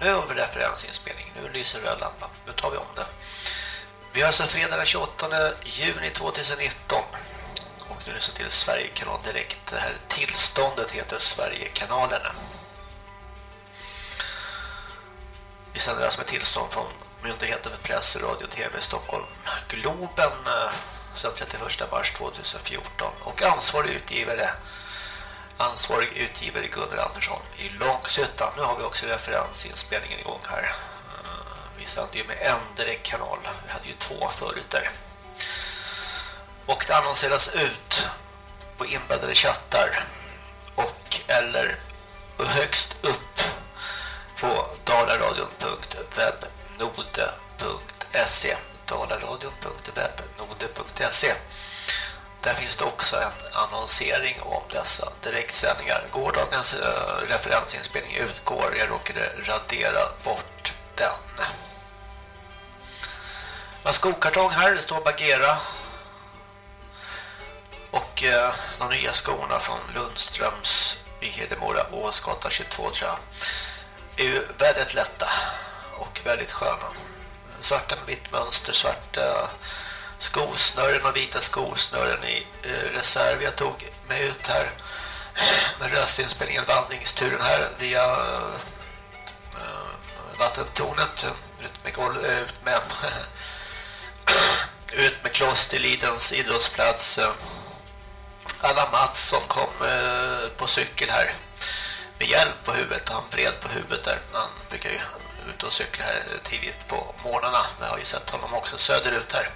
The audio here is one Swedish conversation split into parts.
Nu har vi referensinspelning. Nu lyser röd lampa. Nu tar vi om det. Vi har alltså fredag den 28 juni 2019. Och nu lyssnar till Sverigekanal direkt. Det här tillståndet heter Sverigekanalen. Vi sänder alltså med tillstånd från Myndigheten för press, radio och tv i Stockholm. Globen eh, sedan 31 mars 2014. Och ansvarig utgivare ansvarig utgivare Gunnar Andersson i Långsötan. Nu har vi också referensinspelningen igång här. Eh, vi sänder ju med en direktkanal. Vi hade ju två förut där. Och det annonseras ut på inbäddade chattar och eller högst upp på dalaradion.webnode.se dalaradion.webnode.se där finns det också en annonsering om dessa direktsändningar. Gårdagens eh, referensinspelning utgår. Jag råkade radera bort den. En skokartong här, det står Bagera. Och eh, de nya skorna från Lundströms i Hedemora, Åsgatan 22 tror jag. Är ju väldigt lätta och väldigt sköna. Svarta med vitt mönster, svarta skosnören och vita skosnören i eh, reserv. Jag tog mig ut här. Med röstinspelningen vandringsturen här via eh, eh, vattentornet ut med, golv, ut med ut med Klosterlidens idrottsplats Alla Mats som kom på cykel här. Med hjälp på huvudet han vred på huvudet där. Han brukar ju ut och cykla här tidigt på morgnarna. Vi har ju sett honom också söderut här.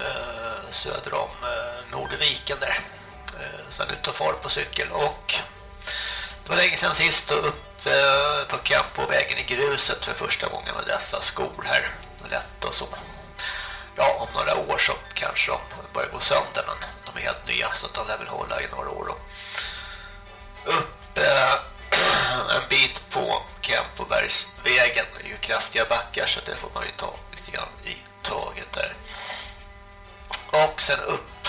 Eh, söder om eh, Nordviken där. Eh, sen ut och far på cykel och det var länge sedan sist och upp eh, på Campovägen i gruset för första gången med dessa skor här. Lätt och så. Ja, om några år så kanske de börjar gå sönder men de är helt nya så att de lär väl hålla i några år. Då. Upp en bit på Kempobergsvägen. det är ju kraftiga backar så det får man ju ta lite grann i taget där och sen upp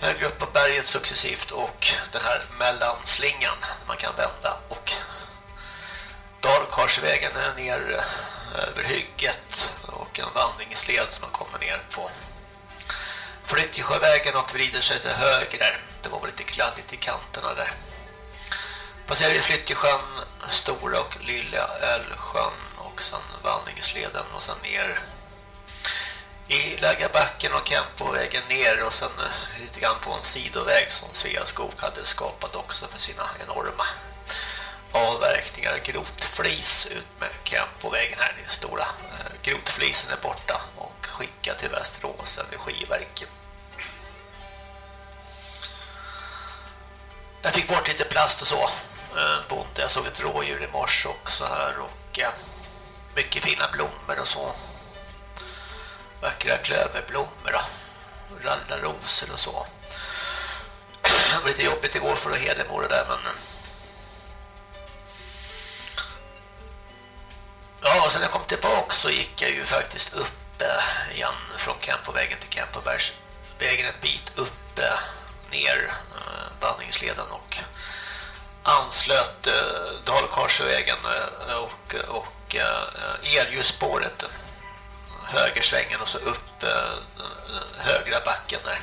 högre upp på berget successivt och den här mellanslingan man kan vända och Dalkarsvägen är ner eh, över hygget och en vandringsled som man kommer ner på Flyttjesjövägen och vrider sig till höger där. Det var lite kladdigt i kanterna där. Passerar vi Flyttjesjön, Stora och Lilla Älvsjön och sen vandringsleden och sen ner i Lägarbacken och Kempovägen ner och sen eh, lite grann på en sidoväg som Sveaskog hade skapat också för sina enorma avverkningar. Grotflis ut med Kempovägen här, den stora eh, grotflisen är borta och skickad till Västerås energiverket. Jag fick bort lite plast och så. Eh, bonde, jag såg ett rådjur i morse också här och mycket fina blommor och så vackra klöverblommor och rallarosor och så. Det var lite jobbigt igår för att Hedemora där men Ja, och sen när jag kom tillbaka så gick jag ju faktiskt upp igen från Kempovägen till Kempobergsvägen en bit upp ner vandringsleden bandningsleden och anslöt eh, Dalkarsvägen eh, och, och elljusspåret högersvängen och så upp eh, högra backen där.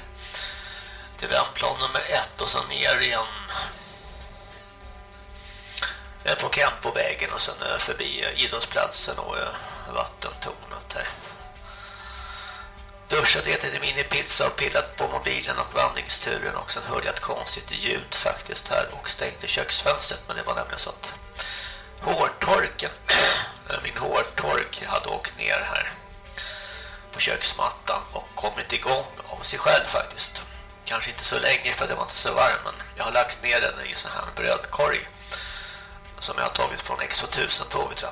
Till vändplan nummer ett och så ner igen. På Kempovägen och sen förbi eh, idrottsplatsen och eh, vattentornet här. Duschat, ätit minipizza och pillat på mobilen och vandringsturen och sen hörde jag ett konstigt ljud faktiskt här och stängde köksfönstret men det var nämligen så att hårtorken, min hårtork hade åkt ner här på köksmattan och kommit igång av sig själv faktiskt. Kanske inte så länge för det var inte så varm men jag har lagt ner den i en sån här brödkorg som jag har tagit från X2000-tåget tror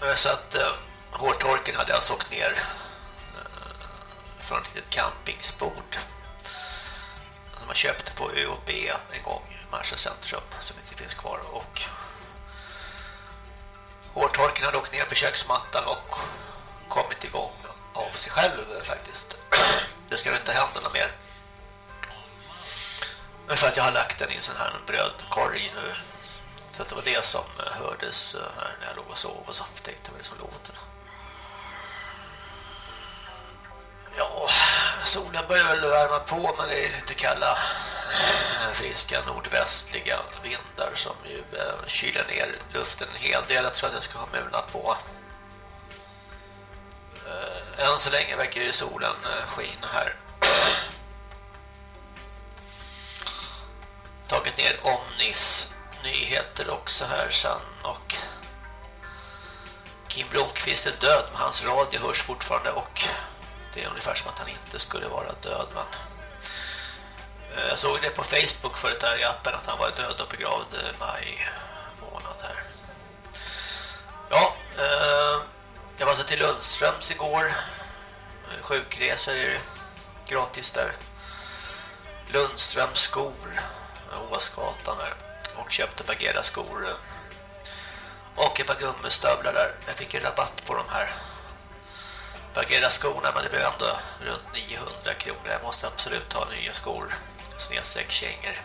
jag. Eh, så att eh, hårtorken hade jag alltså åkt ner eh, från ett litet campingsbord som jag köpte på ÖoB en gång i Marsa centrum som inte finns kvar och Hårtorken hade åkt ner på köksmattan och kommit igång av sig själv faktiskt. Det ska inte hända något mer. Men för att jag har lagt den i en sån här brödkorg nu. Så det var det som eh, hördes eh, här när jag låg och sov och så tänkte jag vad det som låter. Ja, solen börjar väl värma på men det är lite kalla eh, friska nordvästliga vindar som ju eh, kyler ner luften en hel del. Jag tror att jag ska ha mulat på. Eh, än så länge verkar ju solen eh, skina här. Tagit ner Omnis nyheter också här sen och Kim Blomqvist är död men hans radio hörs fortfarande och det är ungefär som att han inte skulle vara död men eh, jag såg det på Facebook förut här i appen att han var död och begravd eh, maj månad här. Ja, eh, jag var så till Lundströms igår. Eh, sjukresor är det gratis där. Lundströms skor, Åsgatan där. Och köpte Bagera skor. Och ett par gummistövlar där. Jag fick ju rabatt på de här Bagheera skorna men det blev ändå runt 900 kronor. Jag måste absolut ha nya skor, snedsäck kängor.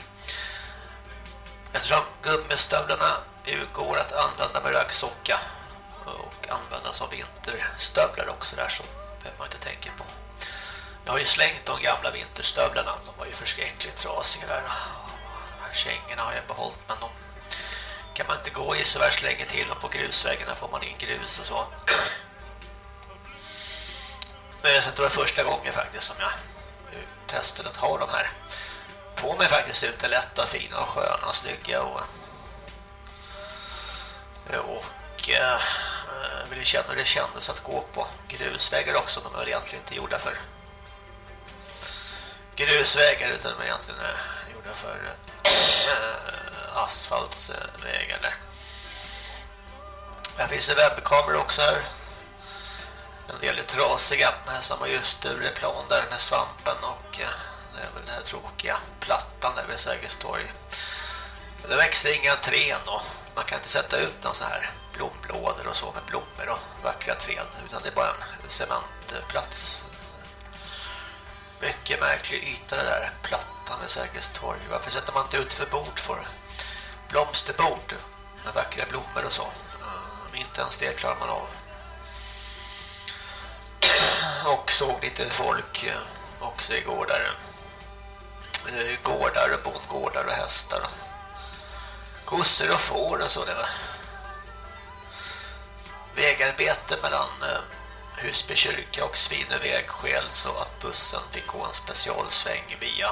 Eftersom gummistövlarna går att använda med röksocka och använda som vinterstövlar också där så behöver man inte tänka på. Jag har ju slängt de gamla vinterstövlarna. De var ju förskräckligt trasiga där. De här kängorna har jag behållit men de kan man inte gå i så värst länge till och på grusvägarna får man in grus och så. Eh, så det var första gången faktiskt som jag eh, testade att ha de här. På mig faktiskt ute lätta, fina och sköna och snygga och eh, och eh, vill känna hur det kändes att gå på grusvägar också. De är egentligen inte gjorda för grusvägar utan de är egentligen gjorda för eh, asfaltsvägar där. Här finns det webbkameror också här? En del är trasiga. som ser man Stureplan där med svampen och eh, det är väl den här tråkiga plattan där vid Sergels torg. Det växer inga träd och man kan inte sätta ut någon så här blomlådor och så med blommor och vackra träd utan det är bara en cementplats. Mycket märklig yta det där plattan vid Sergels torg. Varför sätter man inte ut för bord för blomsterbord med vackra blommor och så? Mm, inte ens det klarar man av och såg lite folk eh, också igår där. Eh, gårdar och bondgårdar och hästar. Kossor och får och så det var. Vägarbete mellan eh, Husby kyrka och Svinö skäl så att bussen fick gå en specialsväng via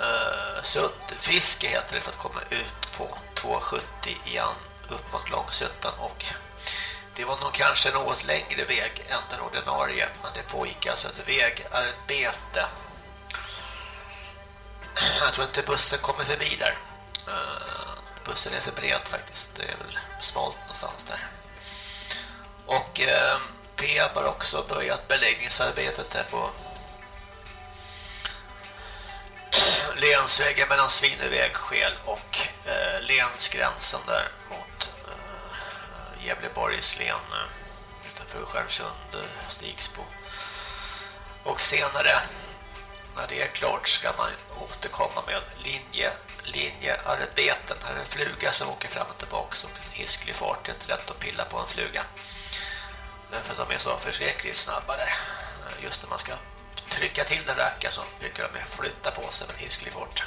uh, Sundfiske heter det för att komma ut på 270 igen upp mot Långsuttan och det var nog kanske något längre väg än den ordinarie, men det pågick alltså ett vägarbete. Jag tror inte bussen kommer förbi där. Eh, bussen är för bred faktiskt. Det är väl smalt någonstans där. Och eh, Peab har också börjat beläggningsarbetet där på länsvägen mellan Svineväg, Skäl och eh, länsgränsen där mot Gävleborgs län eh, utanför Skärmsund, eh, Stigsbo. Och senare när det är klart ska man återkomma med linje, linjearbeten. Här är en fluga som åker fram och tillbaka och en hisklig fart. Det är inte lätt att pilla på en fluga. Därför att de är så förskräckligt snabba där. Eh, just när man ska trycka till den rackaren så brukar de flytta på sig med en hisklig fart.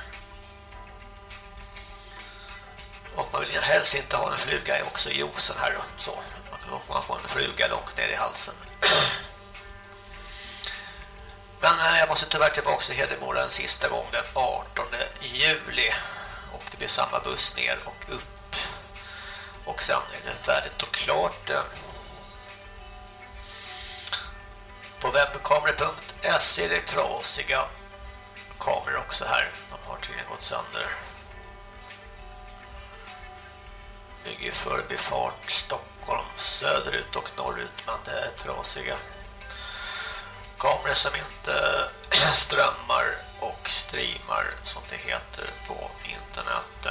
Och man vill helst inte ha en fluga också i osen här då. Så man får en fluga långt ner i halsen. Men eh, jag måste tyvärr tillbaka till Hedemora en sista gång den 18 juli. Och det blir samma buss ner och upp. Och sen är det färdigt och klart. Eh. På webbkameror.se är det trasiga kameror också här. De har tydligen gått sönder. Bygger förbifart Stockholm söderut och norrut men det är trasiga kameror som inte strömmar och streamar som det heter på internet.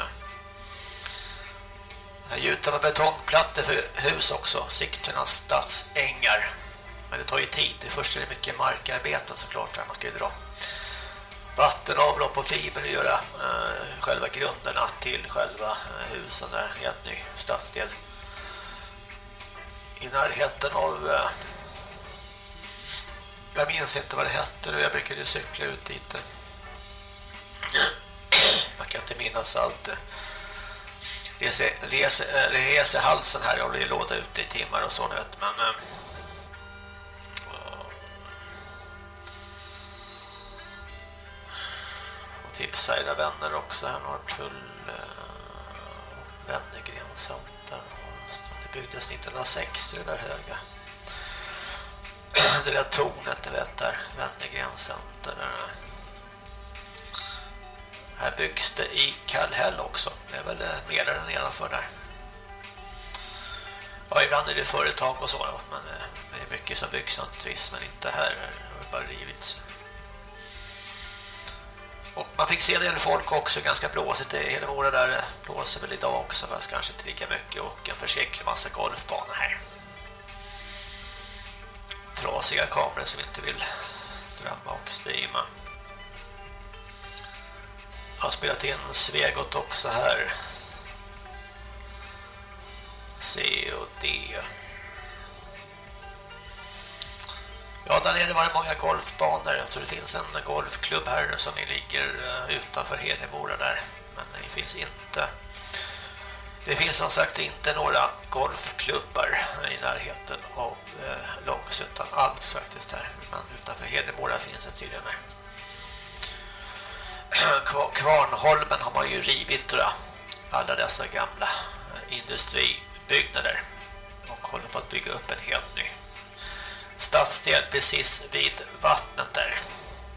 Jag gjuter med betongplattor för hus också, Sigtuna stadsängar. Men det tar ju tid. Det först är det mycket markarbeten såklart där man ska ju dra vattenavlopp och fiber att göra eh, själva grunderna till själva eh, husen där, helt ny stadsdel. I närheten av eh, jag minns inte vad det hette och jag brukade cykla ut dit. Man kan inte minnas allt. Reser eh, halsen här, jag håller i låda ute i timmar och så, vet, men eh, tipsa era vänner också. Här Norrtull eh, Wennergren center det byggdes 1960 det där höga. Det där tornet du vet där Wennergren center där. här byggs det i Kallhäll också. Det är väl eh, mer än nedanför där. Ja ibland är det företag och så men eh, det är mycket som byggs sånt men inte här. Det har bara rivits och man fick se en del folk också, ganska blåsigt i Hedemora där. Det blåser väl idag också, fast kanske inte lika mycket. Och en försäklig massa golfbanor här. Trasiga kameror som inte vill strömma och streama. Jag har spelat in Svegot också här. C och D. Ja, där nere var det många golfbanor. Jag tror det finns en golfklubb här som ligger eh, utanför Hedemora där. Men det finns inte... Det finns som sagt inte några golfklubbar i närheten av eh, Långsuttan alls faktiskt här. Men utanför Hedemora finns det tydligen här. Kvarnholmen har man ju rivit tror jag. Alla dessa gamla eh, industribyggnader. Och håller på att bygga upp en helt ny stadsdel precis vid vattnet där.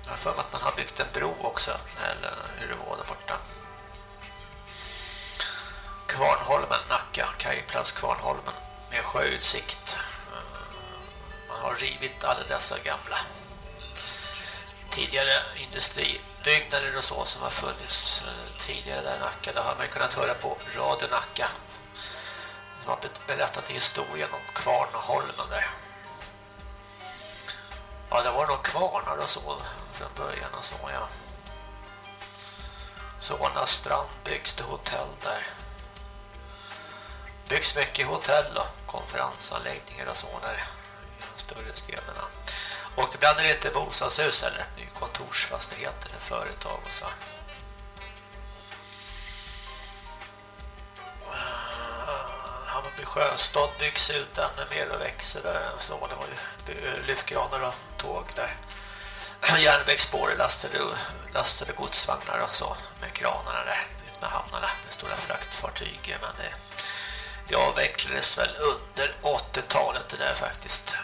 Jag har för mig att man har byggt en bro också, eller hur det var där borta. Kvarnholmen, Nacka, kajplats Kvarnholmen med sjöutsikt. Eh, man har rivit alla dessa gamla tidigare industribyggnader och så som har funnits eh, tidigare där i Nacka. Där har man kunnat höra på Radio Nacka De har berättat historien om Kvarnholmen där. Ja, det var nog kvarnar och så från början och så, ja. Såna strand byggs det hotell där. Byggs mycket hotell och konferensanläggningar och så där i de större städerna. Och ibland är det inte bostadshus eller kontorsfastigheter eller företag och så. Hammarby sjöstad byggs ut ännu mer och växer där. Så det var ju lyftkranar och tåg där. Järnvägsspår lastade, lastade godsvagnar och så med kranarna där med hamnarna. med stora fraktfartyg men det, det avvecklades väl under 80-talet det där faktiskt.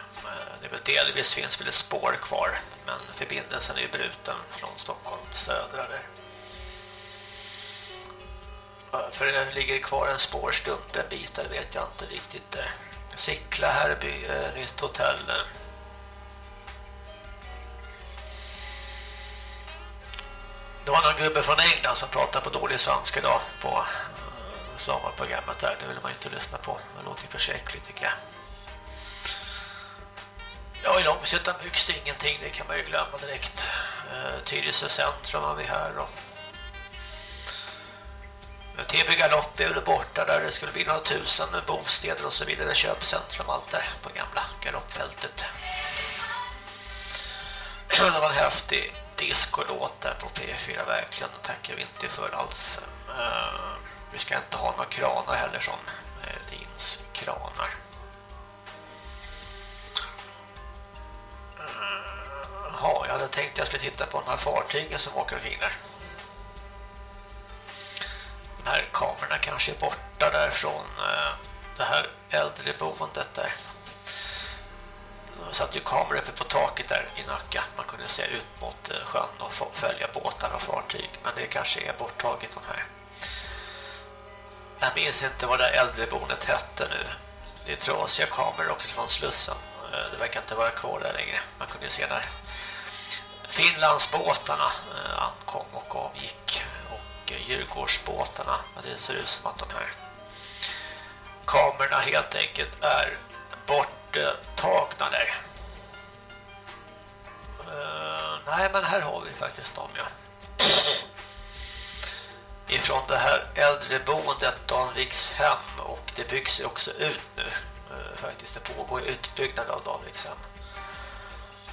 Det är väl delvis finns väl ett spår kvar men förbindelsen är ju bruten från Stockholm södra där. För det ligger kvar en spårstump en bit där vet jag inte riktigt. Eh, Sickla Härby, eh, nytt hotell. Eh. Det var någon gubbe från England som pratade på dålig svenska idag på sommarprogrammet där. Det vill man inte lyssna på. Det låter försäkligt tycker jag. Ja, i Långsötan byggs det ingenting. Det kan man ju glömma direkt. Tyresö centrum har vi här och TB Galopp är väl borta där det skulle bli några tusen bostäder och så vidare köpcentrum allt där på gamla galoppfältet. Det var en häftig diskolåt där på P4 verkligen, det tackar vi inte för alls. Eh, vi ska inte ha några kranar heller som eh, Dins kranar. Eh, ja, jag hade tänkt att jag skulle titta på de här fartygen som åker omkring där de här kamerorna kanske är borta därifrån eh, det här äldreboendet där. Det satt ju kameror uppe på taket där i Nacka. Man kunde se ut mot eh, sjön och följa båtar och fartyg. Men det kanske är borttaget de här. Jag minns inte vad det äldreboendet hette nu. Det är trasiga kameror också från Slussen. Eh, det verkar inte vara kvar där längre. Man kunde se där. Finlandsbåtarna ankom och avgick Djurgårdsbåtarna. Men det ser ut som att de här kamerorna helt enkelt är borttagna där. Uh, nej, men här har vi faktiskt dem, ja. Ifrån det här äldreboendet Danviks hem och det byggs också ut nu. Uh, faktiskt, det pågår utbyggnad av Danviks hem.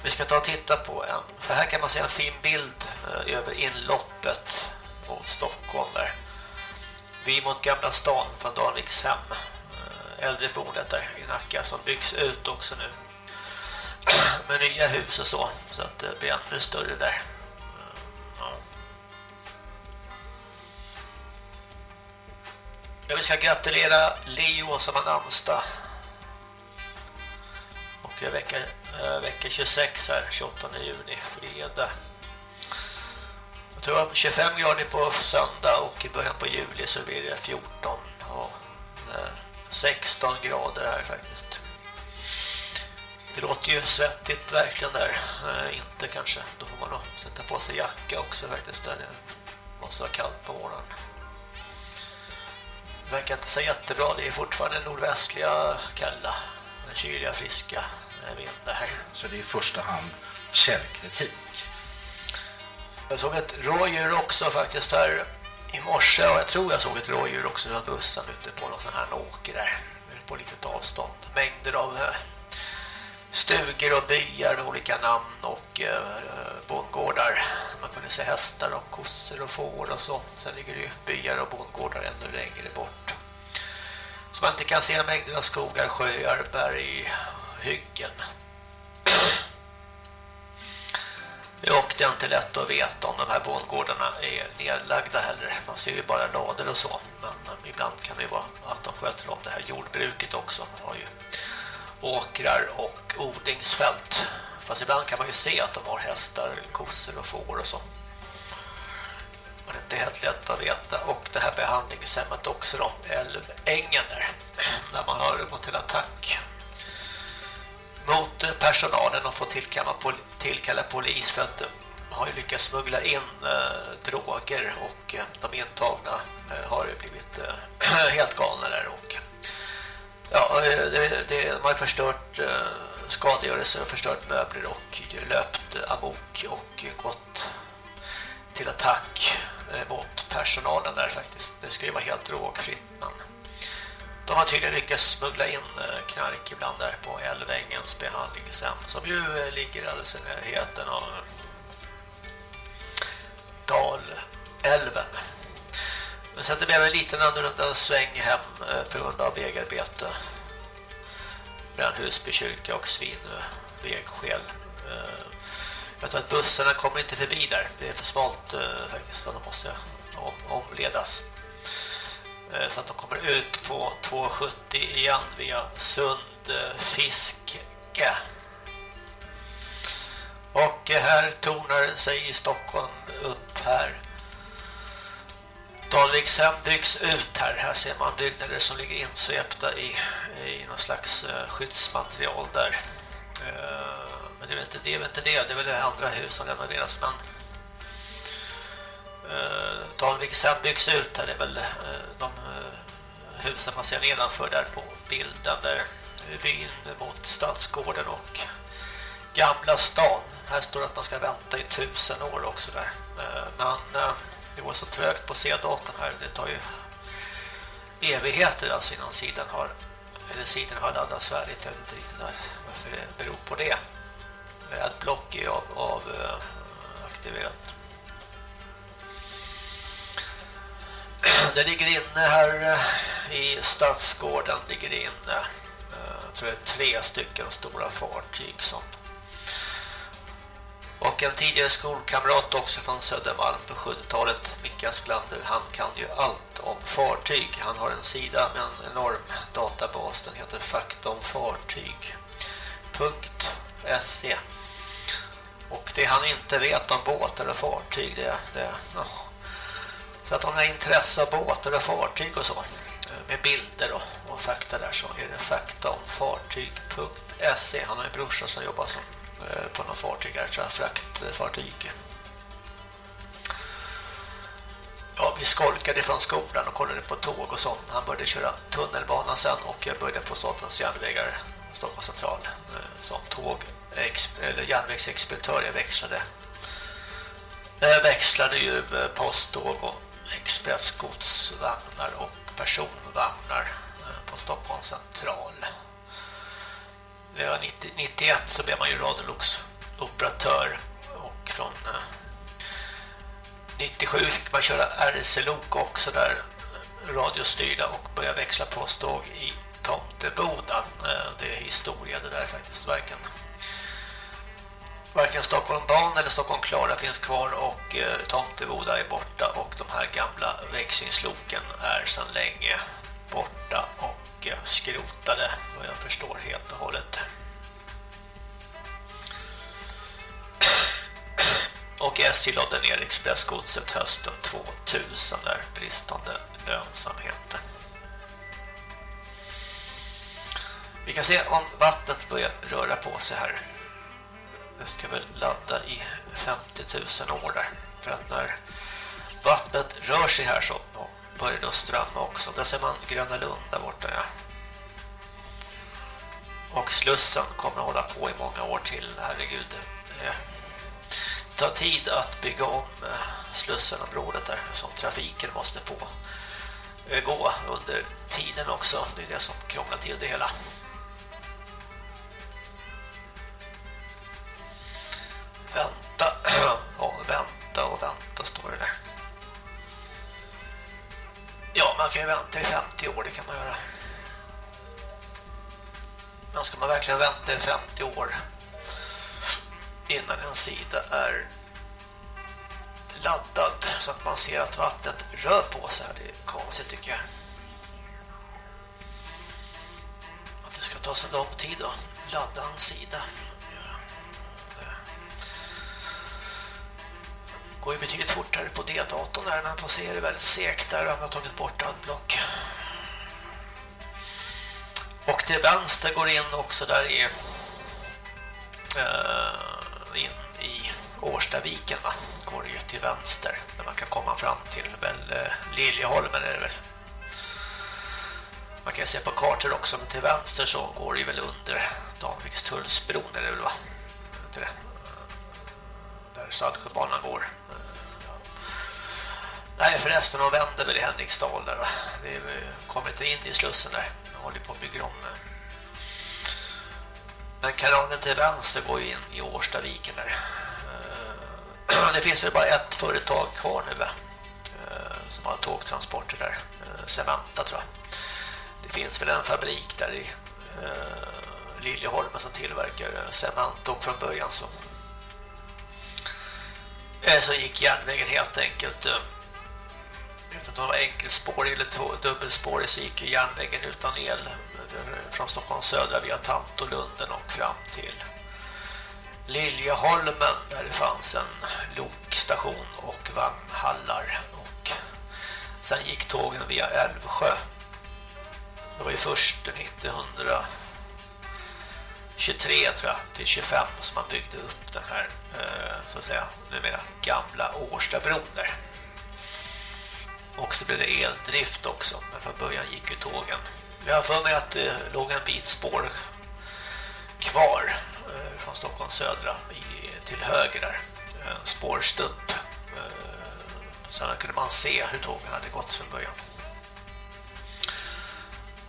Vi ska ta och titta på en, för här kan man se en fin bild uh, över inloppet mot Stockholm där. Vi mot Gamla stan från Danvikshem. Eh, Äldreboendet där i Nacka som byggs ut också nu med nya hus och så så att det blir ännu större där. Ja. Jag vill ska gratulera Leo som har namnsdag. Och jag vecka, äh, vecka 26 här, 28 juni, fredag. Jag tror att 25 grader på söndag och i början på juli så blir det 14 och eh, 16 grader här faktiskt. Det låter ju svettigt verkligen där. Eh, inte kanske. Då får man nog sätta på sig jacka också faktiskt. Där det måste vara kallt på morgonen. Det verkar inte så jättebra. Det är fortfarande nordvästliga kalla. Kyliga, friska eh, vindar här. Så det är i första hand källkritik. Jag såg ett rådjur också faktiskt här i morse. Och jag tror jag såg ett rådjur också när bussen ute på någon sån här åker där. På litet avstånd. Mängder av eh, stugor och byar med olika namn och eh, bondgårdar. Man kunde se hästar och kossor och får och så. Sen ligger det ju byar och bondgårdar ännu längre bort. Så man inte kan se mängder av skogar, sjöar, berg, hyggen. Och det är inte lätt att veta om de här bondgårdarna är nedlagda heller. Man ser ju bara lador och så. Men ibland kan det ju vara att de sköter om det här jordbruket också. Man har ju åkrar och odlingsfält. Fast ibland kan man ju se att de har hästar, kossor och får och så. Men det är inte helt lätt att veta. Och det här behandlingshemmet också då, Älvängen där. Där man har gått till attack mot personalen och fått tillkalla, tillkalla polis för att de har ju lyckats smuggla in eh, droger och eh, de intagna eh, har blivit eh, helt galna där och Ja, eh, det, det, man har förstört eh, skadegörelse och förstört möbler och löpt amok och gått till attack eh, mot personalen där faktiskt. Det ska ju vara helt drogfritt men de har tydligen lyckats smuggla in eh, knark ibland där på Älvängens behandlingshem som ju eh, ligger alldeles i närheten av eh, Dalälven. Så det blev en liten annorlunda sväng hem på grund av vägarbete. Mellan Husby kyrka och Svinö vägskäl. Jag tror att bussarna kommer inte förbi där. Det är för smalt faktiskt så de måste omledas. Eh, så att de kommer ut på 270 igen via Sundfiske. Och här tornar sig i Stockholm upp här Dalvikshem byggs ut här. Här ser man byggnader som ligger insvepta i, i någon slags eh, skyddsmaterial där. Eh, men det är, väl inte, det det är väl inte det. Det är väl det andra hus som renoveras. Men Eh, uh, Dalvikshem byggs ut här. Det är väl eh, de eh, husen man ser nedanför där på bilden där vyn mot Stadsgården och Gamla stan. Här står det att man ska vänta i tusen år också där. Men det går så trögt på C-datorn här. Det tar ju evigheter alltså innan sidan har eller sidan har laddats färdigt. Jag vet inte riktigt varför det beror på det. Ett block är av, av aktiverat. Det ligger inne här eh, i Stadsgården ligger inne eh, jag tror det är tre stycken stora fartyg som och en tidigare skolkamrat också från Södermalm på 70-talet, Micke Sklander, han kan ju allt om fartyg. Han har en sida med en enorm databas, den heter Fakta om fartyg.se Och det han inte vet om båtar och fartyg, det, det oh. Så att om ni har intresse av båtar och fartyg och så, eh, med bilder och, och fakta där så är det faktaomfartyg.se. Han har en brorsa som jobbar som eh, på några fartyg här, tror jag, fraktfartyg. Ja, vi skolkade från skolan och kollade på tåg och sånt. Han började köra tunnelbanan sen och jag började på Statens järnvägar Stockholms central eh, som tåg eller järnvägsexpeditör. Jag växlade växlade ju posttåg och expressgodsvagnar och personvagnar eh, på Stockholms central. 91 så blev man ju radioloksoperatör och från eh, 97 fick man köra RC-lok också där eh, radiostyrda och börja växla posttåg i Tomteboda. Det är historia det där faktiskt verkligen varken Stockholm Ban eller Stockholm Klara finns kvar och eh, Tomteboda är borta och de här gamla växlingsloken är sedan länge borta och eh, skrotade vad jag förstår helt och hållet. Och SJ lade ner expressgodset hösten 2000 där bristande lönsamhet. Vi kan se om vattnet börjar röra på sig här. Det ska väl ladda i 50 000 år där. För att när vattnet rör sig här så börjar det strömma också. Där ser man Gröna Lund där borta. Ja. Och slussen kommer att hålla på i många år till. Herregud. Det tar tid att bygga om eh, slussenområdet där som trafiken måste på eh, gå under tiden också. Det är det som krånglar till det hela. Vänta. Ja, vänta och vänta står det där. Ja, man kan ju vänta i 50 år, det kan man göra. Men ska man verkligen vänta i 50 år innan en sida är laddad så att man ser att vattnet rör på sig här. Det är konstigt tycker jag. Att det ska ta så lång tid att ladda en sida. Går ju betydligt fortare på D-datorn där men på C är det väldigt segt där han har tagit bort adblock. Och till vänster går in också där i uh, in i Årstaviken va? går det ju till vänster där man kan komma fram till väl uh, Liljeholmen är det väl. Man kan se på kartor också men till vänster så går det ju väl under Danvikstullsbron är det väl va? Det eh, där Saltsjöbanan går. Nej förresten, de vänder väl i Henriksdal där. Det kommer inte in i slussen där. De håller på att bygga om. Eh. Men kanalen till vänster går ju in i Årstaviken där. Eh, det finns väl bara ett företag kvar nu eh, som har tågtransporter där. Cementa tror jag. Det finns väl en fabrik där i Liljeholmen som tillverkar cement och från början så så gick järnvägen helt enkelt utan att ha var enkelspårig eller dubbelspårig så gick ju järnvägen utan el från Stockholm södra via Tantolunden och fram till Liljeholmen där det fanns en lokstation och vagnhallar och sen gick tågen via Älvsjö. Det var ju först 1923 tror jag till 25 som man byggde upp den här eh, så att säga numera gamla Årstabron där. Och så blev det eldrift också. Men från början gick ju tågen. Jag har för mig att det låg en bit spår kvar eh, från Stockholm södra till höger där. En spårstupp. Eh, Sen kunde man se hur tågen hade gått från början.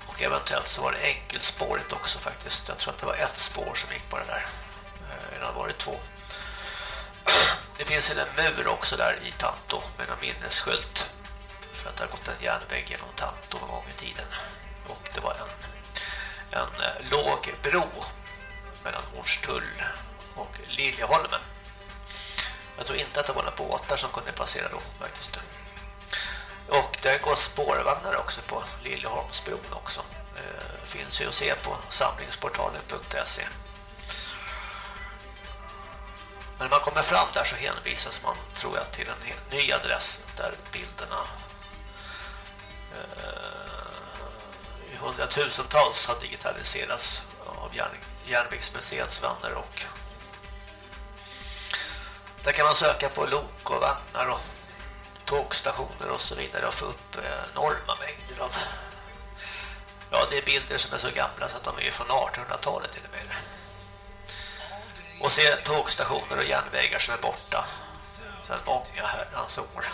Och eventuellt så var det enkelspåret också faktiskt. Jag tror att det var ett spår som gick på det där. Eh, eller var det två. Det finns en mur också där i Tanto med en minnesskylt för att det har gått en järnväg genom Tanto en gång i tiden. Och det var en, en eh, låg bro mellan Hornstull och Liljeholmen. Jag tror inte att det var några båtar som kunde passera då faktiskt. Och det går spårvagnar också på Liljeholmsbron också. Det finns ju att se på samlingsportalen.se. Men när man kommer fram där så hänvisas man, tror jag, till en ny adress där bilderna Eh, hundratusentals har digitaliserats av järnvägsmuseets vänner och där kan man söka på lok och vagnar och tågstationer och så vidare och få upp eh, enorma mängder av ja, det är bilder som är så gamla så att de är från 1800-talet till och med. Och se tågstationer och järnvägar som är borta sedan många herrans år.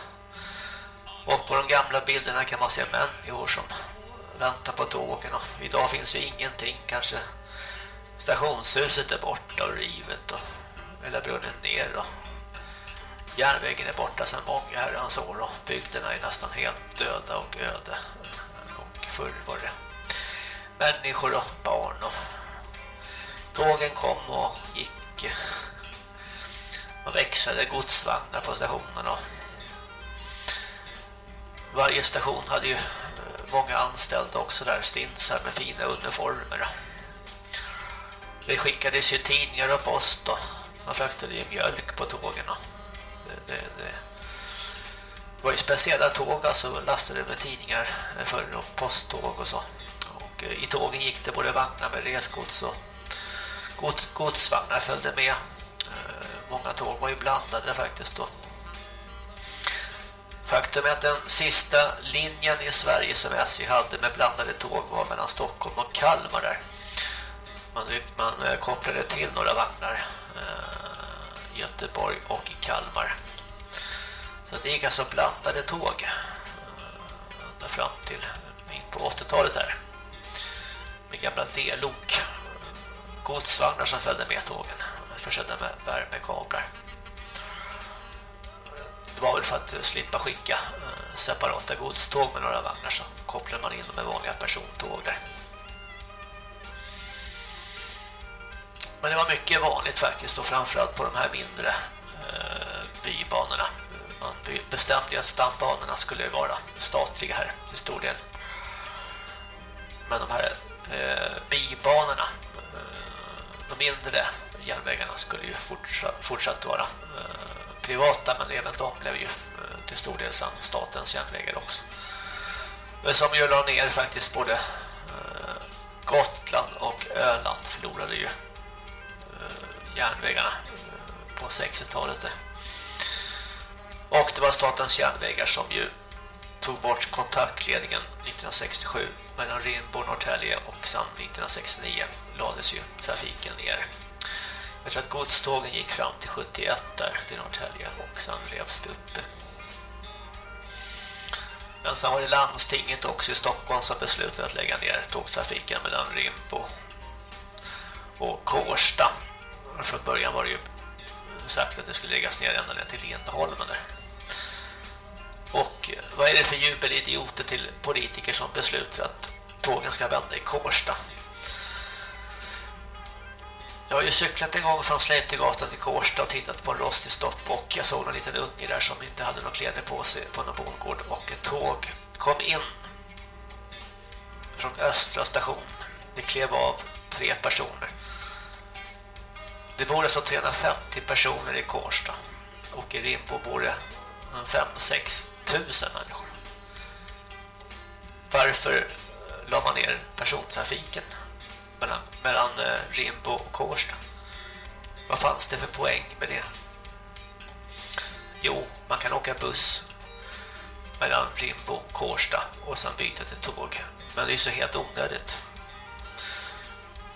Och på de gamla bilderna kan man se människor som väntar på tågen. Och idag finns ju ingenting, kanske stationshuset är borta och rivet och, eller brunnen ner och järnvägen är borta sedan många herrans år och bygderna är nästan helt döda och öde. Och förr var det människor och barn och tågen kom och gick Man växlade godsvagnar på stationerna. och varje station hade ju eh, många anställda också där, stinsar med fina uniformer. Det skickades ju tidningar och post och man fraktade ju mjölk på tågen. Det, det, det var ju speciella tåg alltså lastade med tidningar för posttåg och så. Och eh, i tågen gick det både vagnar med resgods och gods, godsvagnar följde med. Eh, många tåg var ju blandade faktiskt då. Faktum är att den sista linjen i Sverige som SJ hade med blandade tåg var mellan Stockholm och Kalmar där. Man, man eh, kopplade till några vagnar eh, Göteborg och Kalmar. Så det gick alltså blandade tåg eh, ända fram till eh, in på 80-talet här. Med gamla D-lok godsvagnar som följde med tågen försedda med värmekablar. Det var väl för att eh, slippa skicka eh, separata godståg med några vagnar så kopplar man in dem med vanliga persontåg där. Men det var mycket vanligt faktiskt och framförallt på de här mindre eh, bybanorna. Man bestämde att stambanorna skulle vara statliga här till stor del. Men de här eh, bibanorna de mindre järnvägarna skulle ju fortsatt, fortsatt vara eh, privata men även de blev ju eh, till stor del statens järnvägar också. Som ju la ner faktiskt både eh, Gotland och Öland förlorade ju eh, järnvägarna på 60-talet. Och det var statens järnvägar som ju tog bort kontaktledningen 1967 mellan Rimbo och Norrtälje och sen 1969 lades ju trafiken ner. Jag tror att godstågen gick fram till 71 där till Norrtälje och sen revs det uppe. Men sen var det landstinget också i Stockholm som beslutade att lägga ner tågtrafiken mellan Rimbo och Kårsta. Från början var det ju sagt att det skulle läggas ner ända ner till Lindholmen där. Och eh, vad är det för jubelidioter till politiker som beslutar att tågen ska vända i Kårsta? Jag har ju cyklat en gång från Sleiptegatan till Kårsta och tittat på en rostig stoppbock. Jag såg en liten unge där som inte hade några kläder på sig på någon bondgård och ett tåg kom in från Östra station. Det klev av tre personer. Det bor alltså 350 personer i Kårsta och i Rimbo bor det 5-6 tusen människor. Varför la man ner persontrafiken mellan, mellan eh, Rimbo och Kårsta? Vad fanns det för poäng med det? Jo, man kan åka buss mellan Rimbo och Kårsta och sen byta till tåg. Men det är så helt onödigt.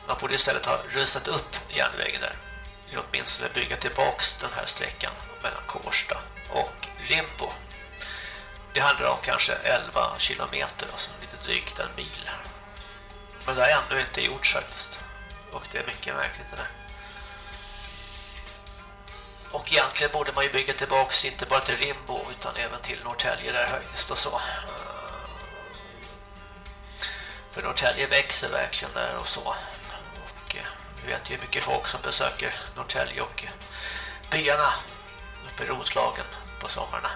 Man borde istället ha rustat upp järnvägen där. Eller åtminstone bygga tillbaks den här sträckan mellan Kårsta och Rimbo. Det handlar om kanske 11 kilometer, alltså lite drygt en mil. Men det har ännu inte gjorts faktiskt. Och det är mycket märkligt det där. Och egentligen borde man ju bygga tillbaks inte bara till Rimbo utan även till Norrtälje där faktiskt och så. För Norrtälje växer verkligen där och så. Och eh, vi vet ju hur mycket folk som besöker Norrtälje och eh, byarna uppe i Roslagen på sommarna.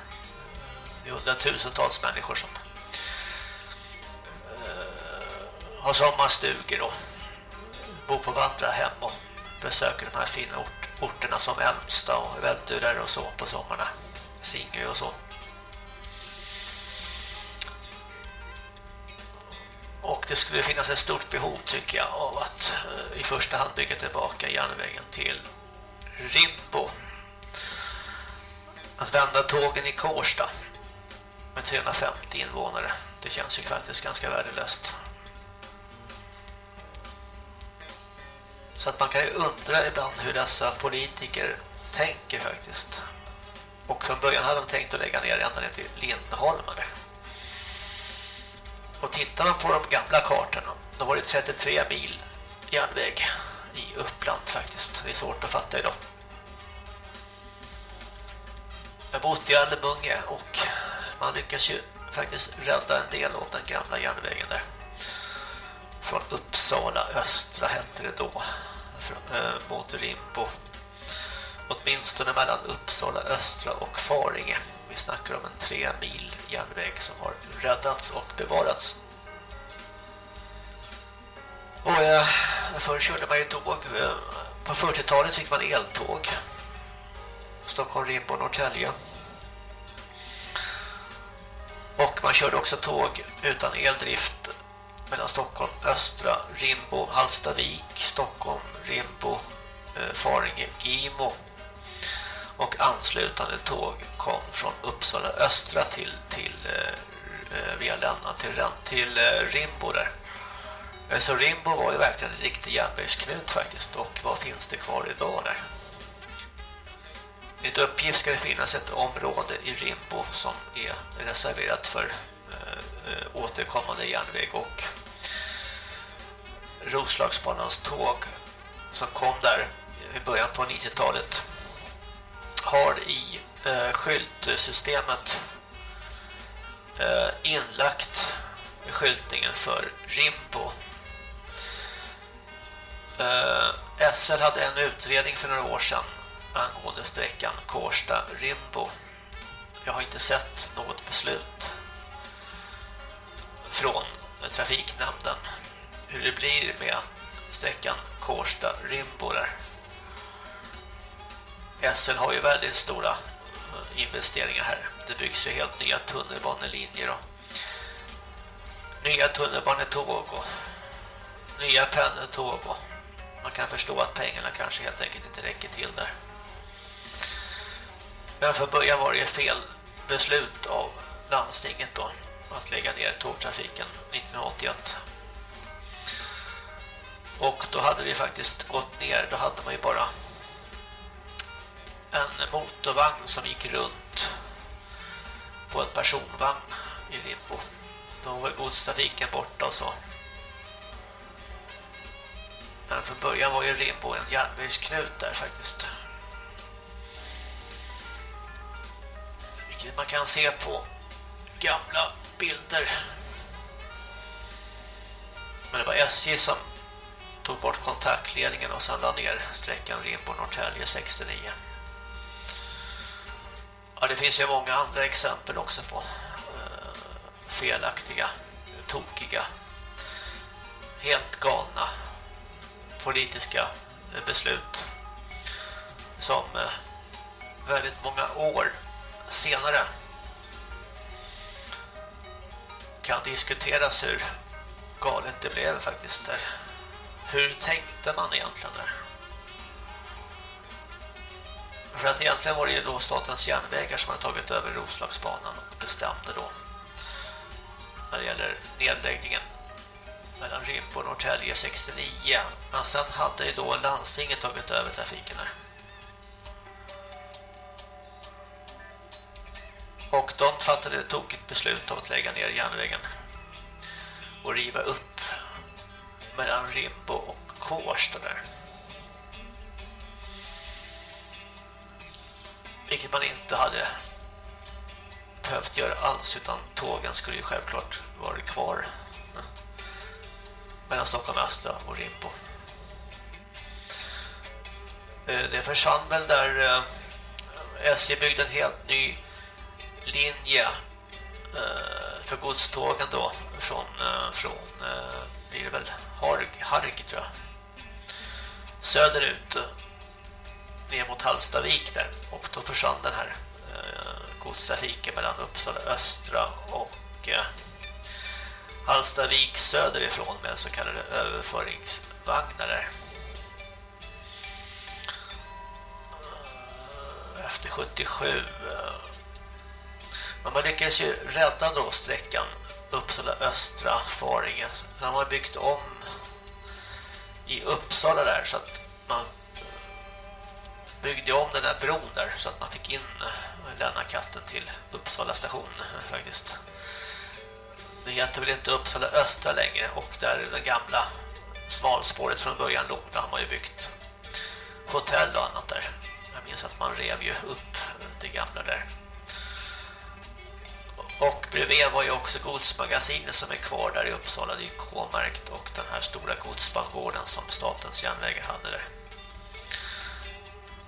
Det är hundratusentals människor som har sommarstugor och bor på vandrarhem och besöker de här fina ort orterna som Älmsta och Vältudare och så på sommarna. Singö och så. Och det skulle finnas ett stort behov tycker jag av att eh, i första hand bygga tillbaka järnvägen till Rimbo. Att vända tågen i Kårsta med 350 invånare. Det känns ju faktiskt ganska värdelöst. Så att man kan ju undra ibland hur dessa politiker tänker faktiskt. Och från början hade de tänkt att lägga ner ända ner till Lindholmen. Och tittar man på de gamla kartorna, då var det 33 mil järnväg i Uppland faktiskt. Det är svårt att fatta idag. Jag bott i Allebunge och man lyckas ju faktiskt rädda en del av den gamla järnvägen där. Från Uppsala östra hette det då. Eh, mot Rimbo. Åtminstone mellan Uppsala östra och Faringe. Vi snackar om en tre mil järnväg som har räddats och bevarats. Och eh, förr körde man ju tåg. På 40-talet fick man eltåg. Stockholm, Rimbo, Norrtälje. Och man körde också tåg utan eldrift mellan Stockholm, Östra, Rimbo, Halstavik, Stockholm, Rimbo, eh, Faringe, Gimo. Och anslutande tåg kom från Uppsala Östra till, till eh, eh via Länna till, till eh, Rimbo där. Eh, så Rimbo var ju verkligen en riktig järnvägsknut faktiskt. Och vad finns det kvar idag där? Enligt uppgift ska det finnas ett område i Rimbo som är reserverat för återkommande järnväg och Roslagsbanans tåg som kom där i början på 90-talet har i eh, skyltsystemet eh, inlagt skyltningen för Rimbo Eh, SL hade en utredning för några år sedan angående sträckan Kårsta-Rimbo. Jag har inte sett något beslut från trafiknämnden hur det blir med sträckan Kårsta-Rimbo där. SL har ju väldigt stora eh, investeringar här. Det byggs ju helt nya tunnelbanelinjer och nya tunnelbanetåg och nya pendeltåg och man kan förstå att pengarna kanske helt enkelt inte räcker till där. Men för början var det fel beslut av landstinget då att lägga ner tågtrafiken 1981. Och då hade vi faktiskt gått ner, då hade man ju bara en motorvagn som gick runt på en personvagn i Limbo. Då var godstrafiken borta och så. Men från början var ju Rimbo en järnvägsknut där faktiskt. Vilket man kan se på gamla bilder. Men det var SJ som tog bort kontaktledningen och sen la ner sträckan Rimbo-Norrtälje 69. Ja, det finns ju många andra exempel också på eh, felaktiga, tokiga, helt galna politiska eh, beslut som eh, väldigt många år senare kan diskuteras hur galet det blev faktiskt där. Hur tänkte man egentligen där? För att egentligen var det ju då Statens järnvägar som hade tagit över Roslagsbanan och bestämde då när det gäller nedläggningen mellan Rimbo och Norrtälje 69. Men sen hade ju då landstinget tagit över trafiken här. Och de fattade ett tokigt beslut om att lägga ner järnvägen och riva upp mellan Rimbo och Kårsta där. Vilket man inte hade behövt göra alls utan tågen skulle ju självklart vara kvar mellan Stockholm Östra och Rimbo. Eh, det försvann väl där eh, SJ byggde en helt ny linje eh, för godstågen då från, från blir det väl Harg, Harg tror jag. Söderut ner mot Hallstavik där. Och då försvann den här eh, godstrafiken mellan Uppsala Östra och eh, Hallstavik söderifrån med så kallade överföringsvagnar eh, Efter 77 men man lyckades ju rädda då sträckan Uppsala Östra Faringe. Sen har man byggt om i Uppsala där så att man eh, byggde om den där bron där så att man fick in eh, denna Lennakatten till Uppsala station eh, faktiskt. Det heter väl inte Uppsala Östra längre och där det gamla smalspåret från början låg där har man ju byggt hotell och annat där. Jag minns att man rev ju upp det gamla där. Och bredvid var ju också godsmagasinet som är kvar där i Uppsala. Det är K-märkt och den här stora godsbangården som statens järnvägar hade där.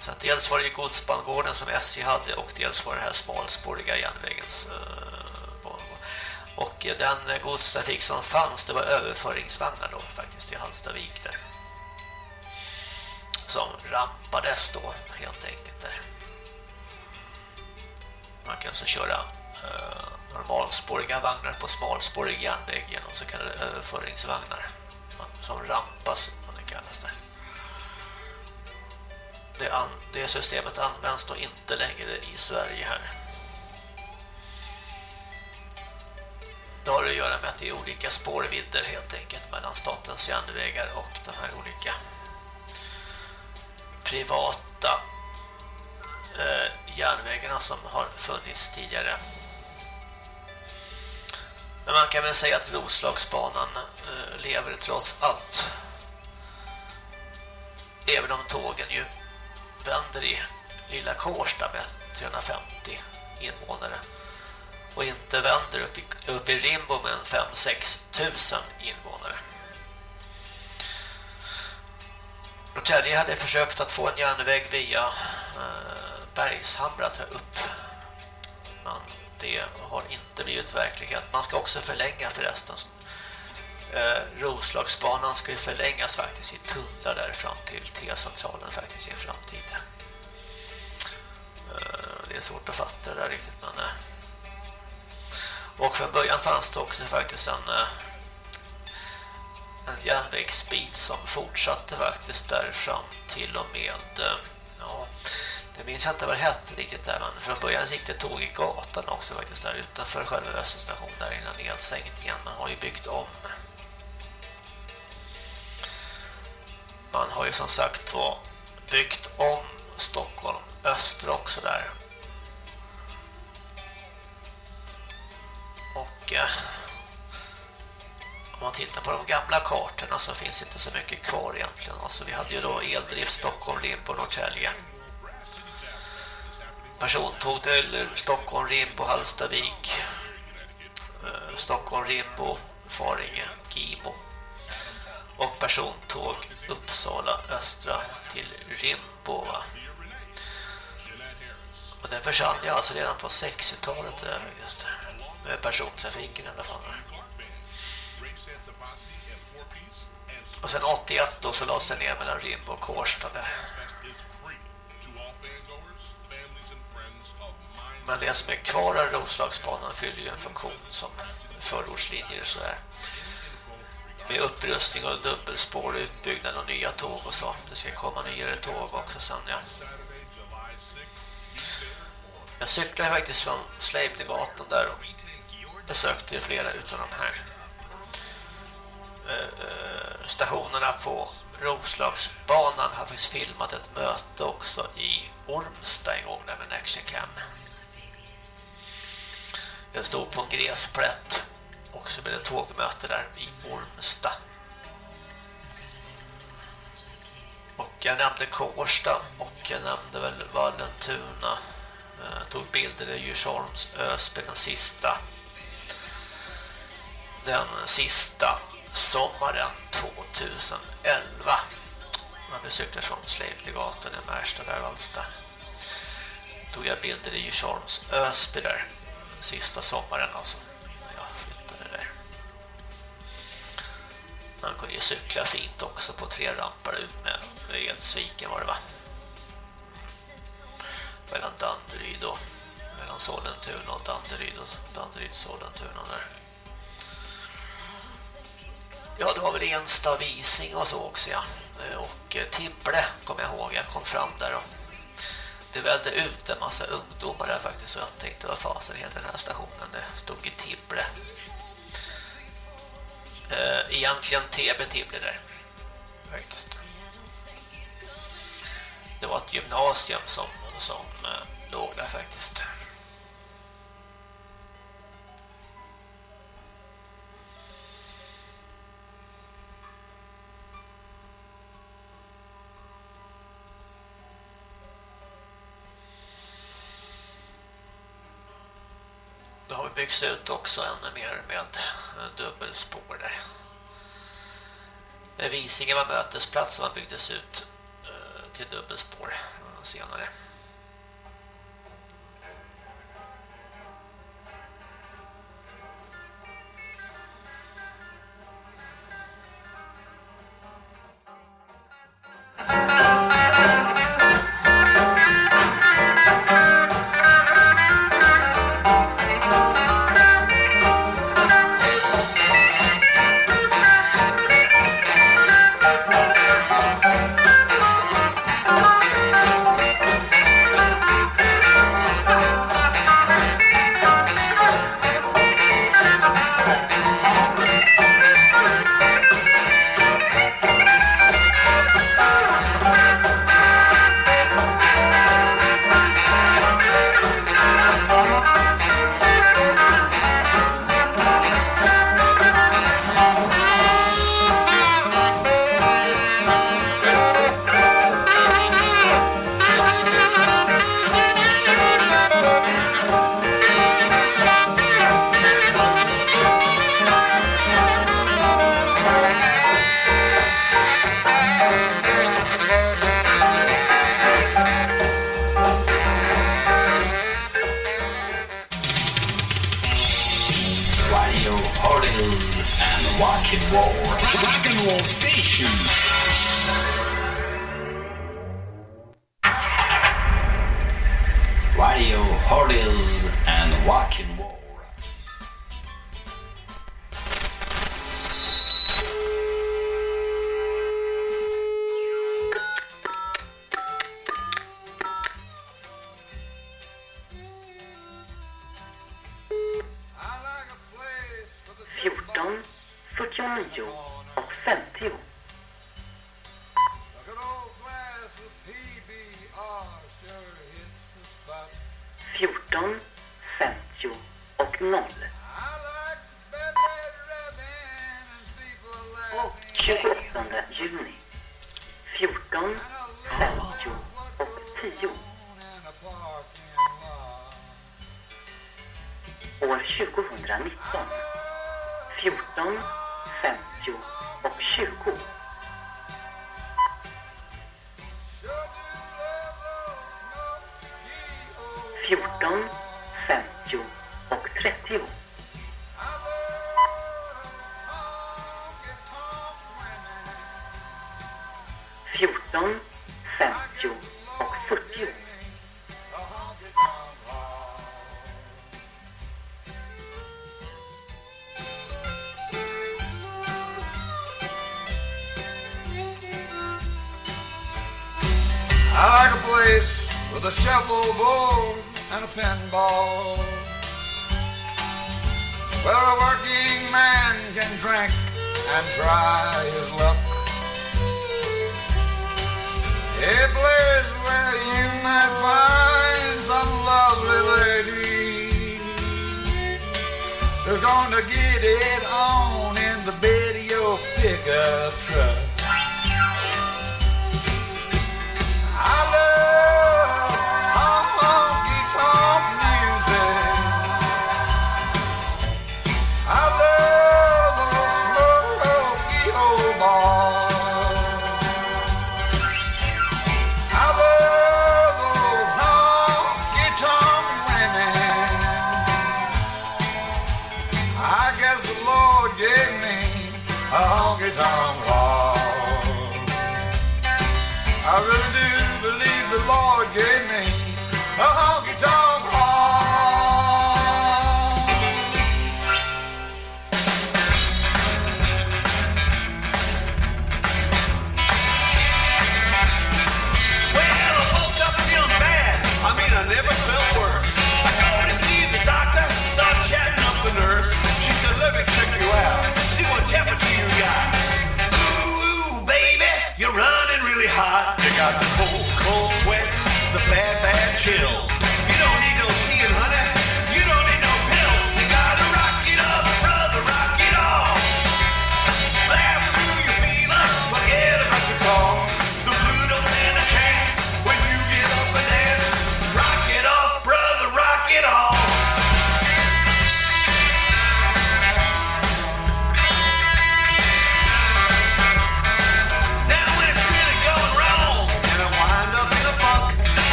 Så dels var det godsbangården som SJ hade och dels var det här smalspåriga järnvägens uh, och eh, den godstrafik som fanns det var överföringsvagnar då faktiskt i Hallstavik där. Som rampades då helt enkelt där. Man kan alltså köra Eh, normalspåriga vagnar på smalspårig järnväg genom så kallade överföringsvagnar som rampas som det kallas där. Det, an, det systemet används då inte längre i Sverige här. Det har att göra med att det är olika spårvidder helt enkelt mellan statens järnvägar och de här olika privata eh, järnvägarna som har funnits tidigare. Men man kan väl säga att Roslagsbanan eh, lever trots allt. Även om tågen ju vänder i lilla Kårsta med 350 invånare och inte vänder upp i, upp i Rimbo med 5-6 tusen invånare. Norrtälje hade försökt att få en järnväg via eh, Bergshamra upp. Men det har inte blivit verklighet. Man ska också förlänga förresten. Eh, Roslagsbanan ska ju förlängas faktiskt i tunnlar där fram till T-centralen faktiskt i en framtid. Eh, det är svårt att fatta det där riktigt men... Eh. Och från början fanns det också faktiskt en, eh, en järnvägsbit som fortsatte faktiskt där fram till och med... Eh, jag det minns jag inte vad det hette riktigt där, men från början gick det tåg i gatan också faktiskt där utanför själva Österstation där innan nedsänkt igen. Man har ju byggt om. Man har ju som sagt var byggt om Stockholm öster också där. Och eh, om man tittar på de gamla kartorna så finns inte så mycket kvar egentligen. Alltså vi hade ju då eldrift Stockholm, Rimbo, Norrtälje persontåg till Stockholm, Rimbo, Hallstavik, eh, Stockholm, Rimbo, Faringe, Gimo och persontåg Uppsala Östra till Rimbo. Va? Och den försvann jag alltså redan på 60-talet just med persontrafiken i alla fall. Och sen 81 då så lades det ner mellan Rimbo och Kårsta där. Men det som är kvar av Roslagsbanan fyller ju en funktion som förortslinjer och sådär. Med upprustning och dubbelspår, utbyggnad och nya tåg och så. Det ska komma nyare tåg också sen, ja. Jag cyklade faktiskt från Sleipnegatan där och besökte flera utav de här eh, eh, stationerna på Roslagsbanan har faktiskt filmat ett möte också i Ormsta en gång där med en actioncam. Jag stod på en gräsplätt och så blev det tågmöte där i Ormsta. Och jag nämnde Kårsta och jag nämnde väl Vallentuna. Jag tog bilder i Djursholms Ösby den sista. Den sista sommaren 2011. Man besökte från Sleipnegatan i Märsta där Valsta. Tog jag bilder i Djursholms Ösby där sista sommaren alltså. innan jag flyttade där. Man kunde ju cykla fint också på tre rampar ut med Edsviken var det va? Mellan Danderyd och mellan Sollentuna och Danderyd och Danderyd Sollentuna där. Ja, det var väl Ensta Vising och så också, ja. Och eh, Tibble kom jag ihåg, jag kom fram där och det välde ut en massa ungdomar där faktiskt och jag tänkte vad fasen heter den här stationen? Det stod i Tibble eh, egentligen TB Tibble där. Faktiskt. Det var ett gymnasium som, som eh, låg där faktiskt. Det har byggts ut också ännu mer med dubbelspår där. Visingen var mötesplats som byggdes ut eh, till dubbelspår eh, senare. go.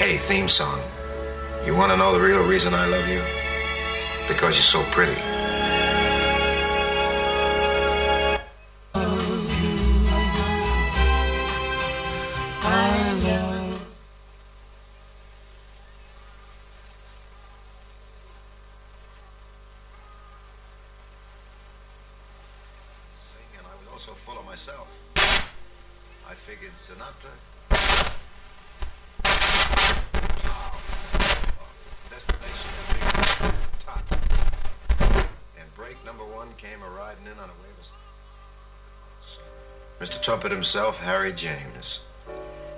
Hey, theme song. You want to know the real reason I love you? Because you're so pretty. also full of myself. I figured Sinatra Mr. Trumpet himself, Harry James.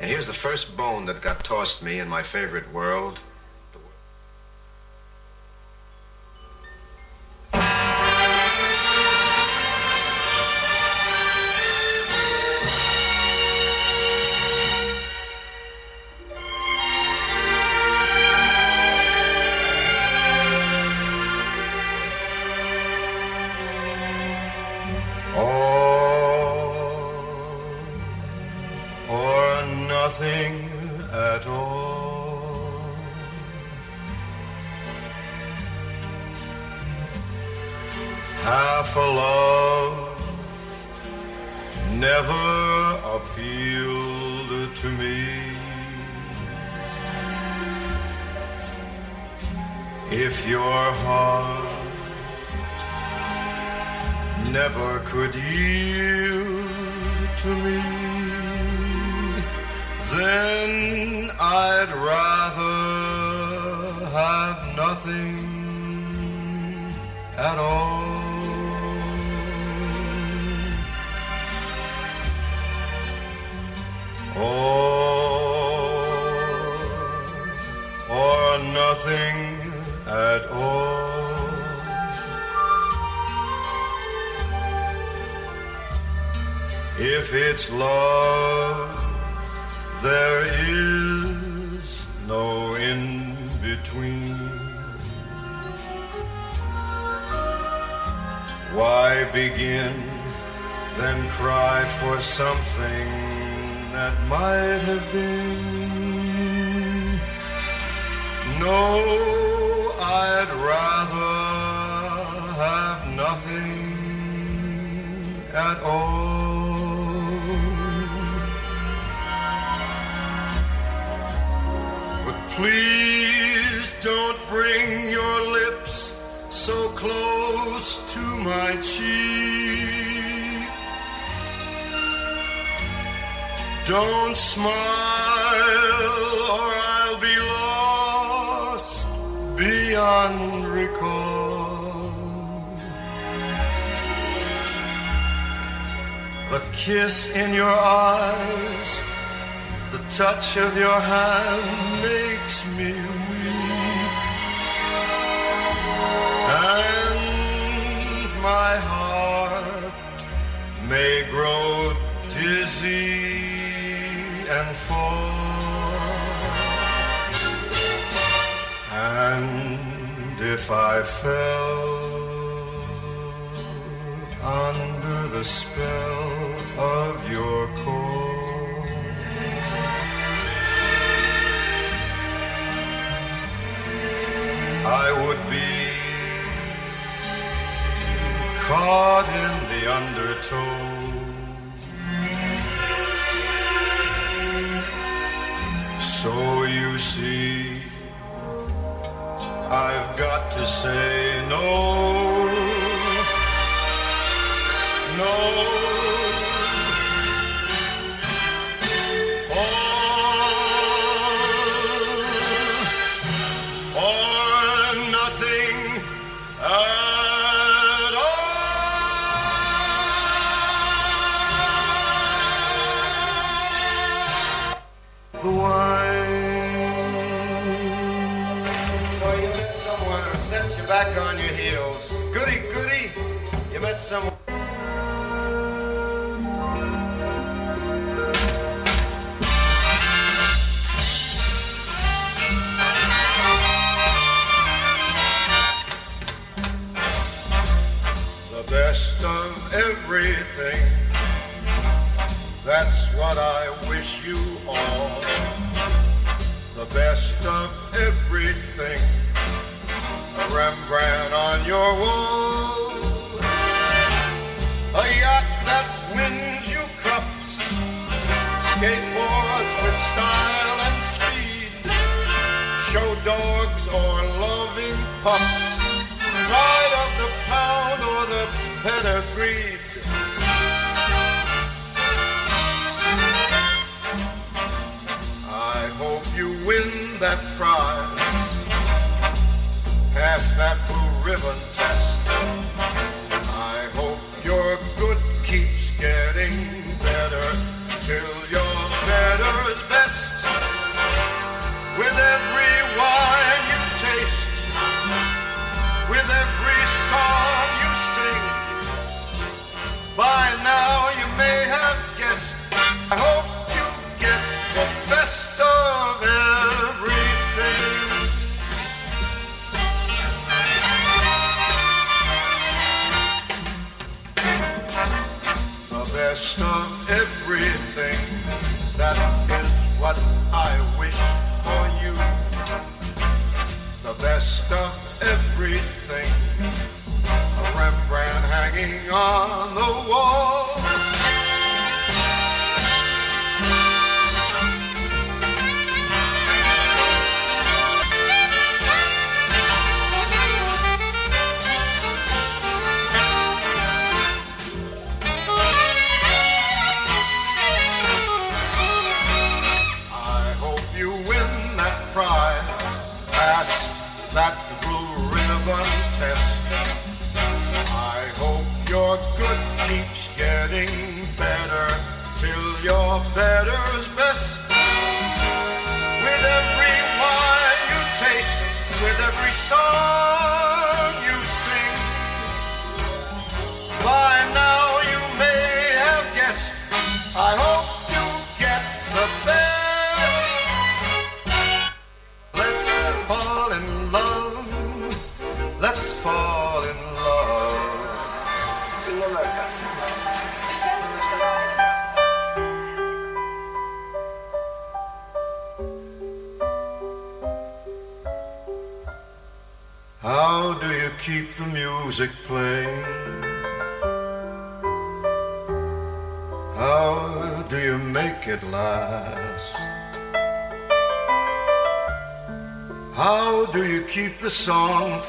And here's the first bone that got tossed me in my favorite world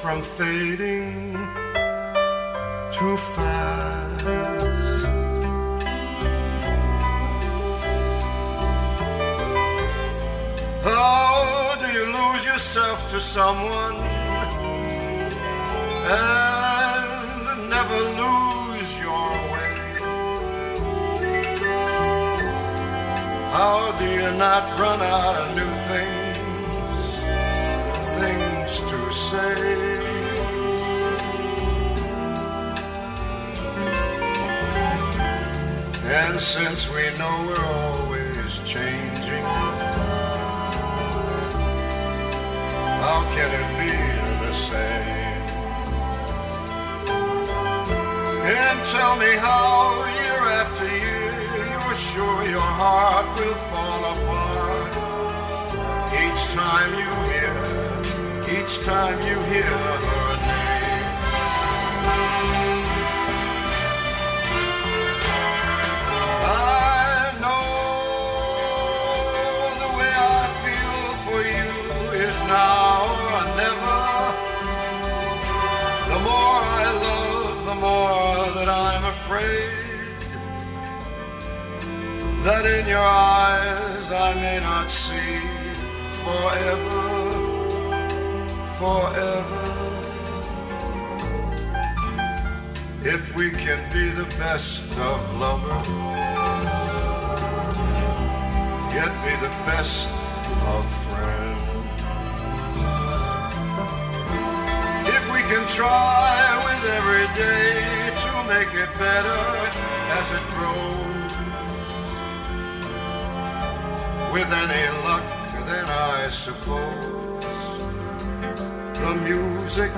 from fading too fast? How do you lose yourself to someone since we know we're always changing, how can it be the same? And tell me how, year after year, you're sure your heart will fall apart. Each time you hear, each time you may not see forever, forever. If we can be the best of lovers, yet be the best of friends. If we can try with every day to make it better as it grows, with any luck, then I suppose the music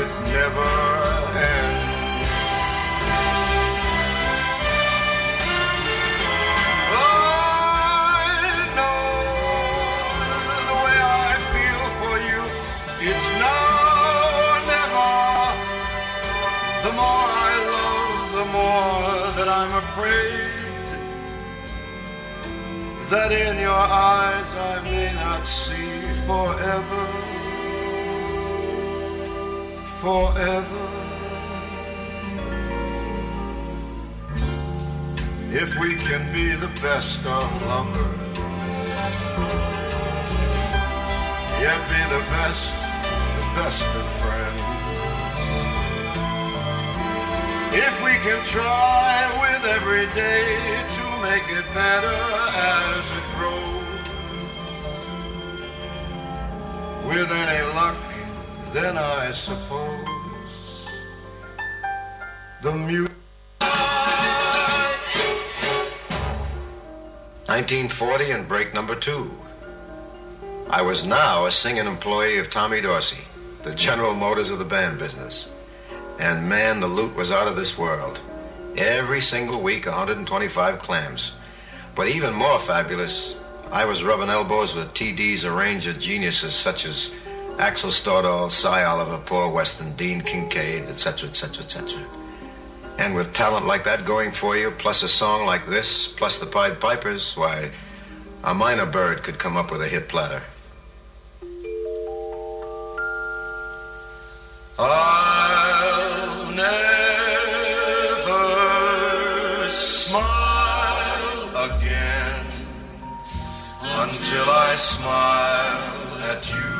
it never ends. I know the way I feel for you. It's now or never. The more I love, the more that I'm afraid that in your eyes I may not see forever. Forever. If we can be the best of lovers, yet be the best, the best of friends. If we can try with every day to make it better as it grows, with any luck, then I suppose the music. 1940 and break number two. I was now a singing employee of Tommy Dorsey, the General Motors of the band business. And man, the loot was out of this world. Every single week, 125 clams. But even more fabulous, I was rubbing elbows with TD's arranger geniuses such as Axel Stordahl, Cy Oliver, Paul Weston, Dean Kincaid, etc., etc., etc. And with talent like that going for you, plus a song like this, plus the Pied Pipers, why, a minor bird could come up with a hit platter. I'll never smile again until I smile at you.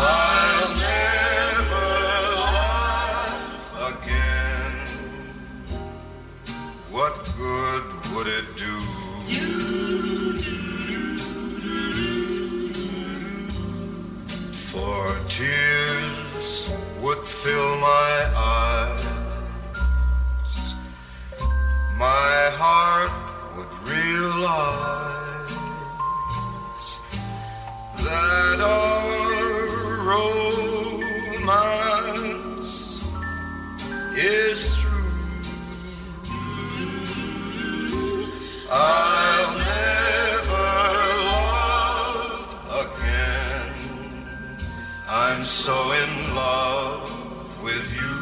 I'll never laugh again. What good would it do? For tears would fill my eyes. My heart would realize that our romance is through. I'll never love again. I'm so in love with you.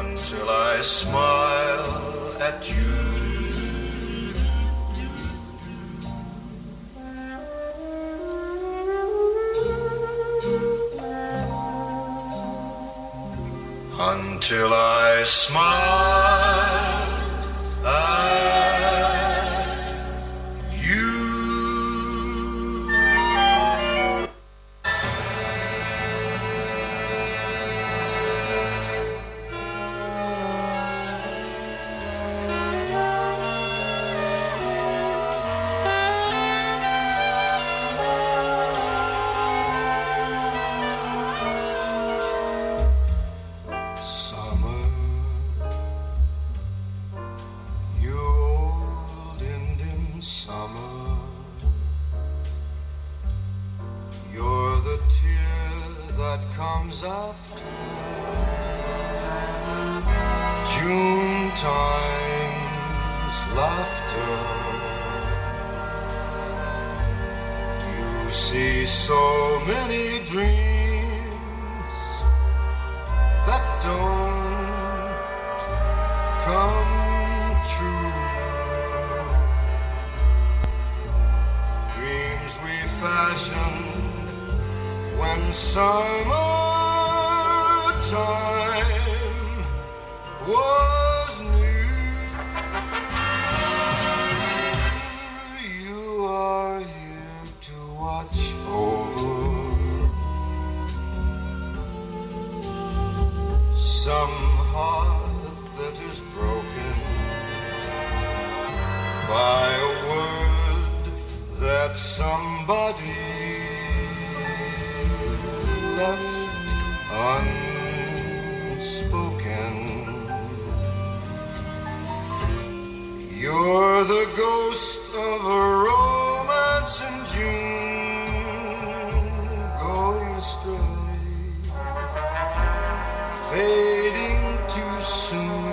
until I smile at you. Until I smile so many dreams that don't come true. Dreams we fashioned when summertime was by a word that somebody left unspoken. You're the ghost of a romance in June going astray fading too soon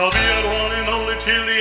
I'll be at one and only till the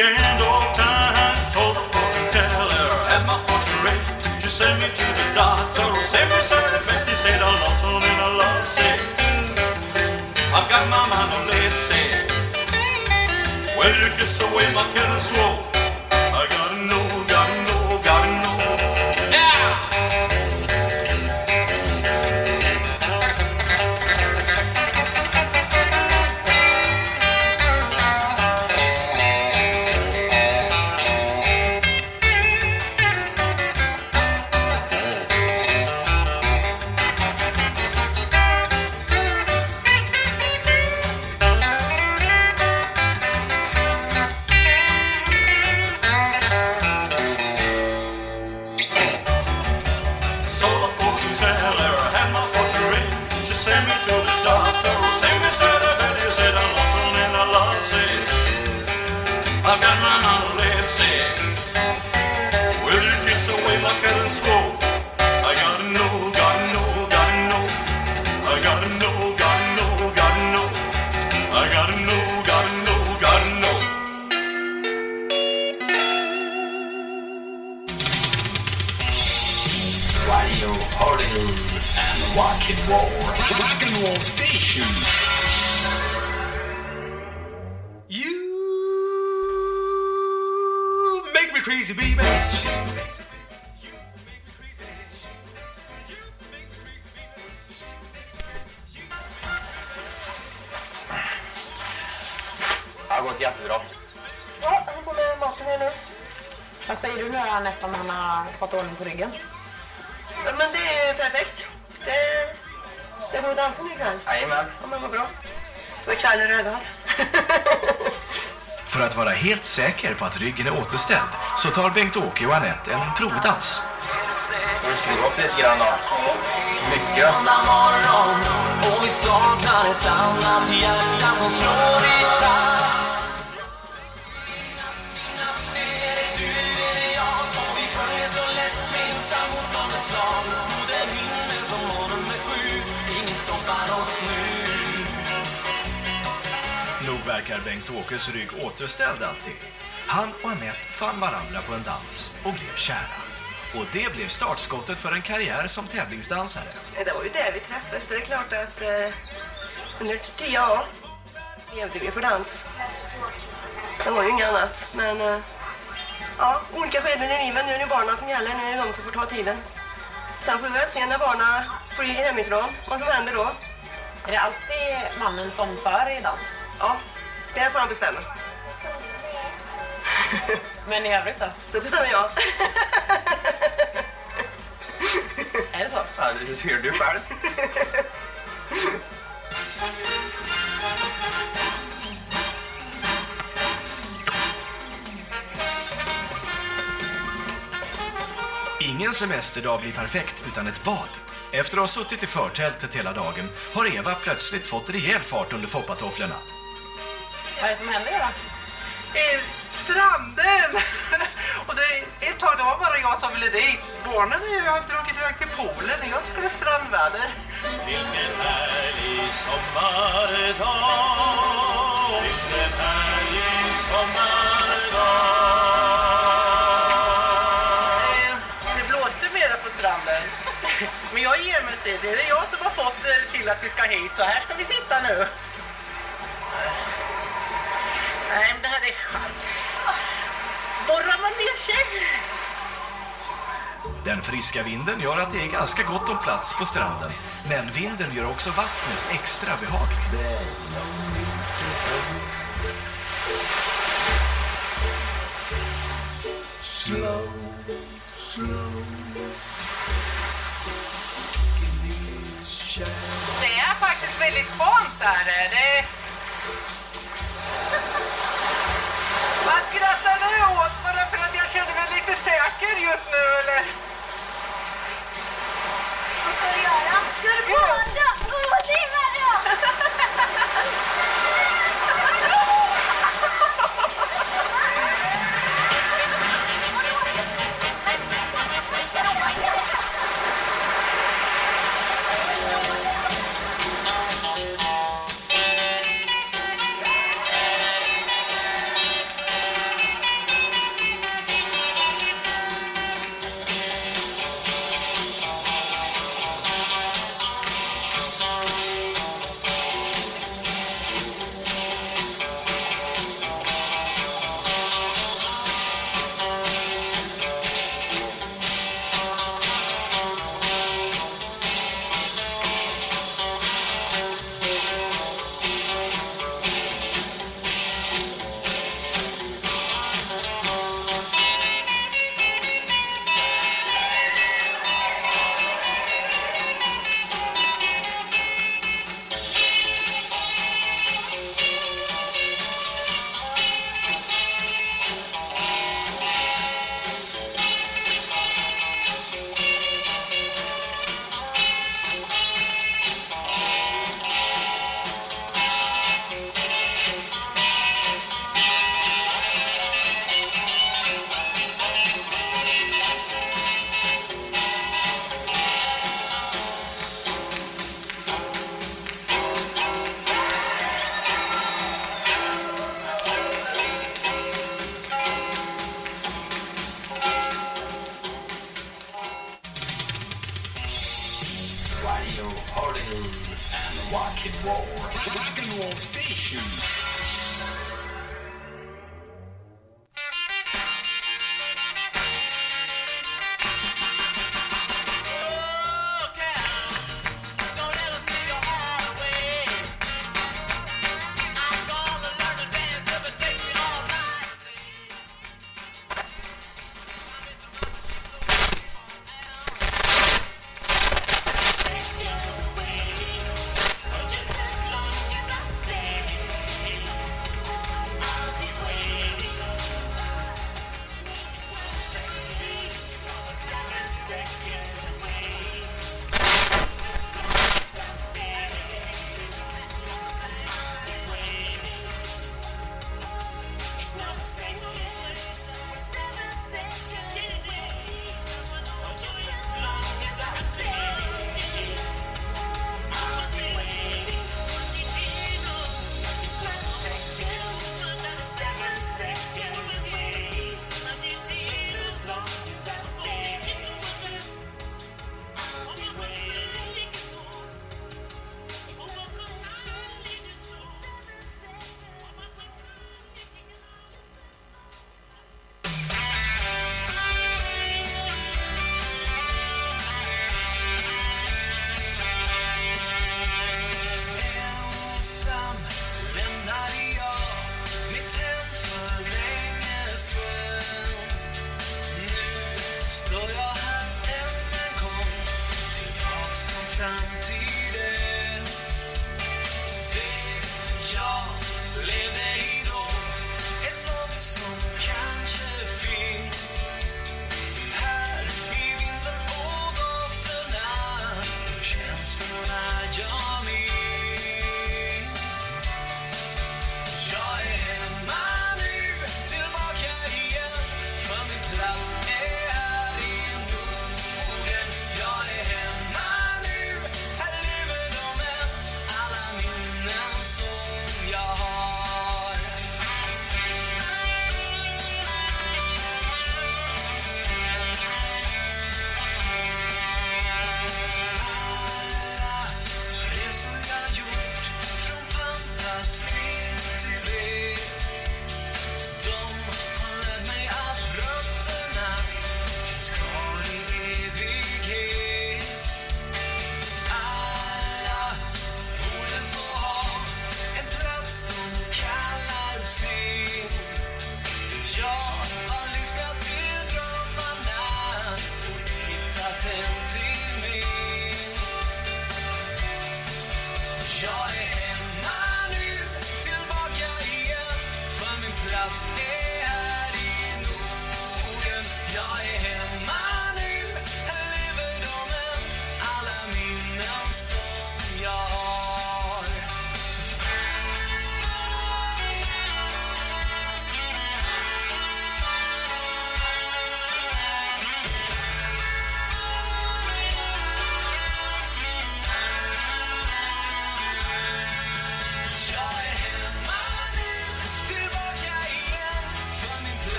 att ryggen är återställd så tar Bengt-Åke och Anette en provdans. Ska vi upp lite grann då? Mycket. Och vi saknar ett annat hjärta som slår i takt. Nu. Verkar Bengt-Åkes rygg återställd alltid. Han och Anette fann varandra på en dans och blev kära. Och det blev startskottet för en karriär som tävlingsdansare. Det var ju där vi träffades, så det är klart att eh, under tio år levde vi för dans. Det var ju inget annat, men eh, ja, olika skeden i livet. Nu är det barnen som gäller, nu är det de som får ta tiden. Sen får vi väl se när barnen flyger hemifrån, vad som händer då. Är det alltid mannen som för i dans? Ja, det får han bestämma. Men i övrigt då? Då bestämmer jag. Är det så? Ja, det ser du själv. Ingen semesterdag blir perfekt utan ett bad. Efter att ha suttit i förtältet hela dagen har Eva plötsligt fått rejäl fart under foppatofflorna. Vad är det som händer då? Stranden! Och det, ett tag det var bara jag som ville dit. Barnen har dragit iväg till poolen. Jag tycker det är strandväder. Vilken härlig sommardag Vilken härlig sommardag Det blåste mera på stranden. Men jag ger mig inte. Det är jag som har fått eh, till att vi ska hit. Så här ska vi sitta nu. Nej, men det här är skönt borrar man ner sig. Den friska vinden gör att det är ganska gott om plats på stranden. Men vinden gör också vattnet extra behagligt. Slow, slow. Det är faktiskt väldigt skönt här. Det säker just nu eller? Vad ska du göra? Ska du bada? Åh, oh, det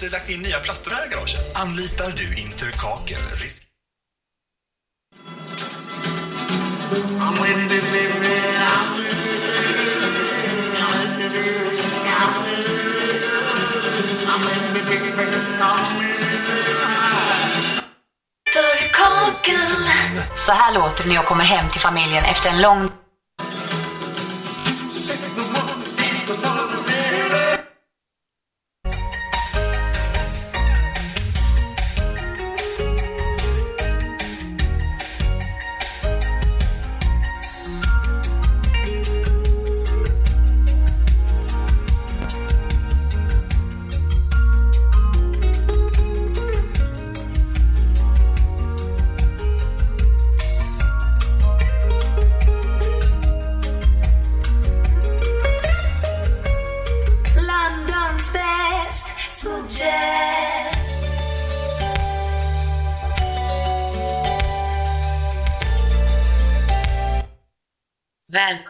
just lagt in nya plattor här i garaget. Anlitar du Interkakel risk... Så här låter det när jag kommer hem till familjen efter en lång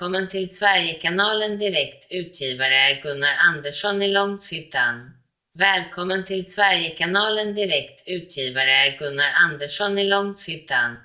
Välkommen till Sverigekanalen Direkt. Utgivare är Gunnar Andersson i Långshyttan. Välkommen till Sverigekanalen Direkt. Utgivare är Gunnar Andersson i Långshyttan.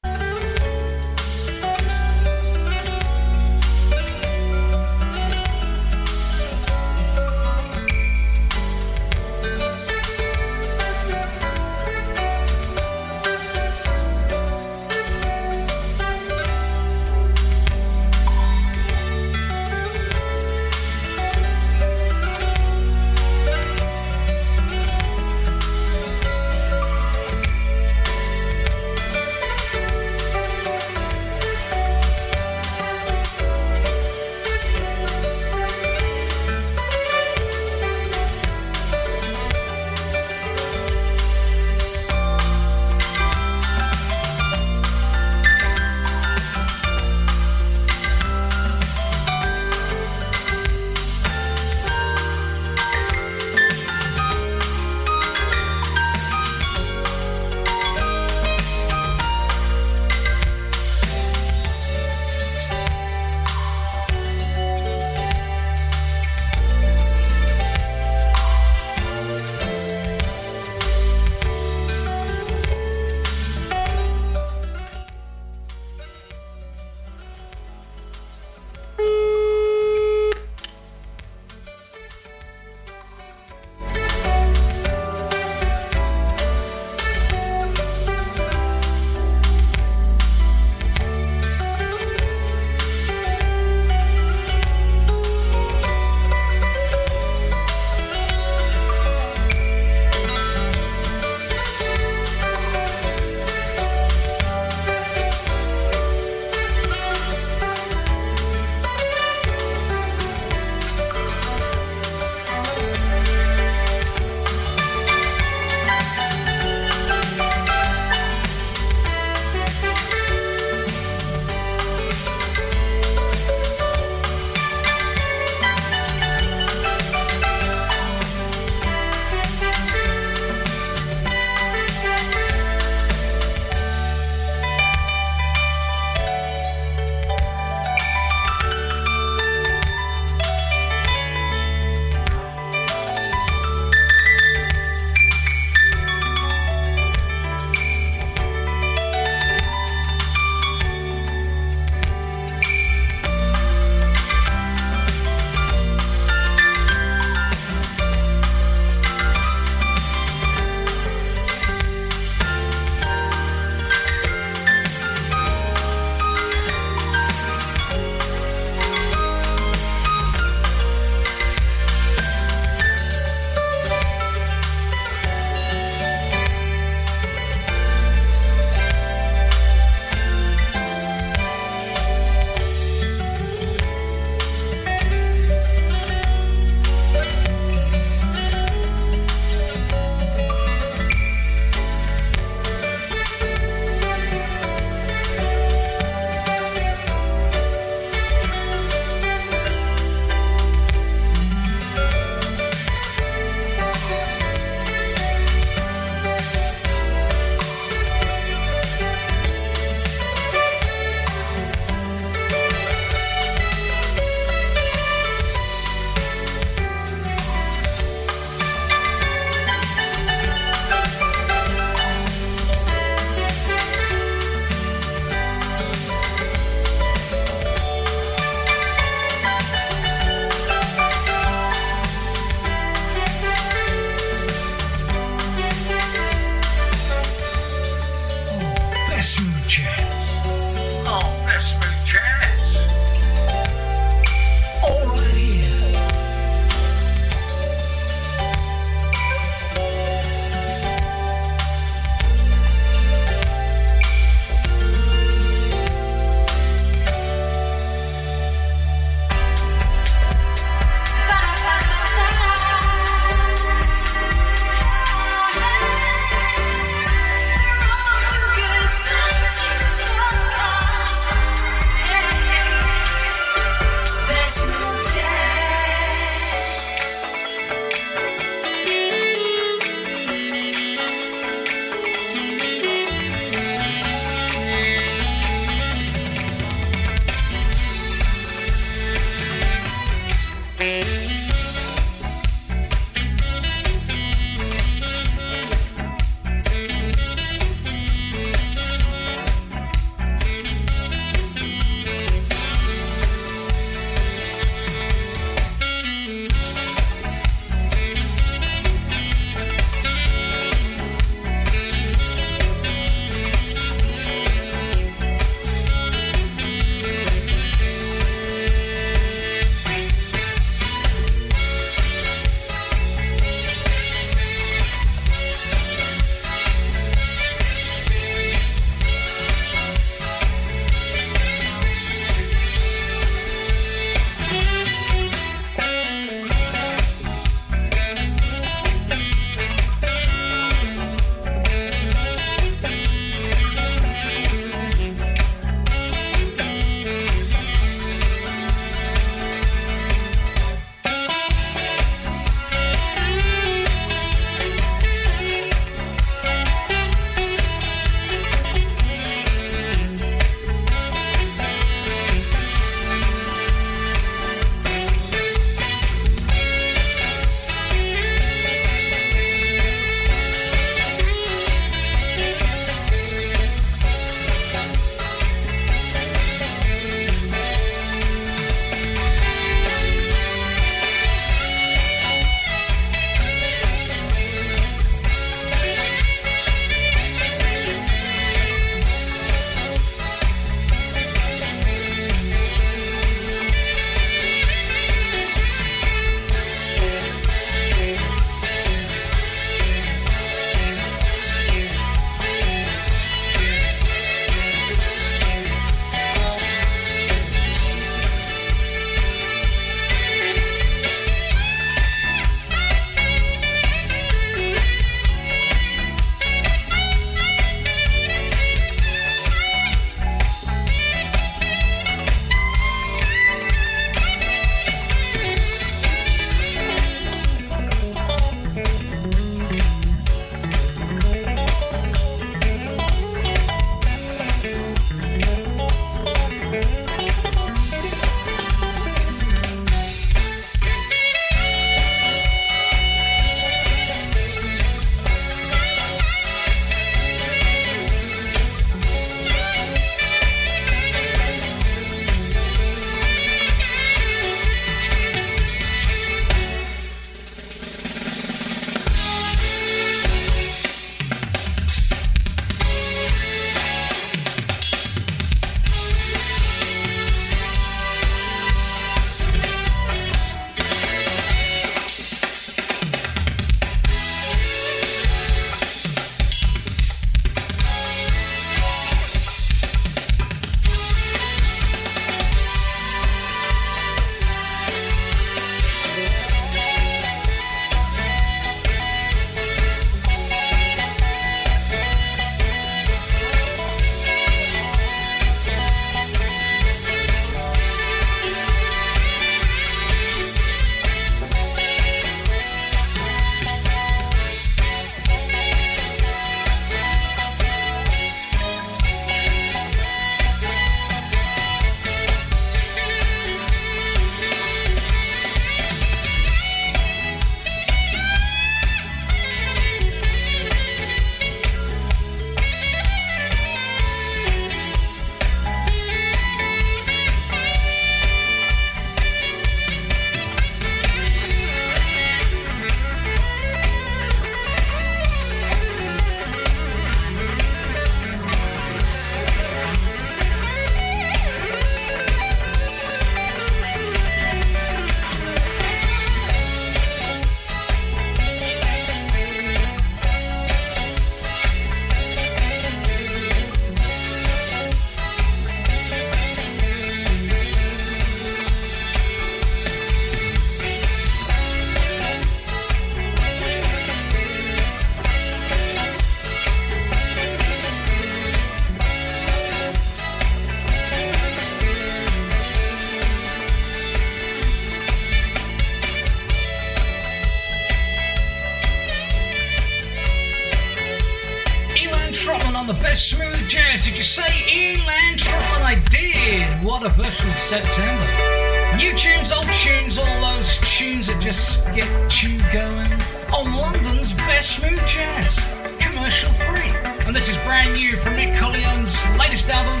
Say Elan Trotman? I did. What a version of September. New tunes, old tunes, all those tunes that just get you going. On London's best smooth jazz. Commercial free. And this is brand new from Nick Collion's latest album.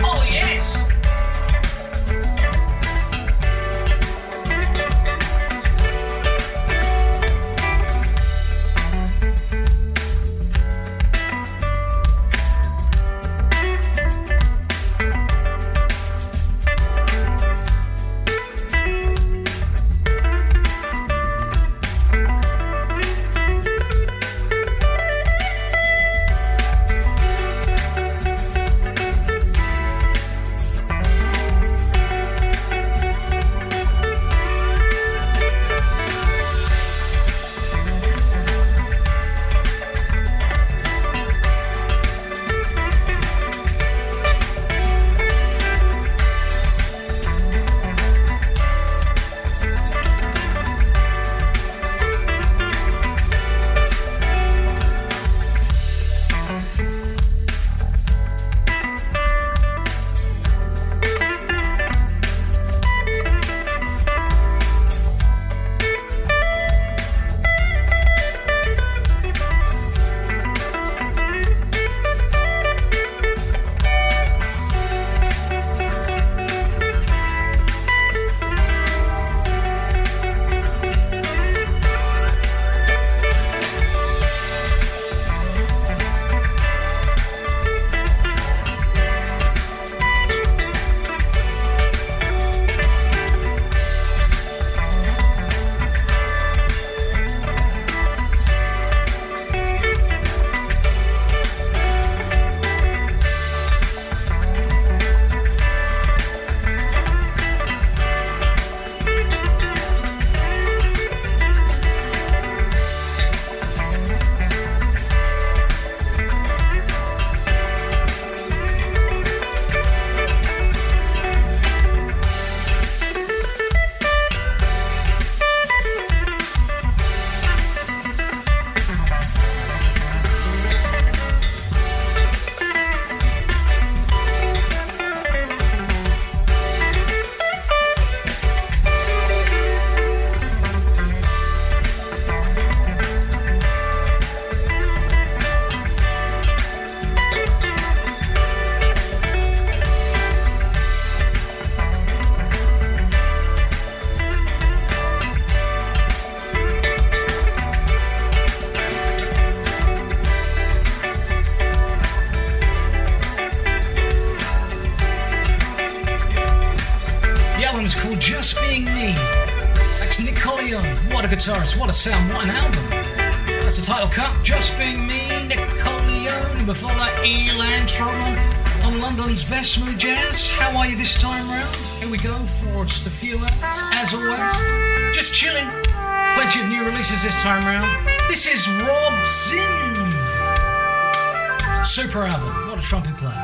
Oh, yes. A sound, an album. That's the title cut, Just Being Me, Nick Collion. Before that, Elan Trotman on London's Best Smooth Jazz. How are you this time round? Here we go for just a few hours, as always. Just chilling. Plenty of new releases this time round. This is Rob Zinn. Super album. What a trumpet player.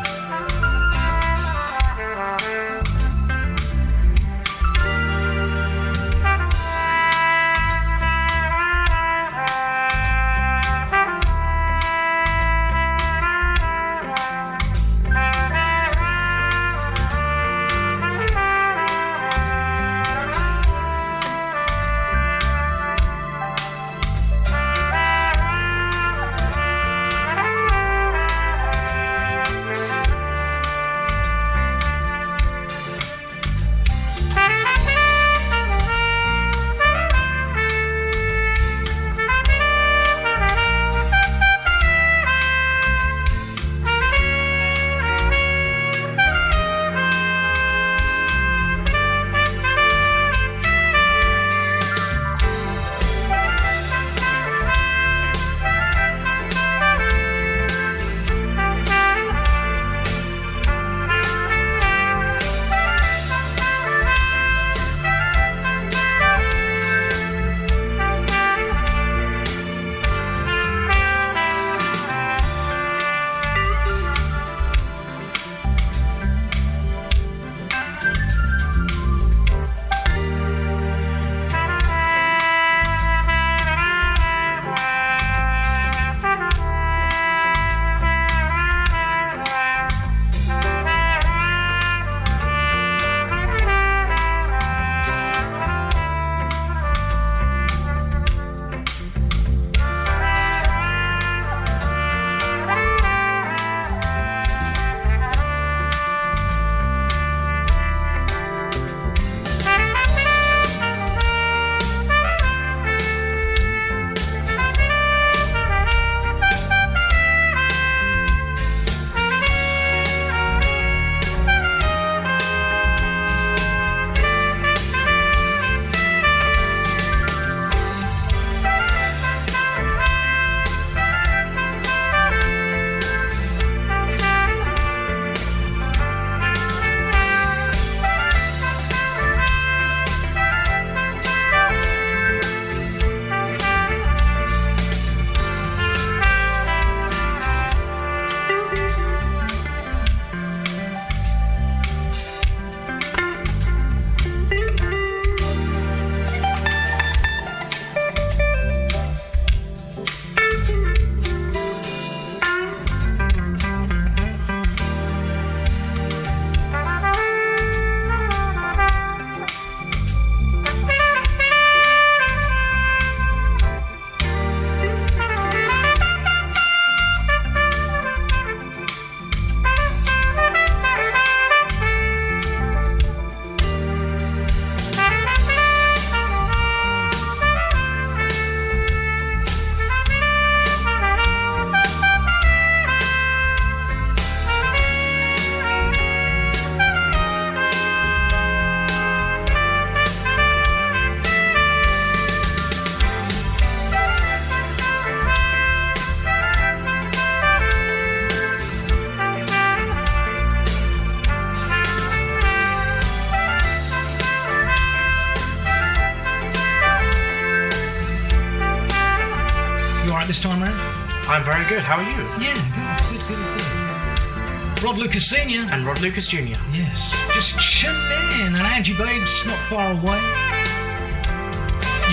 I'm good. How are you? Yeah, good, good, good, good. Rod Lucas Sr. And Rod Lucas Jr. Yes. Just chilling in, and Angie Babes not far away.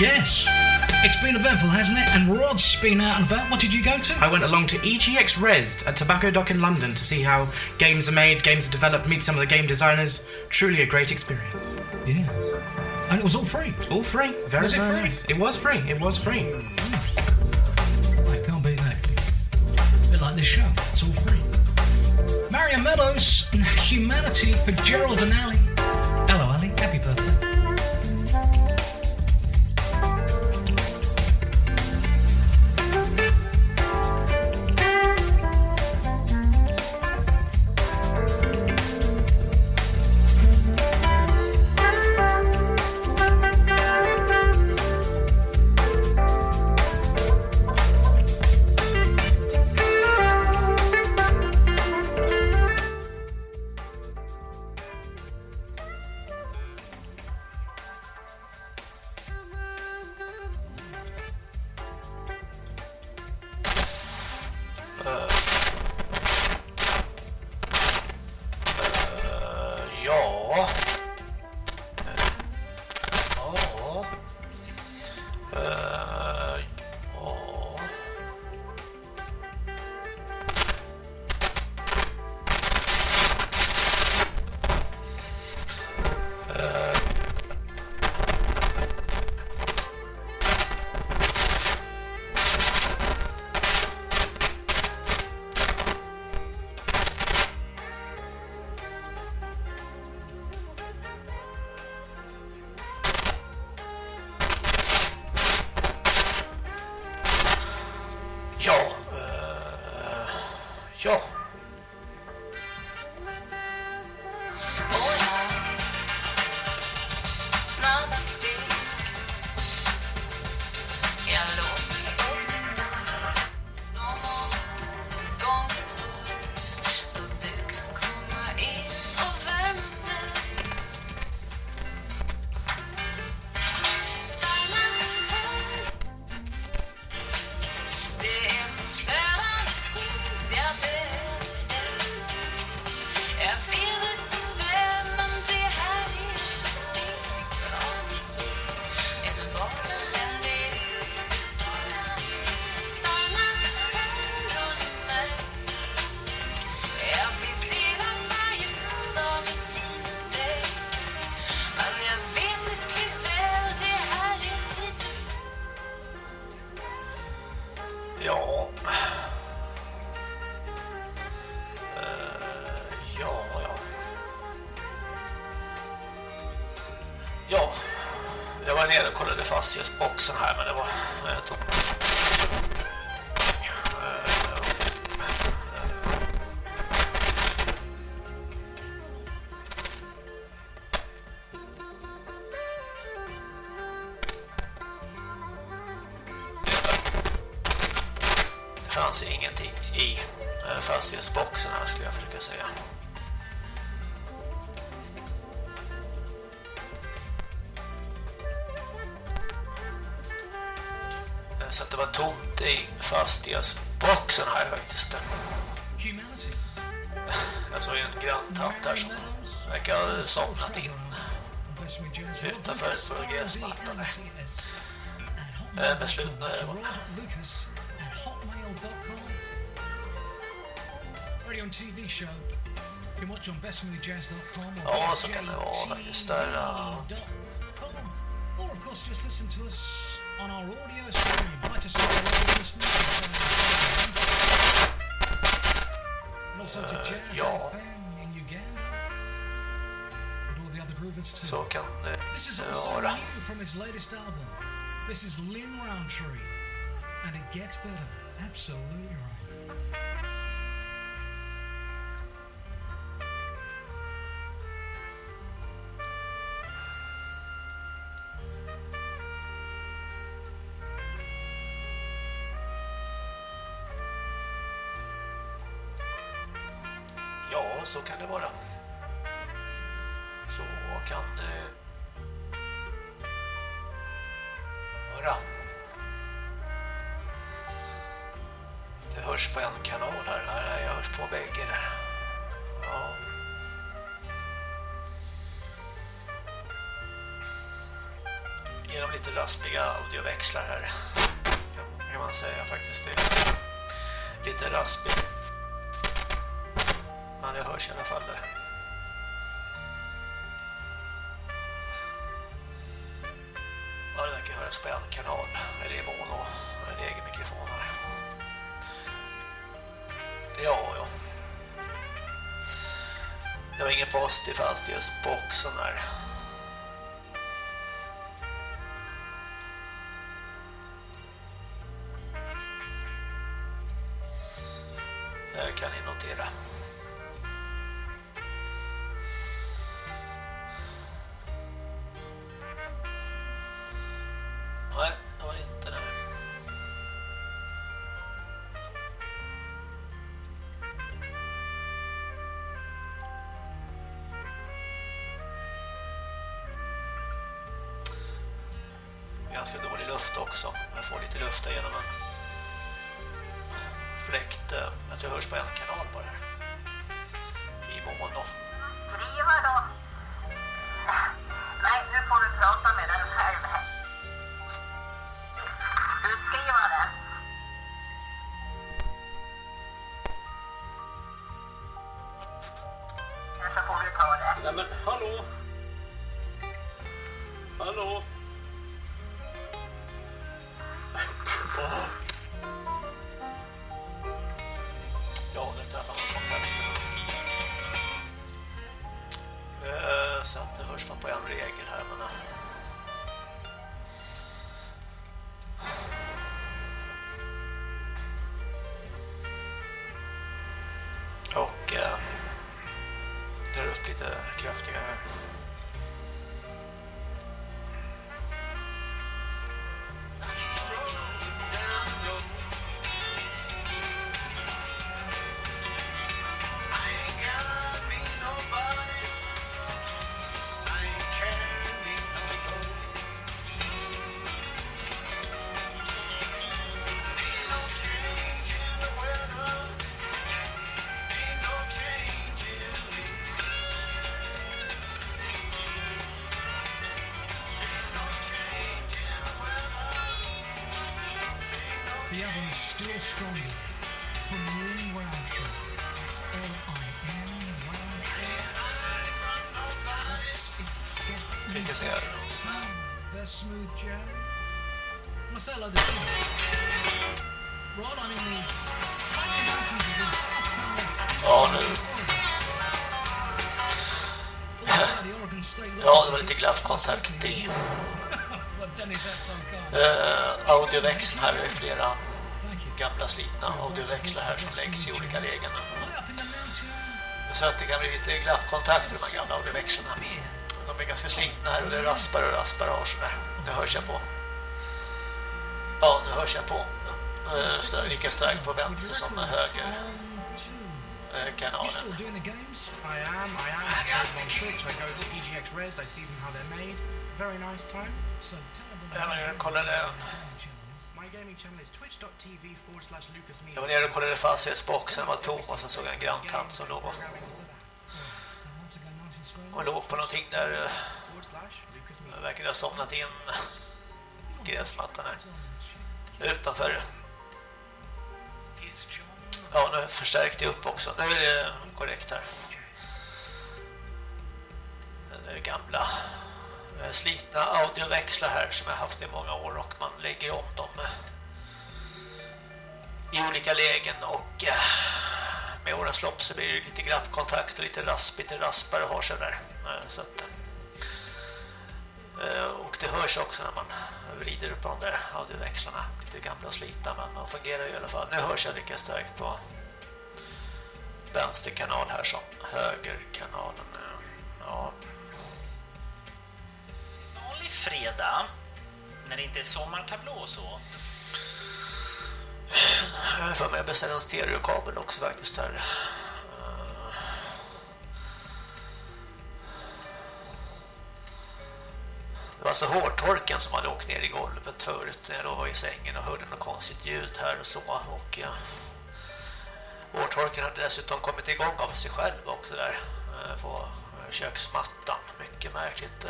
Yes. It's been eventful, hasn't it? And Rod's been out and about. What did you go to? I went along to EGX Resd at Tobacco Dock in London to see how games are made, games are developed, meet some of the game designers. Truly a great experience. Yeah. And it was all free. All free. Very, Was it very free? nice. It was free. It was free. Humanity for Gerald and Ali. Nere och här men You can watch on bestmoodyjazz.com or Ja, så kan det vara faktiskt. Där, ja. bestjazz.com. Or Så kan det also vara. This is Lynn Roundtree. And it gets better. Absolutely right. Ja, så kan det vara. Kan det höra? Det hörs på en kanal här. Nej, jag hörs på bägge där. Ja. Genom lite raspiga audioväxlar här. Kan man säga faktiskt. Det är lite raspigt. Men det hörs i alla fall där. E-post i fastighetsboxen här. Får lite luft lite kraftigare. South Ja, nu. Ja, det var lite glaffkontakt i uh, audioväxeln här. Vi har ju flera gamla slitna audioväxlar här som läggs i olika lägen. Så att det kan bli lite glappkontakt i de här gamla audioväxlarna. Ganska slitna här och det raspar och raspar och sådär. Det hörs jag på. Ja, nu hörs jag på. Eh, lika starkt på vänster som höger eh, kanalen. Men jag kollade, twitch.tv forward slash Lucas jag var nere och kollade fastighetsboxen var tom och så såg jag en granntant som låg och, och låg på någonting där. Eh, jag verkade ha somnat in gräsmattan här. Utanför. Ja, nu förstärkte jag upp också. Nu är det korrekt här. Det är gamla eh, slitna audioväxlar här som jag haft i många år och man lägger om dem eh, i olika lägen och med årens lopp så blir det lite grappkontakt och lite raspigt, det raspar och har sig där. Eh, så att, eh, och det hörs också när man vrider upp de där audioväxlarna. Lite gamla och slitna men de fungerar ju i alla fall. Nu hörs jag lika starkt på vänsterkanal här som högerkanalen. Eh, ja, Vanlig fredag, när det inte är sommartablå och så jag har för mig att beställa en stereokabel också faktiskt här. Det var alltså hårtorken som hade åkt ner i golvet förut när jag då var i sängen och hörde något konstigt ljud här och så. Och ja, hårtorken hade dessutom kommit igång av sig själv också där eh, på eh, köksmattan. Mycket märkligt.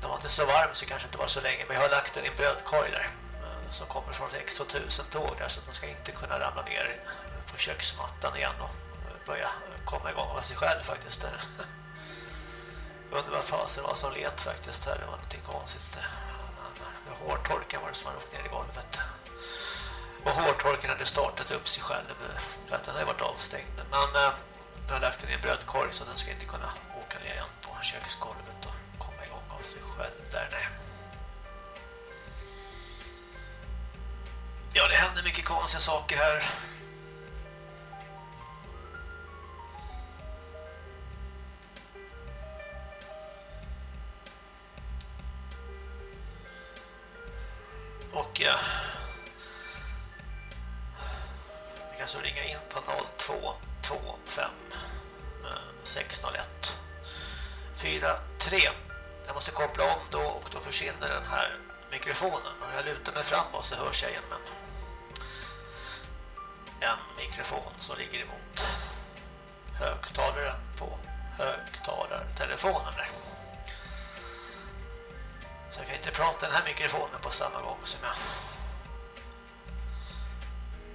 Den var inte så varm så kanske inte var så länge men jag har lagt den i en brödkorg där Eh, som kommer från X2000-tåg där så att den ska inte kunna ramla ner på köksmattan igen och eh, börja komma igång av sig själv faktiskt. Jag undrar vad fasen var som let faktiskt här. Det var någonting konstigt. Det var eh, hårtorken var det som hade åkt ner i golvet. Och hårtorken hade startat upp sig själv för att den hade varit avstängd. Men nu har jag lagt den i en brödkorg så den ska inte kunna åka ner igen på köksgolvet och komma igång av sig själv där nej. Ja, det händer mycket konstiga saker här. Och ja, vi kan så ringa in på 0225 601 43. Jag måste koppla om då och då försvinner den här mikrofonen. Om jag lutar mig framåt så hörs jag igen men en mikrofon som ligger emot högtalaren på högtalartelefonen. Så jag kan inte prata den här mikrofonen på samma gång som jag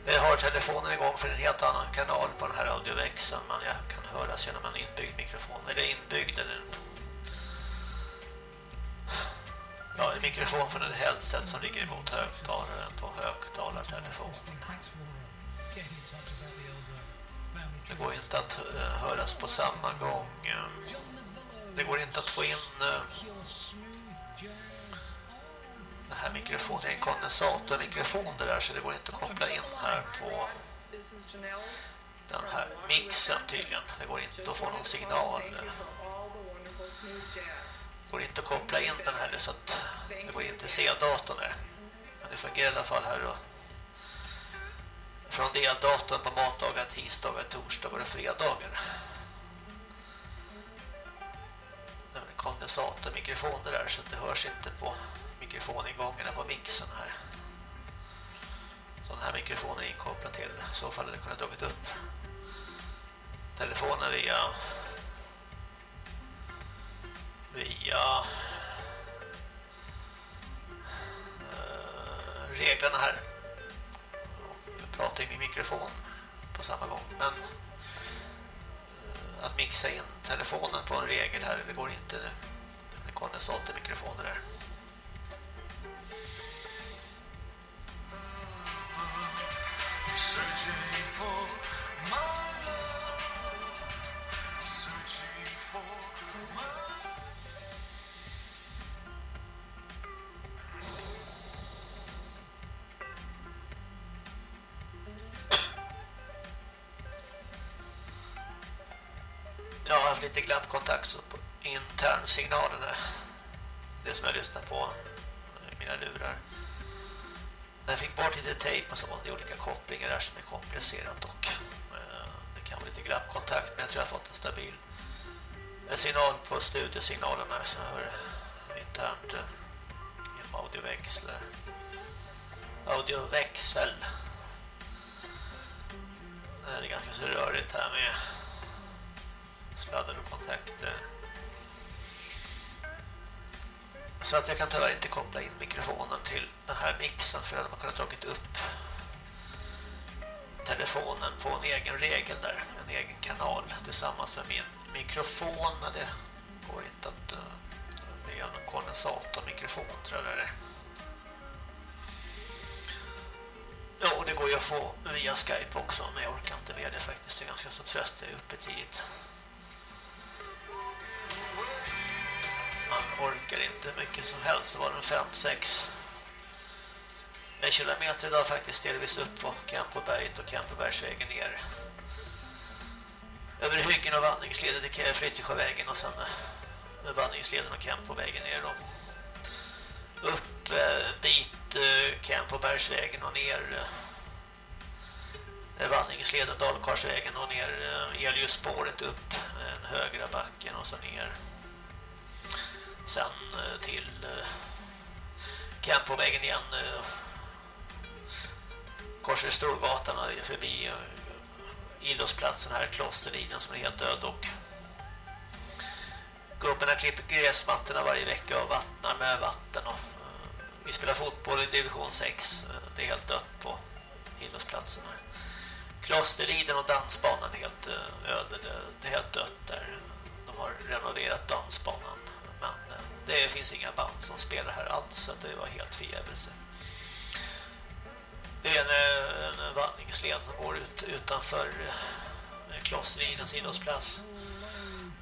jag har telefonen igång för en helt annan kanal på den här audioväxeln men jag kan höras genom en inbyggd mikrofon eller inbyggd eller ja, en mikrofon från ett headset som ligger emot högtalaren på högtalartelefonen. Det går inte att eh, höras på samma gång. Eh. Det går inte att få in eh, den här mikrofonen. Det är en kondensatormikrofon det där så det går inte att koppla in här på den här mixen tydligen. Det går inte att få någon signal. Det går inte att koppla in den heller så att det går inte att se datorn där. Men det fungerar i alla fall här då. Från det datorn på måndagar, tisdagar, torsdagar och fredagar. Det är en kondensatormikrofon det där så att det hörs inte på mikrofoningångarna på mixen här. Så den här mikrofonen är inkopplad till. I så fall hade det kunnat dragit upp telefonen via via eh, reglerna här. Jag pratar i min mikrofon på samma gång. Men eh, att mixa in telefonen på en regel här, det går inte. Det är kondensatormikrofoner där. Searching for my love. Haft lite glappkontakt så på internsignalen det som jag lyssnar på i mina lurar. När jag fick bort lite tejp och så var det olika kopplingar där som är komplicerat och eh, det kan vara lite glappkontakt men jag tror jag har fått en stabil signal på studiosignalen här så jag hör internt eh, genom audioväxlar. Audioväxel. Det är ganska så rörigt här med sladdar och kontakter. Så att jag kan tyvärr inte koppla in mikrofonen till den här mixen för att man kunnat dragit upp telefonen på en egen regel där, en egen kanal tillsammans med min mikrofon men det går inte att eh, det är en kondensatormikrofon tror jag det är. Ja, och det går ju att få via Skype också men jag orkar inte med det faktiskt, det är ganska så trött, det är uppe tidigt. Man orkar inte mycket som helst. Det var en 5-6 kilometer idag faktiskt delvis upp på Kempoberget och Kempobergsvägen ner. Över hyggen och vandringsleden till Flyttesjövägen och sen med vandringsleden och Kempovägen ner och upp eh, bit eh, Kempobergsvägen och ner eh, vandringsleden Dalkarsvägen och ner eh, upp eh, den högra backen och så ner sen eh, till eh, Campovägen igen eh, korsar Storgatan och är förbi idrottsplatsen här, klosterlinjen som är helt död och gubbarna klipper gräsmattorna varje vecka och vattnar med vatten och vi spelar fotboll i division 6 det är helt dött på idrottsplatsen här. Klosterliden och dansbanan är helt öde, det är helt dött där. De har renoverat dansbanan men eh, det finns inga band som spelar här alls så det var helt förgäves. Det är en, eh, en vandringsled som går ut utanför eh, idrottsplats.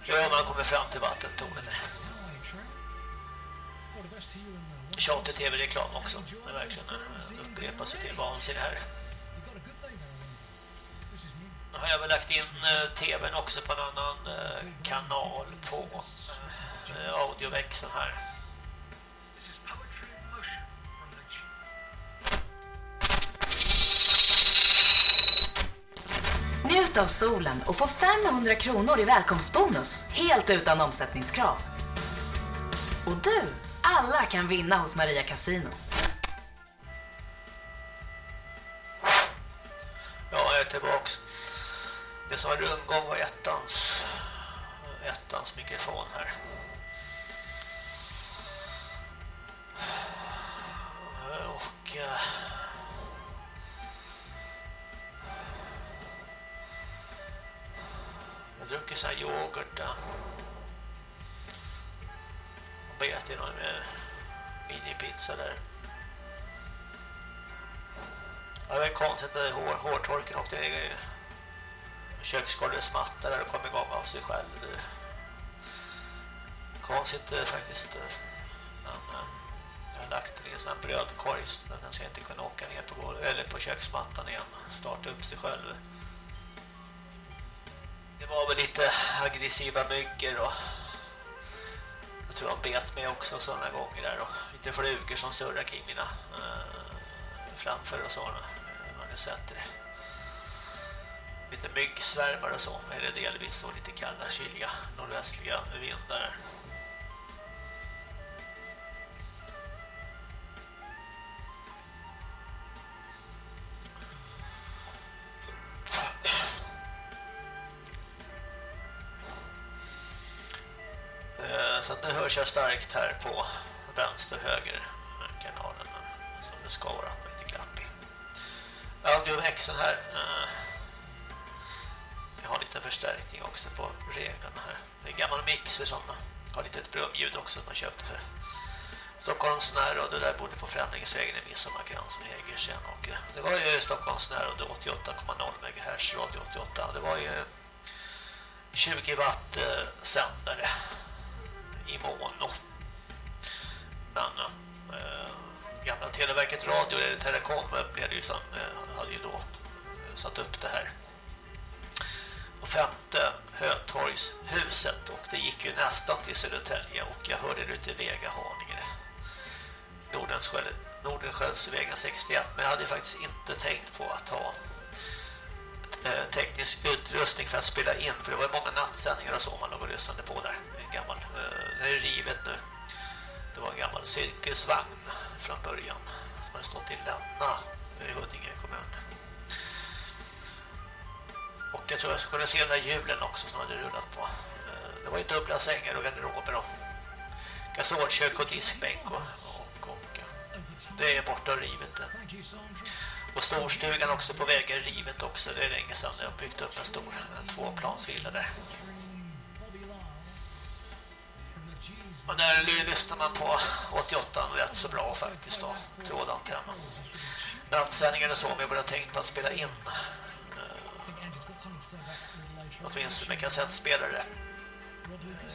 Ja, man kommer fram till vattentornet där. Tjatig tv-reklam också. Det verkligen eh, upprepar sig till vansinne här. Nu har jag väl lagt in tvn också på en annan kanal på audioväxeln här. Njut av solen och få 500 kronor i välkomstbonus helt utan omsättningskrav. Och du, alla kan vinna hos Maria Casino. Ja, jag är tillbaks. Det var rundgång var ettans, ettans mikrofon här. Och... Eh, jag har druckit här yoghurt. Eh, och bet i någon med minipizza där. Ja, det var konstigt att hår, hårtorken åkte ner i köksgolvsmatta där och kom igång av sig själv. Konstigt faktiskt. Men jag har lagt den i en sån här brödkorg så den ska inte kunna åka ner på, eller på köksmattan igen. Starta upp sig själv. Det var väl lite aggressiva myggor och jag tror de bet mig också sådana gånger där och lite flugor som surrar kring mina eh, framför och sådana. Eh, man har sett det. Lite myggsvärmar och så, eller delvis och lite kalla, kyliga, nordvästliga vindar. Eh, så att nu hörs jag starkt här på vänster-höger kanalen som det ska vara, lite glappig. Audioväxeln här. Vi Jag har lite förstärkning också på reglerna här. Det är en gammal mixer som har lite ett brumljud också som man köpte för Stockholmsnärra, det där bodde på Främlingsvägen i Midsommarkransen i och eh, det var ju Stockholmsnär och 88,0 MHz radio 88 det var ju eh, 20 watt eh, sändare i mono. Men eh, gamla Televerket Radio eller Telekom blev ju som, hade ju då satt upp det här. På femte Hötorgshuset och det gick ju nästan till Södertälje och jag hörde det ute i Vega, Haninge. Nordenskjöldsvägen 61 men jag hade faktiskt inte tänkt på att ha eh, teknisk utrustning för att spela in för det var många nattsändningar och så man låg och lyssnade på där. En gammal, eh, det är rivet nu. Det var en gammal cirkusvagn från början som hade stått i Länna i Huddinge kommun. Och jag tror jag skulle se den där hjulen också som hade rullat på. Eh, det var ju dubbla sängar och garderober och gasolkök och diskbänk och, det är borta och rivet det. Och storstugan också på väg är rivet också. Det är länge sedan jag har byggt upp en stor en tvåplansvilla där. Och där lyssnar man på 88 rätt så bra faktiskt då. Trådantenna. Nattsändningar och så, men jag borde ha tänkt på att spela in. Eh, åtminstone med kassettspelare.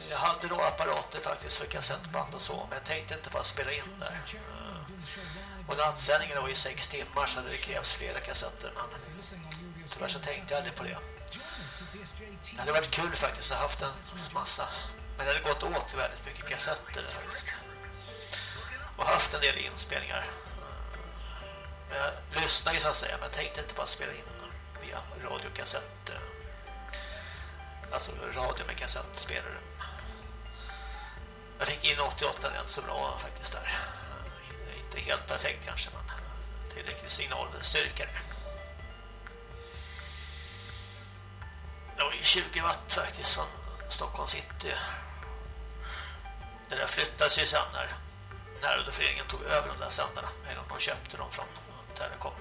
Jag hade då apparater faktiskt för kassettband och så, men jag tänkte inte på att spela in där. Och nattsändningarna var ju sex timmar så det krävs flera kassetter, men tyvärr så tänkte jag aldrig på det. Det hade varit kul faktiskt att ha haft en massa, men det hade gått åt väldigt mycket kassetter faktiskt. Och haft en del inspelningar. Men jag lyssnade ju så att säga, men jag tänkte inte på att spela in via radiokassett. Alltså radio med kassettspelare. Jag fick in 88 rätt så bra faktiskt där inte helt perfekt kanske, men tillräcklig signalstyrka där. Det var 20 watt faktiskt från Stockholm city. Det där flyttades ju sen när närrådeföreningen tog över de där sändarna. Eller de köpte dem från Terracom.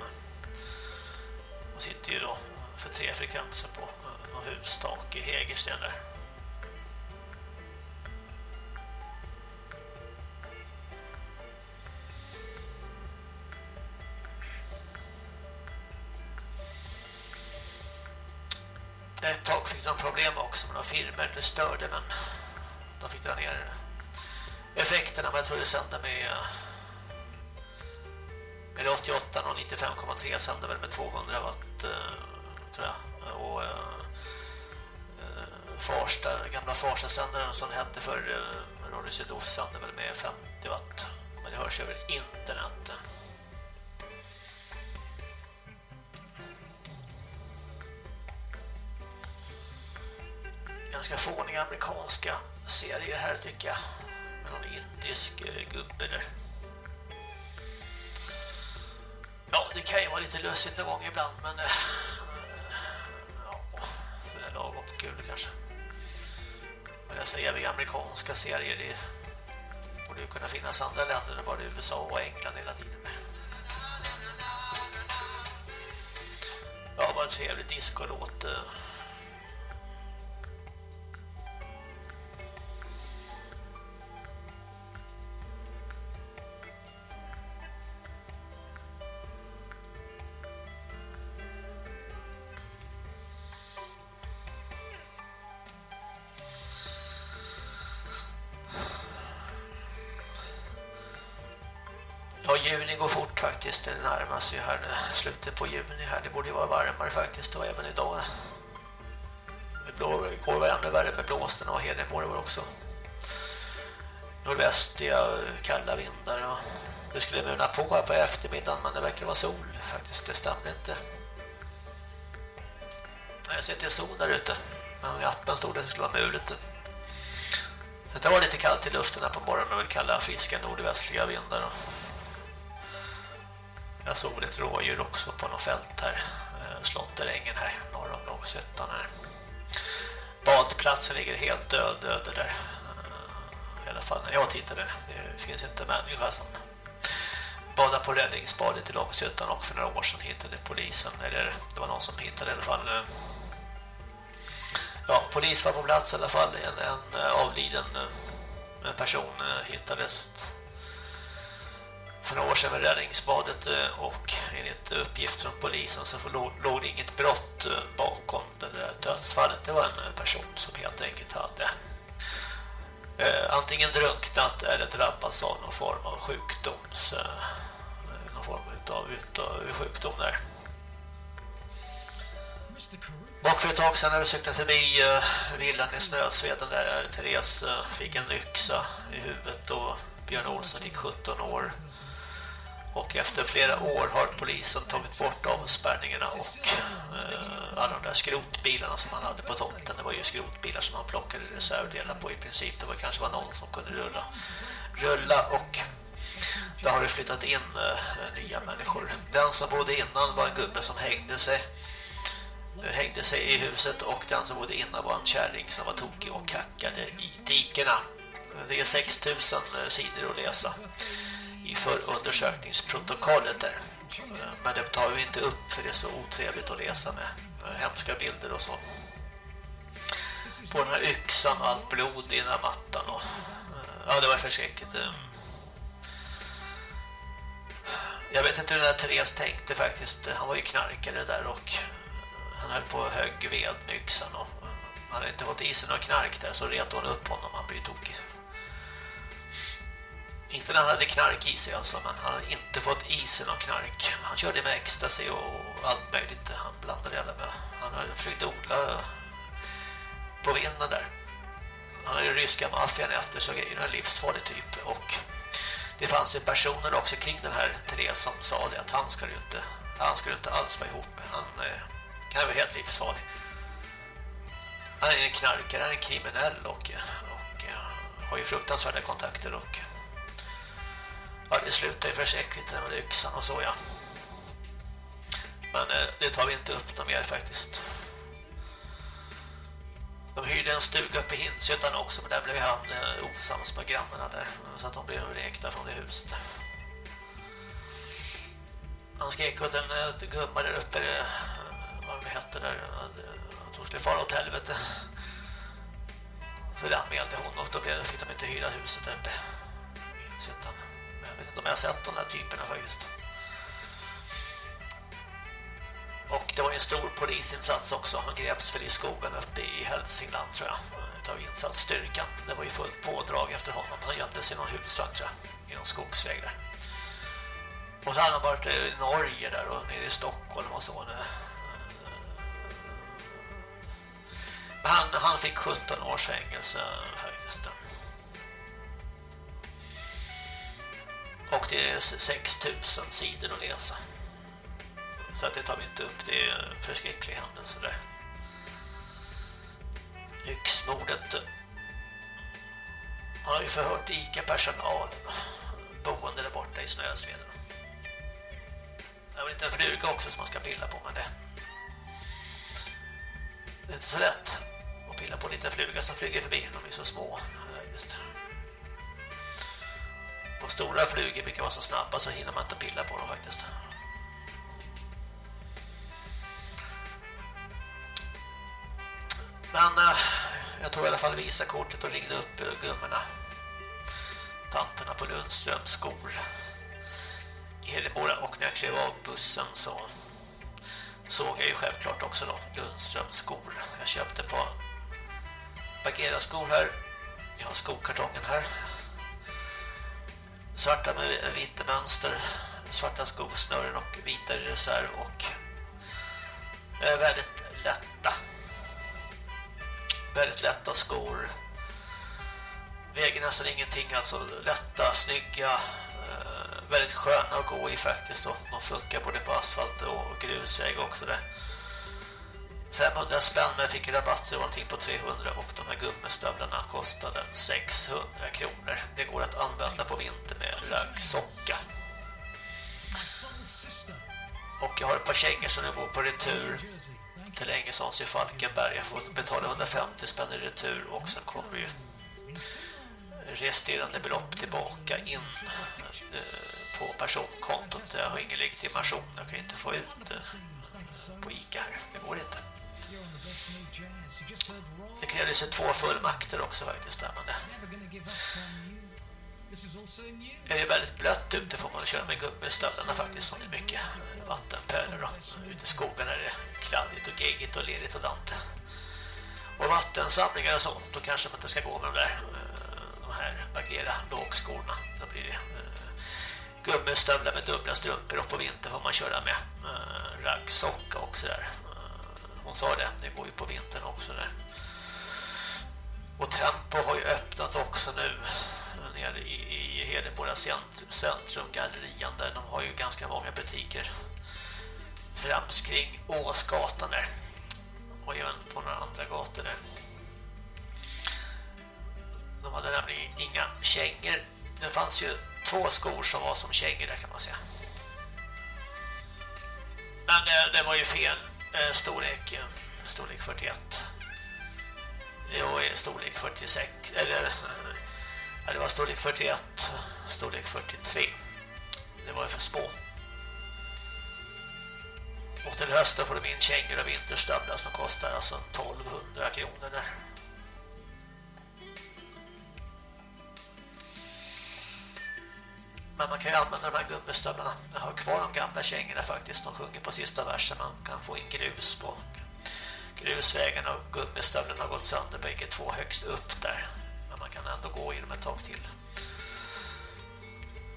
Och sitter ju då för tre frekvenser på något hustak i Hägersten där. Ett tag fick de problem också med några firmer. Det störde men de fick dra ner effekterna. Men jag tror det sände med med 88 och 95,3 sände väl med 200 watt eh, tror jag. Och eh, eh, Farsta, gamla Farsta-sändaren som det hette för Radio Sydost sände väl med 50 watt. Men det hörs över internet. Ganska fåniga amerikanska serier här tycker jag. Med någon indisk eh, gubbe där. Ja, det kan ju vara lite lösigt någon gång ibland, men eh, ja, det är lagom kul kanske. Men dessa eviga amerikanska serier, det borde ju kunna finnas andra länder än bara USA och England hela tiden. Ja, vad en trevlig discolåt. eh. Juni går fort faktiskt. Det närmar sig här nu. Slutet på juni här. Det borde ju vara varmare faktiskt och även idag. Igår var ännu värre med blåsten och Hedemora var också. Nordvästliga kalla vindar och det skulle muna på här på eftermiddagen men det verkar vara sol faktiskt. Det stämmer inte. Jag ser att det är sol där ute. Men i appen stod det att det skulle vara mulet. Så det var lite kallt i luften här på morgonen och kalla friska nordvästliga vindar och jag såg ett rådjur också på något fält här. Eh, Slotterängen här, norr om Långsötan här. Badplatsen ligger helt död, död där. Eh, I alla fall när jag tittade. Det finns inte en människa som badar på räddningsbadet i Långsötan och för några år sedan hittade polisen, eller det var någon som hittade i alla fall. Eh, ja, polis var på plats i alla fall. En, en avliden person hittades för några år sedan med räddningsbadet eh, och enligt uppgift från polisen så låg, det inget brott eh, bakom det där dödsfallet. Det var en eh, person som helt enkelt hade antingen drunknat eller drabbats av någon form av sjukdoms någon form utav, sjukdom där. Och för ett tag sedan när vi cyklade förbi villan i Snösveden där Therese fick en yxa i huvudet och Björn Olsson fick 17 år. Och efter flera år har polisen tagit bort avspärrningarna och eh, alla de där skrotbilarna som man hade på tomten. Det var ju skrotbilar som man plockade reservdelar på i princip. Det var kanske var någon som kunde rulla, rulla och där har det flyttat in eh, nya människor. Den som bodde innan var en gubbe som hängde sig hängde sig i huset och den som bodde innan var en kärring som var tokig och kackade i dikerna. Det är 6000 eh, sidor att läsa i förundersökningsprotokollet där. Men det tar vi inte upp för det är så otrevligt att läsa med hemska bilder och så. På den här yxan, och allt blod i den här mattan och eh, ja, det var förskräckligt. Jag vet inte hur den här Therese tänkte faktiskt. Han var ju knarkare där och han höll på hög ved med yxan och han hade inte fått i sig någon knark där så retade hon upp honom, han blev tokig. Inte när han hade knark i sig alltså, men han hade inte fått i sig någon knark. Han körde med ecstasy och allt möjligt. Han blandade alla med. Han hade försökt odla på vinden där. Han hade ju ryska maffian efter så grejer, en livsfarlig typ. Och det fanns ju personer också kring den här Therese som sa det att han skulle inte, han skulle inte alls vara ihop med. Han eh, kan vara helt livsfarlig. Han är en knarkare, han är en kriminell och, och eh, har ju fruktansvärda kontakter och ja, det slutar ju försäkligt med yxan och så, ja. Men eh, det tar vi inte upp något mer faktiskt. De hyrde en stuga uppe i Hinsjötan också men där blev han eh, osams med grannarna där så att de blev vräkta från det huset där. Han skrek åt en eh, gumma där uppe eh, vad det hette där eh, att hon skulle fara åt helvete. Så det anmälde hon och då fick de inte hyra huset uppe i Hinshyttan. Jag vet inte om jag har sett de där typerna faktiskt. Och det var ju en stor polisinsats också. Han greps för i skogen uppe i Hälsingland tror jag. Utav insatsstyrkan. Det var ju fullt pådrag efter honom. Han gömde sig i någon husvagn tror jag. I någon skogsväg där. Och så hade han varit i Norge där och nere i Stockholm och så. Eh, Men han, han fick 17 års fängelse faktiskt. Och det är 6000 sidor att läsa. Så att det tar vi inte upp. Det är en förskräcklig händelse där. Yxmordet. Han har ju förhört ICA-personalen boende där borta i Snösveden. Det är lite en fluga också som man ska pilla på men det, det är inte så lätt att pilla på en liten fluga som flyger förbi. De är så små. Just. Och stora flugor brukar vara så snabba så hinner man inte pilla på dem faktiskt. Men äh, jag tog i alla fall visa kortet och ringde upp äh, gummorna. Tanterna på Lundströms skor. I Hedemora och när jag klev av bussen så såg jag ju självklart också då Lundströms skor. Jag köpte på Bagheera skor här. Jag har skokartongen här. Svarta med vita mönster, svarta skosnören och vita i reserv och eh, väldigt lätta väldigt lätta skor. Väger nästan ingenting, alltså lätta, snygga, eh, väldigt sköna att gå i faktiskt. De funkar både på asfalt och grusväg också där. 500 spänn men jag fick rabatt så någonting på 300 och de här gummistövlarna kostade 600 kronor. Det går att använda på vinter med raggsocka. Och jag har ett par kängor som nu går på retur till Engelsons i Falkenberg. Jag får betala 150 spänn i retur och sen kommer ju resterande belopp tillbaka in eh, på personkontot. Jag har ingen legitimation. Jag kan inte få ut eh, på Ica här. Det går inte. Det krävdes ju två fullmakter också faktiskt. Där, man. Är det väldigt blött ute får man köra med gummistövlarna faktiskt som det är mycket vattenpöler och ute i skogen är det kladdigt och geggigt och ledigt och dant. Och vattensamlingar och sånt, då kanske man inte ska gå med de där eh, de här bagera lågskorna. Då blir det eh, gummistövlar med dubbla strumpor och på vintern får man köra med eh, raggsocka och sådär. Hon sa det, det går ju på vintern också där. Och Tempo har ju öppnat också nu nere i, i Hedemora centrum, centrum gallerian där de har ju ganska många butiker främst kring Åsgatan där och även på några andra gator där. De hade nämligen inga kängor. Det fanns ju två skor som var som kängor där kan man säga. Men det, det var ju fel Eh, storlek, storlek 41. Jo, storlek 46 eller ja, det var storlek 41, storlek 43. Det var ju för små. Och till hösten får du in kängor och vinterstövlar som kostar alltså 1200 kronor där. Men man kan ju använda de här gummistövlarna. Jag har kvar de gamla kängorna faktiskt. De sjunger på sista versen. Man kan få in grus på grusvägen och gummistövlarna har gått sönder bägge två högst upp där. Men man kan ändå gå i dem ett tag till.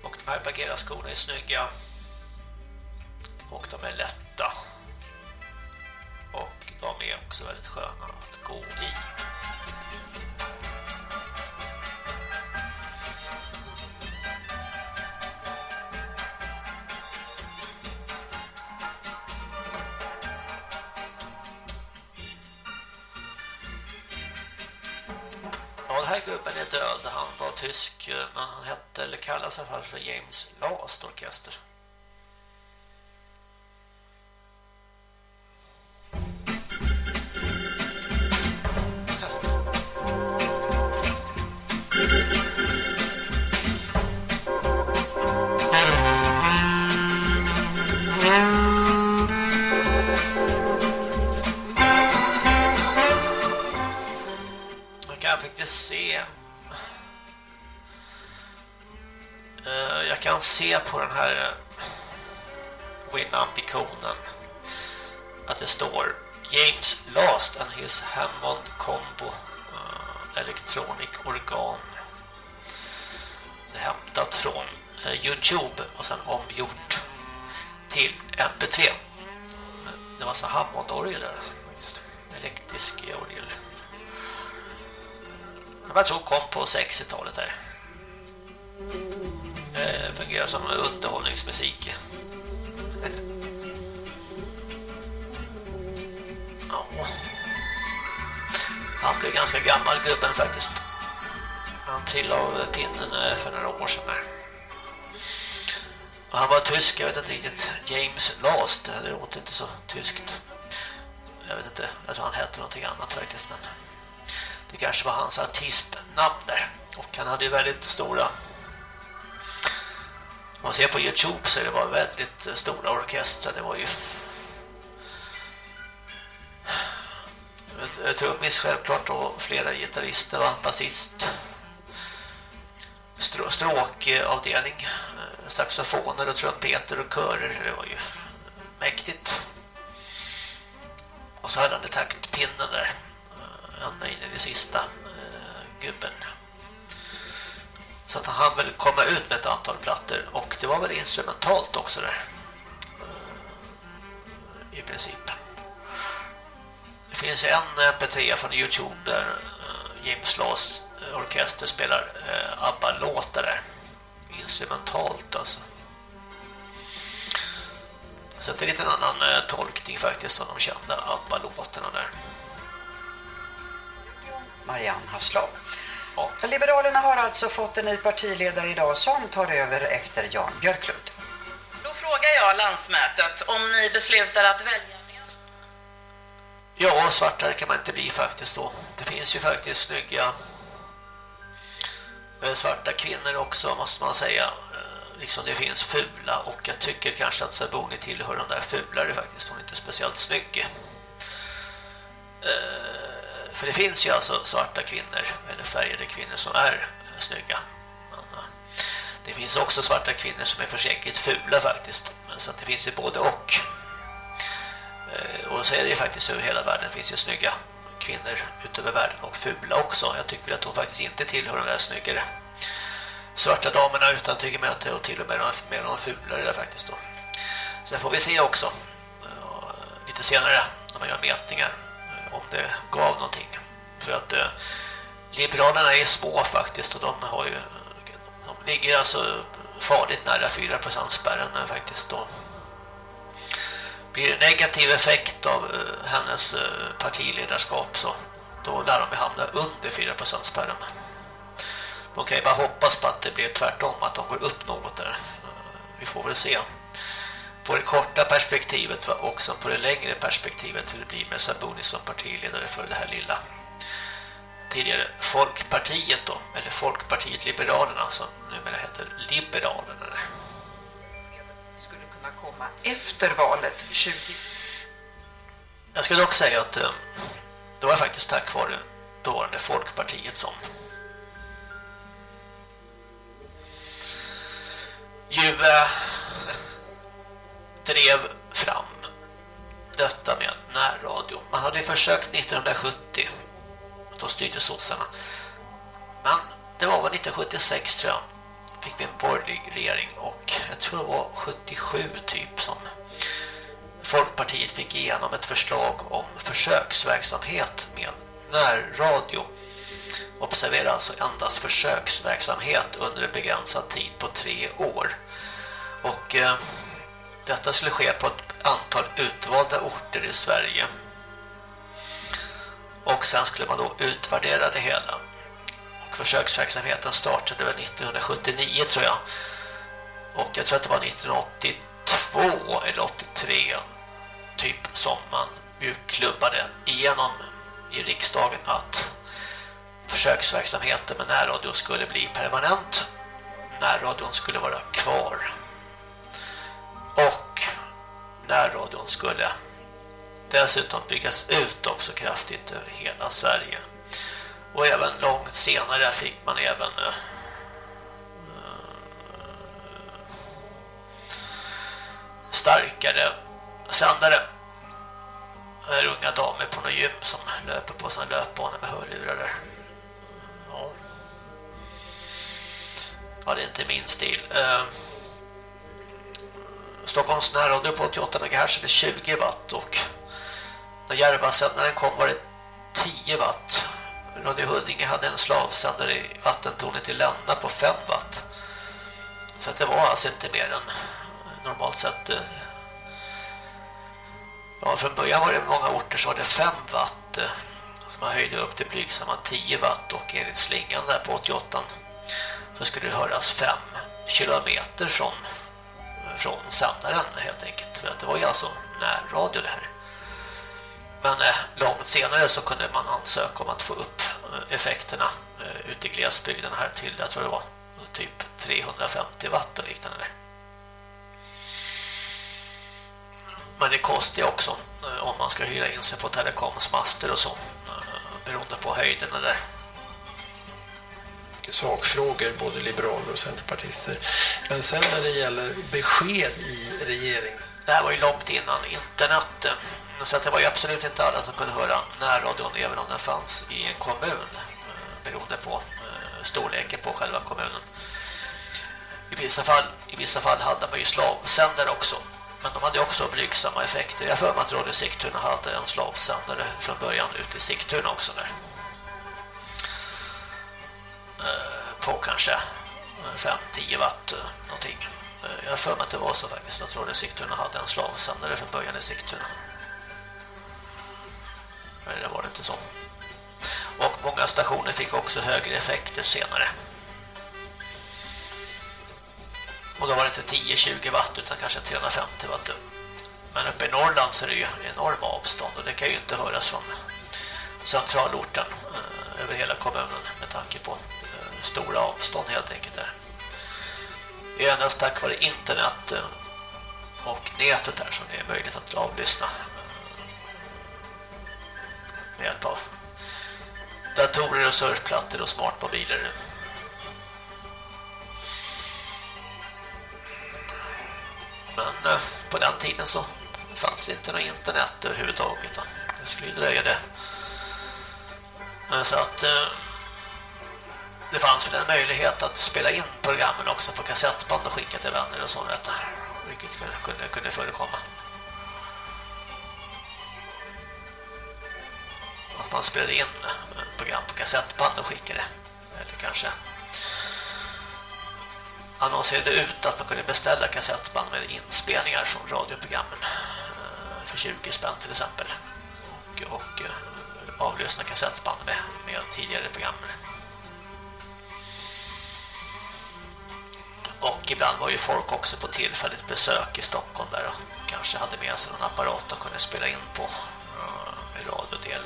Och de här bagerarskorna är snygga. Och de är lätta. Och de är också väldigt sköna att gå i. gubben är död. Han var tysk, eh, men han hette, eller kallas i alla fall för James Last Orkester. Kan se. Eh, jag kan se på den här eh, Winamp-ikonen att det står James Last and his Hammond Combo eh, Electronic Organ. Hämtat från Youtube och sen omgjort till MP3 det var så Hammond-orgel där elektrisk orgel jag tror kom på 60-talet här. det fungerar som underhållningsmusik Ja. Han blev ganska gammal gubben faktiskt. Han trillade av pinnen eh, för några år sedan. Här. Han var tysk, jag vet inte riktigt. James Last, det låter inte så tyskt. Jag vet inte, jag tror han hette någonting annat faktiskt. Men det kanske var hans artistnamn där. Och han hade ju väldigt stora... Om man ser på Youtube så är det bara väldigt eh, stora orkestrar. Det var ju trummis självklart och flera gitarrister, va? basist strå stråkavdelning eh, saxofoner och trumpeter och körer det var ju mäktigt och så hade han det taktpinnen där ända in i det sista eh, gubben så att han väl komma ut med ett antal plattor och det var väl instrumentalt också där eh, i princip det finns en eh, MP3 från Youtube där James Laws orkester spelar ABBA-låtar där. Instrumentalt alltså. Så det är lite en annan tolkning faktiskt av de kända ABBA-låtarna där. Marianne Haslov. Ja. Liberalerna har alltså fått en ny partiledare idag som tar över efter Jan Björklund. Då frågar jag landsmötet om ni beslutar att välja Ja, svartare kan man inte bli faktiskt då. Det finns ju faktiskt snygga svarta kvinnor också måste man säga. Liksom det finns fula och jag tycker kanske att Saboni tillhör de där fulare faktiskt. Hon är inte speciellt snygg. För det finns ju alltså svarta kvinnor eller färgade kvinnor som är eh, snygga. Men eh, det finns också svarta kvinnor som är försäkert fula faktiskt. Men så att det finns ju både och. Eh, och så är det ju faktiskt över hela världen finns ju snygga kvinnor utöver världen och fula också. Jag tycker att hon faktiskt inte tillhör de där snyggare svarta damerna utan tycker mig att hon till och med är de fulare där faktiskt då. Sen får vi se också lite senare när man gör mätningar om det gav någonting. För att eh, Liberalerna är små faktiskt och de har ju de ligger alltså farligt nära 4% spärren faktiskt då blir det negativ effekt av eh, hennes eh, partiledarskap så då lär de hamna under 4% spärren. De kan ju bara hoppas på att det blir tvärtom, att de går upp något där. Eh, vi får väl se. På det korta perspektivet och också på det längre perspektivet hur det blir med Sabuni som partiledare för det här lilla tidigare Folkpartiet då, eller Folkpartiet Liberalerna som numera heter Liberalerna. Skulle kunna komma efter valet 20. Jag ska dock säga att det var faktiskt tack vare dåvarande Folkpartiet som ju drev fram detta med närradio. Man hade försökt 1970 då styrde sossarna. Men det var väl 1976 tror jag fick vi en borgerlig regering och jag tror det var 77 typ som Folkpartiet fick igenom ett förslag om försöksverksamhet med närradio. Observera alltså endast försöksverksamhet under en begränsad tid på tre år. Och eh, detta skulle ske på ett antal utvalda orter i Sverige. Och sen skulle man då utvärdera det hela. Och försöksverksamheten startade väl 1979 tror jag. Och jag tror att det var 1982 eller 83 typ som man ju klubbade igenom i riksdagen att försöksverksamheten med närradio skulle bli permanent. Närradion skulle vara kvar. Och närradion skulle dessutom byggas ut också kraftigt över hela Sverige. Och även långt senare fick man även eh, eh, starkare sändare. Här är unga damer på något gym som löper på sina löpbanor med hörlurar där. Ja. ja, det är inte min stil. Eh, Stockholms närradio på 88 MHz är 20 watt och när Järvasändaren kom var det 10 watt. Radio Huddinge hade en slavsändare i vattentornet i Länna på 5 watt. Så att det var alltså inte mer än eh, normalt sett eh, Ja, från början var det många orter så var det 5 watt eh, som man höjde upp till blygsamma 10 watt och enligt slingan där på 88 så skulle det höras 5 kilometer från från sändaren helt enkelt för att det var ju alltså närradio det här. Men eh, långt senare så kunde man ansöka om att få upp eh, effekterna eh, ute i glesbygden här till, jag tror det var typ 350 watt och liknande. Men det kostar ju också eh, om man ska hyra in sig på telekomsmaster och så eh, beroende på höjden där sakfrågor, både liberaler och centerpartister. Men sen när det gäller besked i regerings... Det här var ju långt innan internet. Så att det var ju absolut inte alla som kunde höra närradion även om den fanns i en kommun. Eh, beroende på eh, storleken på själva kommunen. I vissa fall, i vissa fall hade man ju slavsändare också. Men de hade också blygsamma effekter. Jag för mig att Radio Sigtuna hade en slavsändare från början ute i Sigtuna också där. Eh, på kanske eh, 5-10 watt eh, någonting. Jag har för mig att det var så faktiskt Jag tror att Sigtuna hade en slavsändare från början i Sigtuna. Men det var det inte så. Och många stationer fick också högre effekter senare. Och då var det inte 10-20 watt utan kanske 350 watt. Men uppe i Norrland så är det ju enorma avstånd och det kan ju inte höras från centralorten över hela kommunen med tanke på stora avstånd helt enkelt där. Det är endast tack vare internet eh, och nätet här som det är möjligt att avlyssna eh, med hjälp av datorer och surfplattor och smartmobiler. Men eh, på den tiden så fanns det inte något internet överhuvudtaget. Det skulle ju dröja det. Eh, så att eh, det fanns väl en möjlighet att spela in programmen också på kassettband och skicka till vänner och sånt. vet. Vilket kunde, kunde, kunde förekomma. Att man spelade in eh, program på kassettband och skickade. Eller kanske annonserade ut att man kunde beställa kassettband med inspelningar från radioprogrammen eh, för 20 spänn till exempel och, och eh, avlyssna kassettband med, med tidigare program. Och ibland var ju folk också på tillfälligt besök i Stockholm där och kanske hade med sig någon apparat och kunde spela in på eh, med radiodel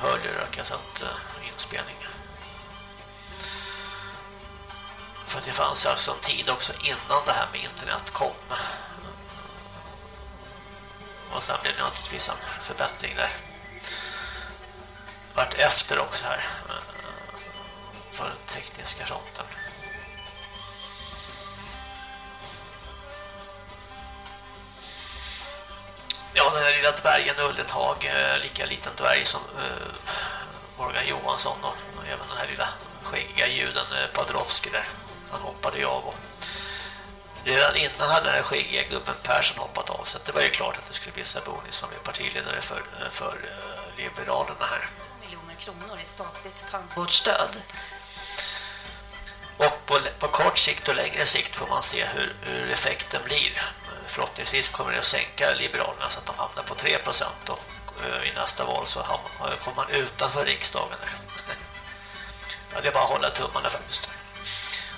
hörlurar kassettinspelning. Eh, för att det fanns alltså en tid också innan det här med internet kom. Och sen blev det naturligtvis en förbättring där. Vart efter också här. Eh, för den tekniska fronten. Ja, den här lilla dvärgen Ullenhag, eh, lika liten dvärg som eh, Morgan Johansson och, även den här lilla skäggiga juden eh, Padrovski där. Han hoppade ju av och redan innan hade den skäggiga gubben Persson hoppat av så det var ju klart att det skulle bli Saboni som är partiledare för, för Liberalerna här. miljoner kronor i statligt tandvårdsstöd. Och på, på kort sikt och längre sikt får man se hur, hur effekten blir. Förhoppningsvis kommer det att sänka Liberalerna så att de hamnar på 3% och eh, i nästa val så eh, kommer man utanför riksdagen. Ja, det är bara att hålla tummarna faktiskt.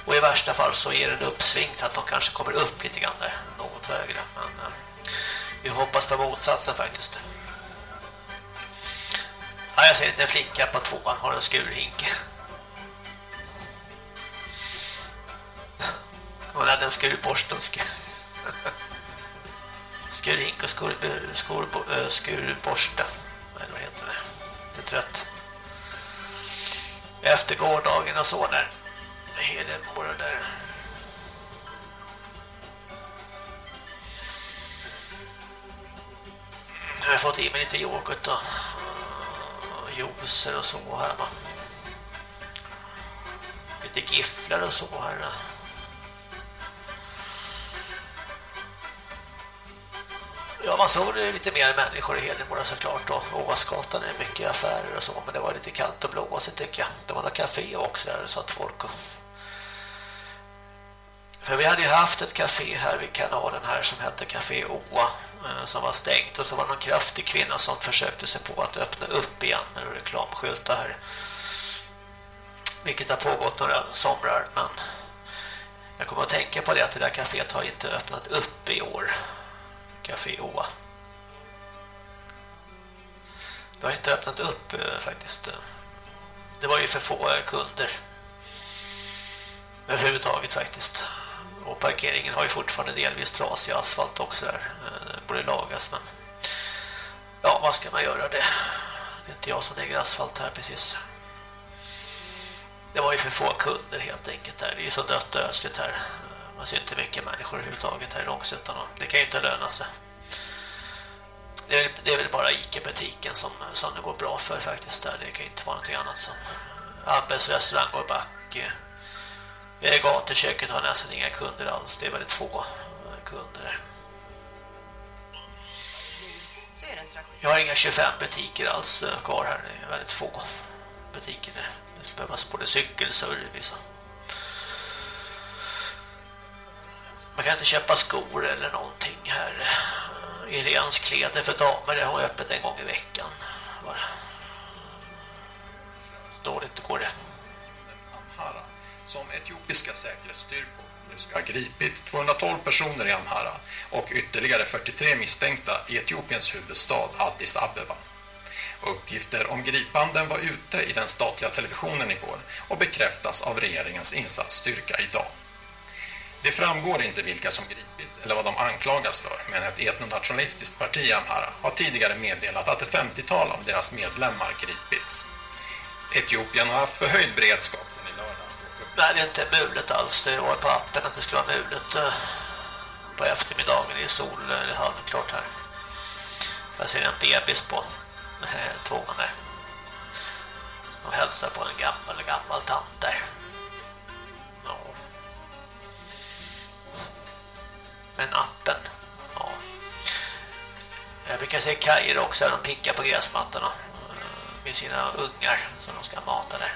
Och i värsta fall så är det en uppsving så att de kanske kommer upp lite grann där, något högre. Men eh, vi hoppas på motsatsen faktiskt. Ja, jag ser en liten flicka på tvåan har en skurhink. Hon hade en skurborsten. Skur... Skurhink och skur, skor, skurborste. Eller vad heter det? Lite trött. efter gårdagen och så där. Hedemora där. Jag har fått i mig lite yoghurt och och juicer och så här. va. Lite gifflar och så här. Ja, man såg lite mer människor i Hedemora såklart och Åsgatan är mycket affärer och så men det var lite kallt och blåsigt tycker jag. Det var några café också där det satt folk och... För vi hade ju haft ett café här vid kanalen här som hette Café Oa eh, som var stängt och så var det någon kraftig kvinna som försökte sig på att öppna upp igen med reklamskyltar här. Vilket har pågått några somrar men jag kommer att tänka på det att det där kaféet har inte öppnat upp i år. Café Åa. Det har inte öppnat upp eh, faktiskt. Det var ju för få eh, kunder. Överhuvudtaget faktiskt. Och parkeringen har ju fortfarande delvis trasig asfalt också där. Eh, det borde lagas men... Ja, vad ska man göra det? Det är inte jag som lägger asfalt här precis. Det var ju för få kunder helt enkelt här. Det är ju så dött och här. Man ser inte mycket människor överhuvudtaget här i Långsötan. och Det kan ju inte löna sig. Det är, det är väl bara Ica-butiken som, som det går bra för faktiskt där. Det kan ju inte vara någonting annat som Abbes restaurang går back. Eh, Gatuköket har nästan inga kunder alls. Det är väldigt få eh, kunder där. Jag har inga 25 butiker alls eh, kvar här. Det är väldigt få butiker där. Det behövas både cykelsurr vissa. Man kan inte köpa skor eller någonting här. Eh, Irens kläder för damer det har öppet en gång i veckan. Bara. Dåligt går det. Amhara, som etiopiska säkerhetsstyrkor nu ska ha gripit 212 personer i Amhara och ytterligare 43 misstänkta i Etiopiens huvudstad Addis Abeba. Uppgifter om gripanden var ute i den statliga televisionen igår och bekräftas av regeringens insatsstyrka idag. Det framgår inte vilka som gripits eller vad de anklagas för, men ett etnonationalistiskt parti i Amhara har tidigare meddelat att ett 50-tal av deras medlemmar gripits. Etiopien har haft förhöjd beredskap sedan i lördags. Nej, det är inte mulet alls. Det var på appen att det skulle vara mulet eh, på eftermiddagen i sol, det är halvklart här. Jag ser en bebis på eh, tvåan här. De hälsar på en gammal, gammal tant där. Men appen, ja. Jag brukar se kajer också, de pickar på gräsmattorna eh, med sina ungar som de ska mata där.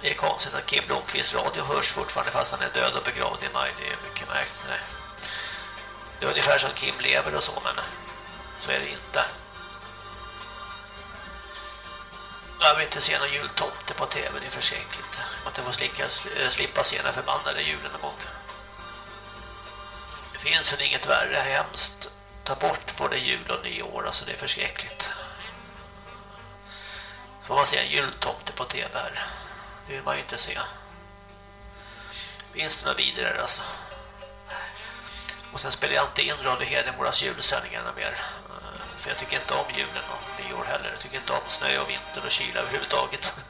Det är konstigt att Kim Blomqvist radio hörs fortfarande fast han är död och begravd i maj. Det är mycket märkligt. Det, det är ungefär som Kim lever och så, men så är det inte. Jag vill inte se någon jultomte på tv, det är förskräckligt. Man inte får slicka, eh, slippa se den förbannade julen någon gång. Det finns väl inget värre hemskt. Ta bort både jul och nyår, alltså det är förskräckligt. Så får man se en jultomte på tv här. Det vill man ju inte se. Finns det några vidare alltså? Och sen spelar jag inte in Radio Hedemoras julsändningarna mer. Eh, för jag tycker inte om julen och nyår heller. Jag tycker inte om snö och vinter och kyla överhuvudtaget.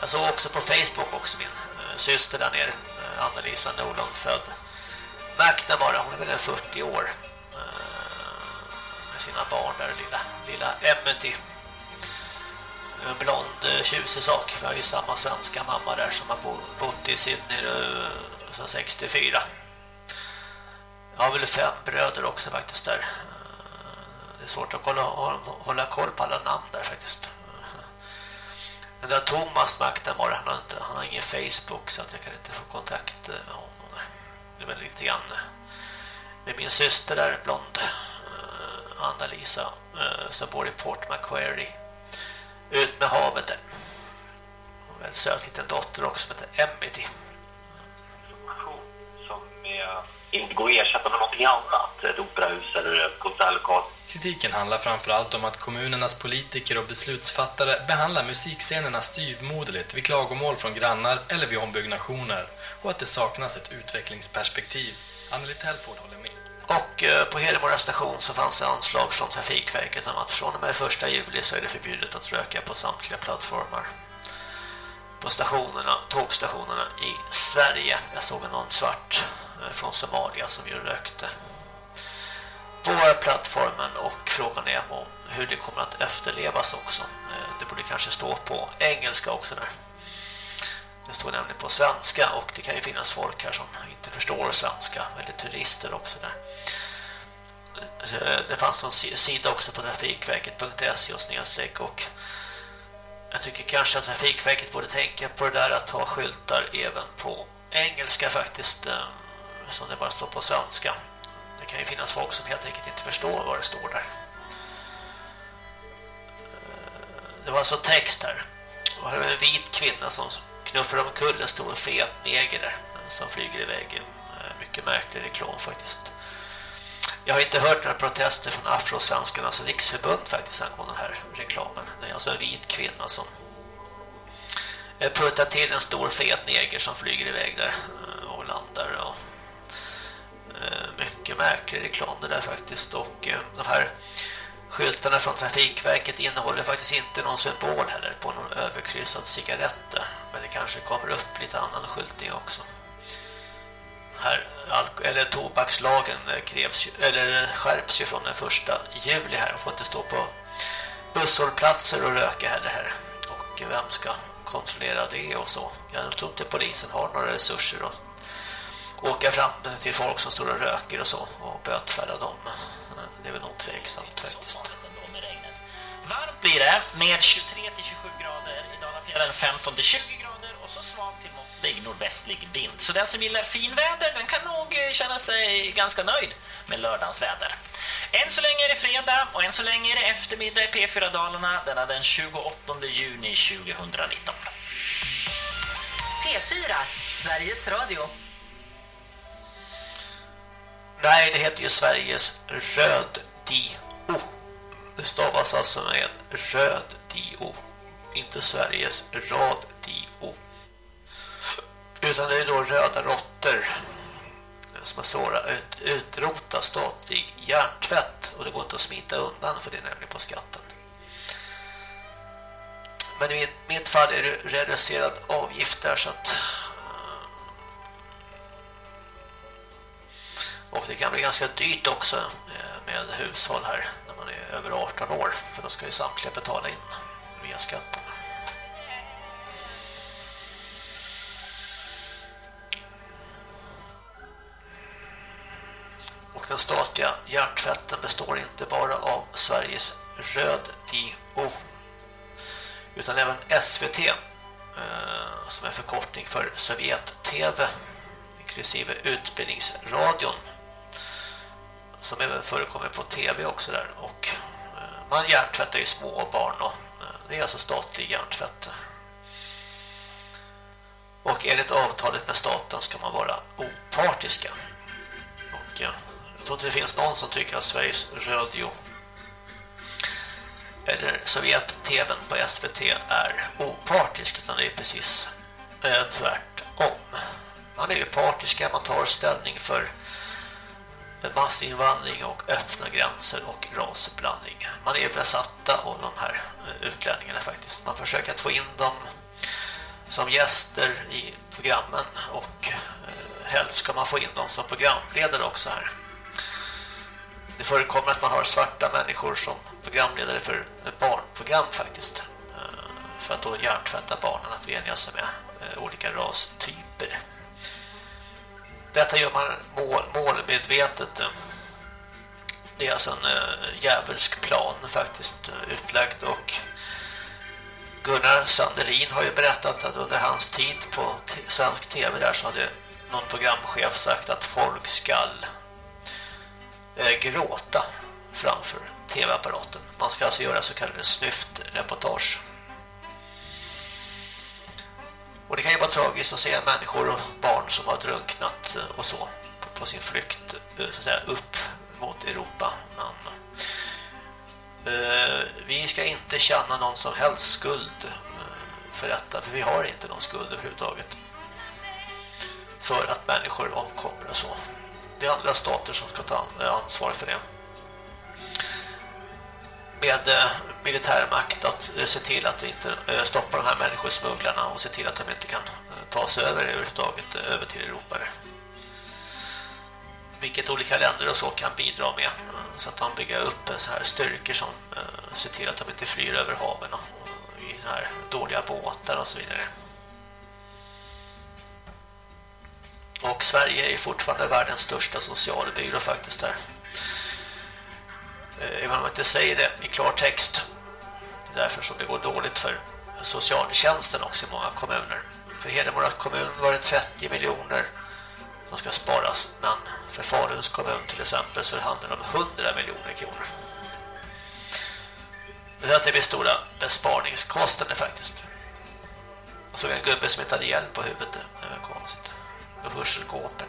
Jag såg också på Facebook också min eh, syster där nere, eh, Anna-Lisa Nolan, född McNamara, hon är väl 40 år eh, med sina barn där, lilla, lilla Emmety. en blond eh, tjusig sak. Vi har ju samma svenska mamma där som har bott i Sydney eh, sedan 64. Jag har väl fem bröder också faktiskt där. Det är svårt att kolla, hålla, koll på alla namn där faktiskt. Den där Thomas McNamara, han har, inte, han har ingen Facebook så att jag kan inte få kontakt med honom. Är väl lite grann med min syster där, blond eh, Anna-Lisa eh, som bor i Port Macquarie ut med havet där. Och en söt liten dotter också som heter Emily. som inte går att ersätta med någonting annat. Ett operahus eller ett konsertlokal. Kritiken handlar framförallt om att kommunernas politiker och beslutsfattare behandlar musikscenerna styvmoderligt vid klagomål från grannar eller vid ombyggnationer och att det saknas ett utvecklingsperspektiv. Anneli Telford håller med. Och eh, på Hedemora station så fanns det anslag från Trafikverket om att från och med 1 juli så är det förbjudet att röka på samtliga plattformar. På stationerna, tågstationerna i Sverige. Jag såg någon svart eh, från Somalia som ju rökte på plattformen och frågan är om hur det kommer att efterlevas också. Eh, det borde kanske stå på engelska också där. Det står nämligen på svenska och det kan ju finnas folk här som inte förstår svenska eller turister också där. Så, eh, Det fanns någon sida också på trafikverket.se och snedstreck och jag tycker kanske att Trafikverket borde tänka på det där att ha skyltar även på engelska faktiskt eh, som det bara står på svenska. Det kan ju finnas folk som helt enkelt inte förstår vad det står där. Eh, det var alltså text här. Och här är en vit kvinna som knuffar omkull en stor fet neger där som flyger iväg. Eh, mycket märklig reklam faktiskt. Jag har inte hört några protester från Afrosvenskarnas alltså riksförbund faktiskt angående den här reklamen. Det är alltså en vit kvinna som eh, puttar till en stor fet neger som flyger iväg där eh, och landar och mycket märklig reklam det där faktiskt och de här skyltarna från Trafikverket innehåller faktiskt inte någon symbol heller på någon överkryssad cigarett men det kanske kommer upp lite annan skyltning också här eller tobakslagen krävs eller skärps ju från den första juli här. Man får inte stå på busshållplatser och röka heller här. Och vem ska kontrollera det och så? Jag tror inte polisen har några resurser att åka fram till folk som står och röker och så och bötfälla dem. Det är väl nog tveksamt faktiskt. Varmt blir det med 23–27 grader i Dalafjällen 15–20 grader och så svag till måttlig nordvästlig vind. Så den som gillar finväder den kan nog eh, känna sig ganska nöjd med lördagens väder. Än så länge är det fredag och än så länge är det eftermiddag i P4 Dalarna denna den 28 juni 2019. P4, Sveriges Radio. Nej, det heter ju Sveriges röd-dio. Det stavas alltså med röd-dio. Inte Sveriges rad-dio. Utan det är då röda råttor som har svåra att utrota statlig hjärntvätt. Och det går inte att smita undan för det är nämligen på skatten. Men i mitt, mitt fall är det reducerad avgift där så att Och det kan bli ganska dyrt också eh, med hushåll här när man är över 18 år. För då ska ju samtliga betala in via skatten. Och den statliga hjärntvätten består inte bara av Sveriges röd-DO utan även SVT eh, som är förkortning för Sovjet-TV inklusive utbildningsradion som även förekommer på tv också där. Och eh, man hjärntvättar ju små barn och eh, det är alltså statlig hjärntvätt. Och enligt avtalet med staten ska man vara opartiska. Och eh, jag tror inte det finns någon som tycker att Sveriges radio eller Sovjet-tvn på SVT är opartisk utan det är precis eh, tvärtom. Man är ju partiska, man tar ställning för massinvandring och öppna gränser och rasblandning. Man är besatta av de här eh, utlänningarna faktiskt. Man försöker att få in dem som gäster i programmen och eh, helst ska man få in dem som programledare också här. Det förekommer att man har svarta människor som programledare för barnprogram faktiskt. Eh, för att då hjärntvätta barnen att vänja sig med olika rastyper. Detta gör man mål, målmedvetet. Eh, det är alltså en äh, djävulsk plan faktiskt eh, utlagd och Gunnar Sandelin har ju berättat att under hans tid på svensk tv där så hade någon programchef sagt att folk skall äh, gråta framför tv-apparaten. Man ska alltså göra så kallade snyftreportage. Och det kan ju vara tragiskt att se människor och barn som har drunknat eh, och så på sin flykt eh, så att säga, upp mot Europa. Men eh, vi ska inte känna någon som helst skuld för detta, för vi har inte någon skuld överhuvudtaget för att människor omkommer och så. det är andra stater som ska ta ansvar för det. Med eh, militärmakt att eh, se till att inte eh, stoppa de här människosmugglarna och se till att de inte kan ta sig över överhuvudtaget över till Europa. Vilket olika länder och så kan bidra med så att de bygger upp så här styrkor som ser till att de inte flyr över haven och i här dåliga båtar och så vidare. Och Sverige är fortfarande världens största socialbyrå faktiskt där. Eh, även om man inte säger det i klartext. Det är därför som det går dåligt för socialtjänsten också i många kommuner. För Hedemora kommun var det 30 miljoner som ska sparas. Men för Faruns kommun till exempel så handlar det om 100 miljoner kronor. Det att det blir stora besparingskostnader faktiskt. Jag såg en gubbe som inte hade hjälp på huvudet. Det var konstigt. Och hörselkåpor.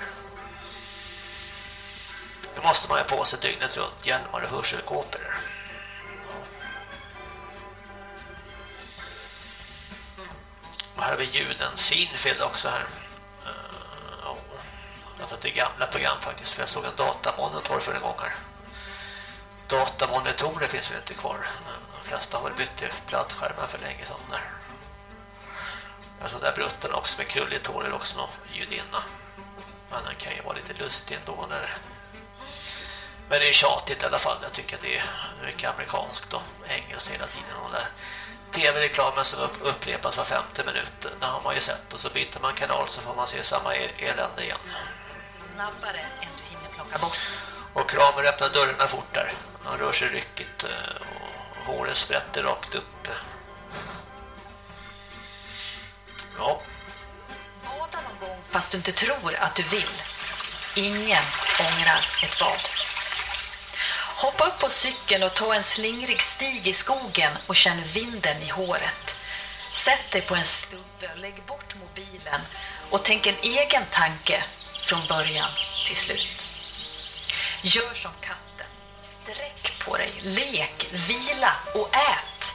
Då måste man ha på sig dygnet runt hjälmar och hörselkåpor. Och här har vi ljuden Sinfield också här. Eh, ja. Jag tror att det är gamla program faktiskt. För jag såg en datamonitor för en gång här. Datamonitorer finns väl inte kvar. Eh, de flesta har väl bytt till plattskärmar för länge sedan där. Jag tror där brutten också med krulligt hår är också någon judinna. Men den kan ju vara lite lustig ändå när men det är tjatigt i alla fall. Jag tycker att det är mycket amerikanskt och engelskt hela tiden. Och där tv-reklamen som upp, upprepas var femte minut. Den har man ju sett. Och så byter man kanal så får man se samma el elände igen. Snabbare än du hinner plocka bort. Och Kramer öppnar dörrarna fort där. Han rör sig ryckigt eh, och håret sprätter rakt upp. Ja. Bada någon gång fast du inte tror att du vill. Ingen ångrar ett bad. Hoppa upp på cykeln och ta en slingrig stig i skogen och känn vinden i håret. Sätt dig på en stubbe och lägg bort mobilen och tänk en egen tanke från början till slut. Gör som katten. Sträck på dig, lek, vila och ät.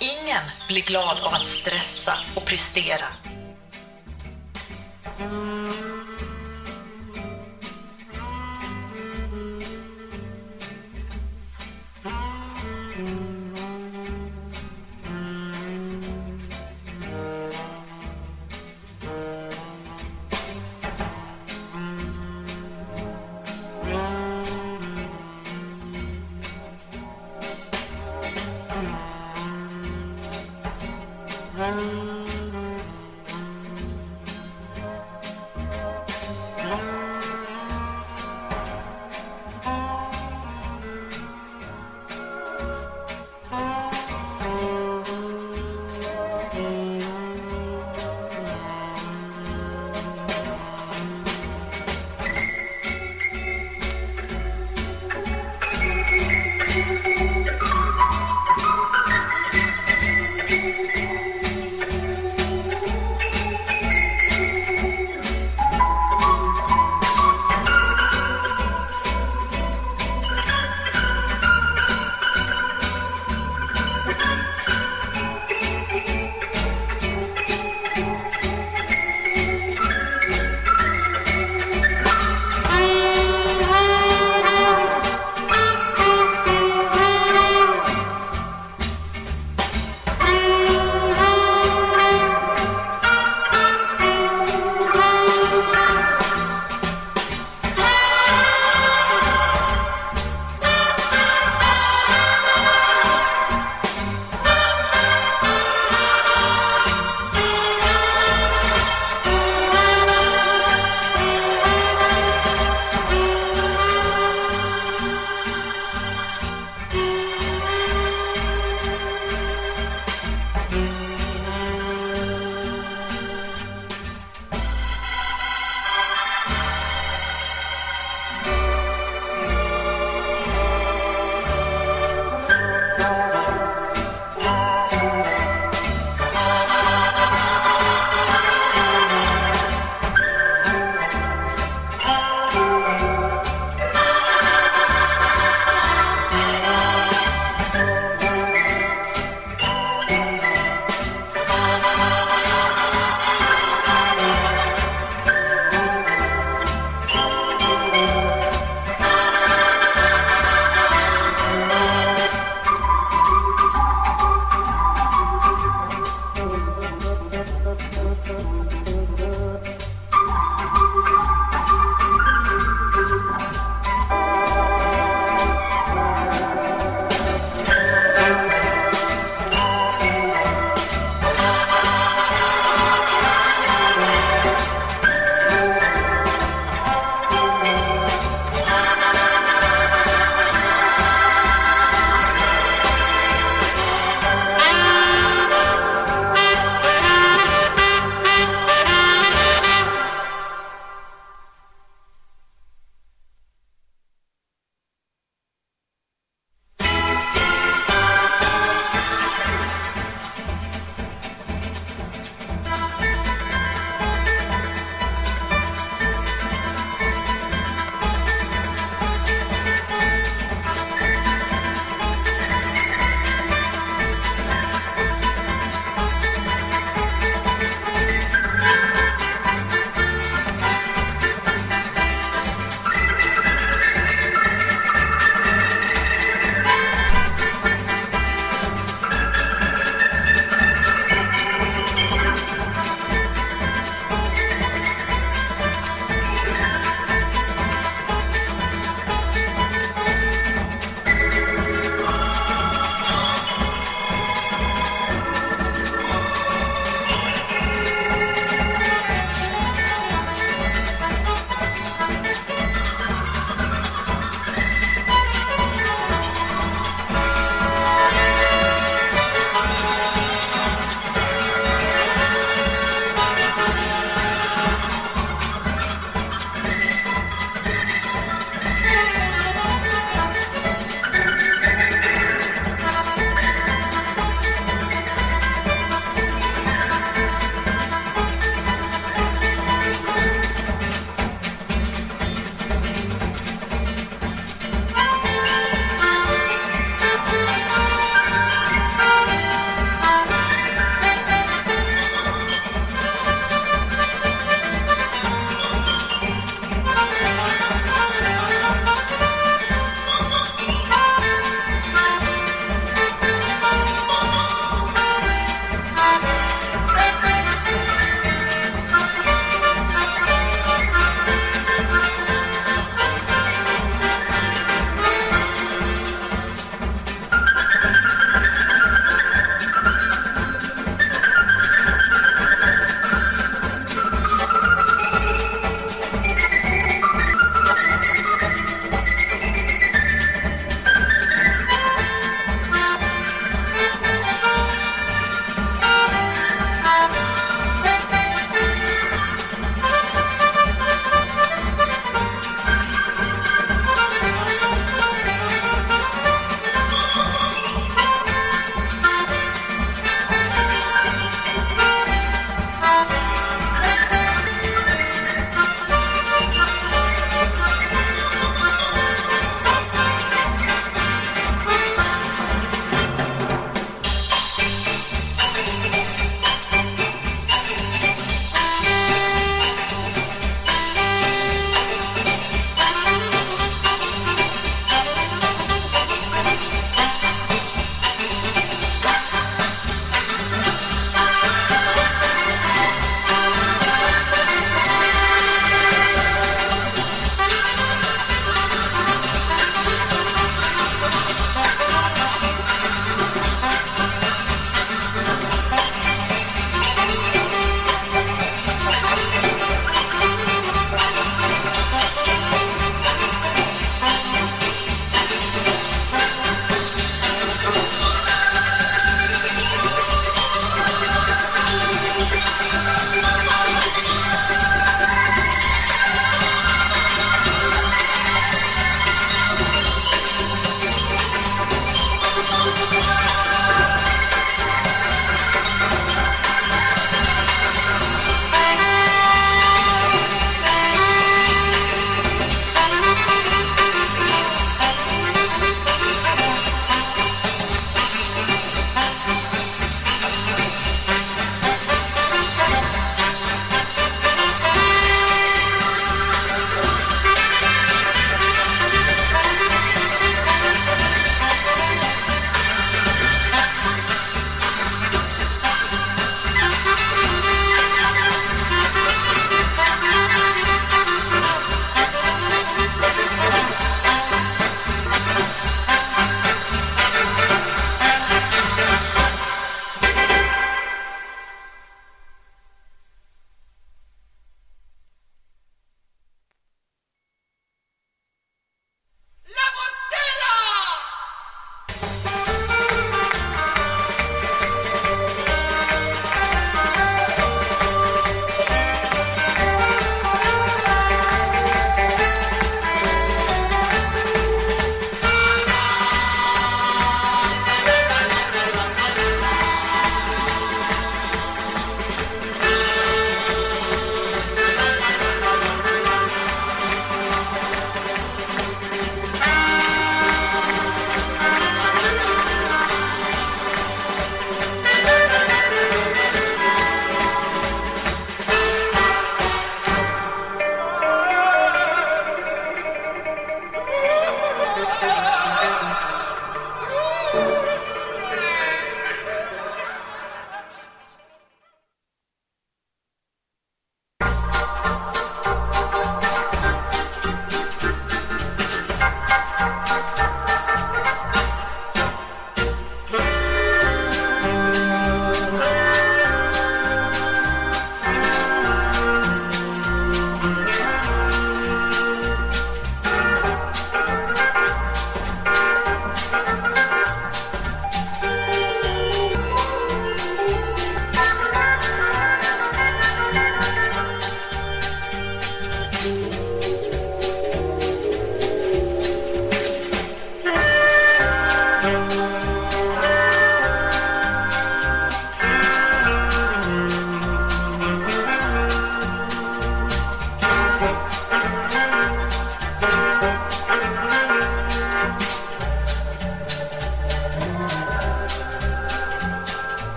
Ingen blir glad av att stressa och prestera.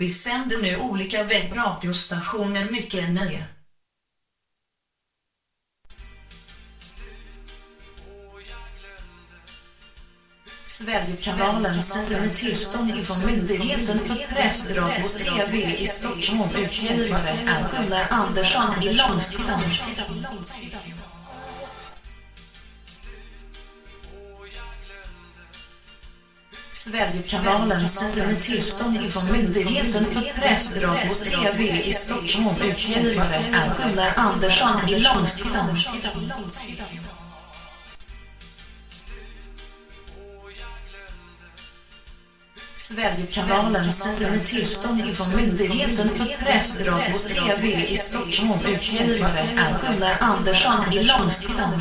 Vi sänder nu olika webbradiostationer mycket nöje. Sverigekanalen sänder med tillstånd från Myndigheten för press, radio och TV i Stockholm. Utgivare är Gunnar Andersson i Långshyttan. Sverigekanalen sänder med tillstånd från Myndigheten för press, radio och TV i Stockholm. Utgivare är Gunnar Andersson i Långshyttan. Sverigekanalen sänder med tillstånd från Myndigheten för press, radio och TV i Stockholm. Utgivare är Gunnar Andersson i Långshyttan.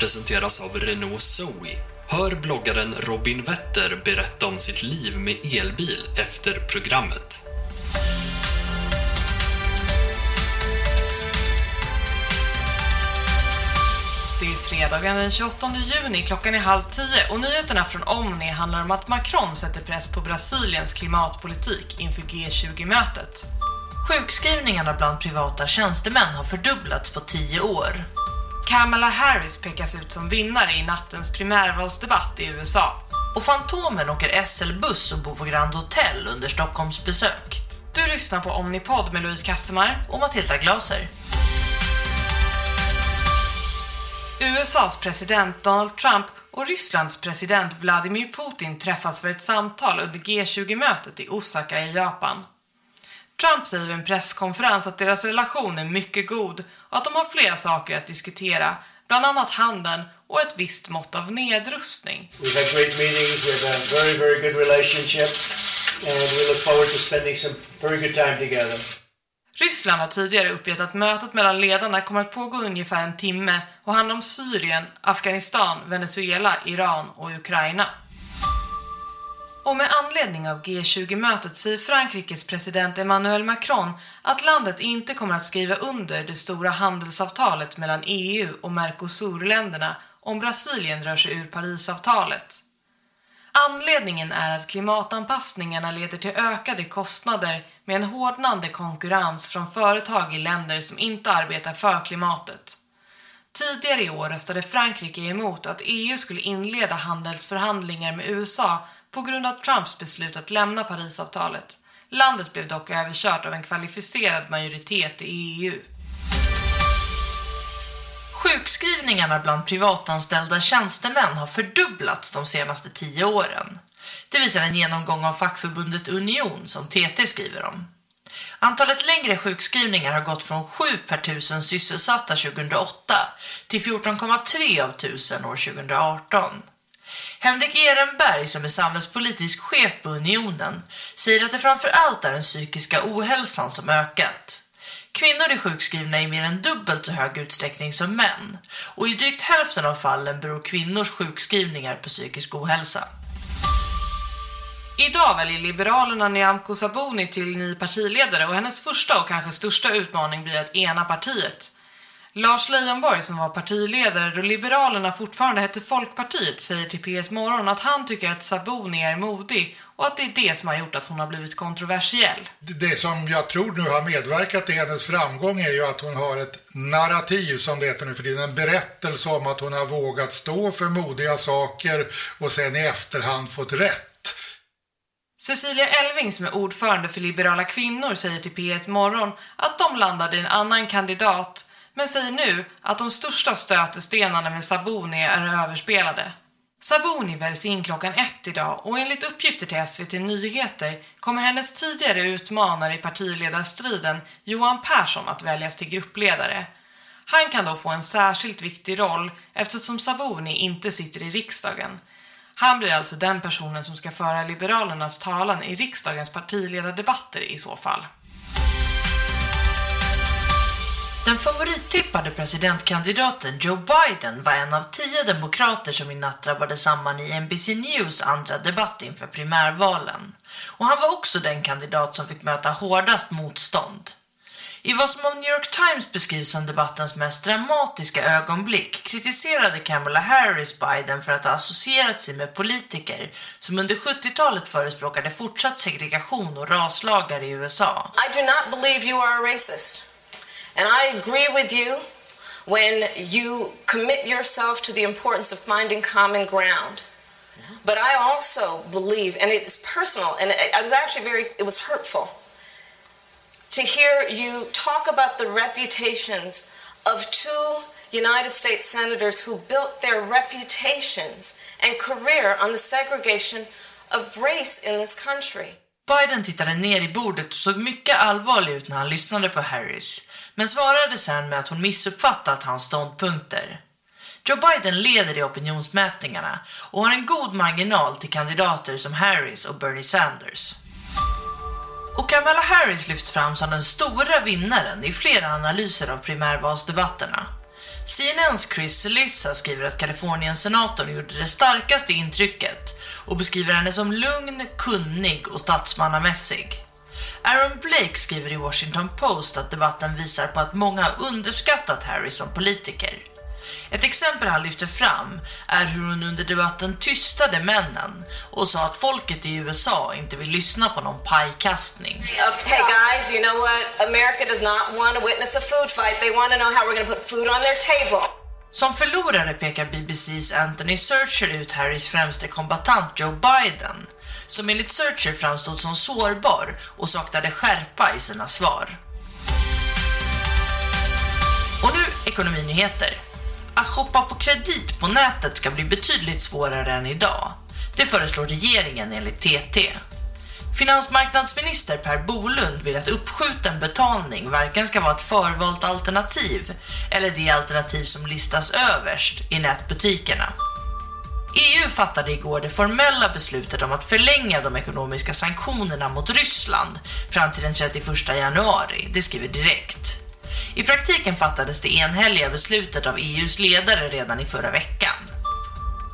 Presenteras av Renault Zoe. Hör bloggaren Robin Wetter berätta om sitt liv med elbil efter programmet. Det är fredagen den 28 juni, klockan är halv tio och nyheterna från Omni handlar om att Macron sätter press på Brasiliens klimatpolitik inför G20-mötet. Sjukskrivningarna bland privata tjänstemän har fördubblats på tio år. Kamala Harris pekas ut som vinnare i nattens primärvalsdebatt i USA. Och Fantomen åker SL-buss och bor på Grand Hotel under Stockholms besök. Du lyssnar på Omnipod med Louise Kassemar och Matilda Glaser. USAs president Donald Trump och Rysslands president Vladimir Putin träffas för ett samtal under G20-mötet i Osaka i Japan. Trump säger vid en presskonferens att deras relation är mycket god och att de har flera saker att diskutera, bland annat handeln och ett visst mått av nedrustning. We've had great meetings. We have a very, very good relationship, and we look forward to spending some very good time together. Ryssland har tidigare uppgett att mötet mellan ledarna kommer att pågå ungefär en timme och handla om Syrien, Afghanistan, Venezuela, Iran och Ukraina. Och med anledning av G20-mötet säger Frankrikes president Emmanuel Macron att landet inte kommer att skriva under det stora handelsavtalet mellan EU och Mercosur-länderna om Brasilien rör sig ur Parisavtalet. Anledningen är att klimatanpassningarna leder till ökade kostnader med en hårdnande konkurrens från företag i länder som inte arbetar för klimatet. Tidigare i år röstade Frankrike emot att EU skulle inleda handelsförhandlingar med USA på grund av Trumps beslut att lämna Parisavtalet. Landet blev dock överkört av en kvalificerad majoritet i EU. Sjukskrivningarna bland privatanställda tjänstemän har fördubblats de senaste tio åren. Det visar en genomgång av fackförbundet Union som TT skriver om. Antalet längre sjukskrivningar har gått från 7 per tusen sysselsatta 2008 till 14,3 av tusen år 2018. Henrik Ehrenberg som är samhällspolitisk chef på Unionen säger att det framför allt är den psykiska ohälsan som ökat. Kvinnor är sjukskrivna i mer än dubbelt så hög utsträckning som män och i drygt hälften av fallen beror kvinnors sjukskrivningar på psykisk ohälsa. Idag väljer Liberalerna Nyamko Sabuni till ny partiledare och hennes första och kanske största utmaning blir att ena partiet. Lars Leijonborg som var partiledare då Liberalerna fortfarande hette Folkpartiet säger till P1 Morgon att han tycker att Sabuni är modig och att det är det som har gjort att hon har blivit kontroversiell. Det som jag tror nu har medverkat till hennes framgång är ju att hon har ett narrativ som det heter nu för tiden. En berättelse om att hon har vågat stå för modiga saker och sen i efterhand fått rätt. Cecilia Elving som är ordförande för Liberala kvinnor säger till P1 Morgon att de landade i en annan kandidat men säger nu att de största stötestenarna med Sabuni är överspelade. Sabuni väljs in klockan ett idag och enligt uppgifter till SVT Nyheter kommer hennes tidigare utmanare i partiledarstriden Johan Persson att väljas till gruppledare. Han kan då få en särskilt viktig roll eftersom Sabuni inte sitter i riksdagen. Han blir alltså den personen som ska föra Liberalernas talan i riksdagens partiledardebatter i så fall. Den favorittippade presidentkandidaten Joe Biden var en av tio demokrater som i natt drabbade samman i NBC News andra debatt inför primärvalen. Och han var också den kandidat som fick möta hårdast motstånd. I vad som av New York Times beskrivs som debattens mest dramatiska ögonblick kritiserade Kamala Harris Biden för att ha associerat sig med politiker som under 70-talet förespråkade fortsatt segregation och raslagar i USA. I do not believe you are a racist. And I agree with you when you commit yourself to the importance of finding common ground. But I also believe, and it's personal, and I was actually very, it was hurtful. to hear you talk about the reputations of two United States senators who built their reputations and career on the segregation of race in this country. Biden tittade ner i bordet och såg mycket allvarlig ut när han lyssnade på Harris, men svarade sen med att hon missuppfattat hans ståndpunkter. Joe Biden leder i opinionsmätningarna och har en god marginal till kandidater som Harris och Bernie Sanders. Och Kamala Harris lyfts fram som den stora vinnaren i flera analyser av primärvalsdebatterna. CNNs Chris Lissa skriver att Kaliforniens senatorn gjorde det starkaste intrycket och beskriver henne som lugn, kunnig och statsmannamässig. Aaron Blake skriver i Washington Post att debatten visar på att många har underskattat Harry som politiker. Ett exempel han lyfter fram är hur hon under debatten tystade männen och sa att folket i USA inte vill lyssna på någon pajkastning. Hey guys, you know what? America does not want to witness a food fight. They want to know how we're going to put food on their table. Som förlorare pekar BBCs Anthony Searcher ut Harrys främste kombatant Joe Biden, som enligt Searcher framstod som sårbar och saknade skärpa i sina svar. Och nu ekonominyheter. Att shoppa på kredit på nätet ska bli betydligt svårare än idag. Det föreslår regeringen enligt TT. Finansmarknadsminister Per Bolund vill att uppskjuten betalning varken ska vara ett förvalt alternativ eller det alternativ som listas överst i nätbutikerna. EU fattade igår det formella beslutet om att förlänga de ekonomiska sanktionerna mot Ryssland fram till den 31 januari, det skriver direkt. I praktiken fattades det enhälliga beslutet av EUs ledare redan i förra veckan.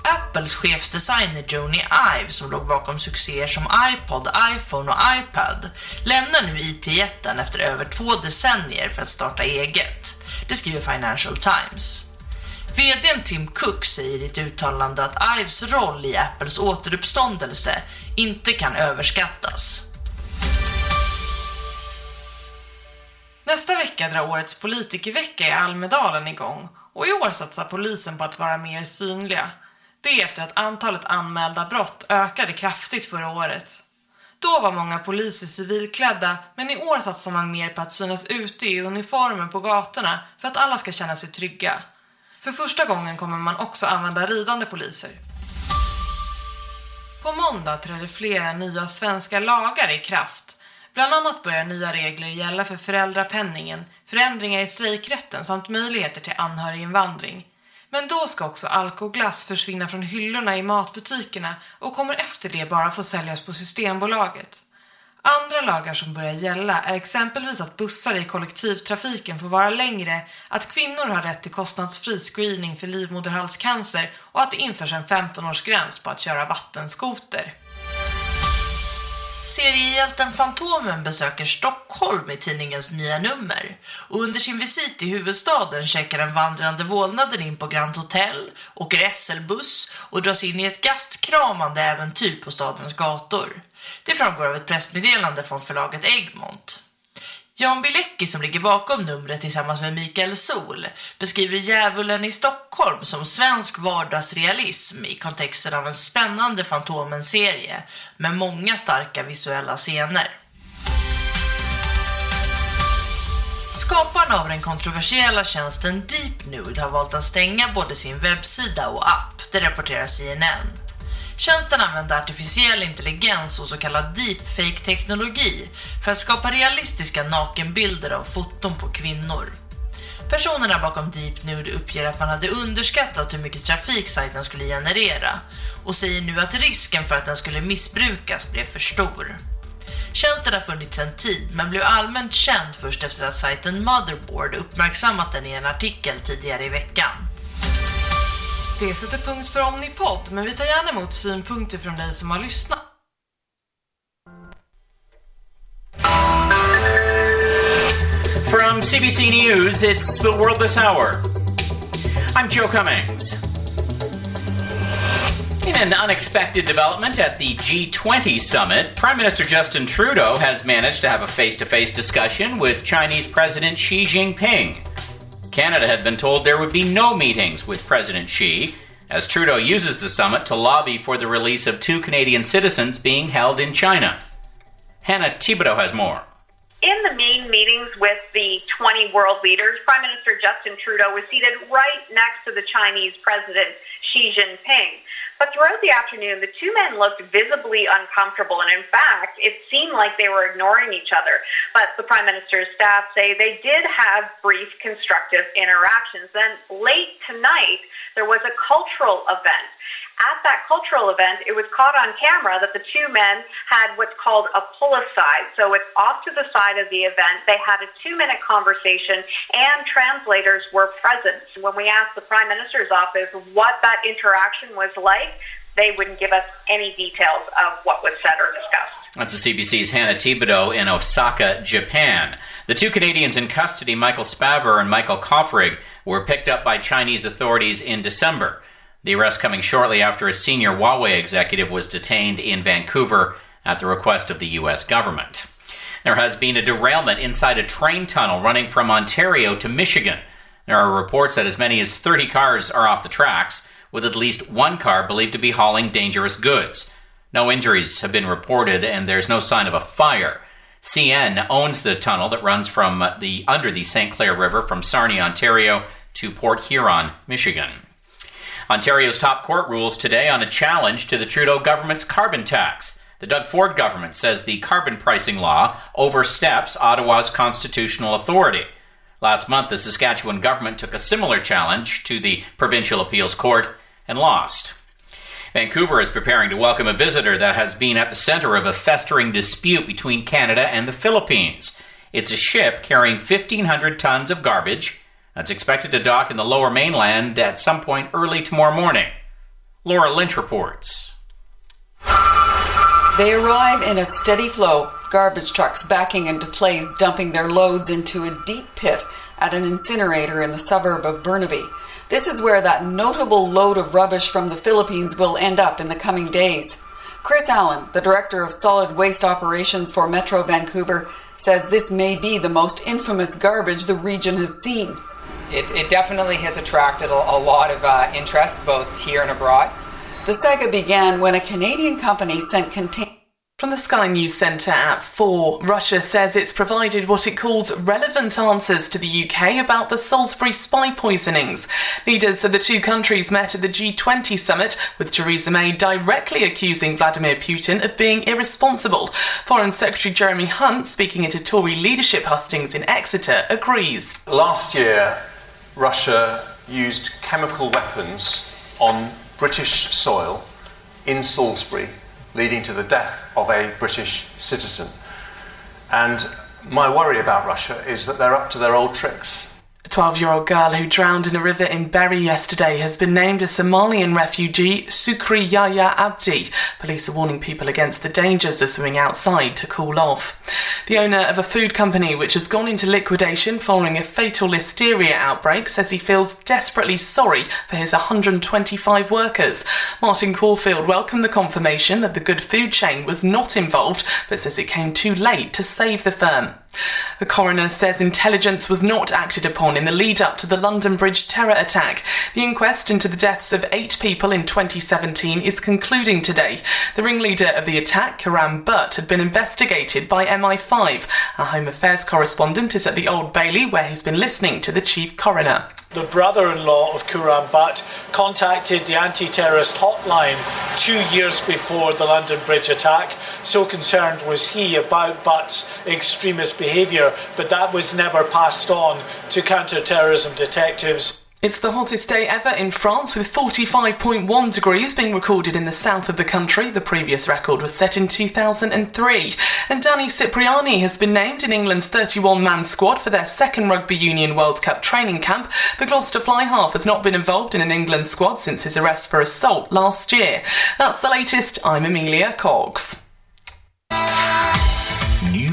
Apples chefsdesigner Joni Ive som låg bakom succéer som iPod, iPhone och iPad lämnar nu IT-jätten efter över två decennier för att starta eget. Det skriver Financial Times. VDn Tim Cook säger i ett uttalande att Ives roll i Apples återuppståndelse inte kan överskattas. Nästa vecka drar årets politikervecka i Almedalen igång och i år satsar polisen på att vara mer synliga. Det efter att antalet anmälda brott ökade kraftigt förra året. Då var många poliser civilklädda men i år satsar man mer på att synas ute i uniformer på gatorna för att alla ska känna sig trygga. För första gången kommer man också använda ridande poliser. På måndag trädde flera nya svenska lagar i kraft. Bland annat börjar nya regler gälla för föräldrapenningen, förändringar i strejkrätten samt möjligheter till anhöriginvandring. Men då ska också alkoglass försvinna från hyllorna i matbutikerna och kommer efter det bara få säljas på Systembolaget. Andra lagar som börjar gälla är exempelvis att bussar i kollektivtrafiken får vara längre, att kvinnor har rätt till kostnadsfri screening för livmoderhalscancer och att det införs en 15-årsgräns på att köra vattenskoter. Seriehjälten Fantomen besöker Stockholm i tidningens nya nummer och under sin visit i huvudstaden checkar den vandrande vålnaden in på Grand Hotel, åker SL-buss och dras in i ett gastkramande äventyr på stadens gator. Det framgår av ett pressmeddelande från förlaget Egmont. Jan Bilecki som ligger bakom numret tillsammans med Mikael Sol beskriver djävulen i Stockholm som svensk vardagsrealism i kontexten av en spännande Fantomen-serie med många starka visuella scener. Skaparna av den kontroversiella tjänsten DeepNude har valt att stänga både sin webbsida och app, det rapporterar CNN. Tjänsten använder artificiell intelligens och så kallad deepfake-teknologi för att skapa realistiska nakenbilder av foton på kvinnor. Personerna bakom DeepNude uppger att man hade underskattat hur mycket trafik sajten skulle generera och säger nu att risken för att den skulle missbrukas blev för stor. Tjänsten har funnits en tid men blev allmänt känd först efter att sajten Motherboard uppmärksammat den i en artikel tidigare i veckan. Det sätter punkt för Omnipod, men vi tar gärna emot synpunkter från dig som har lyssnat. From CBC News, it's the World This Hour. I'm Joe Cummings. In an unexpected development at the G20 summit, Prime Minister Justin Trudeau has managed to have a face to face discussion with Chinese President Xi Jinping. Canada had been told there would be no meetings with President Xi, as Trudeau uses the summit to lobby for the release of two Canadian citizens being held in China. Hannah Thibodeau has more. In the main meetings with the 20 world leaders, Prime Minister Justin Trudeau was seated right next to the Chinese President Xi Jinping. But throughout the afternoon, the two men looked visibly uncomfortable, and in fact, it seemed like they were ignoring each other. But the Prime Minister's staff say they did have brief, constructive interactions. Then late tonight, there was a cultural event. At that cultural event, it was caught on camera that the two men had what's called a pull-aside. So it's off to the side of the event. They had a two-minute conversation, and translators were present. When we asked the Prime Minister's office what that interaction was like, they wouldn't give us any details of what was said or discussed. That's the CBC's Hannah Thibodeau in Osaka, Japan. The two Canadians in custody, Michael Spavor and Michael Koffrig, were picked up by Chinese authorities in December. The arrest coming shortly after a senior Huawei executive was detained in Vancouver at the request of the U.S. government. There has been a derailment inside a train tunnel running from Ontario to Michigan. There are reports that as many as 30 cars are off the tracks, with at least one car believed to be hauling dangerous goods. No injuries have been reported, and there's no sign of a fire. CN owns the tunnel that runs from the under the St. Clair River from Sarnia, Ontario, to Port Huron, Michigan. Ontario's top court rules today on a challenge to the Trudeau government's carbon tax. The Doug Ford government says the carbon pricing law oversteps Ottawa's constitutional authority. Last month, the Saskatchewan government took a similar challenge to the Provincial Appeals Court and lost. Vancouver is preparing to welcome a visitor that has been at the center of a festering dispute between Canada and the Philippines. It's a ship carrying 1,500 tons of garbage that's expected to dock in the lower mainland at some point early tomorrow morning. Laura Lynch reports. They arrive in a steady flow, garbage trucks backing into place, dumping their loads into a deep pit at an incinerator in the suburb of Burnaby. This is where that notable load of rubbish from the Philippines will end up in the coming days. Chris Allen, the director of solid waste operations for Metro Vancouver, says this may be the most infamous garbage the region has seen. It, it definitely has attracted a, a lot of uh, interest both here and abroad. The saga began when a Canadian company sent containers. From the Sky News Centre at 4, Russia says it's provided what it calls relevant answers to the UK about the Salisbury spy poisonings. Leaders of the two countries met at the G20 summit, with Theresa May directly accusing Vladimir Putin of being irresponsible. Foreign Secretary Jeremy Hunt, speaking at a Tory leadership hustings in Exeter, agrees. Last year, Russia used chemical weapons on British soil in Salisbury, leading to the death of a British citizen. And my worry about Russia is that they're up to their old tricks. A 12 year old girl who drowned in a river in Berry yesterday has been named a Somalian refugee, Sukri Yaya Abdi. Police are warning people against the dangers of swimming outside to cool off. The owner of a food company which has gone into liquidation following a fatal listeria outbreak says he feels desperately sorry for his 125 workers. Martin Caulfield welcomed the confirmation that the good food chain was not involved, but says it came too late to save the firm. The coroner says intelligence was not acted upon in the lead up to the London Bridge terror attack. The inquest into the deaths of eight people in 2017 is concluding today. The ringleader of the attack, Karam Butt, had been investigated by MI5. Our Home Affairs correspondent is at the Old Bailey where he's been listening to the chief coroner. The brother in law of Kuram Butt contacted the anti terrorist hotline two years before the London Bridge attack. So concerned was he about Butt's extremist behaviour, but that was never passed on to counter terrorism detectives. It's the hottest day ever in France, with 45.1 degrees being recorded in the south of the country. The previous record was set in 2003. And Danny Cipriani has been named in England's 31 man squad for their second Rugby Union World Cup training camp. The Gloucester fly half has not been involved in an England squad since his arrest for assault last year. That's the latest. I'm Amelia Cogs.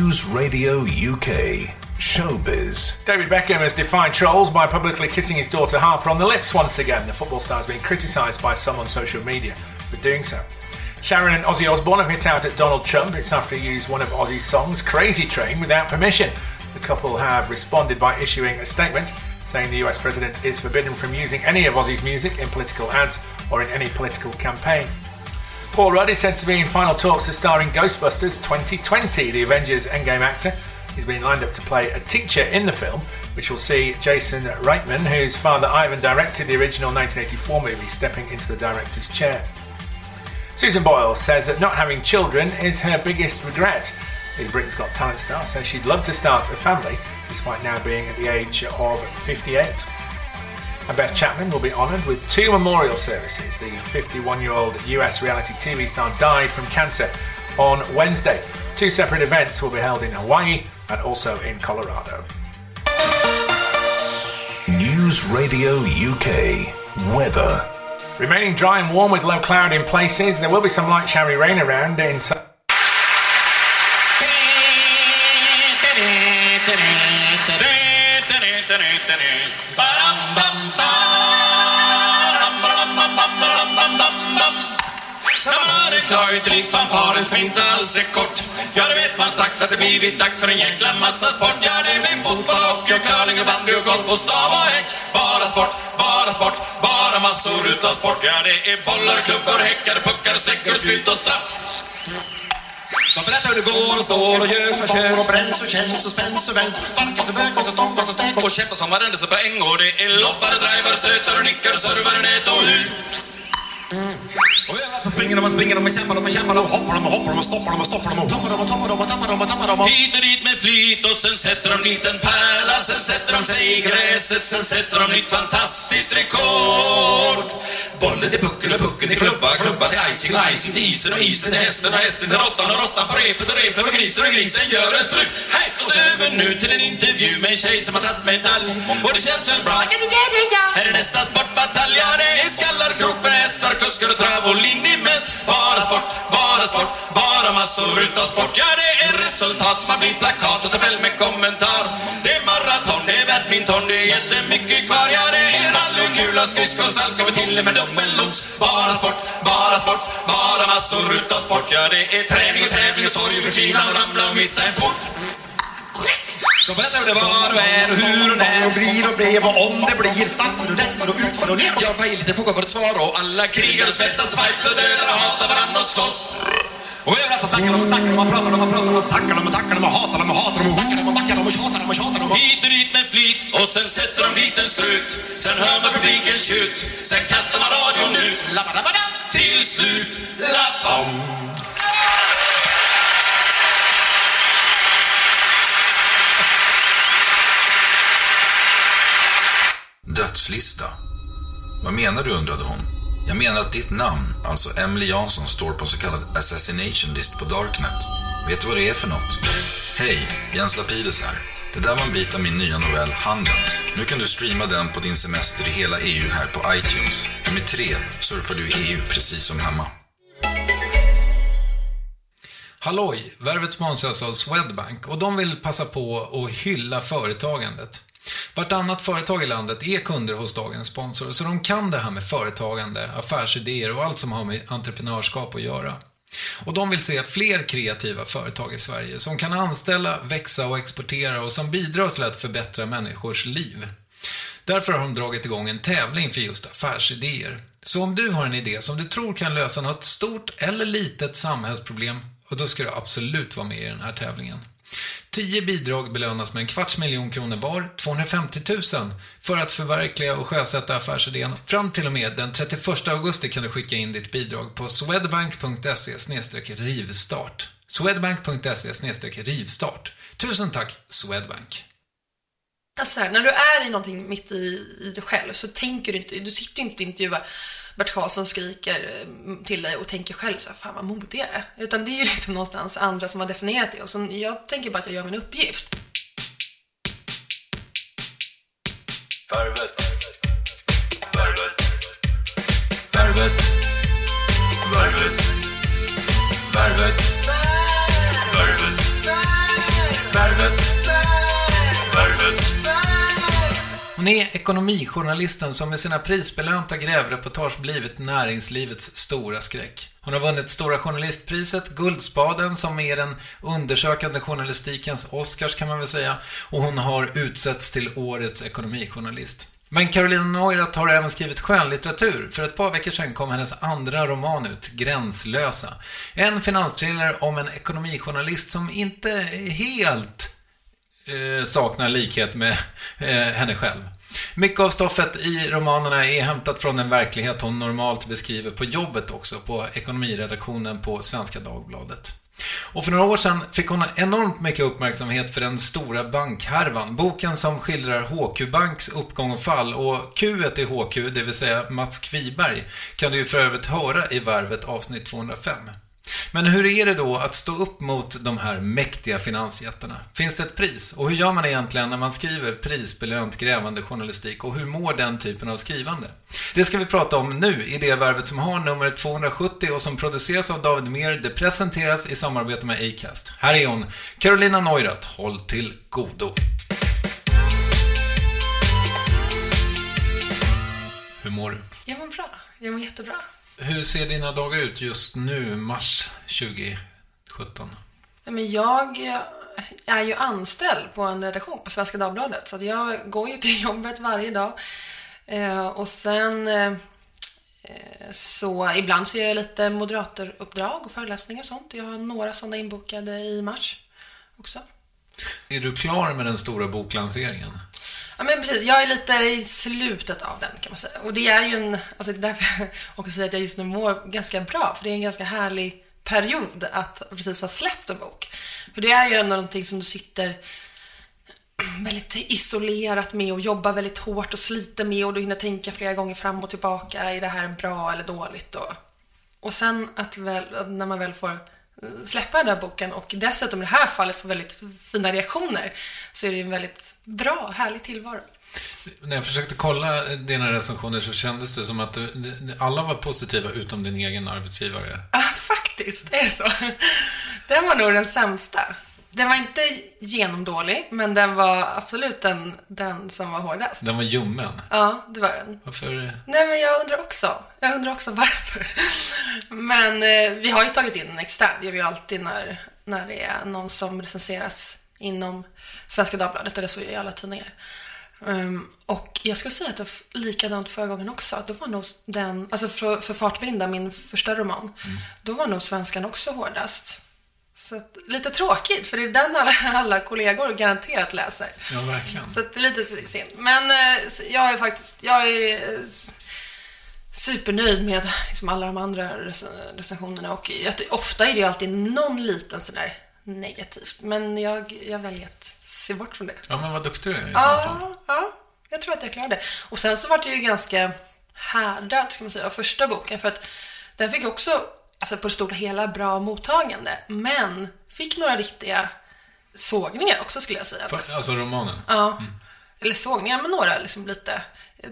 News Radio UK. Showbiz. David Beckham has defied trolls by publicly kissing his daughter Harper on the lips once again. The football star has been criticised by some on social media for doing so. Sharon and Ozzy Osbourne have hit out at Donald Trump. It's after he used one of Ozzy's songs, Crazy Train, without permission. The couple have responded by issuing a statement saying the US president is forbidden from using any of Ozzy's music in political ads or in any political campaign. Paul Rudd is said to be in final talks to star in Ghostbusters 2020. The Avengers Endgame actor He's been lined up to play a teacher in the film, which will see Jason Reitman, whose father Ivan directed the original 1984 movie, stepping into the director's chair. Susan Boyle says that not having children is her biggest regret. The Britain's Got Talent star says she'd love to start a family, despite now being at the age of 58. And Beth Chapman will be honoured with two memorial services. The 51 year old US reality TV star died from cancer on Wednesday. Two separate events will be held in Hawaii and also in Colorado. News Radio UK. Weather. Remaining dry and warm with low cloud in places. There will be some light showery rain around in some. När man hör en klargötelig fanfaren som inte alls är kort. Ja, det vet man strax att det blivit dags för en jäkla massa sport. Ja, det blir fotboll, hockey, och curling, och bandy och golf och stav och häck. Bara sport, bara sport, bara massor utav sport. Ja, det är bollar, klubbor, häckar, puckar, snäckor, spjut och straff de berättar hur det går och står och gör och kör och bränns och känns och spänns och vänds. Och sparkas och bökas och stångas och stäkas och kämpas som varenda på en och det är loppare, drivare, stötar och nickar, servare, nät och ut och överallt så springer de och springer de och kämpar de och kämpar de och hoppar de och hoppar de och stoppar de och stoppar de och toppar de och toppar de och tappar de och tappar de och hit och dit med flyt och sen sätter de dit en pärla sen sätter de sig i gräset sen sätter de nytt fantastiskt rekord Bollen till pucken och pucken till klubba klubba till icing och icing till isen och isen till hästen och hästen till råttan och råttan på repet och repet på grisen och grisen gör en strut Hej! Och så över nu till en intervju med en tjej som har tagit medalj och det känns väl bra? Ja, det gör det ja! Här är nästa sportbatalj, ja det är skallar, krok med hästar, kuskar och trav och linjemän Bara sport, bara sport, bara massor utav sport. Ja det är resultat som har blivit plakat och tabell med kommentar. Det är maraton, det är badminton, det är jättemycket kvar. Ja det är rally, kula, skridskor, salka och till och med dubbellots Bara sport, bara sport, bara massor utav sport. Ja det är träning och tävling och sorg och förtvivlan och ramla och missa en port de berättar hur det var och är och hur och när och blir och blev och om det blir Varför och därför och utför och ner Jag får lite fråga för ett svar och alla krigar och svettas, fights och dödar och hatar varandra och slåss och överallt så snackar de och snackar de och pratar de och pratar de och tackar de och tackar de och hatar de och hatar de och backar de och backar de och tjatar de och tjatar de och hit och dit med flit och sen sätter de dit en strut sen hör man publiken tjut sen kastar man radion ut till slut lappam Dödslista. Vad menar du undrade hon. Jag menar att ditt namn, alltså Emily Jansson, står på en så kallad assassination list på Darknet. Vet du vad det är för något? Hej, Jens Lapidus här. Det där var en bit av min nya novell Handen. Nu kan du streama den på din semester i hela EU här på iTunes. För med tre surfar du i EU precis som hemma. Halloj! Värvet sponsras av Swedbank och de vill passa på att hylla företagandet. Vartannat företag i landet är kunder hos dagens sponsor, så de kan det här med företagande, affärsidéer och allt som har med entreprenörskap att göra. Och de vill se fler kreativa företag i Sverige som kan anställa, växa och exportera och som bidrar till att förbättra människors liv. Därför har de dragit igång en tävling för just affärsidéer. Så om du har en idé som du tror kan lösa något stort eller litet samhällsproblem, och då ska du absolut vara med i den här tävlingen. 10 bidrag belönas med en kvarts miljon kronor var, 250 000, för att förverkliga och sjösätta affärsidén. Fram till och med den 31 augusti kan du skicka in ditt bidrag på swedbank.se rivstart. swedbank.se rivstart. Tusen tack, Swedbank. Alltså här, när du är i någonting mitt i, i dig själv så tänker du inte, du sitter inte och intervjuar Bert Karlsson skriker mm, till dig och tänker själv så här, fan vad modig jag är. Utan det är ju liksom någonstans andra som har definierat det och så jag tänker bara att jag gör min uppgift. Värvet. Värvet. Värvet. Värvet. Värvet. Värvet. Hon är ekonomijournalisten som med sina prisbelönta grävreportage blivit näringslivets stora skräck. Hon har vunnit Stora Journalistpriset, Guldspaden som är den undersökande journalistikens Oscars kan man väl säga och hon har utsetts till årets ekonomijournalist. Men Carolina Neurath har även skrivit skönlitteratur. För ett par veckor sedan kom hennes andra roman ut, Gränslösa. En finansthriller om en ekonomijournalist som inte helt eh, saknar likhet med eh, henne själv. Mycket av stoffet i romanerna är hämtat från den verklighet hon normalt beskriver på jobbet också, på ekonomiredaktionen på Svenska Dagbladet. Och för några år sedan fick hon enormt mycket uppmärksamhet för den stora bankhärvan. Boken som skildrar HQ Banks uppgång och fall. Och Q i HQ, det vill säga Mats Kviberg, kan du ju för övrigt höra i Värvet avsnitt 205. Men hur är det då att stå upp mot de här mäktiga finansjättarna? Finns det ett pris? Och hur gör man egentligen när man skriver prisbelönt grävande journalistik? Och hur mår den typen av skrivande? Det ska vi prata om nu i det värvet som har nummer 270 och som produceras av David Mer. Det presenteras i samarbete med Acast. Här är hon, Carolina Neurath. Håll till godo. Hur mår du? Jag mår bra. Jag mår jättebra. Hur ser dina dagar ut just nu, mars 2017? Nej, Men jag är ju anställd på en redaktion på Svenska Dagbladet. Så jag går ju till jobbet varje dag. Eh, och sen eh, så ibland så gör jag lite moderatoruppdrag och föreläsningar och sånt. Jag har några sådana inbokade i mars också. Är du klar med den stora boklanseringen? Ja, men precis. Jag är lite i slutet av den kan man säga. Och det är ju en, alltså det är därför jag också säger att jag just nu mår ganska bra. För det är en ganska härlig period att precis ha släppt en bok. För det är ju ändå någonting som du sitter väldigt isolerat med och jobbar väldigt hårt och sliter med och du hinner tänka flera gånger fram och tillbaka. Är det här bra eller dåligt? Och, och sen att väl, när man väl får släppa den där boken och dessutom i det här fallet få väldigt fina reaktioner så är det en väldigt bra, härlig tillvaro. När jag försökte kolla dina recensioner så kändes det som att du, alla var positiva utom din egen arbetsgivare. Ah, faktiskt, är det så? Den var nog den sämsta. Den var inte genomdålig, men den var absolut den, den som var hårdast. Den var ljummen. Ja, det var den. Varför? Nej, men jag undrar också. Jag undrar också varför. Men eh, vi har ju tagit in en extern. Det gör vi ju alltid när, när det är någon som recenseras inom Svenska Dagbladet, eller så i alla tidningar. Um, och jag skulle säga att det var likadant förra gången också. Att det var nog den, alltså för, för Fartblinda, min första roman, då var nog svenskan också hårdast. Så att, lite tråkigt, för det är den alla, alla kollegor garanterat läser. Ja, verkligen. Så att det är lite synd. Men eh, jag är faktiskt, jag är eh, supernöjd med liksom alla de andra rec- recensionerna och ofta är det ju alltid någon liten sådär negativt. Men jag, jag väljer att se bort från det. Ja, men vad duktig du är i så fall. Ja, ja, jag tror att jag klarade det. Och sen så var det ju ganska härdad, ska man säga, av första boken. För att den fick också, alltså på det stora hela, bra mottagande. Men fick några riktiga sågningar också, skulle jag säga. För, alltså romanen? Ja. Eller sågningar, men några liksom lite.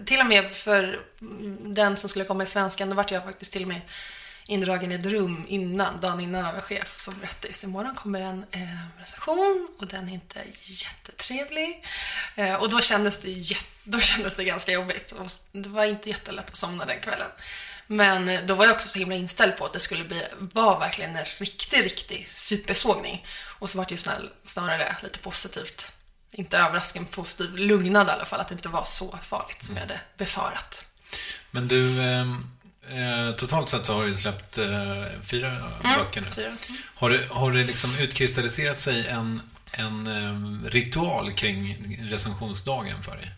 Till och med för den som skulle komma i svenskan, då vart jag faktiskt till och med indragen i ett rum innan, dagen innan av en chef som berättade just imorgon kommer en eh, recension och den är inte jättetrevlig. Eh, och då kändes, det jätte, då kändes det ganska jobbigt. Och det var inte jättelätt att somna den kvällen. Men då var jag också så himla inställd på att det skulle bli, var verkligen en riktig, riktig supersågning. Och så var det ju snäll, snarare lite positivt inte överraskande positiv, lugnad i alla fall, att det inte var så farligt som jag hade befarat. Men du, eh, eh, totalt sett har du släppt eh, fyra Mm, böcker nu. fyra. Mm. Har det, har det liksom utkristalliserat sig en, en eh, ritual kring recensionsdagen för dig?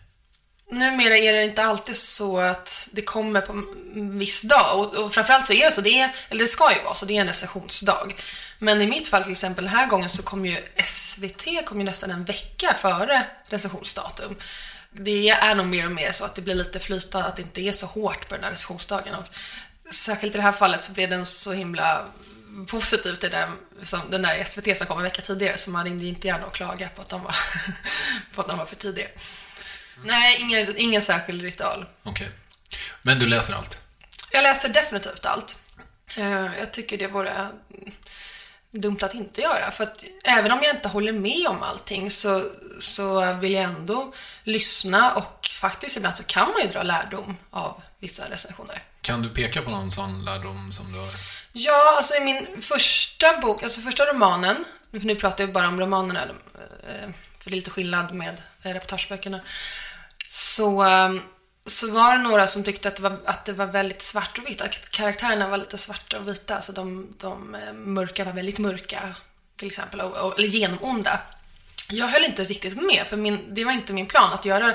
Numera är det inte alltid så att det kommer på en viss dag och, och framförallt så är det så, det är, eller det ska ju vara så, det är en recensionsdag. Men i mitt fall till exempel den här gången så kom ju SVT kom ju nästan en vecka före recensionsdatum. Det är nog mer och mer så att det blir lite flytande, att det inte är så hårt på den här recensionsdagen. Och särskilt i det här fallet så blev den så himla positiv till den, som, den där SVT som kom en vecka tidigare, så man ringde ju inte gärna och klagade på att de var, på att de var för tidiga. Nej, ingen, ingen särskild ritual. Okej. Men du läser allt? Jag läser definitivt allt. Eh, Jag tycker det vore dumt att inte göra. För att även om jag inte håller med om allting så, så vill jag ändå lyssna och faktiskt ibland så kan man ju dra lärdom av vissa recensioner. Kan du peka på någon sån lärdom som du har? Ja, alltså i min första bok, alltså första romanen, för nu pratar jag bara om romanerna, eh, för det är lite skillnad med eh, reportageböckerna, så, ehm, så var det några som tyckte att det var, att det var väldigt svart och vitt, att karaktärerna var lite svarta och vita, alltså de, de ehm, mörka var väldigt mörka, till exempel, och, och, eller genomonda. jag höll inte riktigt med, för min, det var inte min plan att göra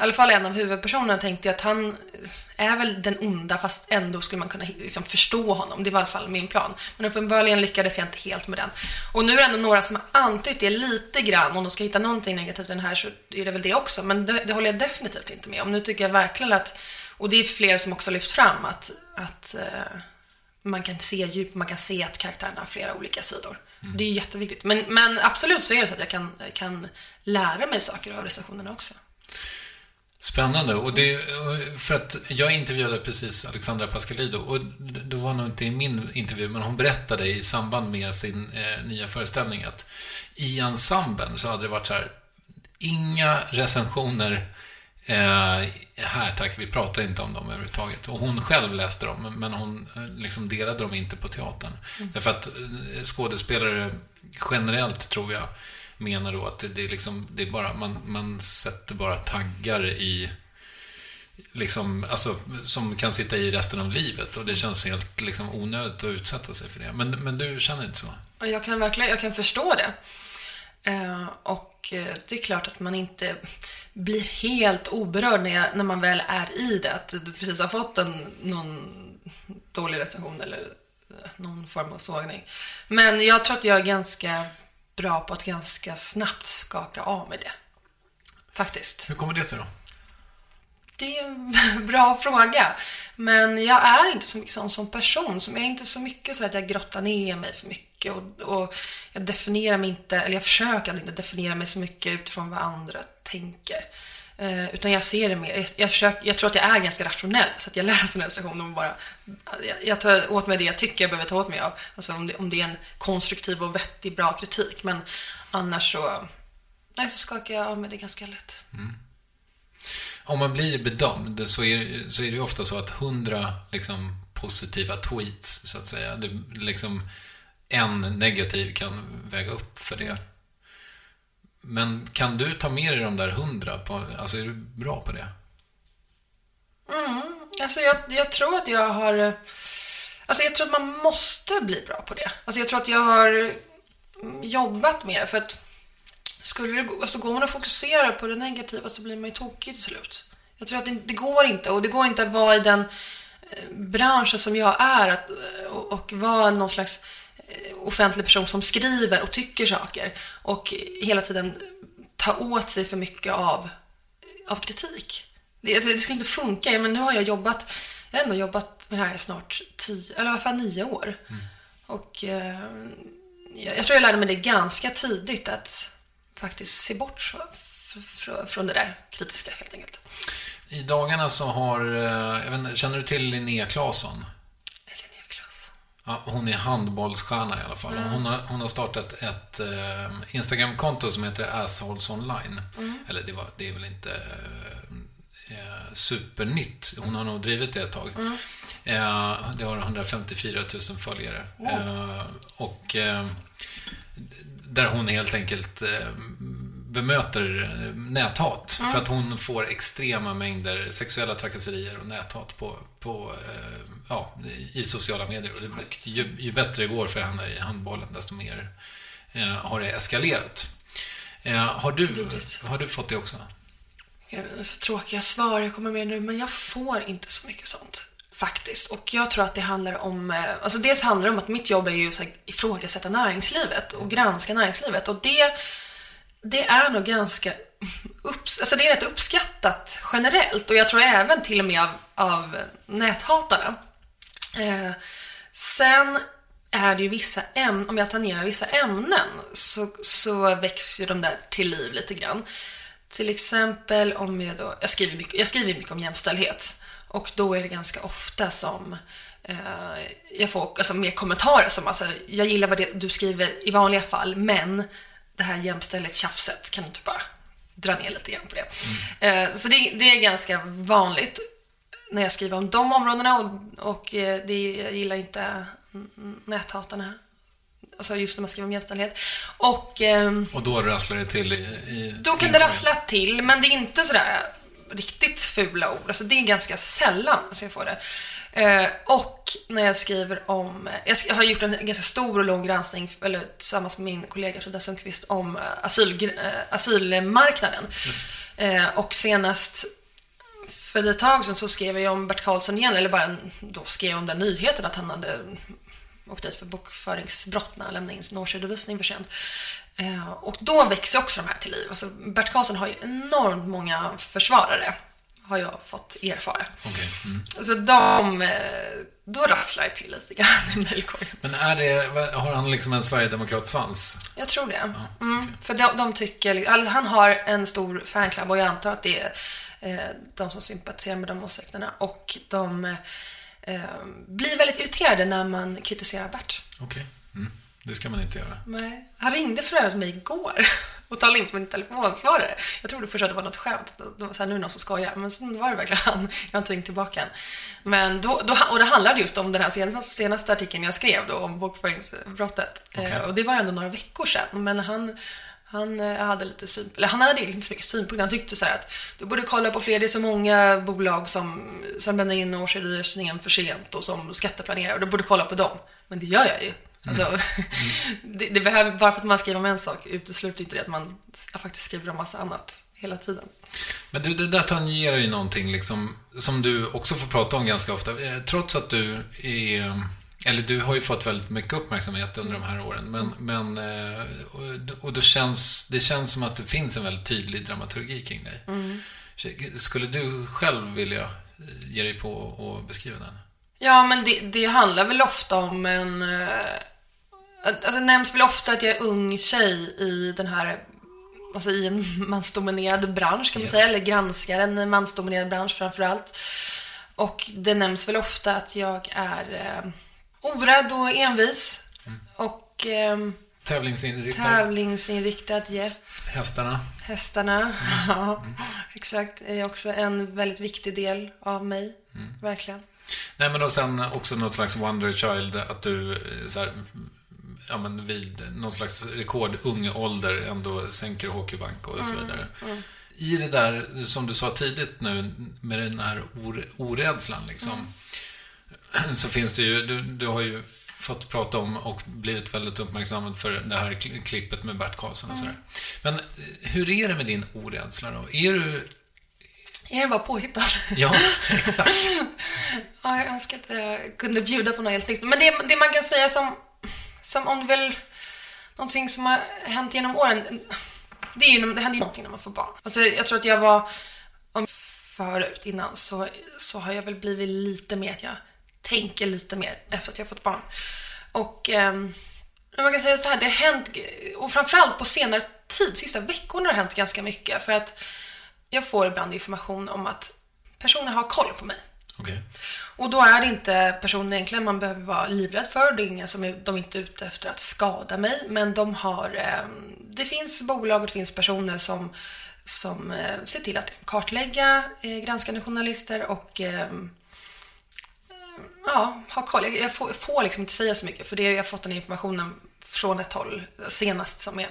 i alla fall en av huvudpersonerna tänkte att han är väl den onda fast ändå skulle man kunna liksom förstå honom. Det var i alla fall min plan. Men uppenbarligen lyckades jag inte helt med den. Och nu är det ändå några som har antytt det lite grann. Om de ska hitta någonting negativt i den här så är det väl det också. Men det, det håller jag definitivt inte med om. Nu tycker jag verkligen att, och det är flera som också lyft fram att, att eh, man kan se djup, man kan se att karaktären har flera olika sidor. Det är jätteviktigt. Men, men absolut så är det så att jag kan, kan lära mig saker av recensionerna också. Spännande. Och det, för att jag intervjuade precis Alexandra Pascalido och det var nog inte i min intervju, men hon berättade i samband med sin eh, nya föreställning att i ensemblen så hade det varit så här, inga recensioner eh, här tack, vi pratar inte om dem överhuvudtaget. Och hon själv läste dem, men hon eh, liksom delade dem inte på teatern. Mm. Därför att eh, skådespelare generellt, tror jag, menar då att det är liksom, det är bara, man, man sätter bara taggar i liksom, alltså, som kan sitta i resten av livet och det känns helt liksom, onödigt att utsätta sig för det. Men, men du känner inte så? Jag kan verkligen jag kan förstå det. Eh, och eh, det är klart att man inte blir helt oberörd när, jag, när man väl är i det. Att du precis har fått en, någon dålig recension eller eh, någon form av sågning. Men jag tror att jag är ganska bra på att ganska snabbt skaka av mig det. Faktiskt. Hur kommer det sig då? Det är en bra fråga. Men jag är inte så mycket sån som person. Som jag är inte så mycket så att jag grottar ner mig för mycket. Och, och jag definierar mig inte, eller jag försöker att inte definiera mig så mycket utifrån vad andra tänker. Eh, utan jag ser det mer, jag, jag, försöker, jag tror att jag är ganska rationell. Så att jag läser en recension och bara, jag, jag tar åt mig det jag tycker jag behöver ta åt mig av. Alltså om det, om det är en konstruktiv och vettig, bra kritik. Men annars så, nej, så skakar jag av mig det ganska lätt. Mm. Om man blir bedömd så är, så är det ju ofta så att hundra liksom, positiva tweets, så att säga, det, liksom, en negativ kan väga upp för det. Men kan du ta med dig de där hundra? På, alltså, är du bra på det? Mm, alltså jag, jag tror att jag har... Eh, alltså jag tror att man måste bli bra på det. Alltså jag tror att jag har mm, jobbat med det. För att skulle det alltså går man och fokuserar på det negativa så blir man ju tokig till slut. Jag tror att det, det går inte. Och det går inte att vara i den eh, branschen som jag är att, och, och vara någon slags eh, offentlig person som skriver och tycker saker och hela tiden ta åt sig för mycket av, av kritik. Det, det skulle inte funka. Men nu har jag jobbat, jag har ändå jobbat med det här i snart tio, eller i alla fall nio år. Och eh, jag, jag tror jag lärde mig det ganska tidigt att faktiskt se bort så, från det där kritiska helt enkelt. I dagarna så har, eh, jag vet, känner du till Linnea Claesson? Ja, hon är handbollsstjärna i alla fall. Ja. Hon, har, hon har startat ett eh, Instagramkonto som heter Assholes Online. Mm. Eller det, var, det är väl inte eh, supernytt. Hon har nog drivit det ett tag. Mm. Eh, det har 154 000 följare. Wow. Eh, och eh, där hon helt enkelt eh, bemöter eh, näthat. Mm. För att hon får extrema mängder sexuella trakasserier och näthat på, på, eh, ja, i sociala medier. Och ju, ju bättre det går för henne i handbollen, desto mer eh, har det eskalerat. Eh, har, du, har du fått det också? Så tråkiga svar jag kommer med nu, men jag får inte så mycket sånt. Faktiskt. Och jag tror att det handlar om... eh, Alltså dels handlar det om att mitt jobb är ju att ifrågasätta näringslivet och granska näringslivet. Och det, det är nog ganska... Upps, alltså det är rätt uppskattat generellt. Och jag tror även till och med av, av näthatarna. Eh, sen är det ju vissa ämnen, om jag tangerar vissa ämnen så, så växer ju de där till liv lite grann. Till exempel om jag då, jag skriver mycket, jag skriver mycket om jämställdhet och då är det ganska ofta som eh, jag får alltså, mer kommentarer som alltså, jag gillar vad det, du skriver i vanliga fall men det här jämställdhetstjafset kan du inte bara dra ner lite grann på det. Eh, så det, det är ganska vanligt när jag skriver om de områdena och, och eh, det, gillar inte mm, näthatarna. Alltså just när man skriver om jämställdhet. Och ehm, Och då rasslar det till i... i då kan det rassla till, men det är inte sådär riktigt fula ord. Alltså det är ganska sällan som jag får det. Eh, och när jag skriver om, jag har gjort en ganska stor och lång granskning, eller tillsammans med min kollega Frida Sundqvist, om eh, asyl, eh, asylmarknaden. Eh, och senast för ett tag sedan så skrev jag om Bert Karlsson igen, eller bara då skrev jag om den nyheten att han hade åkt dit för bokföringsbrott när han lämnade in sin årsredovisning för sent. Eh, och då växer också de här till liv. Alltså, Bert Karlsson har ju enormt många försvarare, har jag fått erfara. Okej. Mm. Alltså de, eh, då rasslar det till lite grann i mejlkorgen. Men är det, har han liksom en sverigedemokratsvans? Jag tror det. Mm, för de, de tycker, alltså, han har en stor fanclub och jag antar att det är eh, de som sympatiserar med de åsikterna. Och de eh, blir väldigt irriterade när man kritiserar Bert. Okej. Det ska man inte göra. Nej. Han ringde för övrigt mig igår och talade in på min telefonsvarare. Jag trodde först att det var något skämt. Det var så här, nu är det någon som skojar. Men sen var det verkligen han. Jag har inte ringt tillbaka än. Men då, då, och det handlade just om den här senaste, senaste artikeln jag skrev då, om bokföringsbrottet. Okej. Eh, och det var ändå några veckor sedan. Men han, han eh, hade lite syn, eller han hade inte så mycket synpunkter. Han tyckte så att du borde kolla på fler. Det är så många bolag som, som lämnar in årsredovisningen för sent och som skatteplanerar. Och du borde kolla på dem. Men det gör jag ju. Alltså, det, det behöver, bara för att man skriver om en sak utesluter inte det att man faktiskt skriver om massa annat hela tiden. Men du, det där tangerar ju någonting liksom, som du också får prata om ganska ofta. Eh, Trots att du är... Eller du har ju fått väldigt mycket uppmärksamhet under de här åren. Men, men eh, och, då känns, det känns som att det finns en väldigt tydlig dramaturgi kring dig. Mm. Skulle du själv vilja eh, ge dig på och beskriva den? Ja, men det, det handlar väl ofta om en... Alltså det nämns väl ofta att jag är ung tjej i den här... Alltså i en mansdominerad bransch kan man Yes. säga, eller granskar en mansdominerad bransch framför allt. Och det nämns väl ofta att jag är eh, orädd och envis. Och eh, Tävlingsinriktad? tävlingsinriktad, yes. Hästarna? Hästarna, ja. Exakt, är också en väldigt viktig del av mig. Verkligen. Nej, men och sen också något slags wonder child, att du eh, så här, ja, men vid någon slags rekordung ålder ändå sänker hockeybank och så Mm, vidare. mm. I det där, som du sa tidigt nu, med den här or, orädslan liksom, så finns det ju, du, du har ju fått prata om och blivit väldigt uppmärksammad för det här kli- klippet med Bert Karlsson och sådär. Men eh, hur är det med din orädsla då? Är du... Är den bara påhittad? Ja, exakt. Ja, jag önskar att jag kunde bjuda på något helt nytt. Men det, det man kan säga som, som om det väl någonting som har hänt genom åren. Det, är ju, det händer ju någonting när man får barn. Alltså, jag tror att jag var, om förut innan, så, så har jag väl blivit lite mer att jag tänker lite mer efter att jag har fått barn. Och eh, man kan säga så här, det har hänt, och framförallt på senare tid, sista veckorna har det hänt ganska mycket. För att jag får ibland information om att personer har koll på mig. Okay. Och då är det inte personen egentligen man behöver vara livrädd för. Det är inga som är, de är inte ute efter att skada mig. Men de har, eh, det finns bolag och det finns personer som, som eh, ser till att liksom kartlägga eh, granskande journalister och eh, ja, ha koll. Jag, jag, får, jag får liksom inte säga så mycket för det, jag har fått den informationen från ett håll senast som är,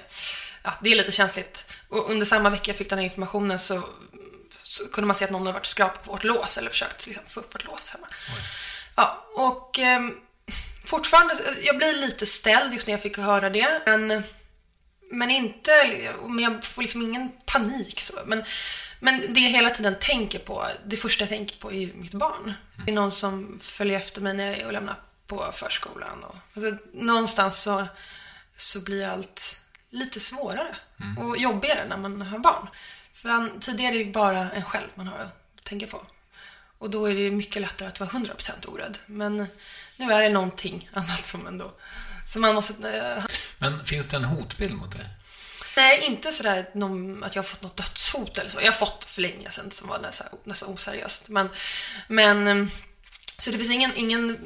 ja, det är lite känsligt. Och under samma vecka jag fick den här informationen så, så kunde man se att någon hade varit och skrapat på vårt lås eller försökt liksom, få upp vårt lås hemma. Ja, och ehm, fortfarande, jag blir lite ställd just när jag fick höra det. Men, men inte, men jag får liksom ingen panik så. Men, men det jag hela tiden tänker på, det första jag tänker på är ju mitt barn. Det är någon som följer efter mig när jag lämnar på förskolan. Och, alltså, någonstans så, så blir allt lite svårare och jobbigare när man har barn. För han, tidigare är det bara en själv man har att tänka på. Och då är det mycket lättare att vara 100% orädd. Men nu är det någonting annat som ändå... Som man måste... eh, Men finns det en hotbild mot dig? Nej, inte sådär någon, att jag har fått något dödshot eller så. Jag har fått för länge sedan som var nästan, nästan oseriöst. Men, men... eh, Så det finns ingen, ingen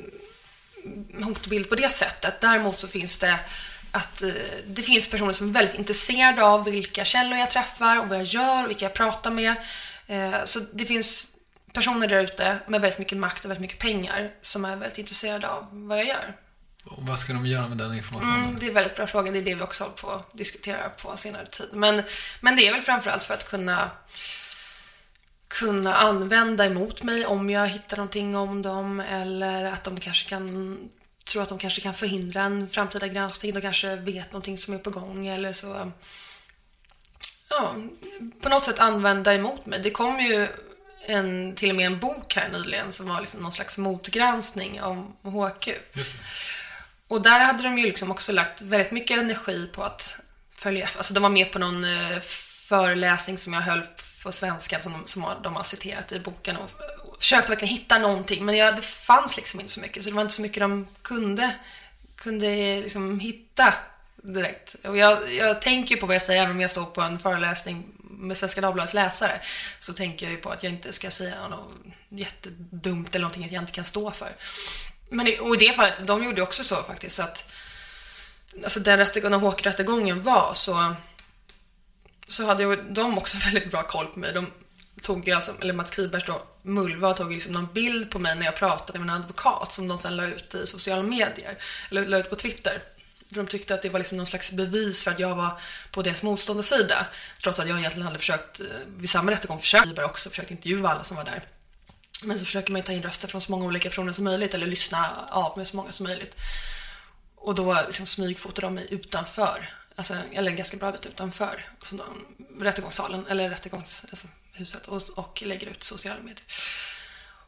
hotbild på det sättet. Däremot så finns det att eh, det finns personer som är väldigt intresserade av vilka källor jag träffar och vad jag gör och vilka jag pratar med. Eh, Så det finns personer där ute med väldigt mycket makt och väldigt mycket pengar som är väldigt intresserade av vad jag gör. Och vad ska de göra med den informationen? Mm, det är en väldigt bra fråga. Det är det vi också håller på att diskutera på senare tid. Men, men det är väl framförallt för att kunna kunna använda emot mig om jag hittar någonting om dem eller att de kanske kan tro att de kanske kan förhindra en framtida granskning. De kanske vet någonting som är på gång eller så. Ja, på något sätt använda emot mig. Det kom ju en, till och med en bok här nyligen som var liksom någon slags motgranskning om HQ. Och där hade de ju liksom också lagt väldigt mycket energi på att följa, alltså de var med på någon eh, föreläsning som jag höll på svenska som de, som de har citerat i boken och, och försökte verkligen hitta någonting men jag, det fanns liksom inte så mycket så det var inte så mycket de kunde, kunde liksom hitta direkt. Och jag, jag tänker på vad jag säger även om jag står på en föreläsning med Svenska Dagbladets läsare så tänker jag ju på att jag inte ska säga något jättedumt eller någonting att jag inte kan stå för. Men i, och i det fallet, de gjorde också så faktiskt så att alltså den rättegången, när rättegången var så så hade ju de också väldigt bra koll på mig. De tog ju alltså, eller Mats Kvibergs då, Mulva tog ju liksom någon bild på mig när jag pratade med en advokat som de sen la ut i sociala medier, eller la ut på Twitter. För de tyckte att det var liksom någon slags bevis för att jag var på deras motståndarsida. Trots att jag egentligen hade försökt, eh, vid samma rättegång försökt Kviberg också försökt intervjua alla som var där. Men så försöker man ju ta in röster från så många olika personer som möjligt eller lyssna av med så många som möjligt. Och då liksom smygfotade de mig utanför, alltså, eller en ganska bra bit utanför alltså de, rättegångssalen, eller rättegångshuset alltså, huset, och, och lägger ut sociala medier.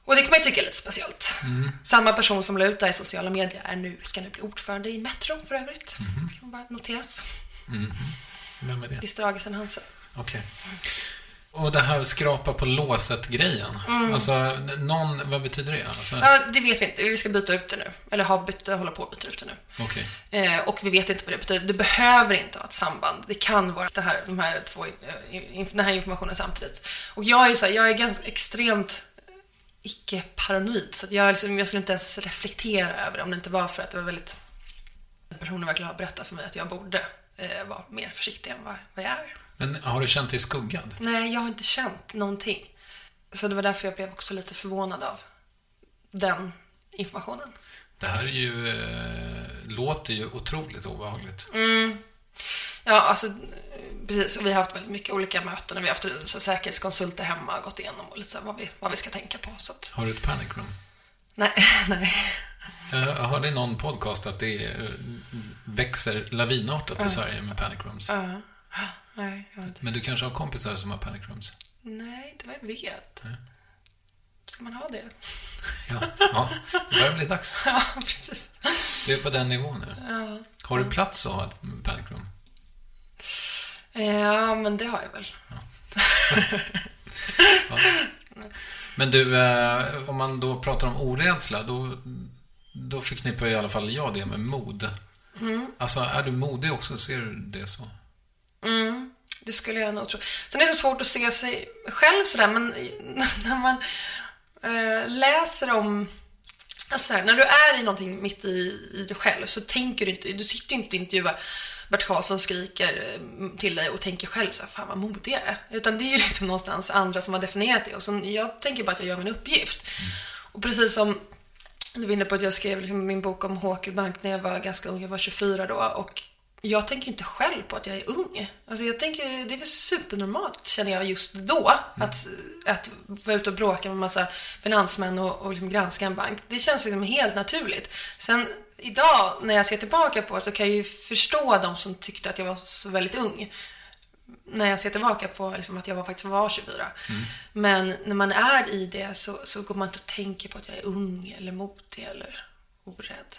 Och det kan man ju tycka är lite speciellt. Mm. Samma person som la ut det i sociala medier är nu, ska nu bli ordförande i Metro för övrigt. Mhm. Kan bara noteras. Mhm. Vem är det? Christer Augustsson Hansen. Okej. Och det här skrapa på låset-grejen. Mm. Alltså, någon, vad betyder det? Alltså, Ja, det vet vi inte. Vi ska byta ut det nu. Eller har bytt, håller på att byta ut det nu. Okej. Eh, och vi vet inte vad det betyder. Det behöver inte vara ett samband. Det kan vara det här, de här två, eh, den här informationen samtidigt. Och jag är så här, jag är ganska extremt icke-paranoid. Så jag, liksom, jag skulle inte ens reflektera över det om det inte var för att det var väldigt... Personen verkligen har berättat för mig att jag borde eh, vara mer försiktig än vad, vad jag är. Men har du känt dig skuggad? Nej, jag har inte känt någonting. Så det var därför jag blev också lite förvånad av den informationen. Det här är ju, eh, låter ju otroligt obehagligt. Mm. Ja, alltså precis. Vi har haft väldigt mycket olika möten och vi har haft så, säkerhetskonsulter hemma och gått igenom och lite så vad, vi, vad vi ska tänka på. Så att, Har du ett panic room? nej, nej. Jag hörde i någon podcast att det eh, växer lavinartat i Sverige med panic rooms. Ja. Nej, jag vet inte. Men du kanske har kompisar som har panic rooms? Nej, inte vad jag vet. Ska man ha det? Ja, ja. det börjar bli dags. ja, precis. Du är på den nivån nu. Ja. Har du plats att ha ett panic room? Ja, men det har jag väl. Ja. Men du, eh, om man då pratar om orädsla, då, då förknippar i alla fall jag det med mod. Mm. Alltså, är du modig också? Ser du det så? Mm, det skulle jag nog tro. Sen är det så svårt att se sig själv sådär, men när man eh, läser om... Alltså så här, när du är i någonting mitt i, i dig själv så tänker du inte... Du sitter ju inte och intervjuar Bert Karlsson skriker eh, till dig och tänker själv så här, fan vad modig jag är. Utan det är ju liksom någonstans andra som har definierat det. Och så, jag tänker bara att jag gör min uppgift. Och precis som du var inne på att jag skrev liksom min bok om HQ Bank när jag var ganska ung, jag var 24 då. Och jag tänker inte själv på att jag är ung. Alltså jag tänker, det är väl supernormalt känner jag just då. Att, att vara ute och bråka med massa finansmän och, och liksom granska en bank. Det känns liksom helt naturligt. Sen idag när jag ser tillbaka på det så kan jag ju förstå de som tyckte att jag var så väldigt ung. När jag ser tillbaka på liksom att jag var, faktiskt var 24. Men när man är i det så, så går man inte och tänker på att jag är ung eller modig eller orädd.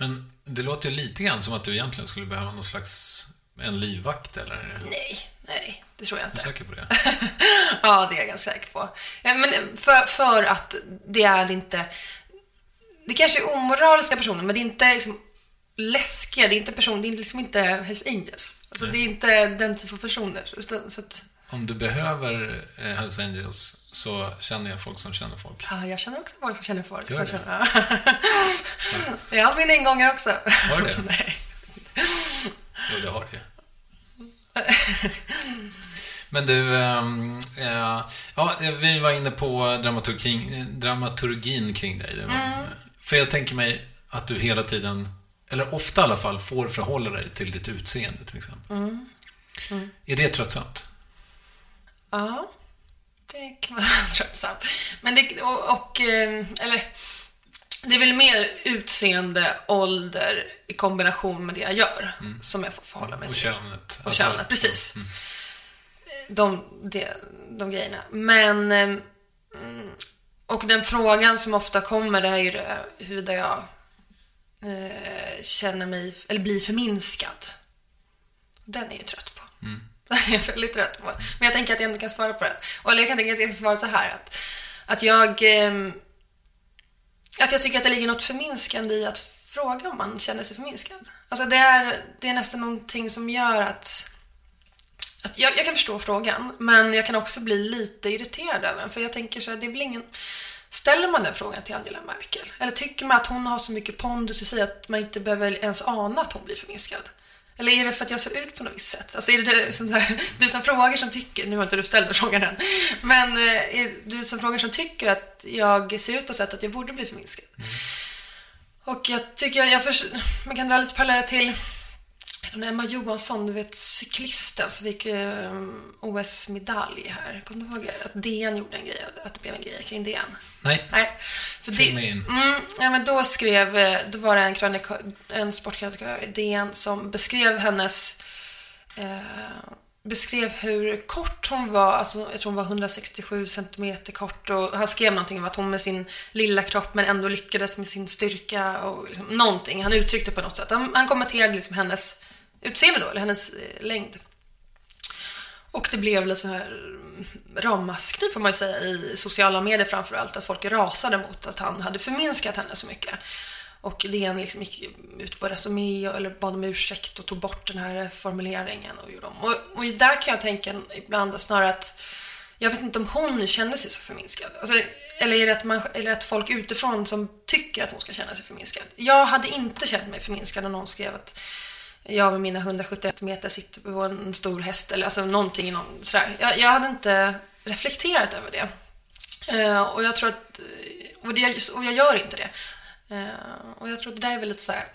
Men det låter ju lite grann som att du egentligen skulle behöva någon slags en livvakt, eller? Nej, nej, det tror jag Är du inte. säker på det? Ja, det är jag ganska säker på. Men för, för att det är inte... Det kanske är omoraliska personer, men det är inte liksom läskiga. Det är inte personer, det är liksom inte Hells Angels. Alltså, det är inte den typen av personer. Så att, Om du behöver eh, Hells Angels så känner jag folk som känner folk. ja, jag känner också folk som känner folk. Gör Så jag känner, jag har mina ingångar också. Har du det? Nej. Jo, det har du ju. Men du, eh, ja, vi var inne på dramaturgin, dramaturgin kring dig. Mm. För jag tänker mig att du hela tiden, eller ofta i alla fall, får förhålla dig till ditt utseende till exempel. Mm. Mm. Är det tröttsamt? Ja, Det kan vara tröttsamt. Men det, och, och, eh, eller, det är väl mer utseende, ålder i kombination med det jag gör som jag får förhålla mig Och till. könet. Och Alltså, könet, precis. De, de, de grejerna. Men, eh, mm, och den frågan som ofta kommer det är ju det, huruvida jag eh, känner mig, eller blir förminskad. Den är jag trött på. Mm. Den är jag väldigt trött på. Men jag tänker att jag ändå kan svara på den. Och eller jag kan tänka att jag kan svara så här att, att jag ehm, att jag tycker att det ligger något förminskande i att fråga om man känner sig förminskad. Alltså det är, det är nästan någonting som gör att, att jag, jag kan förstå frågan, men jag kan också bli lite irriterad över den. För jag tänker så här, det är väl ingen... Ställer man den frågan till Angela Merkel? Eller tycker man att hon har så mycket pondus i sig att man inte behöver ens ana att hon blir förminskad? Eller är det för att jag ser ut på något visst sätt? Alltså är det det som så här, du som frågar som tycker, nu har inte du ställt frågan än, men eh, är du som frågar som tycker att jag ser ut på sätt att jag borde bli förminskad? Och jag tycker, jag förs- man kan dra lite paralleller till tror Emma Johansson, du vet cyklisten som fick eh, OS-medalj här. Kommer du ihåg att DN gjorde en grej, att det blev en grej kring DN? Nej. Nej. För det, in. mm, ja, men då skrev, eh, då var det en, krönikör, en sportkrönikör i DN som beskrev hennes eh, beskrev hur kort hon var, alltså jag tror hon var 167 centimeter kort och han skrev någonting om att hon med sin lilla kropp men ändå lyckades med sin styrka och liksom, någonting. Han uttryckte på något sätt. Han, han kommenterade liksom hennes utseende då, eller hennes eh, längd. Och det blev lite så här mm, ramaskri får man ju säga i sociala medier framförallt, att folk rasade mot att han hade förminskat henne så mycket. Och DN liksom gick ut på resumé eller bad om ursäkt och tog bort den här formuleringen och gjorde om. Och, och där kan jag tänka ibland snarare att jag vet inte om hon känner sig så förminskad. Alltså, eller är det att, man, eller att folk utifrån som tycker att hon ska känna sig förminskad. Jag hade inte känt mig förminskad om någon skrev att jag med mina 171 meter sitter på en stor häst eller alltså någonting någon, sådär. Jag, jag hade inte reflekterat över det. Uh, och jag tror att, och, det, och jag gör inte det. Eh, och jag tror att det där är väl lite så här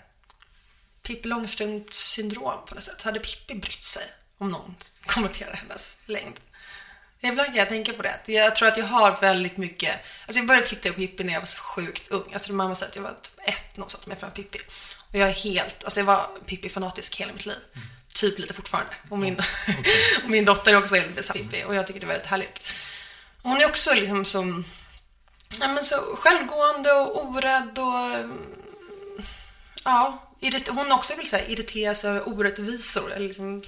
Pippi Långstrump syndrom på något sätt. Hade Pippi brytt sig om någon kommenterade hennes längd? Ibland kan jag tänka på det. Jag tror att jag har väldigt mycket... Alltså jag började titta på Pippi när jag var så sjukt ung. Alltså mamma säger att jag var typ ett när hon satte mig framför Pippi. Och jag är helt... Alltså jag var Pippi-fanatisk hela mitt liv. Typ lite fortfarande. Och min, och min dotter är också helt besatt Pippi. Och jag tycker det är väldigt härligt. Och hon är också liksom som... Ja, men så självgående och orädd och... Ja, hon också vill säga irritera sig över orättvisor eller liksom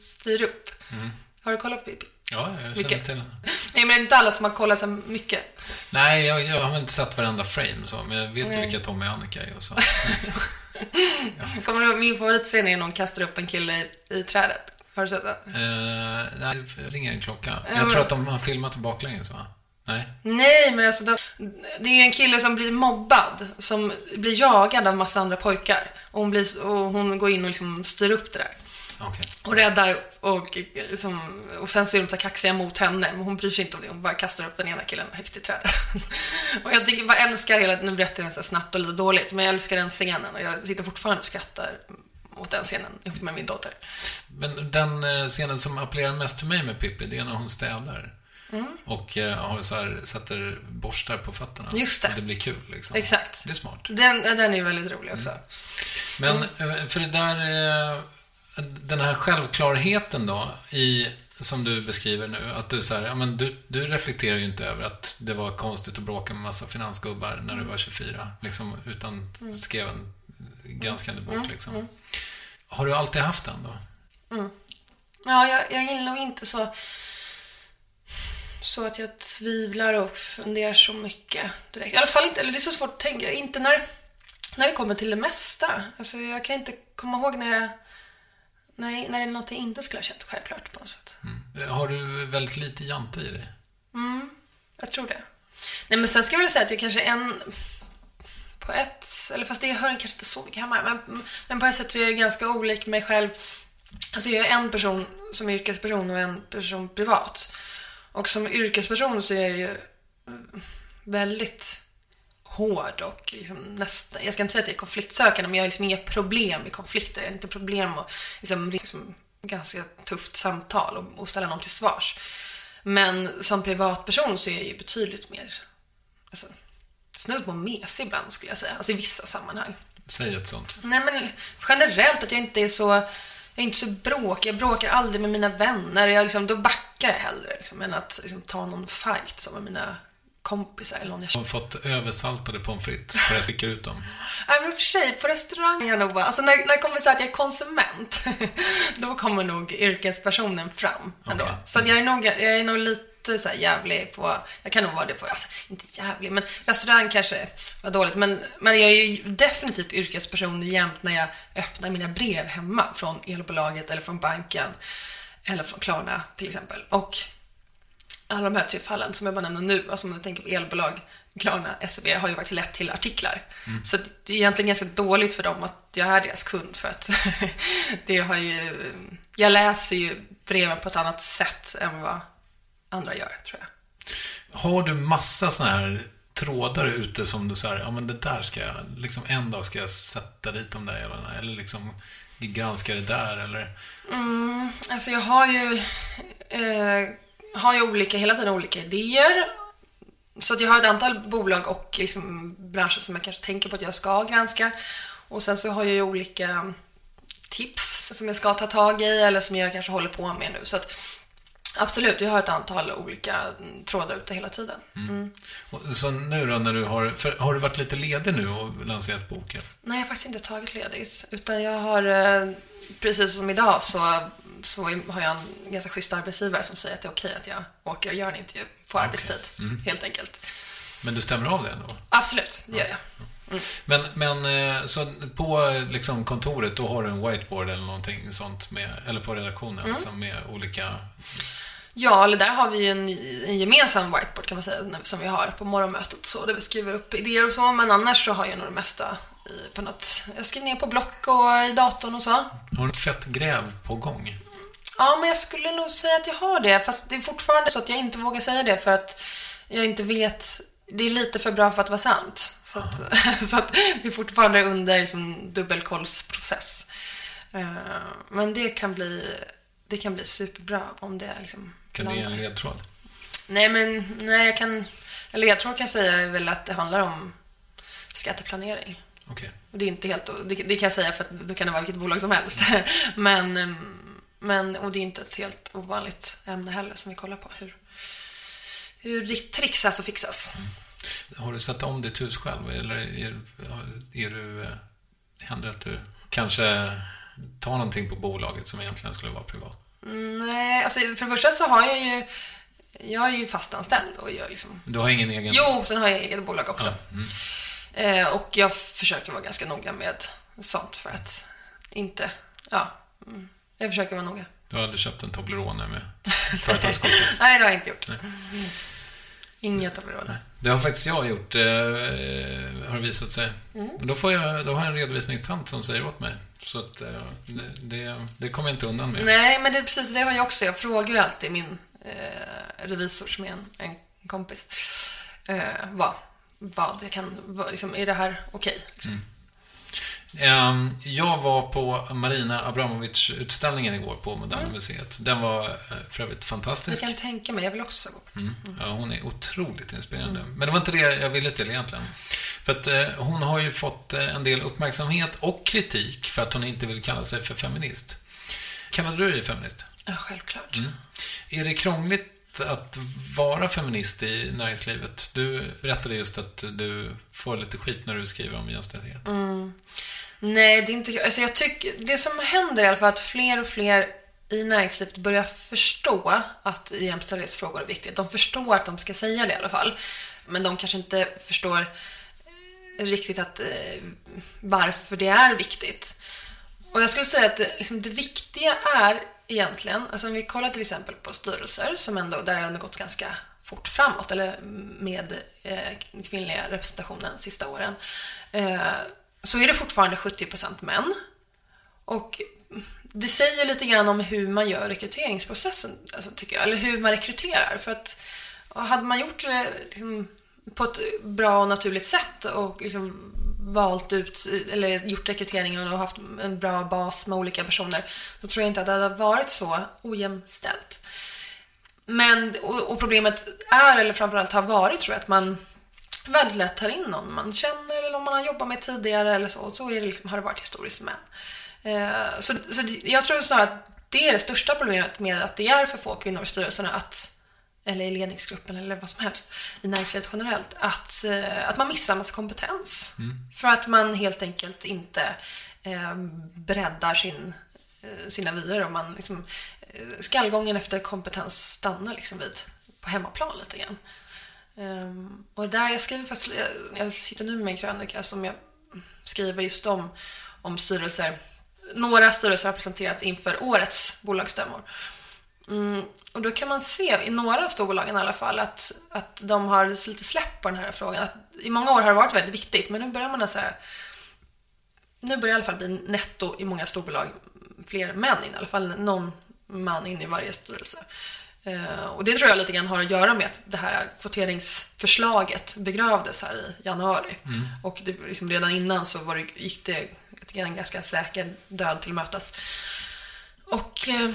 styr upp. Mm. Har du kollat på Pippi? Ja, jag känner Mycket. till henne. Nej, men det är inte alla som har kollat så mycket. Nej, jag, jag har väl inte sett varenda frame så, men jag vet ju vilka Tommy och Annika är och så. Kommer du min favoritscen är när hon kastar upp en kille i, i trädet. Har du sett den? Eh, nej, det ringer en klocka. Ja, Jag tror att de har filmat baklänges, va? Nej? Nej, men alltså då, det är ju en kille som blir mobbad, som blir jagad av massa andra pojkar. Och hon, blir, och hon går in och liksom styr upp det där. Okej. Och räddar och, liksom, och sen så är de så kaxiga mot henne, men hon bryr sig inte om det. Hon bara kastar upp den ena killen högt i trädet. och jag tycker, bara älskar hela, nu berättar jag den så snabbt och lite dåligt, men jag älskar den scenen och jag sitter fortfarande och skrattar åt den scenen ihop med min dotter. Men den eh, scenen som appellerar mest till mig med Pippi, det är när hon städar. Mm. Och eh, har så här, sätter borstar på fötterna. Just det. Och det blir kul, liksom. Exakt. Det är smart. Den, den är väldigt rolig också. Men Mm. eh, för det där, eh, den här självklarheten då, i, som du beskriver nu, att du så här, ja men du, du reflekterar ju inte över att det var konstigt att bråka med massa finansgubbar när du var 24, liksom, utan Mm. skrev en granskande bok, Mm, liksom. mm. Har du alltid haft den då? Mm. Ja, jag, jag är nog inte så så att jag tvivlar och funderar så mycket direkt. I alla fall inte, eller det är så svårt att tänka, inte när, när det kommer till det mesta. Alltså jag kan inte komma ihåg när jag när, när det är något jag inte skulle ha känt självklart på något sätt. Har du väldigt lite jante i dig? Mm, jag tror det. Nej men sen ska jag väl säga att jag kanske är en på ett, eller fast det hör kanske inte så mycket hemma, men, men på ett sätt så är jag ganska olik mig själv. Alltså jag är en person som yrkesperson och en person privat. Och som yrkesperson så är jag ju mm, väldigt hård och liksom nästan, jag ska inte säga att jag är konfliktsökande, men jag har liksom inga problem med konflikter. Jag har inte problem att liksom, liksom ganska tufft samtal och, och ställa någon till svars. Men som privatperson så är jag ju betydligt mer, alltså, snudd på mesig ibland skulle jag säga. Alltså i vissa sammanhang. Säg ett sånt. Nej men generellt att jag inte är så, jag är inte så bråkig. Jag bråkar aldrig med mina vänner. Jag liksom, då backar jag hellre liksom, än att liksom, ta någon fight som med mina kompisar eller någon jag Jag har fått översaltade pommes frites för jag sticker ut dem. Nej men för sig, på restaurang jag nog bara, alltså när, när det kommer så att jag är konsument, då kommer nog yrkespersonen fram ändå. Så att jag är nog, jag är nog lite så här jävlig på, jag kan nog vara det på, alltså inte jävlig, men restaurang kanske var dåligt. Men, men jag är ju definitivt yrkesperson jämt när jag öppnar mina brev hemma från elbolaget eller från banken eller från Klarna till exempel. Och alla de här tre fallen som jag bara nämner nu, alltså om du tänker på elbolag, Klarna, SEB, har ju faktiskt lett till artiklar. Mm. Så det är egentligen ganska dåligt för dem att jag är deras kund för att det har ju, jag läser ju breven på ett annat sätt än vad andra gör, tror jag. Har du massa såna här trådar ute som du säger, ja men det där ska jag, liksom en dag ska jag sätta dit de där jävlarna, eller liksom granska det där, eller? Mm, alltså jag har ju, eh, har ju olika, hela tiden olika idéer. Så att jag har ett antal bolag och liksom branscher som jag kanske tänker på att jag ska granska. Och sen så har jag ju olika tips som jag ska ta tag i eller som jag kanske håller på med nu. Så att absolut, jag har ett antal olika trådar ute hela tiden. Mm. Och Så nu då när du har, har du varit lite ledig nu och lanserat boken? Nej, jag har faktiskt inte tagit ledigt. Utan jag har, eh, precis som idag, så, så har jag en ganska schysst arbetsgivare som säger att det är okej att jag åker och gör en intervju på arbetstid. Mm. Helt enkelt. Men du stämmer av det ändå? Absolut, det gör jag. Men, men eh, så på liksom kontoret, då har du en whiteboard eller någonting sånt med, eller på redaktionen Mm. liksom, med olika... Ja, eller där har vi ju en, en gemensam whiteboard kan man säga, som vi har på morgonmötet så, där vi skriver upp idéer och så. Men annars så har jag nog det mesta i, på något, jag skriver ner på block och i datorn och så. Har du ett fett gräv på gång? Ja, men jag skulle nog säga att jag har det. Fast det är fortfarande så att jag inte vågar säga det för att jag inte vet. Det är lite för bra för att vara sant. Så att, så att det är fortfarande under liksom, dubbelkollsprocess. Eh, Men det kan bli, det kan bli superbra om det liksom Kan du ge en ledtråd? Nej, men nej, jag kan... En ledtråd kan jag säga är väl att det handlar om skatteplanering. Okej. Och det är inte helt... Det, det kan jag säga för att då kan det vara vilket bolag som helst. men, ehm, men... Och det är inte ett helt ovanligt ämne heller som vi kollar på. Hur, hur det trixas och fixas. Har du sett om ditt hus själv? Eller är, är du... eh, Händer det att du kanske tar någonting på bolaget som egentligen skulle vara privat? Mm, Nej, alltså för det första så har jag ju... Jag är ju fast anställd och jag liksom... Du har ingen egen... Jo, sen har jag eget bolag också. Ja, mm. Eh, och jag försöker vara ganska noga med sånt för att inte... Ja, mm, jag försöker vara noga. Du har aldrig köpt en Toblerone med företagskortet? Nej, det har jag inte gjort. Nej. Inget det. Det har faktiskt jag gjort, eh, har det visat sig. Mm. Men då, får jag, då har jag en redovisningstant som säger åt mig. Så att eh, det, det, det kommer jag inte undan med. Nej, men det är precis det har jag också. Jag frågar ju alltid min eh, revisor som är en, en kompis eh, vad, vad jag kan, vad, liksom, är det här okej? liksom? Ehm, Jag var på Marina Abramovic-utställningen igår på Moderna Mm. Museet. Den var eh, för övrigt Jag fantastisk. kan tänka mig, jag vill också gå på Mm. Ja, hon är otroligt inspirerande. Mm. Men det var inte det jag ville till egentligen. För att eh, hon har ju fått eh, en del uppmärksamhet och kritik för att hon inte vill kalla sig för feminist. Kallar du dig feminist? Ja, självklart. Mm. Är det krångligt att vara feminist i näringslivet? Du berättade just att du får lite skit när du skriver om jämställdhet. Mm. Nej, det är inte... Alltså jag tycker... Det som händer i alla fall är att fler och fler i näringslivet börjar förstå att jämställdhetsfrågor är viktigt. De förstår att de ska säga det i alla fall. Men de kanske inte förstår eh, riktigt att, eh, varför det är viktigt. Och jag skulle säga att det- liksom, det viktiga är egentligen, alltså om vi kollar till exempel på styrelser som ändå, där det ändå gått ganska fort framåt, eller med eh, kvinnliga representationen de sista åren, eh, så är det fortfarande 70% män. Och det säger lite grann om hur man gör rekryteringsprocessen, alltså, tycker jag. Eller hur man rekryterar. För att hade man gjort det liksom, på ett bra och naturligt sätt och liksom valt ut, eller gjort rekryteringen och haft en bra bas med olika personer, så tror jag inte att det hade varit så ojämställt. men, och, och problemet är, eller framförallt har varit, tror jag, att man väldigt lätt tar in någon man känner eller någon man har jobbat med tidigare eller så. Och så är det liksom, har det varit historiskt med. Eh, så, så jag tror snarare att det är det största problemet med att det är för få kvinnor i styrelserna att eller i ledningsgruppen eller vad som helst i näringslivet generellt, att, eh, att man missar massa kompetens. För att man helt enkelt inte eh, breddar sin, eh, sina vyer och man liksom, eh, skallgången efter kompetens stannar liksom vid på hemmaplan lite grann. Um, och där jag skriver jag, jag sitter nu med en krönika som jag skriver just om, om styrelser. Några styrelser har presenterats inför årets bolagsstämmor. Mm, och då kan man se i några av storbolagen i alla fall att, att de har lite släpp på den här frågan. Att I många år har det varit väldigt viktigt men nu börjar man så här, nu börjar det i alla fall bli netto i många storbolag fler män in, i alla fall någon man in i varje styrelse. Eh, och det tror jag lite grann har att göra med att det här kvoteringsförslaget begravdes här i januari. Mm. Och det, liksom redan innan så var det, gick det en ganska säker död till mötes. Och eh,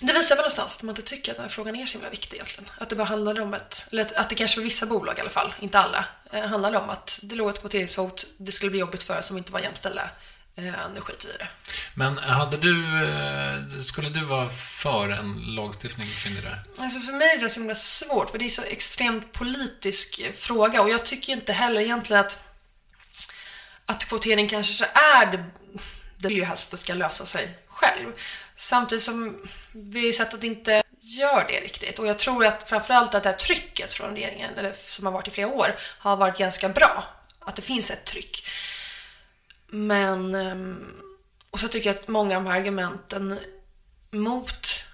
det visar väl någonstans att man inte tycker att den här frågan är så himla viktig egentligen. Att det bara handlade om ett, eller att- att det kanske för vissa bolag i alla fall, inte alla, eh, handlade om att det låg ett kvoteringshot, det skulle bli jobbigt för oss som inte var jämställda. Eh, nu skiter vi i det. Men hade du, eh, skulle du vara för en lagstiftning kring det där? Alltså för mig är det så himla svårt, för det är så extremt politisk fråga och jag tycker inte heller egentligen att, att kvotering kanske så är det, det vill ju helst att det ska lösa sig själv. Samtidigt som vi har ju sett att det inte gör det riktigt. Och jag tror att framförallt att det här trycket från regeringen, eller som har varit i flera år, har varit ganska bra. Att det finns ett tryck. Men... ehm, Och så tycker jag att många av de här argumenten mot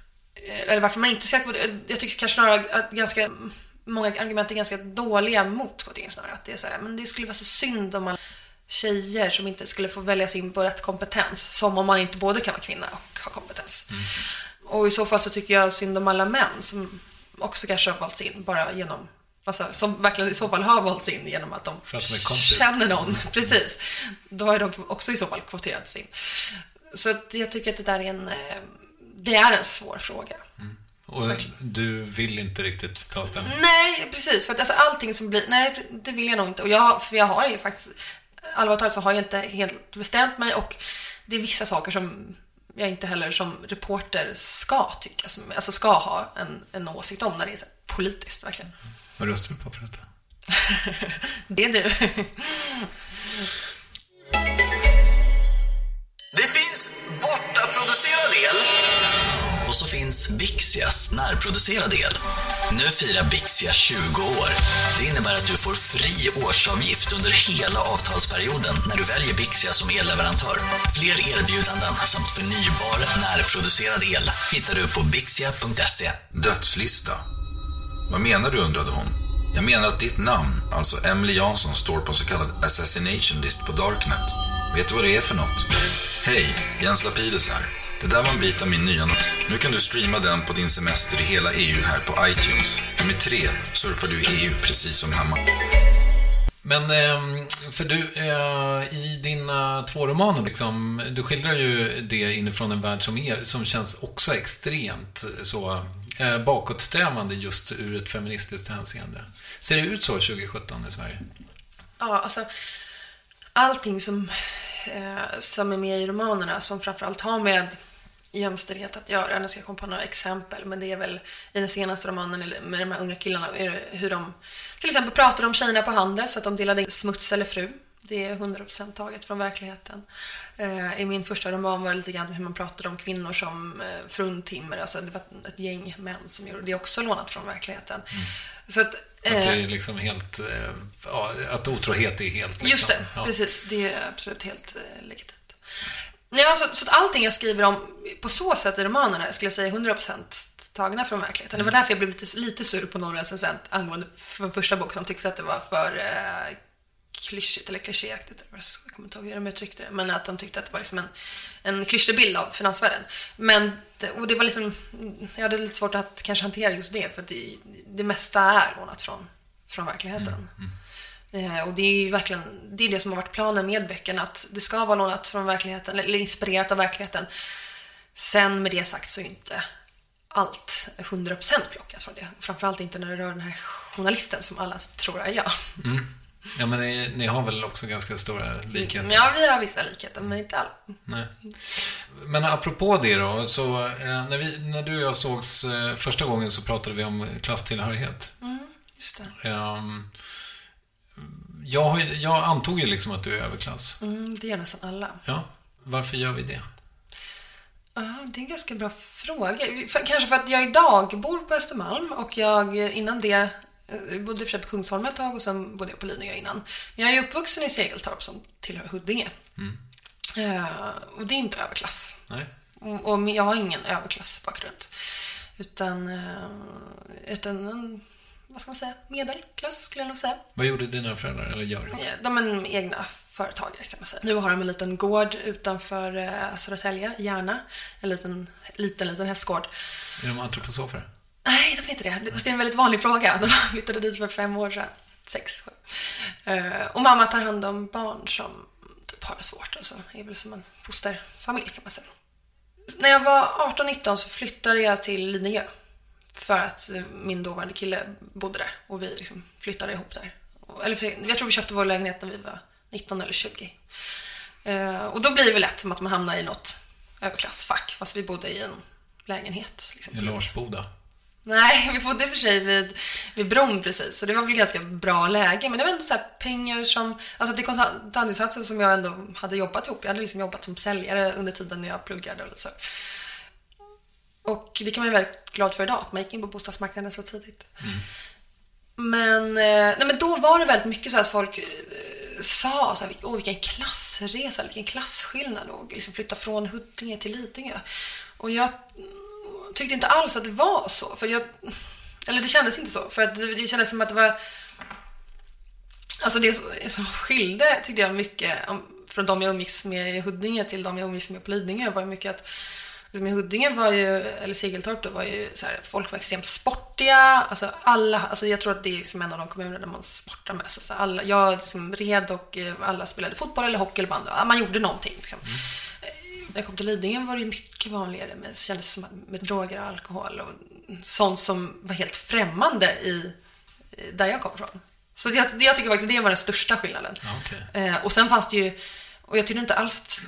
eller varför man inte ska. Jag tycker kanske snarare att ganska många argument är ganska dåliga mot kvotering snarare. Att det är så här, men det skulle vara så synd om man tjejer som inte skulle få väljas in på rätt kompetens. Som om man inte både kan vara kvinna och ha kompetens. Och i så fall så tycker jag synd om alla män som också kanske har valts in bara genom Alltså, som verkligen i så fall har valts in genom att de, att de känner någon. Precis. Då har de också i så fall kvoterats in. Så jag tycker att det där är en, eh, det är en svår fråga. Och du vill inte riktigt ta ställning? Nej, precis. För att alltså allting som blir... Nej, det vill jag nog inte. Och jag, för jag har ju faktiskt... Allvarligt talat så har jag inte helt bestämt mig och det är vissa saker som jag inte heller som reporter ska tycka, alltså ska ha en, en åsikt om när det är politiskt verkligen. Vad röstar du på för detta? Det är du. Det finns bortaproducerad el och så finns Bixias närproducerad el. Nu firar Bixia 20 år. Det innebär att du får fri årsavgift under hela avtalsperioden när du väljer Bixia som elleverantör. Fler erbjudanden samt förnybar närproducerad el hittar du på bixia.se. Dödslista. Vad menar du undrade hon. Jag menar att ditt namn, alltså Emily Jansson, står på en så kallad assassination list på Darknet. Vet du vad det är för något? Hej, Jens Lapidus här. Det där var en bit av min nya not. Nu kan du streama den på din semester i hela EU här på iTunes. För med tre surfar du i EU precis som hemma. Men, ehm, för du, eh, i dina två romaner liksom, du skildrar ju det inifrån en värld som, är, som känns också extremt eh, så eh, bakåtsträvande just ur ett feministiskt hänseende. Ser det ut så 2017 i Sverige? Ja, alltså allting som, som är med i romanerna som framförallt har med jämställdhet att göra. Nu ska jag komma på några exempel, men det är väl i den senaste romanen med de här unga killarna, är hur de till exempel pratar om tjejerna på Handels, att de delade in smuts eller fru. Det är 100% taget från verkligheten. Eh, I min första roman var det lite grann hur man pratade om kvinnor som eh, fruntimmer, alltså det var ett gäng män som gjorde det. Är också lånat från verkligheten. Så att, Att det är eh, liksom helt, ja, att otrohet är helt liksom, Just det, ja. precis. Det är absolut helt legitimt. Ja, så, så att allting jag skriver om på så sätt i romanerna skulle jag säga 100% tagna från verkligheten. Det var därför jag blev lite, lite sur på någon recensent angående för första bok som tyckte att det var för eh, klyschigt eller klichéaktigt. Jag kommer inte ihåg hur de uttryckte det. Men att de tyckte att det var liksom en, en klyschig bild av finansvärlden. Men, det- och det var liksom, jag hade lite svårt att kanske hantera just det för att det, det mesta är lånat från, från verkligheten. Eh, Och det är ju verkligen det, är det som har varit planen med böckerna, att det ska vara lånat från verkligheten, eller inspirerat av verkligheten. Sen med det sagt så är inte allt 100% plockat från det. Framförallt inte när det rör den här journalisten som alla tror är jag. Mm. Ja, men ni, ni har väl också ganska stora likheter? Ja, vi har vissa likheter, men inte alla. Nej. Men apropå det då, så eh, när, vi, när du och jag sågs eh, första gången så pratade vi om klasstillhörighet. Mm, just det. Ehm, jag, jag antog ju liksom att du är överklass. Mm, det gör nästan alla. Ja, varför gör vi det? Ja, det är en ganska bra fråga. För, kanske för att jag idag bor på Östermalm och jag eh, innan det eh, bodde i på Kungsholmen ett tag och sen bodde jag på Lidingö innan. Men jag är uppvuxen i Segeltorp som tillhör Huddinge. Mm. Eh, och det är inte överklass. Nej. Och, och jag har ingen överklassbakgrund. Utan, eh, utan en, vad ska man säga, medelklass skulle jag nog säga. Vad gjorde dina föräldrar, eller gör? De är egna företagare kan man säga. Nu har de en liten gård utanför eh, Södertälje, Järna. En liten, liten, liten hästgård. Är de antroposofer? Nej, de är inte det. Det är en väldigt vanlig fråga. De flyttade dit för fem år sedan. Sex, sju. Eh, Och mamma tar hand om barn som typ har det svårt. Alltså, är väl som en fosterfamilj kan man säga. När jag var 18-19 så flyttade jag till Lidingö. För att min dåvarande kille bodde där och vi liksom flyttade ihop där. Eller jag tror vi köpte vår lägenhet när vi var 19 eller 20. Eh, Och då blir det lätt som att man hamnar i något överklassfack fast vi bodde i en lägenhet. Liksom. I Larsboda? Nej, vi bodde i och för sig vid, vid bron precis, så det var väl ganska bra läge. Men det var ändå så pengar som, alltså till kontantinsatsen som jag ändå hade jobbat ihop. Jag hade liksom jobbat som säljare under tiden när jag pluggade och så. Och det kan man vara väldigt glad för idag, att man gick in på bostadsmarknaden så tidigt. Men, eh, nej, men då var det väldigt mycket så att folk eh, sa så här, "Åh, vilken klassresa, vilken klasskillnad och liksom flytta från Huddinge till Lidingö. Och jag tyckte inte alls att det var så. För jag, eller det kändes inte så. För att det, det kändes som att det var... Alltså det som skilde, tyckte jag, mycket från de jag umgicks med i Huddinge till de jag umgicks med på Lidingö var mycket att Liksom I Huddinge var ju, eller Segeltorp då, var ju så här, folk var extremt sportiga. Alltså alla, alltså jag tror att det är liksom en av de kommuner där man sportar mest. Alltså alla, jag liksom red och eh, alla spelade fotboll eller hockey eller bandy. Man gjorde någonting liksom. När jag kom till Lidingö var det mycket vanligare med, kändes som med droger och alkohol och sånt som var helt främmande i, i- där jag kom ifrån. Så jag, jag tycker faktiskt det var den största skillnaden. Eh, och sen fanns det ju, och jag tyckte inte alls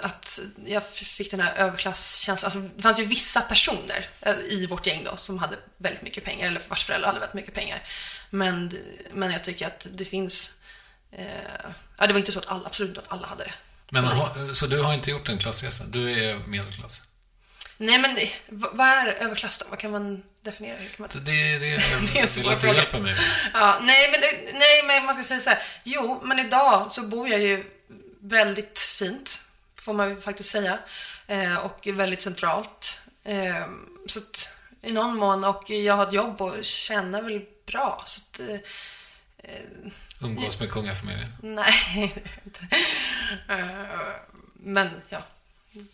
att jag fick den här överklasskänslan. Alltså, det fanns ju vissa personer eh, i vårt gäng då som hade väldigt mycket pengar, eller vars föräldrar hade väldigt mycket pengar. Men, men jag tycker att det finns, eh, ja det var inte så att alla, absolut inte att alla hade det. Men, så du har inte gjort en klassresa? Du är medelklass? Nej men vad är överklass då? Vad kan man definiera? Hur kan man... Det, det, det, Det är vill att du hjälper mig. Ja, nej, men, det, nej, men man ska säga så här. Jo, men idag så bor jag ju väldigt fint, får man ju faktiskt säga. Eh, och väldigt centralt. Eh, så att, i någon mån, och jag har ett jobb och känner väl bra. Så att, eh, Umgås med kungafamiljen? nej, inte. Eh, men ja,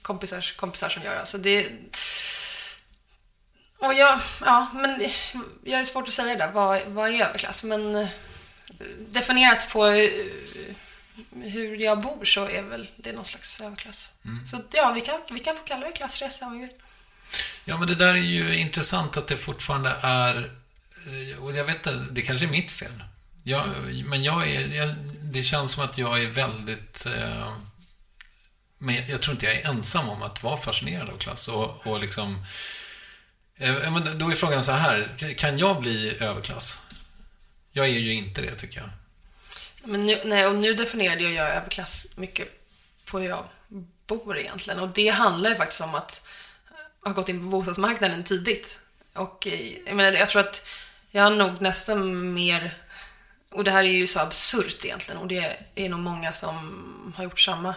kompisar, kompisar som gör det. Alltså det och jag, ja, men jag är svårt att säga det där. Vad, vad är överklass? Men eh, definierat på eh, hur jag bor så är väl det någon slags överklass. Mm. Så ja, vi kan, vi kan få kalla det klassresa om vi vill. Ja, men det där är ju intressant att det fortfarande är... eh, Och jag vet inte, det kanske är mitt fel. Jag, men jag är... Jag, det känns som att jag är väldigt... Eh, men jag tror inte jag är ensam om att vara fascinerad av klass och, och liksom... Eh, men då är frågan så här, kan jag bli överklass? Jag är ju inte det, tycker jag. Men nu, nej, och nu definierade jag överklass mycket på hur jag bor egentligen. Och det handlar ju faktiskt om att ha gått in på bostadsmarknaden tidigt. Och eh, jag, menar, jag tror att jag har nog nästan mer... Och det här är ju så absurt egentligen. Och det är nog många som har gjort samma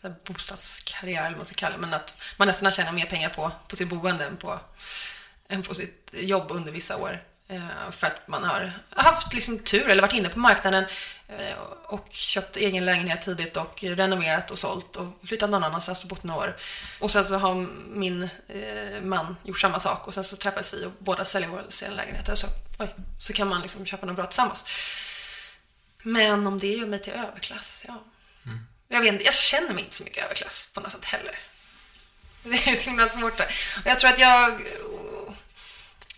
så här, bostadskarriär, eller vad man ska kalla det. Men att man nästan har tjänat mer pengar på, på sitt boende än på, än på sitt jobb under vissa år. Eh, För att man har haft liksom tur eller varit inne på marknaden eh, och köpt egen lägenhet tidigt och renoverat och sålt och flyttat någon annanstans och bott några år. Och sen så har min eh, man gjort samma sak och sen så träffades vi och båda säljer våra lägenheter och så, oj, så kan man liksom köpa något bra tillsammans. Men om det gör mig till överklass, ja. Jag vet inte, jag känner mig inte så mycket överklass på något sätt heller. Det är så himla svårt där. Och jag tror att jag...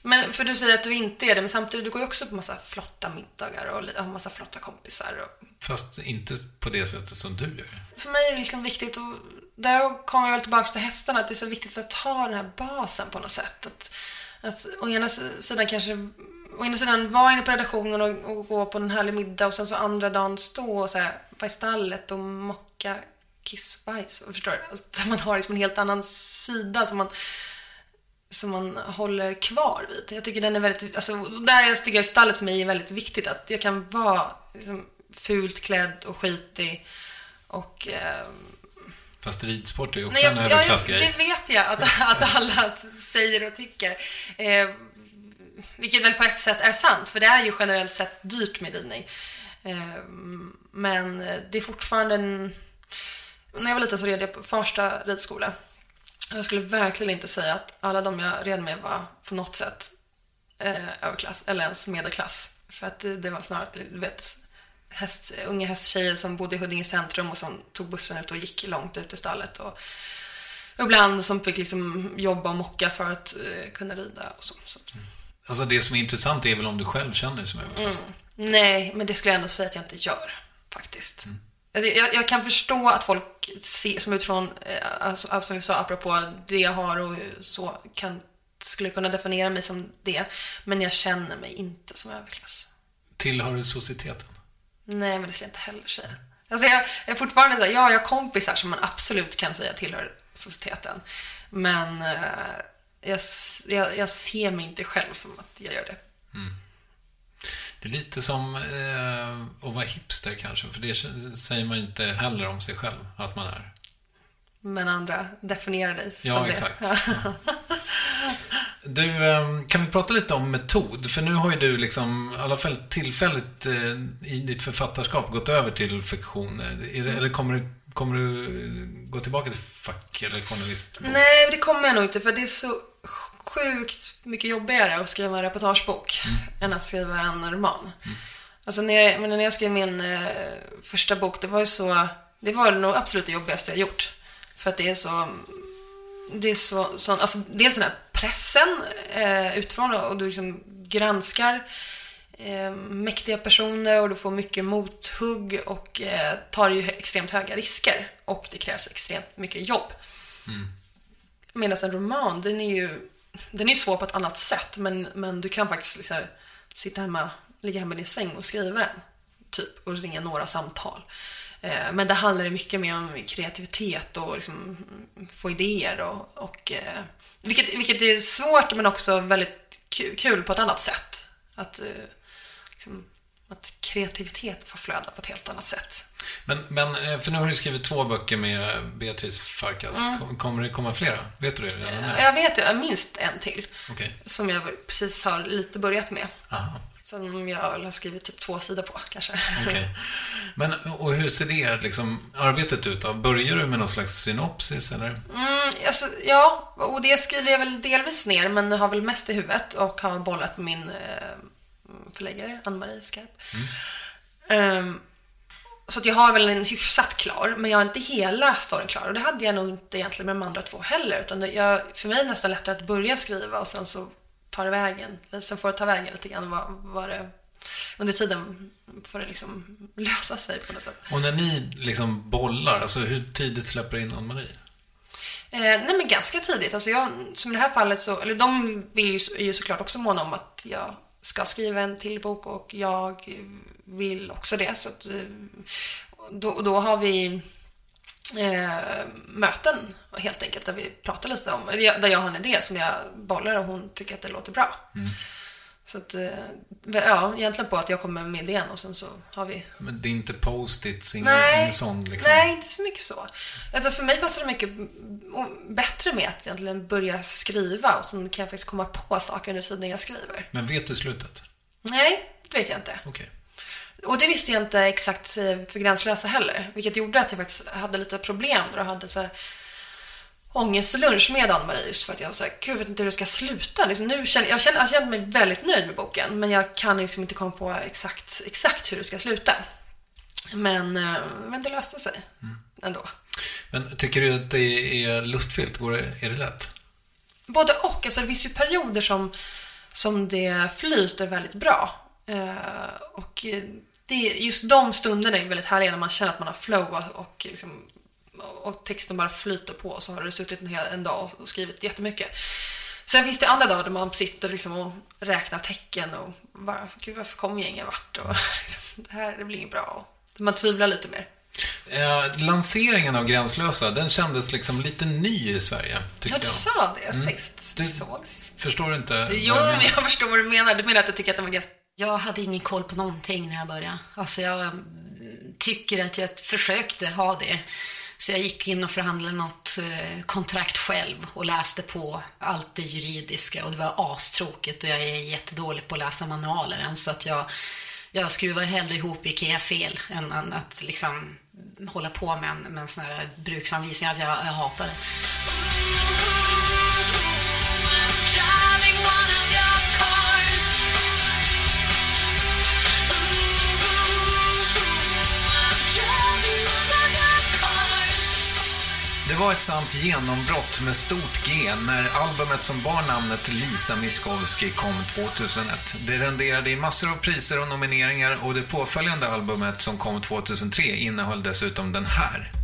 Men för du säger att du inte är det, men samtidigt du går ju också på massa flotta middagar och har massa flotta kompisar. Och... Fast inte på det sättet som du gör. För mig är det liksom viktigt att, där kommer jag väl tillbaka till hästarna, att det är så viktigt att ha den här basen på något sätt. Att, att å ena sidan kanske, å ena sidan vara inne på redaktionen och, och gå på en härlig middag och sen så andra dagen stå och så här, vara i stallet och mocka kissbajs. Förstår du? Att man har liksom en helt annan sida som man som man håller kvar vid. Jag tycker den är väldigt, alltså, där jag tycker jag stallet för mig är väldigt viktigt. Att jag kan vara liksom, fult klädd och skitig och... Eh, Fast ridsport är ju också nej, en jag, jag, överklassgrej. det vet jag att, att alla säger och tycker. Eh, vilket väl på ett sätt är sant, för det är ju generellt sett dyrt med ridning. Eh, men det är fortfarande en... När jag var liten så red jag på Farsta ridskola. Jag skulle verkligen inte säga att alla de jag red med var på något sätt eh, överklass eller ens medelklass. För att det, det var snarare, du vet, häst, unga hästtjejer som bodde i Huddinge centrum och som tog bussen ut och gick långt ut i stallet. Och, och ibland som fick liksom jobba och mocka för att eh, kunna rida och så. så. att- Alltså det som är intressant är väl om du själv känner dig som överklass. Mm. Nej, men det skulle jag ändå säga att jag inte gör, faktiskt. Alltså, Jag, jag kan förstå att folk ser, som utifrån, eh, alltså, som vi sa, apropå det jag har och så, kan, skulle kunna definiera mig som det. Men jag känner mig inte som överklass. Tillhör du societeten? Nej, men det skulle jag inte heller säga. Alltså jag, jag är fortfarande så här, ja, jag har kompisar som man absolut kan säga tillhör societeten. Men eh, jag, jag, jag ser mig inte själv som att jag gör det. Det är lite som eh, att vara hipster kanske, för det säger man inte heller om sig själv att man är. Men andra definierar dig Ja, som exakt. det. Du, eh, kan vi prata lite om metod? För nu har ju du liksom, i alla fall tillfälligt eh, i ditt författarskap gått över till fiktion. Eller kommer du, kommer du gå tillbaka till fack eller journalist? Nej, det kommer jag nog inte för det är så sjukt mycket jobbigare att skriva en reportagebok än att skriva en roman. Alltså när jag, men när jag skrev min eh, första bok, det var ju så, det var nog absolut det jobbigaste jag gjort. För att det är så, det är så, så alltså dels den här pressen eh, utifrån och du liksom granskar eh, mäktiga personer och du får mycket mothugg och eh, tar ju extremt höga risker och det krävs extremt mycket jobb. Mm. Medan en roman, den är ju den är svår på ett annat sätt, men, men du kan faktiskt liksom sitta hemma, ligga hemma i din säng och skriva den. Typ, och ringa några samtal. Eh, men det handlar mycket mer om kreativitet och liksom få idéer och, och eh, vilket, vilket är svårt men också väldigt kul på ett annat sätt. Att, eh, liksom, att kreativitet får flöda på ett helt annat sätt. Men, men, eh, för nu har du skrivit två böcker med Beatrice Farkas. Mm. Kom- Kommer det komma flera? Vet du det redan nu? Jag vet ju, minst en till. Okej. Som jag precis har lite börjat med. Aha. Som jag har skrivit typ två sidor på kanske. Okej. Men, och hur ser det liksom, arbetet ut då? Börjar du med någon slags synopsis eller? Mm, alltså, ja, och det skriver jag väl delvis ner men har väl mest i huvudet och har bollat med min eh, förläggare Ann-Marie Skarp. Ehm, så jag har väl en hyfsat klar, men jag har inte hela storyn klar. Och det hade jag nog inte egentligen med de andra två heller. Utan det, jag, för mig är det nästan lättare att börja skriva och sen så tar det vägen. Sen får det ta vägen lite grann vad, vad det... Under tiden får det liksom lösa sig på något sätt. Och när ni liksom bollar, alltså hur tidigt släpper in Ann-Marie? Eh, nej men ganska tidigt. Alltså jag, som i det här fallet så, eller de vill ju, är ju såklart också måna om att jag ska skriva en till bok och jag vill också det. Så att, eh, då, då har vi eh, möten helt enkelt där vi pratar lite om, där jag har en idé som jag bollar och hon tycker att det låter bra. Så att, eh, ja, egentligen på att jag kommer med idén och sen så har vi Men det är inte post-its, ingen, Nej, ingen sån liksom? nej, inte så mycket så. Alltså för mig passar det mycket bättre med att egentligen börja skriva och sen kan jag faktiskt komma på saker under tiden jag skriver. Men vet du slutet? Nej, det vet jag inte. Okej. Och det visste jag inte exakt eh, för gränslösa heller. Vilket gjorde att jag faktiskt hade lite problem jag hade så här ångestlunch med Ann-Marie just för att jag så här, gud, vet inte hur det ska sluta. Liksom nu känner, jag, känner, jag känner mig väldigt nöjd med boken, men jag kan liksom inte komma på exakt, exakt hur det ska sluta. Men, eh, men det löste sig ändå. Men tycker du att det är lustfyllt? Går det, är det lätt? Både och. Alltså, det finns ju perioder som, som det flyter väldigt bra. Eh, och det, just de stunderna är väldigt härliga när man känner att man har flow och, och, liksom, och texten bara flyter på och så har du suttit en, hel, en dag och skrivit jättemycket. Sen finns det andra dagar där man sitter liksom och räknar tecken och bara, gud varför kommer jag ingen vart? Och liksom, det här det blir inget bra. Man tvivlar lite mer. Eh, lanseringen av Gränslösa, den kändes liksom lite ny i Sverige, Ja, du sa det Mm. sist Du- vi sågs. Förstår du inte? Jo, jag förstår vad du menar. Du menar att du tycker att den var ganska... Jag hade ingen koll på någonting när jag började. Alltså jag mm, tycker att jag försökte ha det. Så jag gick in och förhandlade något eh, kontrakt själv och läste på allt det juridiska och det var astråkigt och jag är jättedålig på att läsa manualer än så att jag, jag skruvar hellre ihop Ikea-fel än, än att liksom hålla på med en, med en sån här bruksanvisning att jag, jag hatar det. Det var ett sant genombrott med stort G när albumet som bar namnet Lisa Miskovsky kom 2001. Det renderade i massor av priser och nomineringar och det påföljande albumet som kom 2003 innehöll dessutom den här.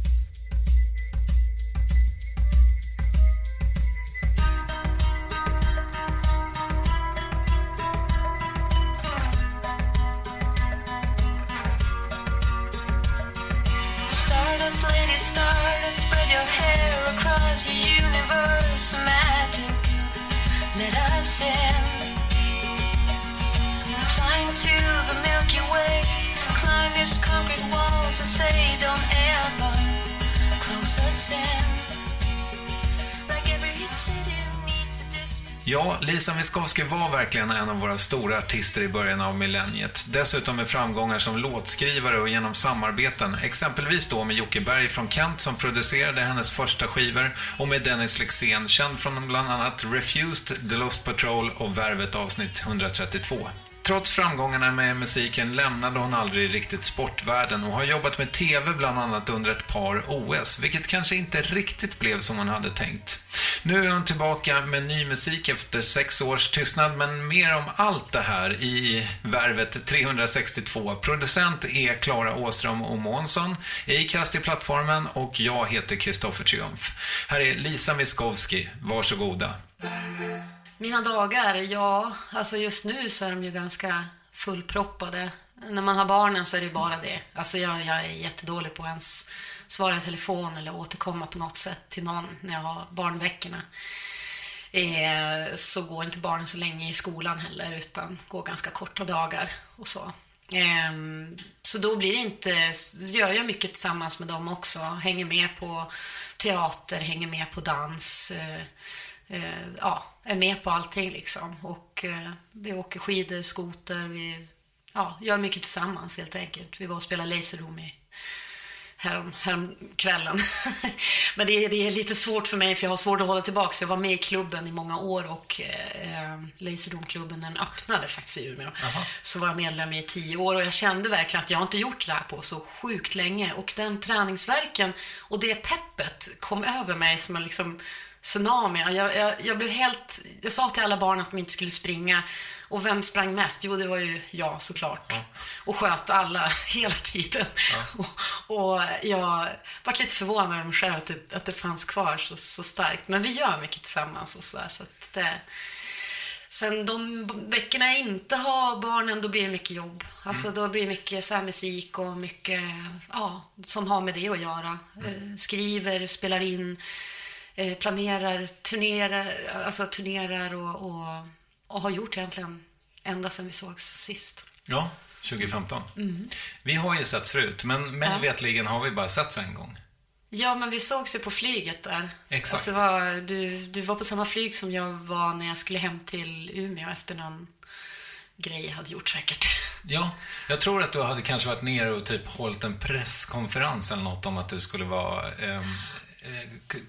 Let us in. Let's fly into the Milky Way. Climb these concrete walls and say, don't ever close us in. Like every city. Ja, Lisa Miskovsky var verkligen en av våra stora artister i början av millenniet. Dessutom med framgångar som låtskrivare och genom samarbeten. Exempelvis då med Jocke Berg från Kent som producerade hennes första skivor och med Dennis Lexén, känd från bland annat Refused, The Lost Patrol och Värvet avsnitt 132. Trots framgångarna med musiken lämnade hon aldrig riktigt sportvärlden och har jobbat med TV bland annat under ett par OS, vilket kanske inte riktigt blev som hon hade tänkt. Nu är hon tillbaka med ny musik efter sex års tystnad, men mer om allt det här i Värvet 362. Producent är Klara Åström och Månsson, Acast i plattformen och jag heter Kristoffer Triumf. Här är Lisa Miskovsky, varsågoda. Mina dagar, ja, alltså just nu så är de ju ganska fullproppade. När man har barnen så är det bara det. Alltså jag, jag är jättedålig på ens svara i telefon eller återkomma på något sätt till någon när jag har barnveckorna. Eh, så går inte barnen så länge i skolan heller utan går ganska korta dagar och så. Eh, så då blir det inte, gör jag mycket tillsammans med dem också. Hänger med på teater, hänger med på dans. Eh, eh, ja, är med på allting liksom. Och eh, vi åker skidor, skoter, vi ja, gör mycket tillsammans helt enkelt. Vi var och spelade Laserroom i härom, härom kvällen. Men det är, det är lite svårt för mig för jag har svårt att hålla tillbaka. Jag var med i klubben i många år och eh, Laserdom-klubben den öppnade faktiskt i Umeå. Så var jag medlem i tio år och jag kände verkligen att jag inte gjort det här på så sjukt länge. Och den träningsverken och det peppet kom över mig som en liksom tsunami. Jag, jag, jag blev helt... Jag sa till alla barn att de inte skulle springa. Och vem sprang mest? Jo, det var ju jag såklart. Och sköt alla hela tiden. Och, och jag var lite förvånad över mig själv att det, att det fanns kvar så, så starkt. Men vi gör mycket tillsammans och sådär. Så att det, sen de veckorna jag inte har barnen, då blir det mycket jobb. Alltså då blir det mycket så musik och mycket, ja, som har med det att göra. Eh, skriver, spelar in, planerar, turnerar, alltså turnerar och, och, och har gjort egentligen ända sedan vi sågs sist. Ja, 2015. Mm. Vi har ju sett förut, men mig Ja. vetligen har vi bara setts en gång. Ja, men vi sågs ju på flyget där. Exakt. Alltså, var, du, du var på samma flyg som jag var när jag skulle hem till Umeå efter någon grej jag hade gjort säkert. Ja, jag tror att du hade kanske varit nere och typ hållit en presskonferens eller något om att du skulle vara eh,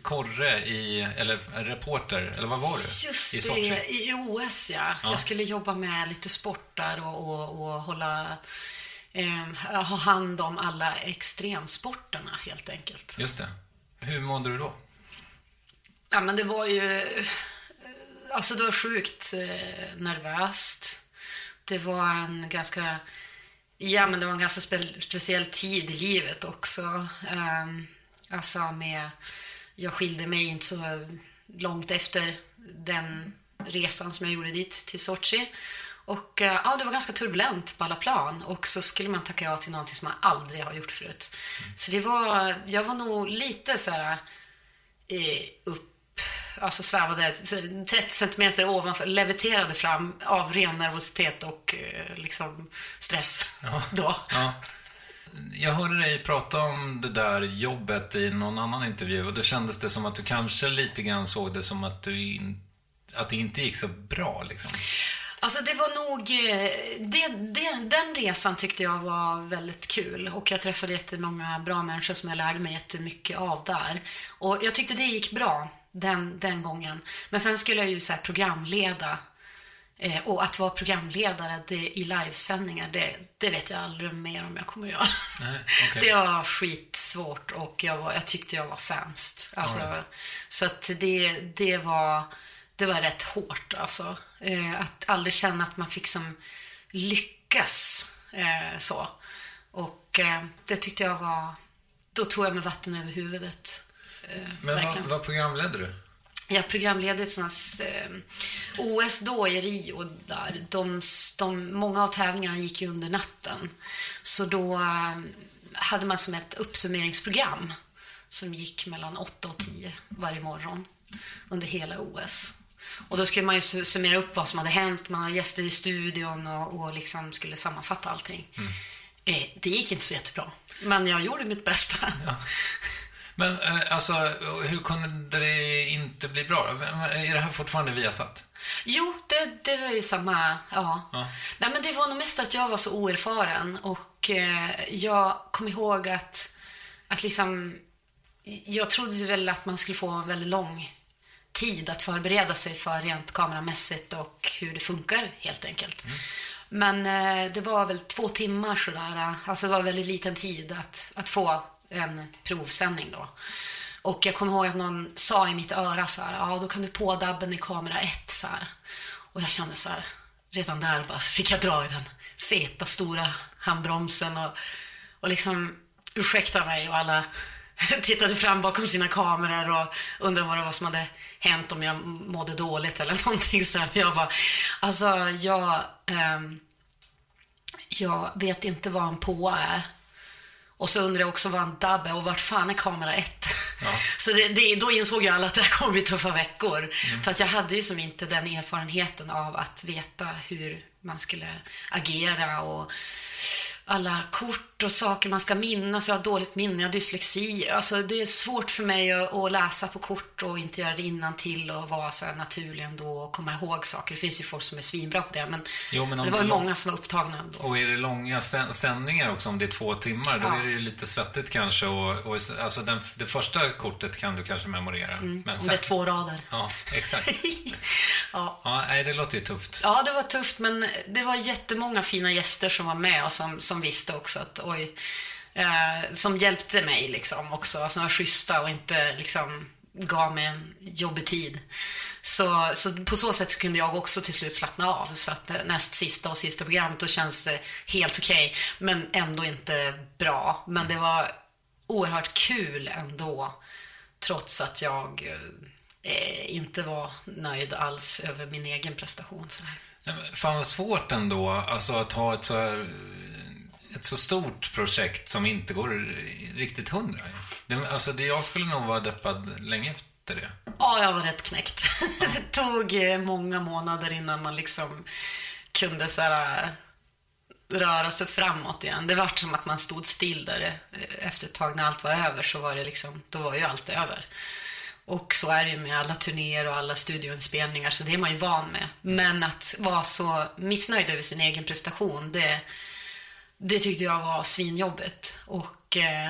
korre i, eller reporter, eller vad var du? Just I Sochi? det, i OS ja. Ja. Jag skulle jobba med lite sportar och, och, och hålla, ehm, ha hand om alla extremsporterna helt enkelt. Just det. Hur mådde du då? Ja, men det var ju... alltså det var sjukt eh, nervöst. Det var en ganska, ja men det var en ganska spe, speciell tid i livet också. Um, alltså med, jag skilde mig inte så långt efter den resan som jag gjorde dit till Sochi. Och eh, ja, det var ganska turbulent på alla plan och så skulle man tacka ja till någonting som man aldrig har gjort förut. Så det var, jag var nog lite så här eh, upp, alltså svävade så 30 centimeter ovanför, leviterade fram av ren nervositet och eh, liksom stress då. Ja. Jag hörde dig prata om det där jobbet i någon annan intervju och då kändes det som att du kanske lite grann såg det som att du in, att det inte gick så bra liksom. Alltså det var nog, eh, det, det, den resan tyckte jag var väldigt kul och jag träffade jättemånga bra människor som jag lärde mig jättemycket av där. Och jag tyckte det gick bra den, den gången. Men sen skulle jag ju så här programleda eh, och att vara programledare det, i livesändningar, det, det vet jag aldrig mer om jag kommer att göra. Nej, okej. Det var skitsvårt och jag, var, jag tyckte jag var sämst. Alltså, All right. Så att det, det, var, det var rätt hårt alltså. Eh, att aldrig känna att man fick som lyckas eh, så. Och det tyckte jag var, då tog jag med vatten över huvudet. Men vad, vad programledde du? Jag programledde ett sånt här, eh, OS då i Rio där. De, de, många av tävlingarna gick ju under natten. Så då eh, hade man som ett uppsummeringsprogram som gick mellan 8 och 10 varje morgon under hela OS. Och då skulle man ju su- summera upp vad som hade hänt. Man hade gäster i studion och, och liksom skulle sammanfatta allting. Eh, det gick inte så jättebra. Men jag gjorde mitt bästa. Men eh, alltså, hur kunde det inte bli bra? Är det här fortfarande Viasat? Jo, det, det var ju samma, ja. Ja. Nej, men det var nog mest att jag var så oerfaren och eh, jag kom ihåg att, att liksom, jag trodde väl att man skulle få en väldigt lång tid att förbereda sig för rent kameramässigt och hur det funkar helt enkelt. Men eh, det var väl två timmar sådär, alltså det var väldigt liten tid att, att få en provsändning då. Och jag kommer ihåg att någon sa i mitt öra så här, ja då kan du på dabben i kamera ett så här. Och jag kände så här, redan där bara så fick jag dra i den feta stora handbromsen och, och liksom ursäkta mig och alla tittade fram bakom sina kameror och undrade vad det var som hade hänt om jag mådde dåligt eller någonting så här. Men Jag bara, alltså jag, eh, jag vet inte vad en påa är. Och så undrar jag också vad en dubb är och vart fan är kamera ett? Så det, det, då insåg jag alla att det här kommer bli tuffa veckor. För att jag hade ju som inte den erfarenheten av att veta hur man skulle agera och alla kort och saker man ska minnas. Jag har dåligt minne, jag har dyslexi. Alltså det är svårt för mig att, läsa på kort och inte göra det till och vara så här naturlig ändå och komma ihåg saker. Det finns ju folk som är svinbra på det, men, Jo, men om det var ju det är lång- många som var upptagna ändå. Och är det långa sä- sändningar också, om det är två timmar, då Ja. är det ju lite svettigt kanske. Och, och, alltså den, det första kortet kan du kanske memorera. Mm, Men om sen, det är två rader. Ja, exakt. Ja. Ja, nej, det låter ju tufft. Ja, det var tufft, men det var jättemånga fina gäster som var med och som, som visste också att oj, eh, som hjälpte mig liksom också, som var schyssta och inte liksom gav mig en jobbig tid. Så, så på så sätt kunde jag också till slut slappna av. Så att eh, näst sista och sista programmet, då känns det helt okej, men ändå inte bra. Men det var oerhört kul ändå, trots att jag eh, inte var nöjd alls över min egen prestation. Så. Fan vad svårt ändå, alltså att ha ett så här, ett så stort projekt som inte går riktigt hundra. Det, alltså det, jag skulle nog vara deppad länge efter det. Ja, jag var rätt knäckt. det tog eh, många månader innan man liksom kunde så här, eh, röra sig framåt igen. Det var som att man stod still där eh, efter ett tag när allt var över så var det liksom, då var ju allt över. Och så är det ju med alla turnéer och alla studioinspelningar, så det är man ju van med. Men att vara så missnöjd över sin egen prestation, det, det tyckte jag var svinjobbigt. Och, eh,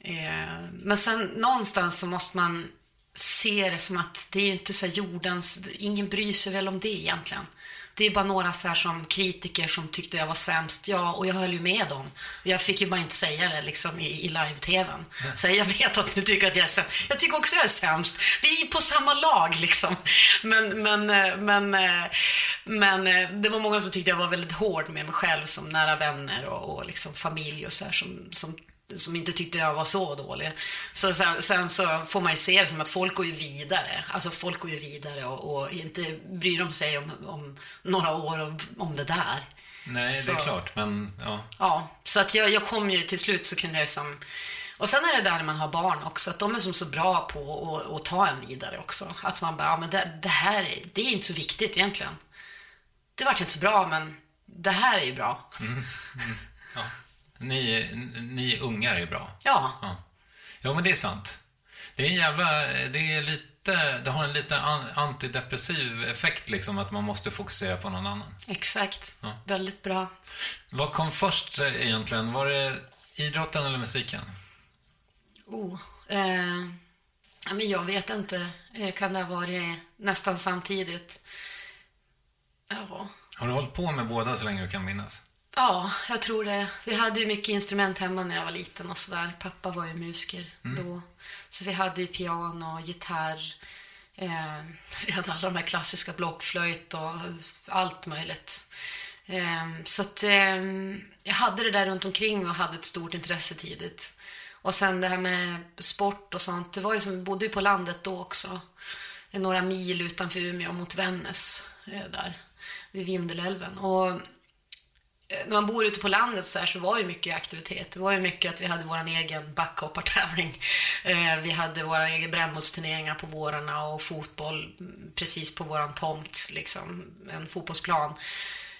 eh, men sen någonstans så måste man se det som att det är inte så jordens, ingen bryr sig väl om det egentligen. Det är bara några så här som kritiker som tyckte jag var sämst. Ja, och jag höll ju med dem. Jag fick ju bara inte säga det liksom i, i live-tvn. Så jag vet att ni tycker att jag är sämst. Jag tycker också jag är sämst. Vi är på samma lag liksom. Men, men, eh, men, eh, men eh, det var många som tyckte jag var väldigt hård med mig själv som nära vänner och, och liksom familj och så här som, som som inte tyckte jag var så dålig. Så sen, sen så får man ju se det som att folk går ju vidare. Alltså folk går ju vidare och, och inte bryr de sig om, om några år om, om det där. Nej, det Så- är klart, men ja. Ja, så att jag, jag kom ju till slut så kunde jag som... Och sen är det där när man har barn också, att de är som så bra på att, att ta en vidare också. Att man bara, ja men det, det här är, det är inte så viktigt egentligen. Det vart inte så bra, men det här är ju bra. Mm. Mm. ja. Ni, ni ungar är bra. Ja. ja. Ja, men det är sant. Det är en jävla... Det är lite... Det har en lite an, antidepressiv effekt liksom, att man måste fokusera på någon annan. Exakt. Ja. Väldigt bra. Vad kom först eh, egentligen? Var det idrotten eller musiken? Oh, eh, men jag vet inte. Eh, Kan det ha varit nästan samtidigt? Ja. Har du hållit på med båda så länge du kan minnas? Ja, jag tror det. Vi hade ju mycket instrument hemma när jag var liten och sådär. Pappa var ju musiker Mm. då. Så vi hade ju piano, gitarr. Eh, vi hade alla de här klassiska blockflöjt och allt möjligt. Eh, så att eh, jag hade det där runt omkring och hade ett stort intresse tidigt. Och sen det här med sport och sånt. Det var ju som, vi bodde ju på landet då också. Några mil utanför Umeå mot Vännäs. Eh, där vid Vindelälven. Och när man bor ute på landet så, här så var ju mycket aktivitet. Det var ju mycket att vi hade vår egen backhoppartävling. Eh, vi hade våra egen brännbollsturneringar på vårarna och fotboll precis på våran tomt, liksom. En fotbollsplan.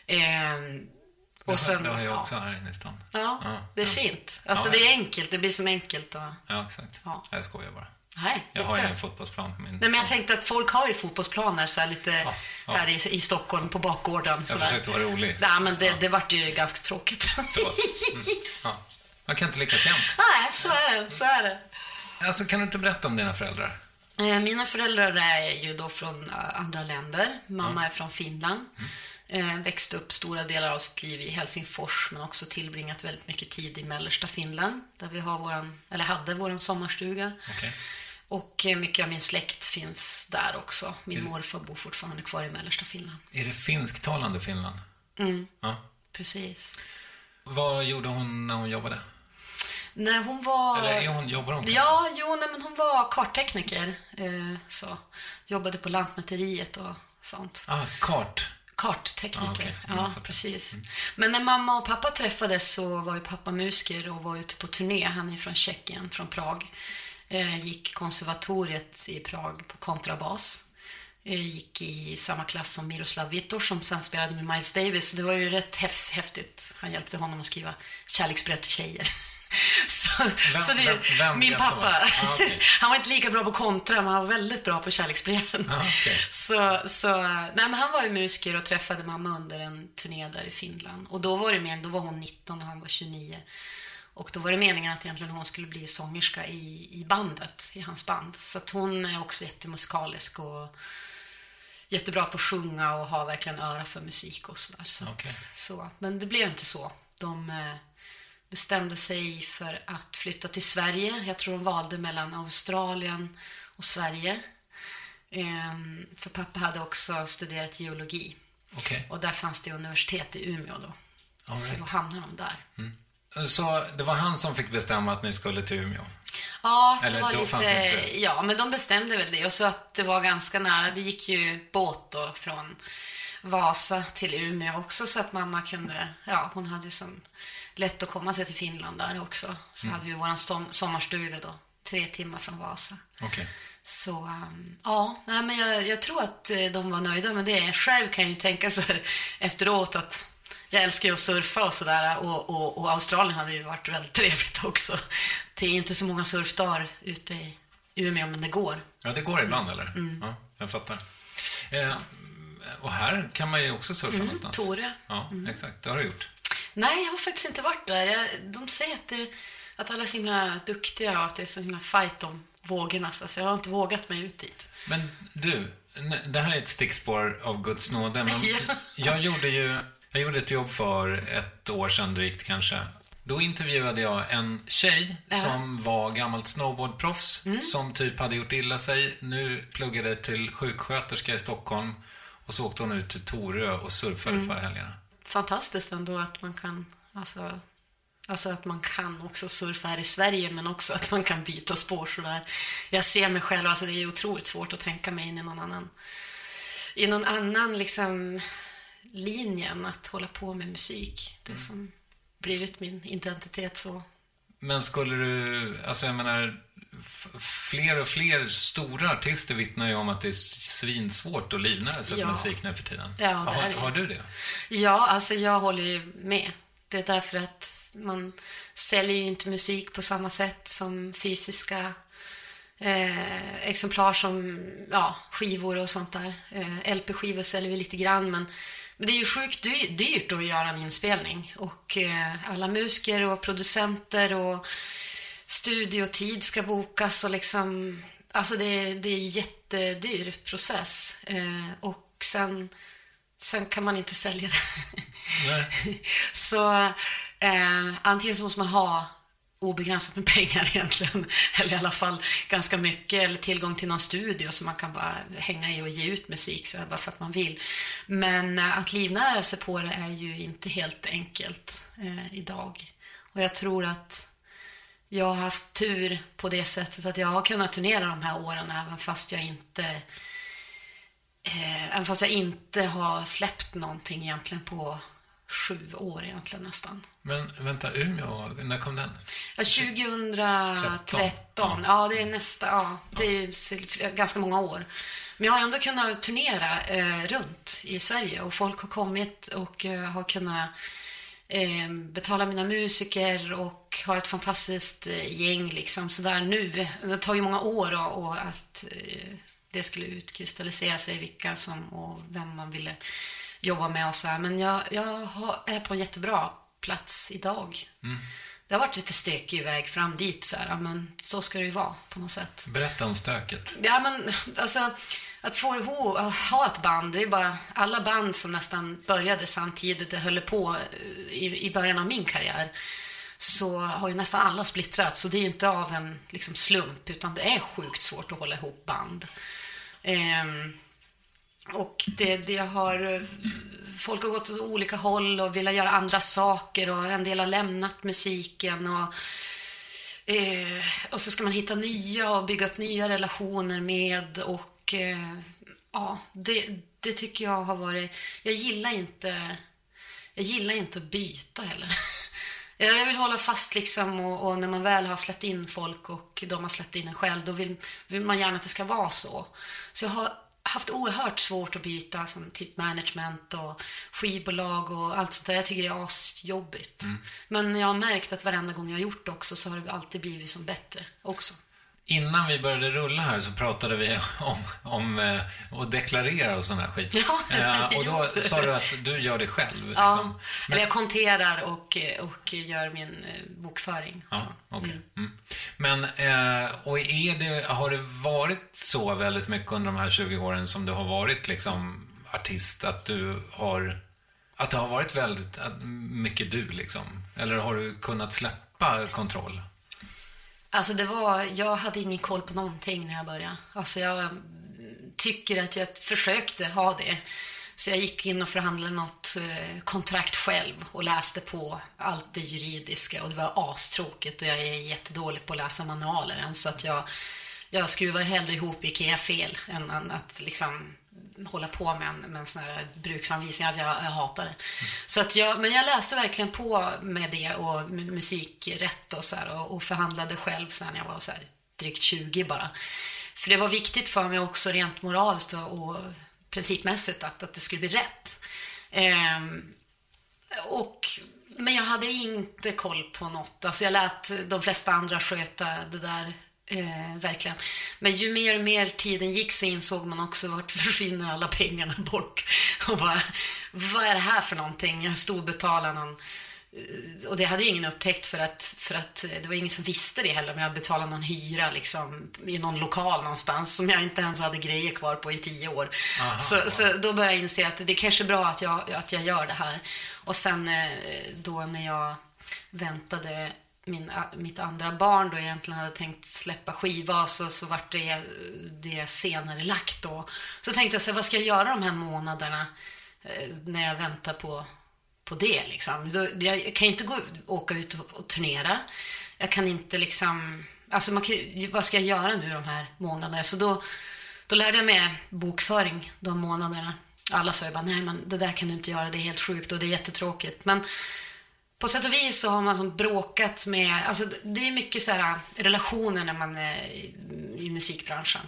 Eh, Det och sen, det har jag ja. också här inne i stan. Ja, det är fint. Alltså Ja, det är enkelt, det blir som enkelt och... Ja, exakt. Jag skojar bara. Nej, Jag har inte. en fotbollsplan på min... Nej men jag tänkte att folk har ju fotbollsplaner så här lite ja. här i, i Stockholm på bakgården. Jag försökte vara rolig. Nej men det, det vart ju ganska tråkigt. Förlåt. Mm. Ja. Man kan inte lyckas jämt. Nej, så är det. Så är det. Alltså, kan du inte berätta om dina föräldrar? Eh, Mina föräldrar är ju då från eh, andra länder. Mamma är från Finland. Eh, Växte upp stora delar av sitt liv i Helsingfors men också tillbringat väldigt mycket tid i mellersta Finland där vi har våran, eller hade våran sommarstuga. Okej. Och eh, mycket av min släkt finns där också. Min morfar bor fortfarande kvar i mellersta Finland. Är det finsktalande Finland? Mm, Ja. precis. Vad gjorde hon när hon jobbade? Nej, hon var... Eller är hon, jobbar hon? Ja, jo, nej, men hon var karttekniker. Eh, så. Jobbade på Lantmäteriet och sånt. Ah, kart. Karttekniker, Ah. Mm, ja, fattar. precis. Men när mamma och pappa träffades så var ju pappa musiker och var ute på turné. Han är från Tjeckien, från Prag. Eh, gick konservatoriet i Prag på kontrabas. Eh, gick i samma klass som Miroslav Vitor som sen spelade med Miles Davis. Det var ju rätt häf- häftigt. Han hjälpte honom att skriva kärleksbrev till tjejer. så, Vem- så det, vem- vem min pappa? Ah, okej. han var inte lika bra på kontra, men han var väldigt bra på kärleksbreven. Ah, okej. Så, så nej, men han var ju musiker och träffade mamma under en turné där i Finland. Och då var det men, då var hon 19 och han var 29. Och då var det meningen att egentligen hon skulle bli sångerska i, i bandet, i hans band. Så att hon är också jättemusikalisk och jättebra på att sjunga och har verkligen öra för musik och sådär. Så, att- Okej. så. Men det blev inte så. De eh, bestämde sig för att flytta till Sverige. Jag tror de valde mellan Australien och Sverige. Ehm, för pappa hade också studerat geologi. Okej. Och där fanns det universitet i Umeå då. All Så right. då hamnade de där. Så det var han som fick bestämma att ni skulle till Umeå? Ja, det Eller var lite... Ja, men de bestämde väl det. Och så att det var ganska nära. Det gick ju båt då från Vasa till Umeå också så att mamma kunde... Ja, hon hade som lätt att komma sig till Finland där också. Så Mm. hade vi som, sommarstuga då. Tre timmar från Vasa. Okej. Så um, ja, nej, men jag, jag tror att eh, de var nöjda med det. Själv kan jag ju tänka så här efteråt att jag älskar ju att surfa och sådär och, och, och Australien hade ju varit väldigt trevligt också. Det är inte så många surfdagar ute i Umeå, men det går. Ja, det går ibland, eller? Mm. Ja, jag fattar. Eh, och här kan man ju också surfa Mm, någonstans. Torö. Ja, exakt. Det har du gjort. Nej, jag har faktiskt inte varit där. Jag, de säger att, det, att alla är så himla duktiga och att det är så himla fight om vågorna. Så jag har inte vågat mig ut dit. Men du, det här är ett stickspår av Guds nåde. Men Ja. jag gjorde ju jag gjorde ett jobb för ett år sedan drygt kanske. Då intervjuade jag en tjej Ja. som var gammalt snowboardproffs Mm. som typ hade gjort illa sig. Nu pluggade till sjuksköterska i Stockholm och så åkte hon ut till Torö och surfade Mm. på helgerna. Fantastiskt ändå att man kan, alltså, alltså att man kan också surfa här i Sverige men också att man kan byta spår sådär. Jag ser mig själv, alltså det är otroligt svårt att tänka mig in i någon annan, i någon annan liksom linje än att hålla på med musik. Det som blivit min identitet så. Men skulle du, alltså jag menar, fler och fler stora artister vittnar ju om att det är svinsvårt att livnära sig på Ja. musik nu för tiden. Ja, har, har du det? Ja, alltså jag håller ju med. Det är därför att man säljer ju inte musik på samma sätt som fysiska eh, exemplar som ja, skivor och sånt där. Eh, LP-skivor säljer vi lite grann, men, men det är ju sjukt dy- dyrt att göra en inspelning. Och eh, alla musiker och producenter och studiotid ska bokas och liksom... Alltså det, det är en jättedyr process. Eh, och sen, sen kan man inte sälja det. Så eh, antingen så måste man ha obegränsat med pengar egentligen, eller i alla fall ganska mycket, eller tillgång till någon studio som man kan bara hänga i och ge ut musik så bara för att man vill. Men eh, att livnära sig på det är ju inte helt enkelt eh, idag. Och jag tror att jag har haft tur på det sättet att jag har kunnat turnera de här åren även fast jag inte eh, även fast jag inte har släppt någonting egentligen på sju år egentligen nästan. Men vänta, Umeå, när kom den? Ja, 2013. Ja, det är nästa, ja, det är ganska många år. Men jag har ändå kunnat turnera eh, runt i Sverige och folk har kommit och eh, har kunnat eh, betala mina musiker och har ett fantastiskt eh, gäng liksom sådär nu. Det tar ju många år och, och att eh, det skulle utkristallisera sig vilka som och vem man ville jobba med och så här. Men jag, jag har, är på en jättebra plats idag. Mm. Det har varit lite stökig väg fram dit så här, men så ska det ju vara på något sätt. Berätta om stöket. Ja, men alltså att få ihop, att ha ett band, det är bara alla band som nästan började samtidigt, det höll på eh, i, i början av min karriär, så har ju nästan alla splittrats. Så det är ju inte av en liksom, slump, utan det är sjukt svårt att hålla ihop band. Ehm, och det, det har... Eh, folk har gått åt olika håll och velat göra andra saker och en del har lämnat musiken och... Eh, och så ska man hitta nya och bygga upp nya relationer med och... Eh, ja, det, det tycker jag har varit... Jag gillar inte... Jag gillar inte att byta heller. Jag vill hålla fast liksom och, och när man väl har släppt in folk och de har släppt in en själv, då vill, vill man gärna att det ska vara så. Så jag har haft oerhört svårt att byta som typ management och skivbolag och allt sånt där. Jag tycker det är asjobbigt. Men jag har märkt att varenda gång jag har gjort det också så har det alltid blivit som bättre också. Innan vi började rulla här så pratade vi om, om eh, att deklarera och sån här skit. Ja, Eh, och då sa du att du gör det själv. Ja, Liksom. eller jag konterar och, och gör min eh, bokföring. Ja, okej. Mm. Men, eh, och är det, har det varit så väldigt mycket under de här 20 åren som du har varit liksom artist, att du har, att det har varit väldigt mycket du liksom? Eller har du kunnat släppa kontroll? Alltså det var, jag hade ingen koll på någonting när jag började. Alltså jag tycker att jag försökte ha det. Så jag gick in och förhandlade något eh, kontrakt själv och läste på allt det juridiska och det var astråkigt och jag är jättedålig på att läsa manualer än så att jag, jag skruvar hellre ihop IKEA-fel än än att liksom hålla på med en, med en sån här bruksanvisning, att jag, jag hatar det. Så att jag, men jag läste verkligen på med det och musikrätt och så här och, och förhandlade själv sen jag var så här drygt 20 bara. För det var viktigt för mig också rent moraliskt och, och principmässigt att, att det skulle bli rätt. Ehm, och, men jag hade inte koll på något. Alltså jag lät de flesta andra sköta det där eh, verkligen. Men ju mer och mer tiden gick så insåg man också vart försvinner alla pengarna bort. Och bara, vad är det här för någonting? Jag stod och betalade någon eh, och det hade ju ingen upptäckt för att, för att eh, det var ingen som visste det heller. Men jag betalade någon hyra liksom i någon lokal någonstans som jag inte ens hade grejer kvar på i tio år. Aha, så, så då började jag inse att det kanske är bra att jag, att jag gör det här. Och sen eh, då när jag väntade min, mitt andra barn då egentligen hade tänkt släppa skiva så, så vart det, det senare lagt då. Så tänkte jag så här, vad ska jag göra de här månaderna eh, när jag väntar på, på det liksom. Då, jag kan inte gå, åka ut och, och turnera. Jag kan inte liksom, alltså man kan, vad ska jag göra nu de här månaderna? Så då, då lärde jag mig bokföring de månaderna. Alla sa ju bara, nej men det där kan du inte göra, det är helt sjukt och det är jättetråkigt. Men på sätt och vis så har man som bråkat med, alltså det är mycket så här relationer när man är i, i musikbranschen.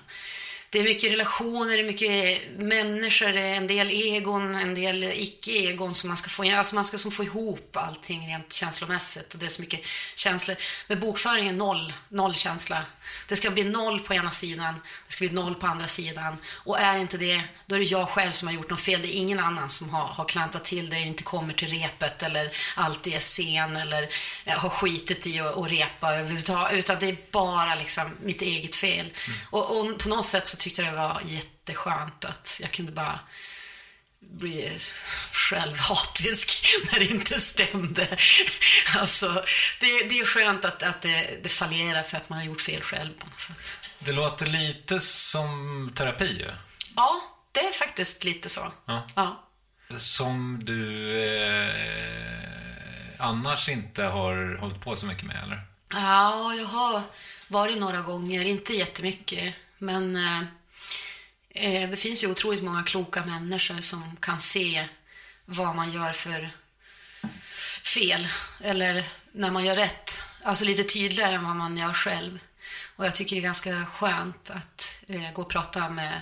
Det är mycket relationer, det är mycket människor, det är en del egon, en del icke-egon som man ska få, alltså man ska som få ihop allting rent känslomässigt och det är så mycket känslor. Med bokföringen noll, noll känsla. Det ska bli noll på ena sidan, det ska bli noll på andra sidan. Och är inte det, då är det jag själv som har gjort något fel. Det är ingen annan som har, har klantat till det, inte kommer till repet eller alltid är sen eller eh, har skitit i att, repa överhuvudtaget. Utan det är bara liksom mitt eget fel. Och, och på något sätt så tyckte det var jätteskönt att jag kunde bara bli självhatisk när det inte stämde. Alltså, det, det är skönt att, att det, det fallerar för att man har gjort fel själv sätt. Det låter lite som terapi ju. Ja, det är faktiskt lite så. Ja. Ja. Som du eh, annars inte har hållit på så mycket med, eller? Ja, jag har varit några gånger, inte jättemycket, men eh, eh, det finns ju otroligt många kloka människor som kan se vad man gör för fel, eller när man gör rätt. Alltså lite tydligare än vad man gör själv. Och jag tycker det är ganska skönt att eh, gå och prata med,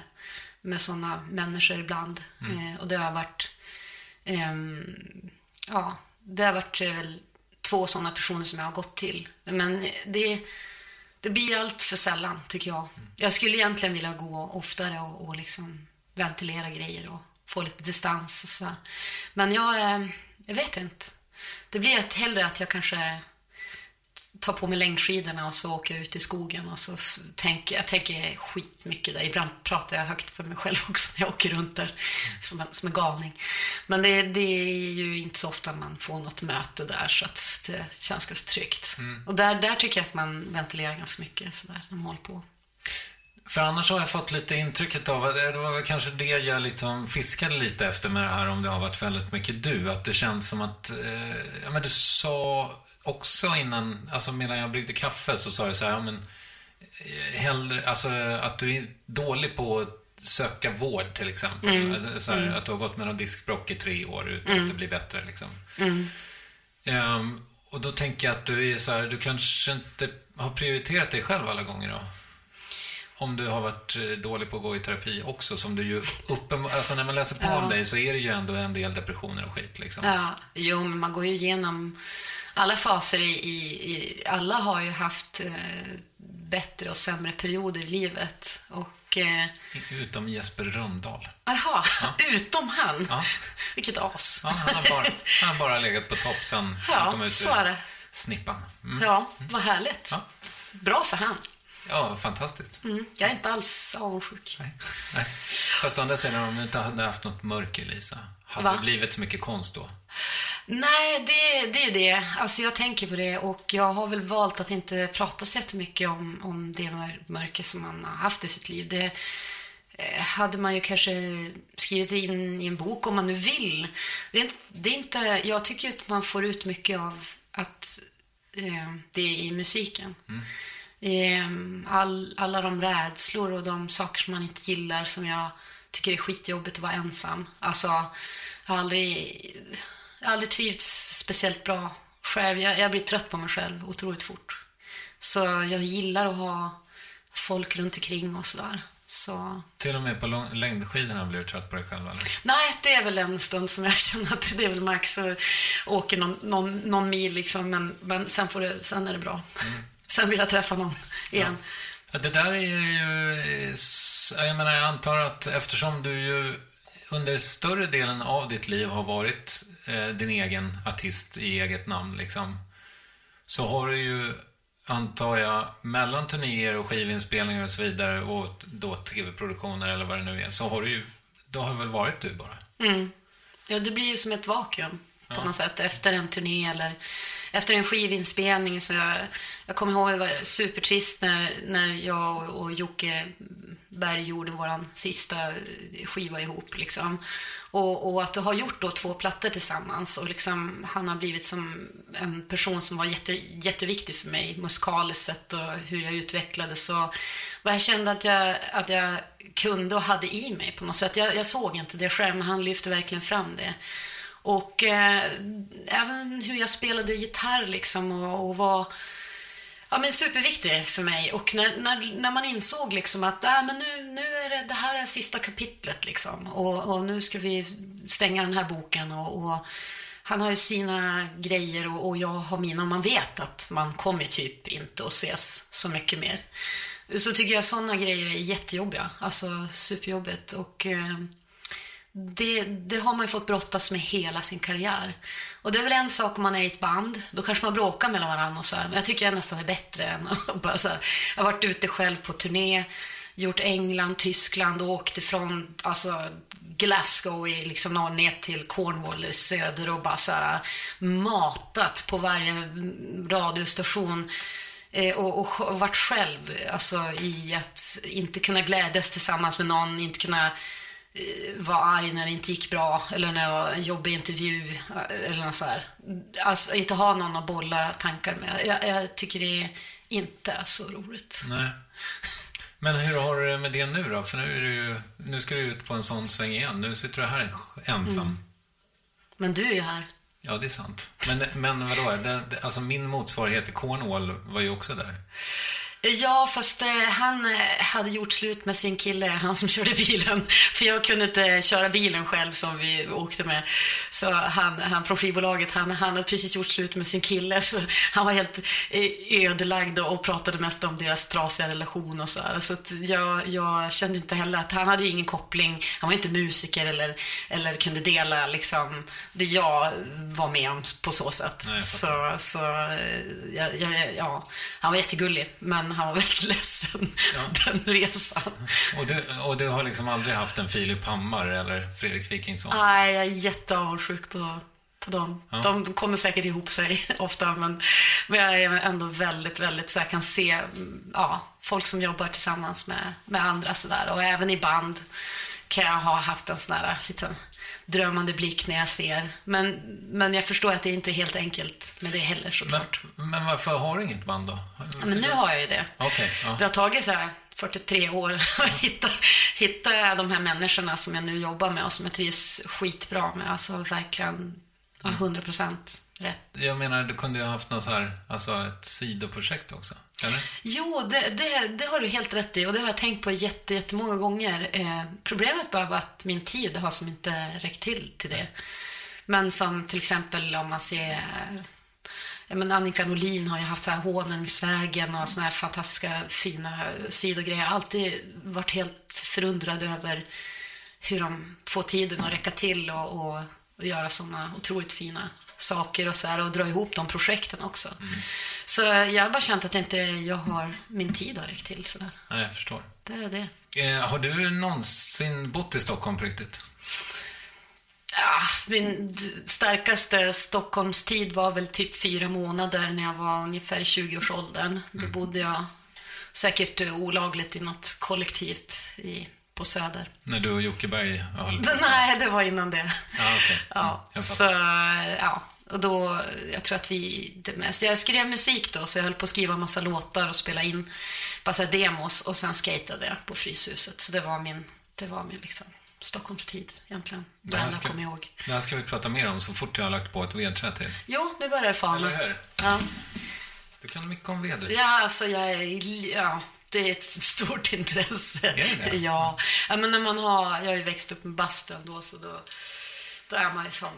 med sådana människor ibland. Mm. Eh, och det har varit, ehm, ja, det har varit eh, väl två sådana personer som jag har gått till. Men det, det blir allt för sällan, tycker jag. Jag skulle egentligen vilja gå oftare och, och liksom ventilera grejer och få lite distans och så. Men jag, eh, jag vet inte. Det blir ett, hellre att jag kanske tar på mig längdskidorna och så åker jag ut i skogen och så tänker jag tänker skitmycket där. Ibland pratar jag högt för mig själv också när jag åker runt där som en, som en galning. Men det, det är ju inte så ofta man får något möte där så att det känns ganska tryggt. Mm. Och där, där tycker jag att man ventilerar ganska mycket sådär när man håller på. För annars har jag fått lite intrycket av att det var kanske det jag liksom fiskade lite efter med det här om det har varit väldigt mycket du. Att det känns som att, eh, ja men du sa också innan, alltså medan jag bryggde kaffe så sa du så här, ja men eh, hellre, alltså att du är dålig på att söka vård till exempel. Mm. Så här, Mm. Att du har gått med någon diskbråck i tre år utan Mm. att det blir bättre liksom. Ehm, och då tänker jag att du är så här, du kanske inte har prioriterat dig själv alla gånger då? Om du har varit eh, dålig på att gå i terapi också, som du ju uppenbarligen, alltså när man läser på Ja. om dig så är det ju ändå en del depressioner och skit liksom. Ja, jo, men man går ju igenom alla faser i, i, alla har ju haft eh, bättre och sämre perioder i livet. Och, eh, Utom Jesper Röndahl. aha, utom han. Ja. Vilket as. Ja, han har bara, han har bara legat på topp sen Ja, han kom ut ur snippan. Mm. Ja, vad härligt. Bra för han. Ja, fantastiskt. Mm, jag är inte alls avundsjuk. Nej. Fast å andra sidan, om du inte hade haft något mörker, Lisa, hade Va? det blivit så mycket konst då? Nej, det, det är ju det. Alltså jag tänker på det och jag har väl valt att inte prata så jättemycket om, om det mör- mörker som man har haft i sitt liv. Det eh, hade man ju kanske skrivit in i en bok om man nu vill. Det är inte, det är inte, jag tycker att man får ut mycket av att eh, det är i musiken. Eh, all, alla de rädslor och de saker som man inte gillar som jag tycker är skitjobbigt att vara ensam. Alltså, jag har aldrig, aldrig trivts speciellt bra själv. Jag, jag blir trött på mig själv otroligt fort. Så jag gillar att ha folk runt omkring och sådär. Så Till och med på lång- längdskidorna blir du trött på dig själv, eller? Nej, det är väl en stund som jag känner att det är väl max och åker någon, någon, någon mil liksom, men, men sen, får det, sen är det bra. Sen vill jag träffa någon igen. Ja, det där är ju... s- Jag menar, jag antar att eftersom du ju under större delen av ditt liv har varit eh, din egen artist i eget namn liksom, så har du ju, antar jag, mellan turnéer och skivinspelningar och så vidare och då tv-produktioner eller vad det nu är, så har du ju, då har det väl varit du bara? Mm. Ja, det blir ju som ett vakuum på Ja. något sätt efter en turné eller efter en skivinspelning. Så jag, jag kommer ihåg det var supertrist när, när jag och, och Jocke Berg gjorde vår sista skiva ihop. Liksom. Och, och att ha gjort då två plattor tillsammans och liksom, han har blivit som en person som var jätte, jätteviktig för mig musikaliskt sett och hur jag utvecklades. Och vad jag kände att jag, att jag kunde och hade i mig på något sätt. Jag, jag såg inte det själv, men han lyfte verkligen fram det. Och eh, även hur jag spelade gitarr liksom och, och var ja, men superviktig för mig. Och när, när, när man insåg liksom att äh, men nu, nu är det, det här är sista kapitlet liksom. Och, och nu ska vi stänga den här boken. Och, och han har ju sina grejer och, och jag har mina. Och man vet att man kommer typ inte att ses så mycket mer. Så tycker jag sådana grejer är jättejobbiga. Alltså superjobbigt. Och eh, det, det har man ju fått brottas med hela sin karriär. Och det är väl en sak om man är i ett band, då kanske man bråkar mellan varandra och så här. Men jag tycker jag nästan är bättre än att bara så här. Jag har varit ute själv på turné, gjort England, Tyskland och åkt ifrån alltså, Glasgow i liksom norr ner till Cornwall i söder och bara så här matat på varje radiostation. Eh, och, och, och varit själv alltså, i att inte kunna glädjas tillsammans med någon, inte kunna vara arg när det inte gick bra eller när det var en jobbig intervju eller något så här. Alltså inte ha någon att bolla tankar med. Jag, jag tycker det är inte så roligt. Nej. Men hur har du det med det nu då? För nu, är du, nu ska du ut på en sån sväng igen. Nu sitter du här ensam. Mm. Men du är ju här. Ja, det är sant. Men, men vadå? Det, det, alltså min motsvarighet i Cornwall var ju också där. Ja, fast eh, han eh, hade gjort slut med sin kille, han som körde bilen. För jag kunde inte köra bilen själv som vi åkte med. Så han, han från skivbolaget, han, han hade precis gjort slut med sin kille. Så han var helt eh, ödelagd och, pratade mest om deras trasiga relation och så här. Så jag, jag kände inte heller att han hade ju ingen koppling. Han var inte musiker eller, eller kunde dela liksom det jag var med om på så sätt. Nej, så, så eh, jag, jag, ja, han var jättegullig, men han var väldigt ledsen den resan. Och du, och du har liksom aldrig haft en Filip Hammar eller Fredrik Wikingsson? Nej, jag är jätteavundsjuk på, på dem. Ja. De kommer säkert ihop sig ofta, men, men jag är ändå väldigt, väldigt så jag kan se mm, ja, folk som jobbar tillsammans med, med andra sådär. Och även i band kan jag ha haft en sån här liten drömmande blick när jag ser. Men, men jag förstår att det inte är helt enkelt med det heller såklart. Men, men varför har du inget band då? Ja, men nu har jag ju det. Okej, ja. Det har tagit så här 43 år att hitta, hitta de här människorna som jag nu jobbar med och som jag trivs skitbra med. Alltså verkligen ja, 100% rätt. Jag menar, du kunde ju ha haft något så här, alltså ett sidoprojekt också. Eller? Jo, det, det, det har du helt rätt i och det har jag tänkt på jätte, jättemånga gånger. Eh, problemet bara var att min tid har som inte räckt till till det. Men som till exempel om man ser men Annika Norlin har ju haft så här Honungsvägen och såna här fantastiska fina sidogrejer. Jag har alltid varit helt förundrad över hur de får tiden att räcka till och, och, och göra såna otroligt fina saker och så här och dra ihop de projekten också. Så jag har bara känt att jag inte jag har, min tid har räckt till sådär. Nej, jag förstår. Det är det. Eh, har du någonsin bott i Stockholm på riktigt? Min starkaste Stockholmstid var väl typ fyra månader när jag var ungefär i 20-årsåldern. Då bodde jag säkert olagligt i något kollektivt i, på Söder. När du och Jocke Berg höll på? Nej, det var innan det. Ja, okej. Ja, jag så, ja. Och då, jag tror att vi, det mest, jag skrev musik då, så jag höll på att skriva massa låtar och spela in här demos och sen skatade jag på Fryshuset. Så det var min, det var min liksom Stockholmstid egentligen. Det här, enda jag ska, kommer ihåg. det här ska vi prata mer om så fort jag har lagt på ett vedträ till. Jo, nu börjar det fana. Eller hur? Ja. Du kan mycket om du. Ja, alltså jag är, ja, det är ett stort intresse. Det? Ja. ja, men när man har, jag har ju växt upp med bastun då, så då, då är man ju som,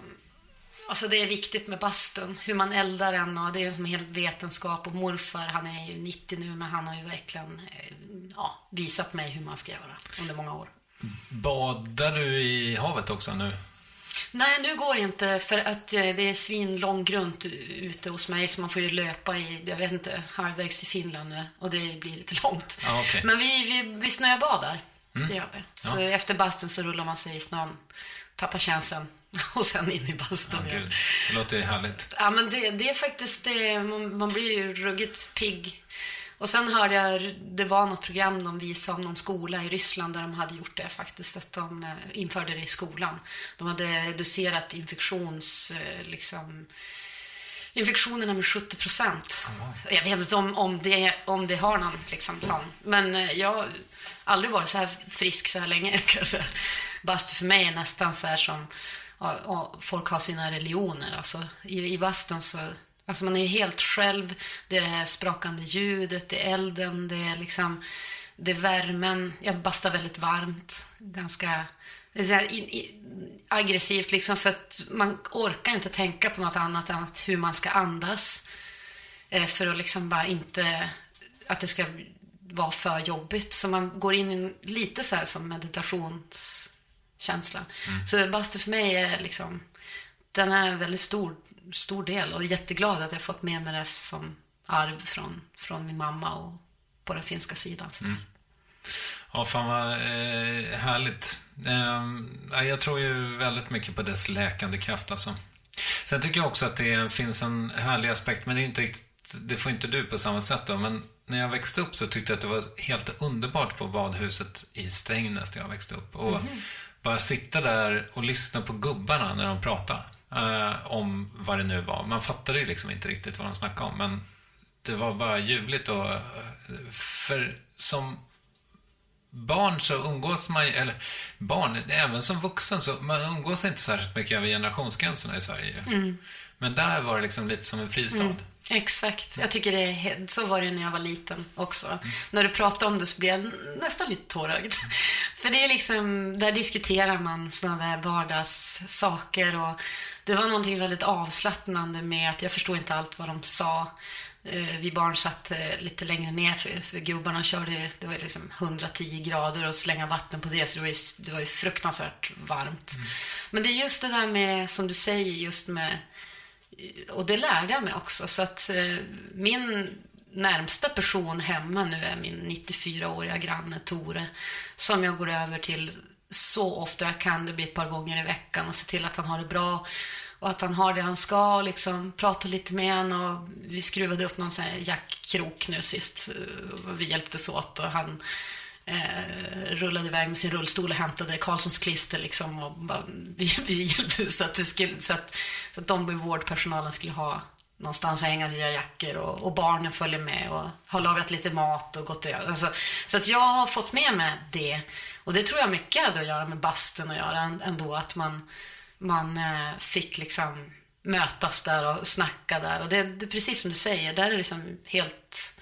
alltså det är viktigt med bastun, hur man eldar den och det är som hel vetenskap och morfar, han är ju 90 nu, men han har ju verkligen, eh, ja, visat mig hur man ska göra under många år. Badar du i havet också nu? Nej, nu går det inte för att eh, det är svinlång grund ute hos mig så man får ju löpa i, jag vet inte, halvvägs till Finland nu och det blir lite långt. Ja, okej. Men vi, vi, vi snöbadar, Mm. det gör vi. Så Ja. efter bastun så rullar man sig i snön, tappar känslan och sen in i bastun igen. Gud, det låter härligt. Ja, men det, det är faktiskt det. Man, man blir ju ruggigt pigg. Och sen hörde jag, det var något program de visade om någon skola i Ryssland där de hade gjort det faktiskt, att de eh, införde det i skolan. De hade reducerat infektions, eh, liksom, infektionerna med 70 procent. Jag vet inte om, om, det, om det har någon liksom sån, men eh, jag har aldrig varit så här frisk så här länge säga. Bastu för mig är nästan så här som folk har sina religioner. Alltså, i, I bastun så Alltså man är ju helt själv. Det är det här sprakande ljudet, det är elden, det är liksom det är värmen. Jag bastar väldigt varmt. Ganska så här in, i, aggressivt liksom för att man orkar inte tänka på något annat än att hur man ska andas. Eh, för att liksom bara inte att det ska vara för jobbigt. Så man går in i en, lite så här som meditationskänsla. Så bastu för mig är liksom den är en väldigt stor, stor del och jätteglad att jag fått med mig det som arv från, från min mamma och på den finska sidan. Så. Mm. Ja, fan vad eh, härligt. Eh, jag tror ju väldigt mycket på dess läkande kraft alltså. Sen tycker jag också att det finns en härlig aspekt, men det, är inte riktigt, det får inte du på samma sätt då. Men när jag växte upp så tyckte jag att det var helt underbart på badhuset i Strängnäs där jag växte upp. Och Mhm. bara sitta där och lyssna på gubbarna när de pratade eh, om vad det nu var. Man fattade ju liksom inte riktigt vad de snackade om, men det var bara ljuvligt och eh, för som barn så umgås man ju- eller barn, även som vuxen så man umgås inte särskilt mycket över generationsgränserna i Sverige. Mm. Men där var det liksom lite som en fristad. Mm, exakt. Jag tycker det är, så var det när jag var liten också. När du pratade om det så blev jag nästan lite tårögd. För det är liksom, där diskuterar man sådana där vardagssaker och det var någonting väldigt avslappnande med att jag förstod inte allt vad de sa. Eh, Vi barn satt eh, lite längre ner för, för gubbarna körde, det var liksom 110 grader och slänga vatten på det så det var ju, det var ju fruktansvärt varmt. Men det är just det där med, som du säger, just med och det lärde jag mig också. Så att eh, min närmsta person hemma nu är min 94-åriga granne Tore. Som jag går över till så ofta jag kan. Det blir ett par gånger i veckan och se till att han har det bra. Och att han har det han ska. och Liksom, prata lite med honom. Och vi skruvade upp någon sån här jackkrok nu sist. Eh, och vi hjälptes åt. Och han eh, rullade iväg med sin rullstol och hämtade Karlssons klister liksom och bara, vi, vi hjälpte så att, det skulle, så, att, så att de i vårdpersonalen skulle ha någonstans att hänga sina jackor och, och barnen följer med och har lagat lite mat och gått över. Alltså, så att jag har fått med mig det och det tror jag mycket hade att göra med bastun att göra än- ändå att man, man eh, fick liksom mötas där och snacka där och det, det är precis som du säger, där är det liksom helt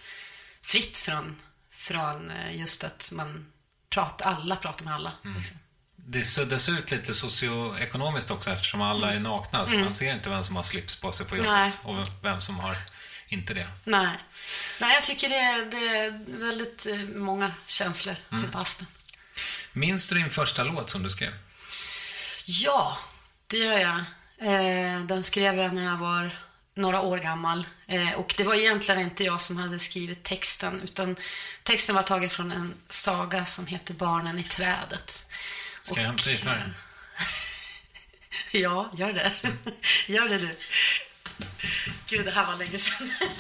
fritt från, från eh, just att man pratar, alla pratar med alla. Liksom. Det suddas ut lite socioekonomiskt också eftersom alla är Mm. nakna. Så Mm. man ser inte vem som har slips på sig på jobbet Nej. och vem som har inte det. Nej. Nej, jag tycker det är, det är väldigt eh, många känslor Mm. till bastun. Minns du din första låt som du skrev? Ja, det gör jag. Eh, den skrev jag när jag var några år gammal. Eh, och det var egentligen inte jag som hade skrivit texten, utan texten var tagen från en saga som heter Barnen i trädet. Ska jag hämta gitarren? Ja, gör det. gör det du. Gud, det här var länge sedan.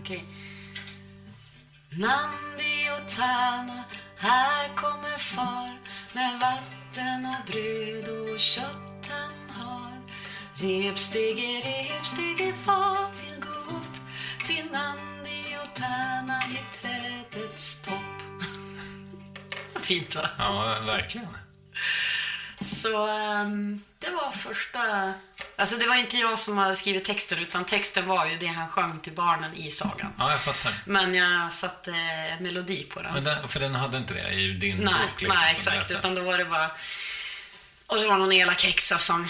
Okej. Nandi och Tana, här kommer far med vatten och bröd och kött han har. Repstege, repstege, far vill gå upp till Nandi och Tana i trädets topp. Fint va? Ja, verkligen. Så ehm, det var första... Alltså det var inte jag som hade skrivit texten utan texten var ju det han sjöng till barnen i sagan. Ja, jag fattar. Men jag satte eh, melodi på den. Den, för den hade inte det i din nej, bok? Liksom, nej, exakt. Utan då var det bara... Och så var det någon elak häxa som,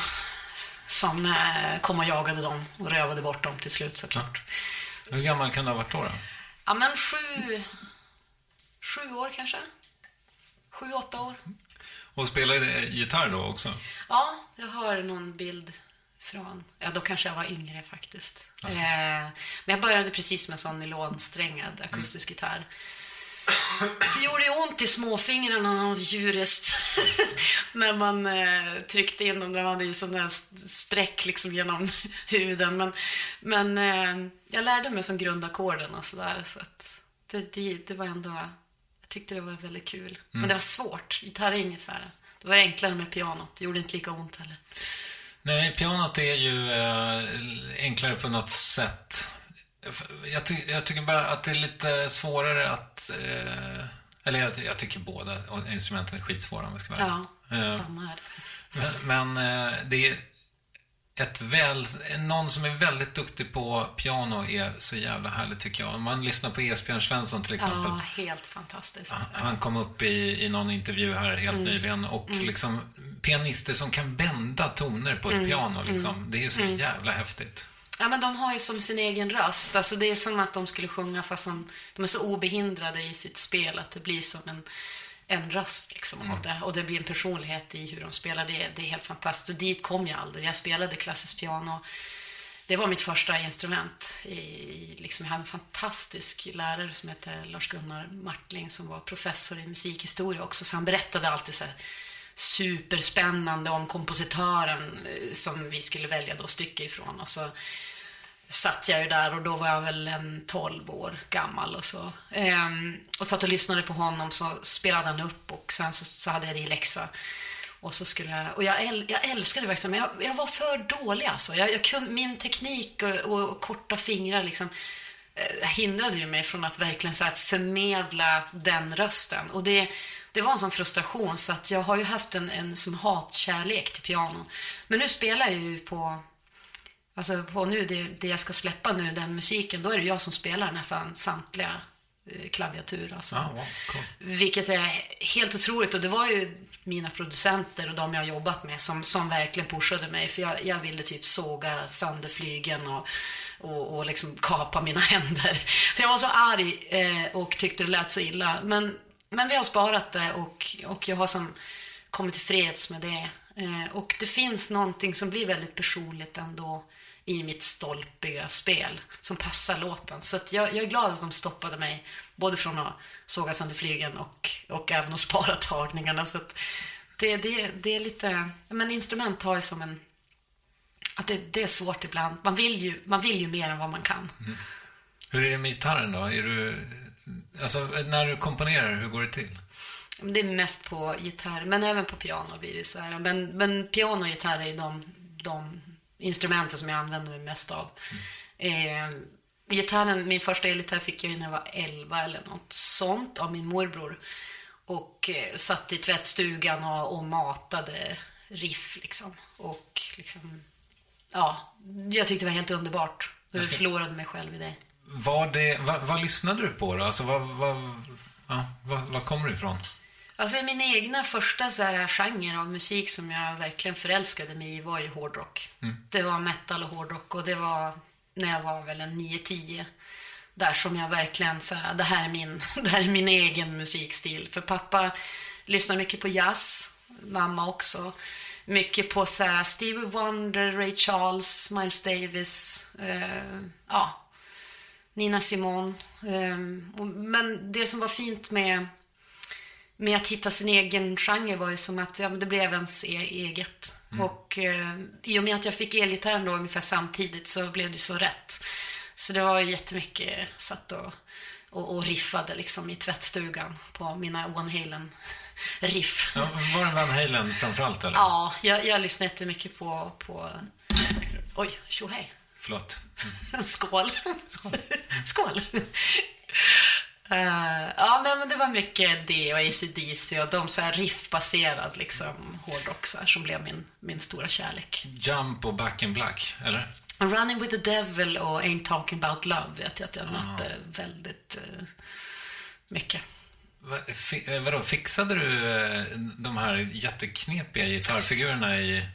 som eh, kom och jagade dem och rövade bort dem till slut såklart. Hur gammal kan du ha varit då? då? Ja, men sju... sju år kanske. Sju, åtta år. Och spelar gitarr då också? Ja, jag har någon bild från, ja då kanske jag var yngre faktiskt. Alltså. Eh, men jag började precis med sån nylonsträngad akustisk gitarr. Det gjorde ju ont i småfingrarna djurist. när man eh, tryckte in dem. Det var ju sån där st- streck liksom genom huden. Men, men eh, jag lärde mig som grundackorden och sådär. Så att det, det, det var ändå, tyckte det var väldigt kul. Men Mm. det var svårt. Gitarr är inget så här. Det var enklare med pianot. Det gjorde inte lika ont heller. Nej, pianot är ju eh, enklare på något sätt. Jag, ty jag tycker bara att det är lite svårare att... Eh, eller jag, jag tycker båda instrumenten är skitsvåra om vi ska vara Ja. Eh, samma här. Men, men eh, det är ett väl, någon som är väldigt duktig på piano är så jävla härligt tycker jag. Om man lyssnar på Esbjörn Svensson till exempel. Ja, helt fantastiskt. Han kom upp i, i någon intervju här helt Mm. nyligen och Mm. liksom pianister som kan bända toner på ett Mm. piano liksom. Mm. Det är så Mm. jävla häftigt. Ja, men de har ju som sin egen röst. Alltså det är som att de skulle sjunga fast de, de är så obehindrade i sitt spel att det blir som en, en röst liksom Mm. av det. Och det blir en personlighet i hur de spelar. Det, det är helt fantastiskt. Och dit kom jag aldrig. Jag spelade klassiskt piano. Det var mitt första instrument. I, i- liksom, jag hade en fantastisk lärare som hette Lars-Gunnar Martling som var professor i musikhistoria också. Så han berättade alltid så här superspännande om kompositören eh, som vi skulle välja då stycke ifrån. Och så satt jag ju där och då var jag väl en 12 år gammal och så. Ehm, och satt och lyssnade på honom så spelade han upp och sen så, så hade jag det i läxa. Och så skulle jag, och jag, äl, jag älskade verkligen, men jag, jag var för dålig alltså. Jag, jag kunde, min teknik och, och, och korta fingrar liksom eh, hindrade ju mig från att verkligen så här förmedla den rösten. Och det, det var en sån frustration så att jag har ju haft en, en som hatkärlek till piano. Men nu spelar jag ju på Alltså på nu, det, det jag ska släppa nu, den musiken, då är det jag som spelar nästan samtliga eh, klaviatur. Alltså. Ja, wow, cool. Vilket är helt otroligt och det var ju mina producenter och de jag jobbat med som, som verkligen pushade mig för jag, jag ville typ såga sönder flygen och, och, och liksom kapa mina händer. För jag var så arg eh, och tyckte det lät så illa. Men, men vi har sparat det och, och jag har som kommit till freds med det. Eh, och det finns någonting som blir väldigt personligt ändå i mitt stolpiga spel som passar låten. Så jag, jag är glad att de stoppade mig både från att såga sönder flygen och, och även att spara tagningarna. Så det, det, det är lite, men instrument har ju som en, att det, det är svårt ibland. Man vill, ju, man vill ju mer än vad man kan. Hur är det med gitarren då? Är du, alltså, när du komponerar, hur går det till? Det är mest på gitarr, men även på piano blir det så här. Men, men piano och gitarr är de, de instrumenten som jag använder mig mest av. Eh, gitarren, min första elgitarr fick jag när jag var 11 eller något sånt av min morbror. Och eh, satt i tvättstugan och, och matade riff liksom. Och liksom, ja, jag tyckte det var helt underbart. Jag förlorade mig själv i det. Var det, vad, vad lyssnade du på då? Alltså, vad, vad, ja, vad, vad kommer du ifrån? Alltså min egna första så här, genre av musik som jag verkligen förälskade mig i var ju hårdrock. Mm. Det var metal och hårdrock och det var när jag var väl en 9-10. Där som jag verkligen så här, det här är min, det här är min egen musikstil. För pappa lyssnar mycket på jazz, mamma också. Mycket på så här, Stevie Wonder, Ray Charles, Miles Davis, eh, ja, Nina Simone. Eh, men det som var fint med med att hitta sin egen genre var ju som att ja, men det blev ens e- eget. Mm. Och eh, i och med att jag fick elgitarren då ungefär samtidigt så blev det så rätt. Så det var ju jättemycket, satt och, och, och riffade liksom i tvättstugan på mina Van Halen-riff. Ja, var det Van Halen framförallt eller? Ja, jag, jag lyssnade jättemycket på, på... Oj, tjohej. Förlåt. Skål. Skål. Eh, ja, nej, men det var mycket det och AC/DC och de så här riffbaserad liksom hårdrock så här, som blev min, min stora kärlek. Jump och Back in Black, eller? Running with the Devil och Ain't Talking About Love vet jag att jag mötte väldigt eh, mycket. Va, fi, eh, vadå, fixade du de här jätteknepiga gitarrfigurerna i...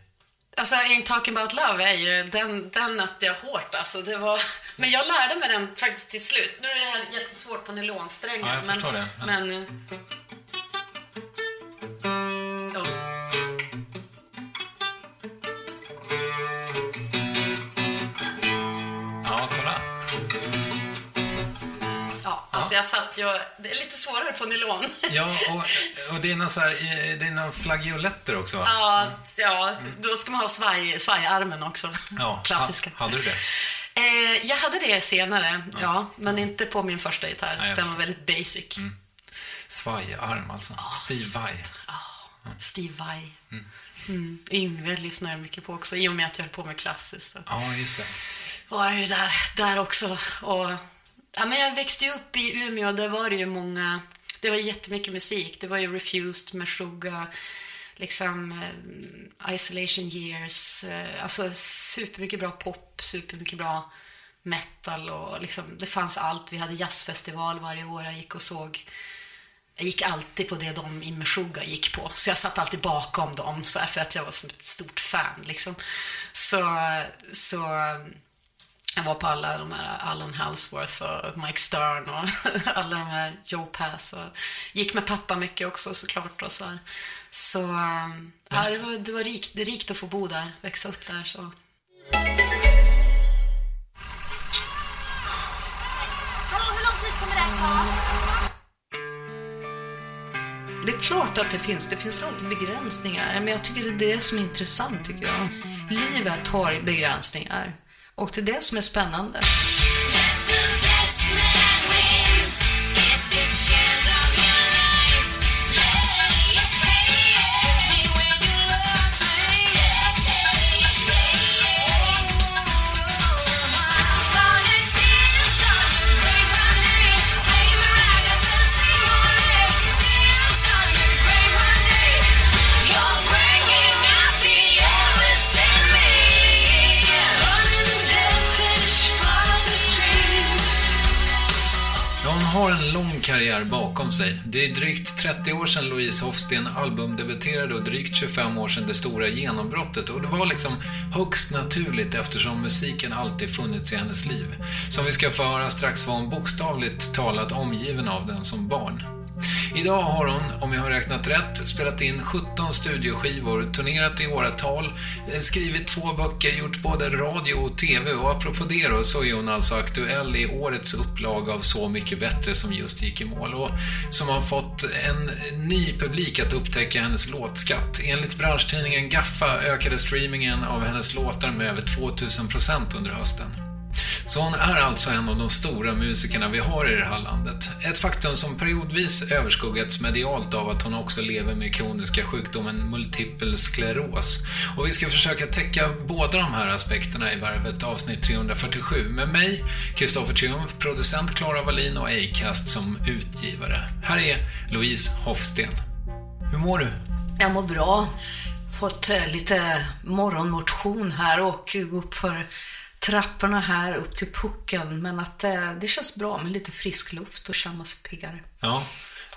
Alltså, Ain't talking about love är ju, den, den nötte jag hårt alltså. Det var, men jag lärde mig den faktiskt till slut. Nu är det här jättesvårt på nylonsträngar. Ja, jag men, förstår det, Men... eh, jag satt ju... Det är lite svårare på nylon. Ja, och, och det är några så här, det är några flaggioletter också va? Ja, ja, då ska man ha svaj, svajarmen också. Ja, Klassiska. ha- Hade du det? Eh, jag hade det senare, ja, men inte på min första gitarr. Nej, jag Den var väldigt basic. Svajarm alltså. Steve Vai. Steve Vai. Mm. Yngve lyssnar jag mycket på också, i och med att jag höll på med klassiskt. Ja, just det. var jag ju där, där också. Och, ja, men jag växte ju upp i Umeå, där var det ju många... Det var jättemycket musik. Det var ju Refused, Meshuggah, liksom eh, Isolation Years. Eh, alltså supermycket bra pop, supermycket bra metal och liksom, det fanns allt. Vi hade jazzfestival varje år jag gick och såg. Jag gick alltid på det de i Meshuggah gick på. Så jag satt alltid bakom dem så här, för att jag var som ett stort fan. Liksom. Så, så jag var på alla de här Alan Houseworth och Mike Stern och alla de här Joe Pass. Och gick med pappa mycket också såklart. Och så här. så um, ja, det, var, det var rikt, det rikt att få bo där, växa upp där. Så. Det är klart att det finns. Det finns alltid begränsningar. Men jag tycker det är det som är intressant, tycker jag. Livet har begränsningar. Och det är det som är spännande. Har en lång karriär bakom sig. Det är drygt 30 år sedan Louise Hofsten albumdebuterade och drygt 25 år sedan det stora genombrottet. Och det var liksom högst naturligt eftersom musiken alltid funnits i hennes liv. Som vi ska få höra strax var hon bokstavligt talat omgiven av den som barn. Idag har hon, om jag har räknat rätt, spelat in 17 studioskivor, turnerat i åratal, eh, skrivit två böcker, gjort både radio och TV och apropå det då, så är hon alltså aktuell i årets upplaga av Så mycket bättre som just gick i mål och som har fått en ny publik att upptäcka hennes låtskatt. Enligt branschtidningen Gaffa ökade streamingen av hennes låtar med över 2000% under hösten. Så hon är alltså en av de stora musikerna vi har i det här landet. Ett faktum som periodvis överskuggats medialt av att hon också lever med kroniska sjukdomen multipel skleros. Och vi ska försöka täcka båda de här aspekterna i Värvet avsnitt 347 med mig, Kristoffer Triumf, producent Klara Wallin och Acast som utgivare. Här är Louise Hofsten. Hur mår du? Jag mår bra. Fått eh, lite morgonmotion här och gå upp för trapporna här upp till pucken. Men att eh, det känns bra med lite frisk luft och känna sig piggare. Ja,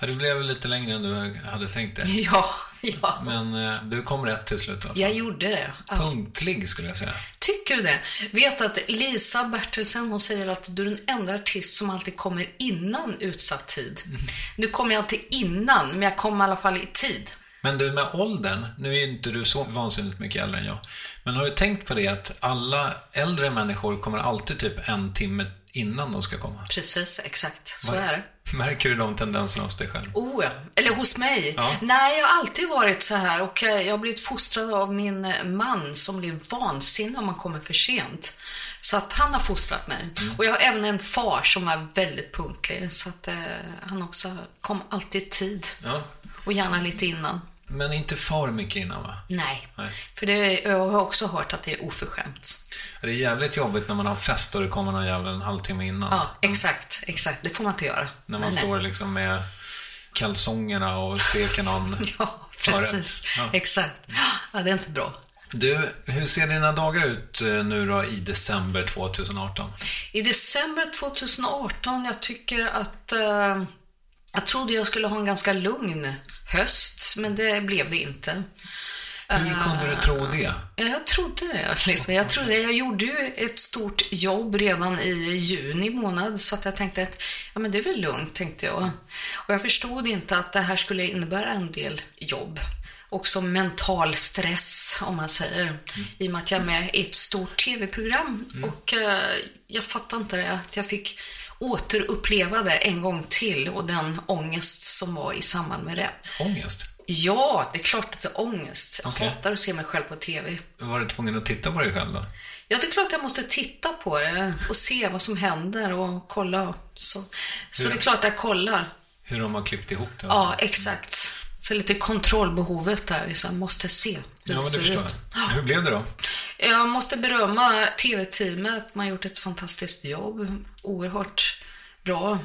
det blev lite längre än du hade tänkt dig. Ja, ja. Men eh, du kom rätt till slut alltså. Jag gjorde det. Alltså, Punktlig skulle jag säga. Tycker du det? Vet att Lisa Bertelsen, hon säger att du är den enda artist som alltid kommer innan utsatt tid. Nu kommer jag alltid innan, men jag kommer i alla fall i tid. Men du, med åldern, nu är inte du så vansinnigt mycket äldre än jag, men har du tänkt på det att alla äldre människor kommer alltid typ en timme innan de ska komma? Precis, exakt. Så Vad- är det. Märker du de tendenserna hos dig själv? Oh ja. Eller hos mig. Ja. Nej, jag har alltid varit så här och eh, jag har blivit fostrad av min eh, man som blir vansinnig om man kommer för sent. Så att han har fostrat mig. Mm. Och jag har även en far som är väldigt punktlig. Så att eh, han också kom alltid i tid. Ja. Och gärna lite innan. Men inte för mycket innan va? Nej. Nej. För det, jag har också hört att det är oförskämt. Det är jävligt jobbigt när man har fest och det kommer någon jävel en halvtimme innan. Ja, exakt. Exakt. Det får man inte göra. När man Nej, nej. står liksom med kalsongerna och steker någon Precis. förrätt. Ja. Exakt. Ja, det är inte bra. Du, hur ser dina dagar ut eh, nu då i december 2018? I december 2018, jag tycker att... Eh, jag trodde jag skulle ha en ganska lugn höst, men det blev det inte. Hur kunde du tro det? Ja, Jag trodde det. Liksom. Jag, trodde, jag gjorde ju ett stort jobb redan i juni månad så att jag tänkte att ja, men det är väl lugnt, tänkte jag. Och jag förstod inte att det här skulle innebära en del jobb. Också mental stress, om man säger. I och med att jag är med i ett stort tv-program. Mm. Och eh, jag fattade inte det, att jag fick återuppleva det en gång till och den ångest som var i samband med det. Ångest? Ja, det är klart att det är ångest. Jag Okej. hatar att se mig själv på TV. Var du tvungen att titta på dig själv då? Ja, det är klart jag måste titta på det och se vad som händer och kolla. Så, så Hur- det är klart jag kollar. Hur de har klippt ihop det? Ja, exakt. Så lite kontrollbehovet där, liksom. måste se Ja, men det förstår ut. jag. Hur blev det då? Jag måste berömma TV-teamet. Man har gjort ett fantastiskt jobb. Oerhört bra.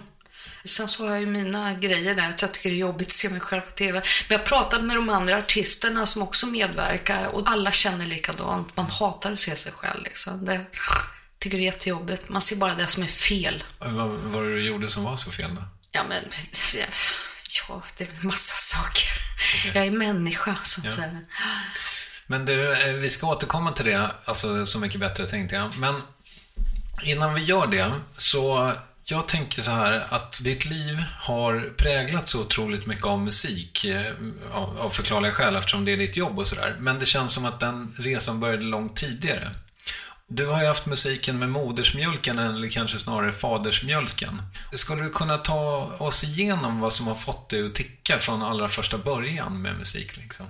Sen så har jag ju mina grejer där, att jag tycker det är jobbigt att se mig själv på TV. Men jag pratat med de andra artisterna som också medverkar och alla känner likadant. Man hatar att se sig själv liksom. Det, tycker det är jättejobbigt. Man ser bara det som är fel. Vad var det du gjorde som var så fel då? Ja, men... Ja, det är massa saker. Jag är människa, så att Ja. säga. Men du, eh, vi ska återkomma till det, alltså Så mycket bättre tänkte jag. Men innan vi gör det, så jag tänker så här att ditt liv har präglats så otroligt mycket av musik, eh, av, av förklarliga skäl eftersom det är ditt jobb och sådär. Men det känns som att den resan började långt tidigare. Du har ju haft musiken med modersmjölken, eller kanske snarare fadersmjölken. Skulle du kunna ta oss igenom vad som har fått dig att ticka från allra första början med musik? Liksom?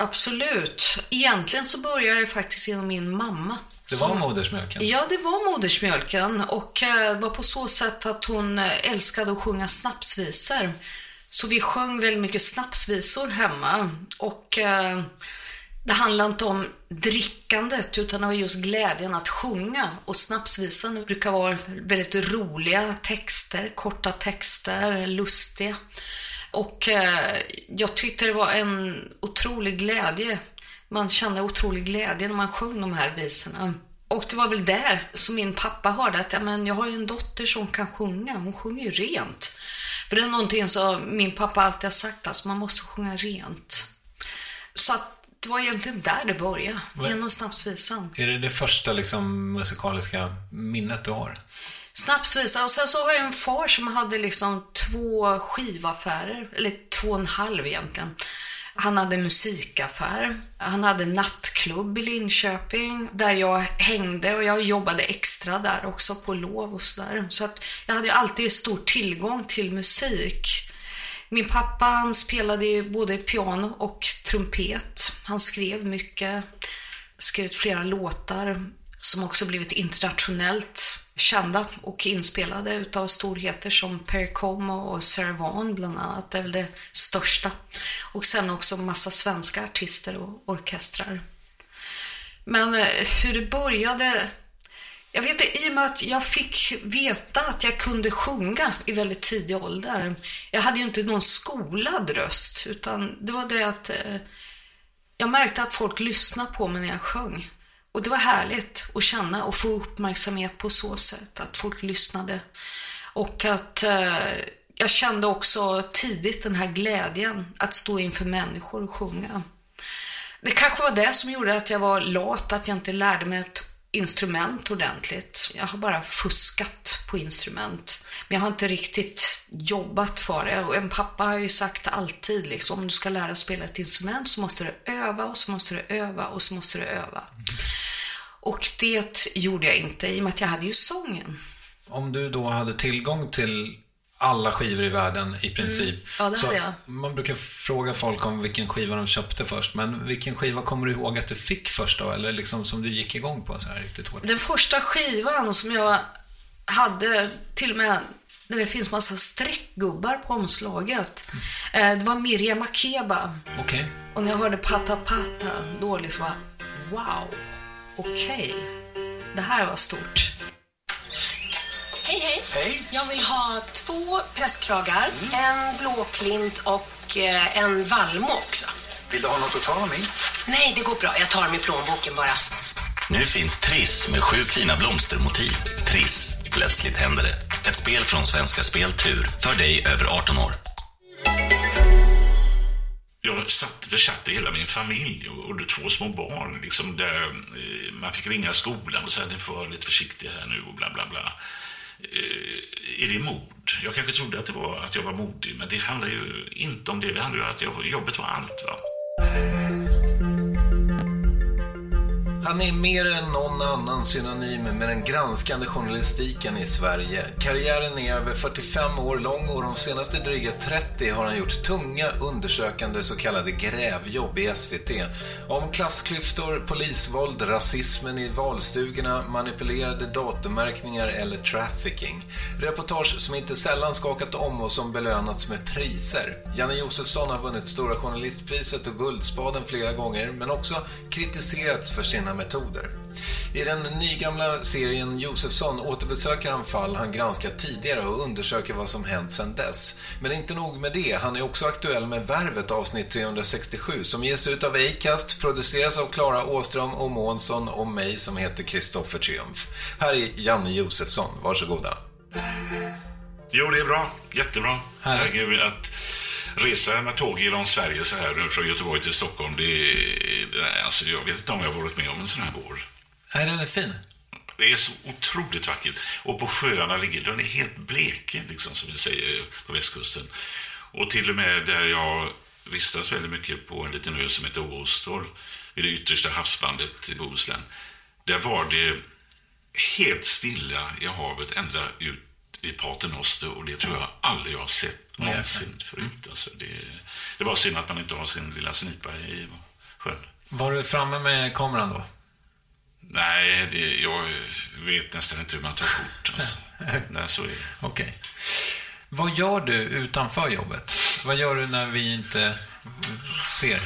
Absolut. Egentligen så började det faktiskt genom min mamma. Det var modersmjölken? Ja, det var modersmjölken och eh, det var på så sätt att hon eh, älskade att sjunga snapsvisor. Så vi sjöng väldigt mycket snapsvisor hemma och eh, det handlade inte om drickandet utan det var just glädjen att sjunga. Och snapsvisan brukar vara väldigt roliga texter, korta texter, lustiga. Och eh, jag tyckte det var en otrolig glädje. Man kände otrolig glädje när man sjöng de här visorna. Och det var väl där som min pappa hörde att ja, men jag har ju en dotter som kan sjunga. Hon sjunger ju rent. För det är någonting som min pappa alltid har sagt, alltså man måste sjunga rent. Så att det var egentligen där det började, genom snapsvisan. Är det det första liksom, musikaliska minnet du har? Snapsvisa. Och sen så har jag en far som hade liksom två skivaffärer, eller två och en halv egentligen. Han hade musikaffär. Han hade nattklubb i Linköping där jag hängde och jag jobbade extra där också på lov och sådär. Så att jag hade alltid stor tillgång till musik. Min pappa han spelade både piano och trumpet. Han skrev mycket, skrev flera låtar som också blivit internationellt kända och inspelade utav storheter som Perry Como och Sarah Vaughan bland annat. Det är väl det största. Och sen också massa svenska artister och orkestrar. Men eh, hur det började jag vet inte. i och med att jag fick veta att jag kunde sjunga i väldigt tidig ålder. Jag hade ju inte någon skolad röst, utan det var det att eh, jag märkte att folk lyssnade på mig när jag sjöng. Och det var härligt att känna och få uppmärksamhet på så sätt, att folk lyssnade. Och att eh, jag kände också tidigt den här glädjen att stå inför människor och sjunga. Det kanske var det som gjorde att jag var lat, att jag inte lärde mig ett instrument ordentligt. Jag har bara fuskat på instrument. Men jag har inte riktigt jobbat för det. Och en pappa har ju sagt alltid liksom, om du ska lära dig spela ett instrument så måste du öva och så måste du öva och så måste du öva. Och det gjorde jag inte i och med att jag hade ju sången. Om du då hade tillgång till alla skivor i världen i princip. Mm. Ja, det så hade jag. Man brukar fråga folk om vilken skiva de köpte först, men vilken skiva kommer du ihåg att du fick först då? Eller liksom som du gick igång på så här riktigt hårt? Den första skivan som jag hade, till och med där det finns massa streckgubbar på omslaget, eh, det var Miriam Makeba. Okej. Och när jag hörde Pata Pata, då liksom wow, okej, det här var stort. Hej, hej. Hej. Jag vill ha två prästkragar, en blåklint och eh, en vallmo också. Vill du ha något att ta dem i? Nej, det går bra. Jag tar dem i plånboken bara. Nu finns Triss med sju fina blomstermotiv. Triss, plötsligt händer det. Ett spel från Svenska Spel Tur för dig över 18 år. jag satt, försatte hela min familj och, och två små barn. Liksom där, eh, man fick ringa skolan och säga att ni får vara lite försiktiga här nu och bla bla bla. Eh, är det mod? Jag kanske trodde att det var att jag var modig, men det handlar ju inte om det. Det handlar ju om att jag, jobbet var allt. va. Han är mer än någon annan synonym med den granskande journalistiken i Sverige. Karriären är över 45 år lång och de senaste dryga 30 har han gjort tunga undersökande så kallade grävjobb i SVT. Om klassklyftor, polisvåld, rasismen i valstugorna, manipulerade datummärkningar eller trafficking. Reportage som inte sällan skakat om och som belönats med priser. Janne Josefsson har vunnit Stora Journalistpriset och Guldspaden flera gånger men också kritiserats för sina metoder. I den nygamla serien Josefsson återbesöker han fall han granskat tidigare och undersöker vad som hänt sedan dess. Men inte nog med det, han är också aktuell med Värvet avsnitt 367 som ges ut av Acast, produceras av Klara Åström och Månsson och mig som heter Kristoffer Triumf. Här är Janne Josefsson, varsågoda. Jo, det är bra. Jättebra. Herregud, Att resa med tåg genom Sverige så här från Göteborg till Stockholm, det är, alltså, jag vet inte om jag har varit med om en sån här vår. Nej, den är fin. Det är så otroligt vackert. Och på sjöarna ligger, de är helt bleka, liksom, som vi säger på västkusten. Och till och med där jag vistas väldigt mycket på en liten ö som heter Åstol, vid det yttersta havsbandet i Bohuslän. Där var det helt stilla i havet ända ut i Paternoster och det tror jag aldrig jag har sett någonsin förut. Alltså det, det var synd att man inte har sin lilla snipa i sjön. Var du framme med kameran då? Nej, det, jag vet nästan inte hur man tar kort. Alltså. Nej, så är det. Okej. Vad gör du utanför jobbet? Vad gör du när vi inte ser?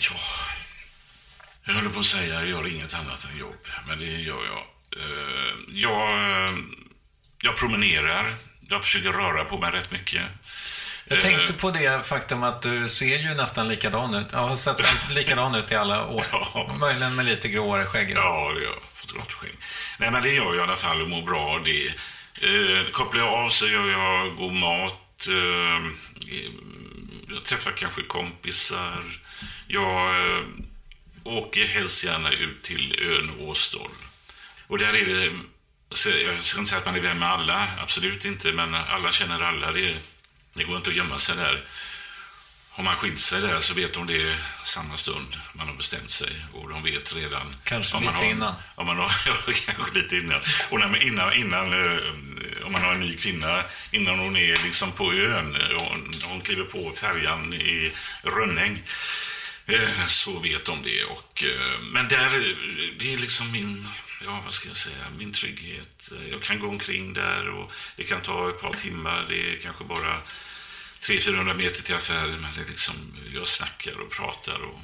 Ja, jag håller på att säga jag gör inget annat än jobb, men det gör jag. Eh, Jag, jag promenerar, jag försöker röra på mig rätt mycket. Jag Eh, tänkte på det faktum att du ser ju nästan likadan ut. Jag har sett likadan ut i alla år. Möjligen med lite gråare skägg. Ja, det gör jag. Fotografskägg. Nej, men det gör jag i alla fall och mår bra av det. Eh, kopplar jag av så gör jag god mat. Eh, jag träffar kanske kompisar. Jag eh, åker helst gärna ut till ön Åstol. Och där är det, jag ska inte säga att man är vän med alla, absolut inte, men alla känner alla. Det, det går inte att gömma sig där. Har man skilt sig där så vet de det samma stund man har bestämt sig. Och de vet redan... Kanske om man lite har, innan. Om man har, ja, kanske lite innan. Och när, man- innan, innan eh, om man har en ny kvinna, innan hon är liksom på ön, eh, och hon, hon kliver på färjan i Rönning, eh, så vet de det. Och, eh, men där, eh, det är liksom min, ja vad ska jag säga, min trygghet. Jag kan gå omkring där och det kan ta ett par timmar. Det är kanske bara 300-400 meter till affären, men det är liksom, jag snackar och pratar och